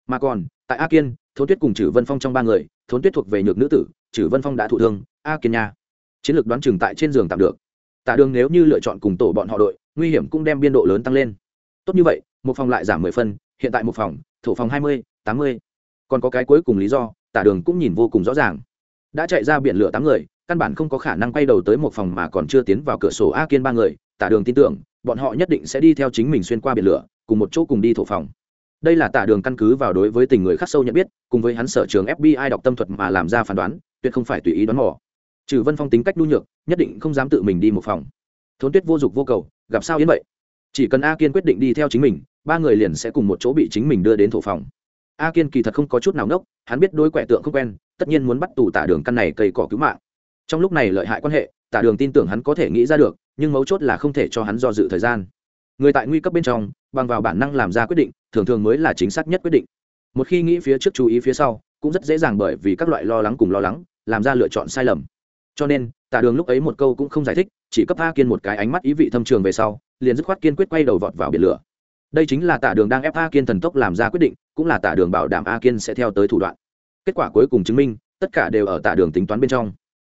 A: Mà còn, tại a kiên, thốn tuyết cùng chử vân phong trong ba người, thốn tuyết thuộc về nhược nữ tử chử vân phong đã thụ thương, a kiên nha. Chiến lược đoán chừng tại trên giường tạm được tạ đường nếu như lựa chọn cùng tổ bọn họ đội, nguy hiểm cũng đem biên độ lớn tăng lên. Tốt như vậy, một phòng lại giảm mười phân, hiện tại một phòng thủ phòng hai mươi, tám mươi. Còn có cái cuối cùng lý do, tả đường cũng nhìn vô cùng rõ ràng. Đã chạy ra biển lửa tám người, căn bản không có khả năng quay đầu tới một phòng mà còn chưa tiến vào cửa sổ a kiên ba người. Tả đường tin tưởng, bọn họ nhất định sẽ đi theo chính mình xuyên qua biển lửa, cùng một chỗ cùng đi thổ phòng. Đây là tả đường căn cứ vào đối với tình người khắc sâu nhận biết, cùng với hắn sở trường fbi đọc tâm thuật mà làm ra phán đoán, tuyệt không phải tùy ý đoán mò trừ vân phong tính cách nhu nhược, nhất định không dám tự mình đi một phòng. Thốn tuyết vô dụng vô cầu, gặp sao yến vậy? Chỉ cần a kiên quyết định đi theo chính mình, ba người liền sẽ cùng một chỗ bị chính mình đưa đến thổ phòng. A kiên kỳ thật không có chút nào nốc, hắn biết đối quẻ tượng không quen, tất nhiên muốn bắt tù tả đường căn này cây cỏ cứu mạng. Trong lúc này lợi hại quan hệ, tả đường tin tưởng hắn có thể nghĩ ra được, nhưng mấu chốt là không thể cho hắn do dự thời gian. Người tại nguy cấp bên trong, bằng vào bản năng làm ra quyết định, thường thường mới là chính xác nhất quyết định. Một khi nghĩ phía trước chú ý phía sau, cũng rất dễ dàng bởi vì các loại lo lắng cùng lo lắng, làm ra lựa chọn sai lầm cho nên, tả đường lúc ấy một câu cũng không giải thích, chỉ cấp a kiên một cái ánh mắt ý vị thâm trường về sau, liền dứt khoát kiên quyết quay đầu vọt vào biển lửa. Đây chính là tả đường đang ép a kiên thần tốc làm ra quyết định, cũng là tả đường bảo đảm a kiên sẽ theo tới thủ đoạn. Kết quả cuối cùng chứng minh, tất cả đều ở tả đường tính toán bên trong.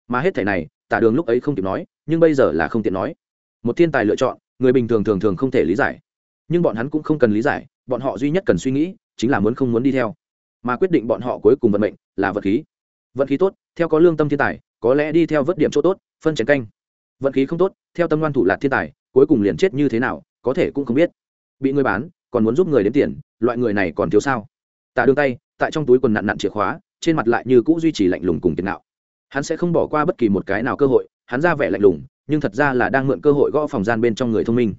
A: Mà hết thẻ này, tả đường lúc ấy không kịp nói, nhưng bây giờ là không tiện nói. Một thiên tài lựa chọn, người bình thường thường thường không thể lý giải. Nhưng bọn hắn cũng không cần lý giải, bọn họ duy nhất cần suy nghĩ, chính là muốn không muốn đi theo. Mà quyết định bọn họ cuối cùng vận mệnh là vật khí. Vận khí tốt, theo có lương tâm thiên tài có lẽ đi theo vớt điểm chỗ tốt, phân chén canh. Vận khí không tốt, theo tâm loan thủ lạc thiên tài, cuối cùng liền chết như thế nào, có thể cũng không biết. Bị người bán, còn muốn giúp người đến tiền, loại người này còn thiếu sao? Tạ đương tay, tại trong túi quần nặn nặn chìa khóa, trên mặt lại như cũ duy trì lạnh lùng cùng tiền nạo hắn sẽ không bỏ qua bất kỳ một cái nào cơ hội, hắn ra vẻ lạnh lùng, nhưng thật ra là đang mượn cơ hội gõ phòng gian bên trong người thông minh.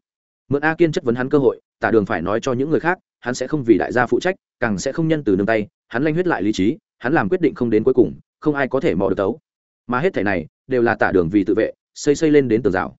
A: Mượn a kiên chất vấn hắn cơ hội tả đường phải nói cho những người khác, hắn sẽ không vì đại gia phụ trách, càng sẽ không nhân từ nương tay, hắn lanh huyết lại lý trí, hắn làm quyết định không đến cuối cùng, không ai có thể mò được tấu mà hết thể này đều là tả đường vì tự vệ, xây xây lên đến tường rào.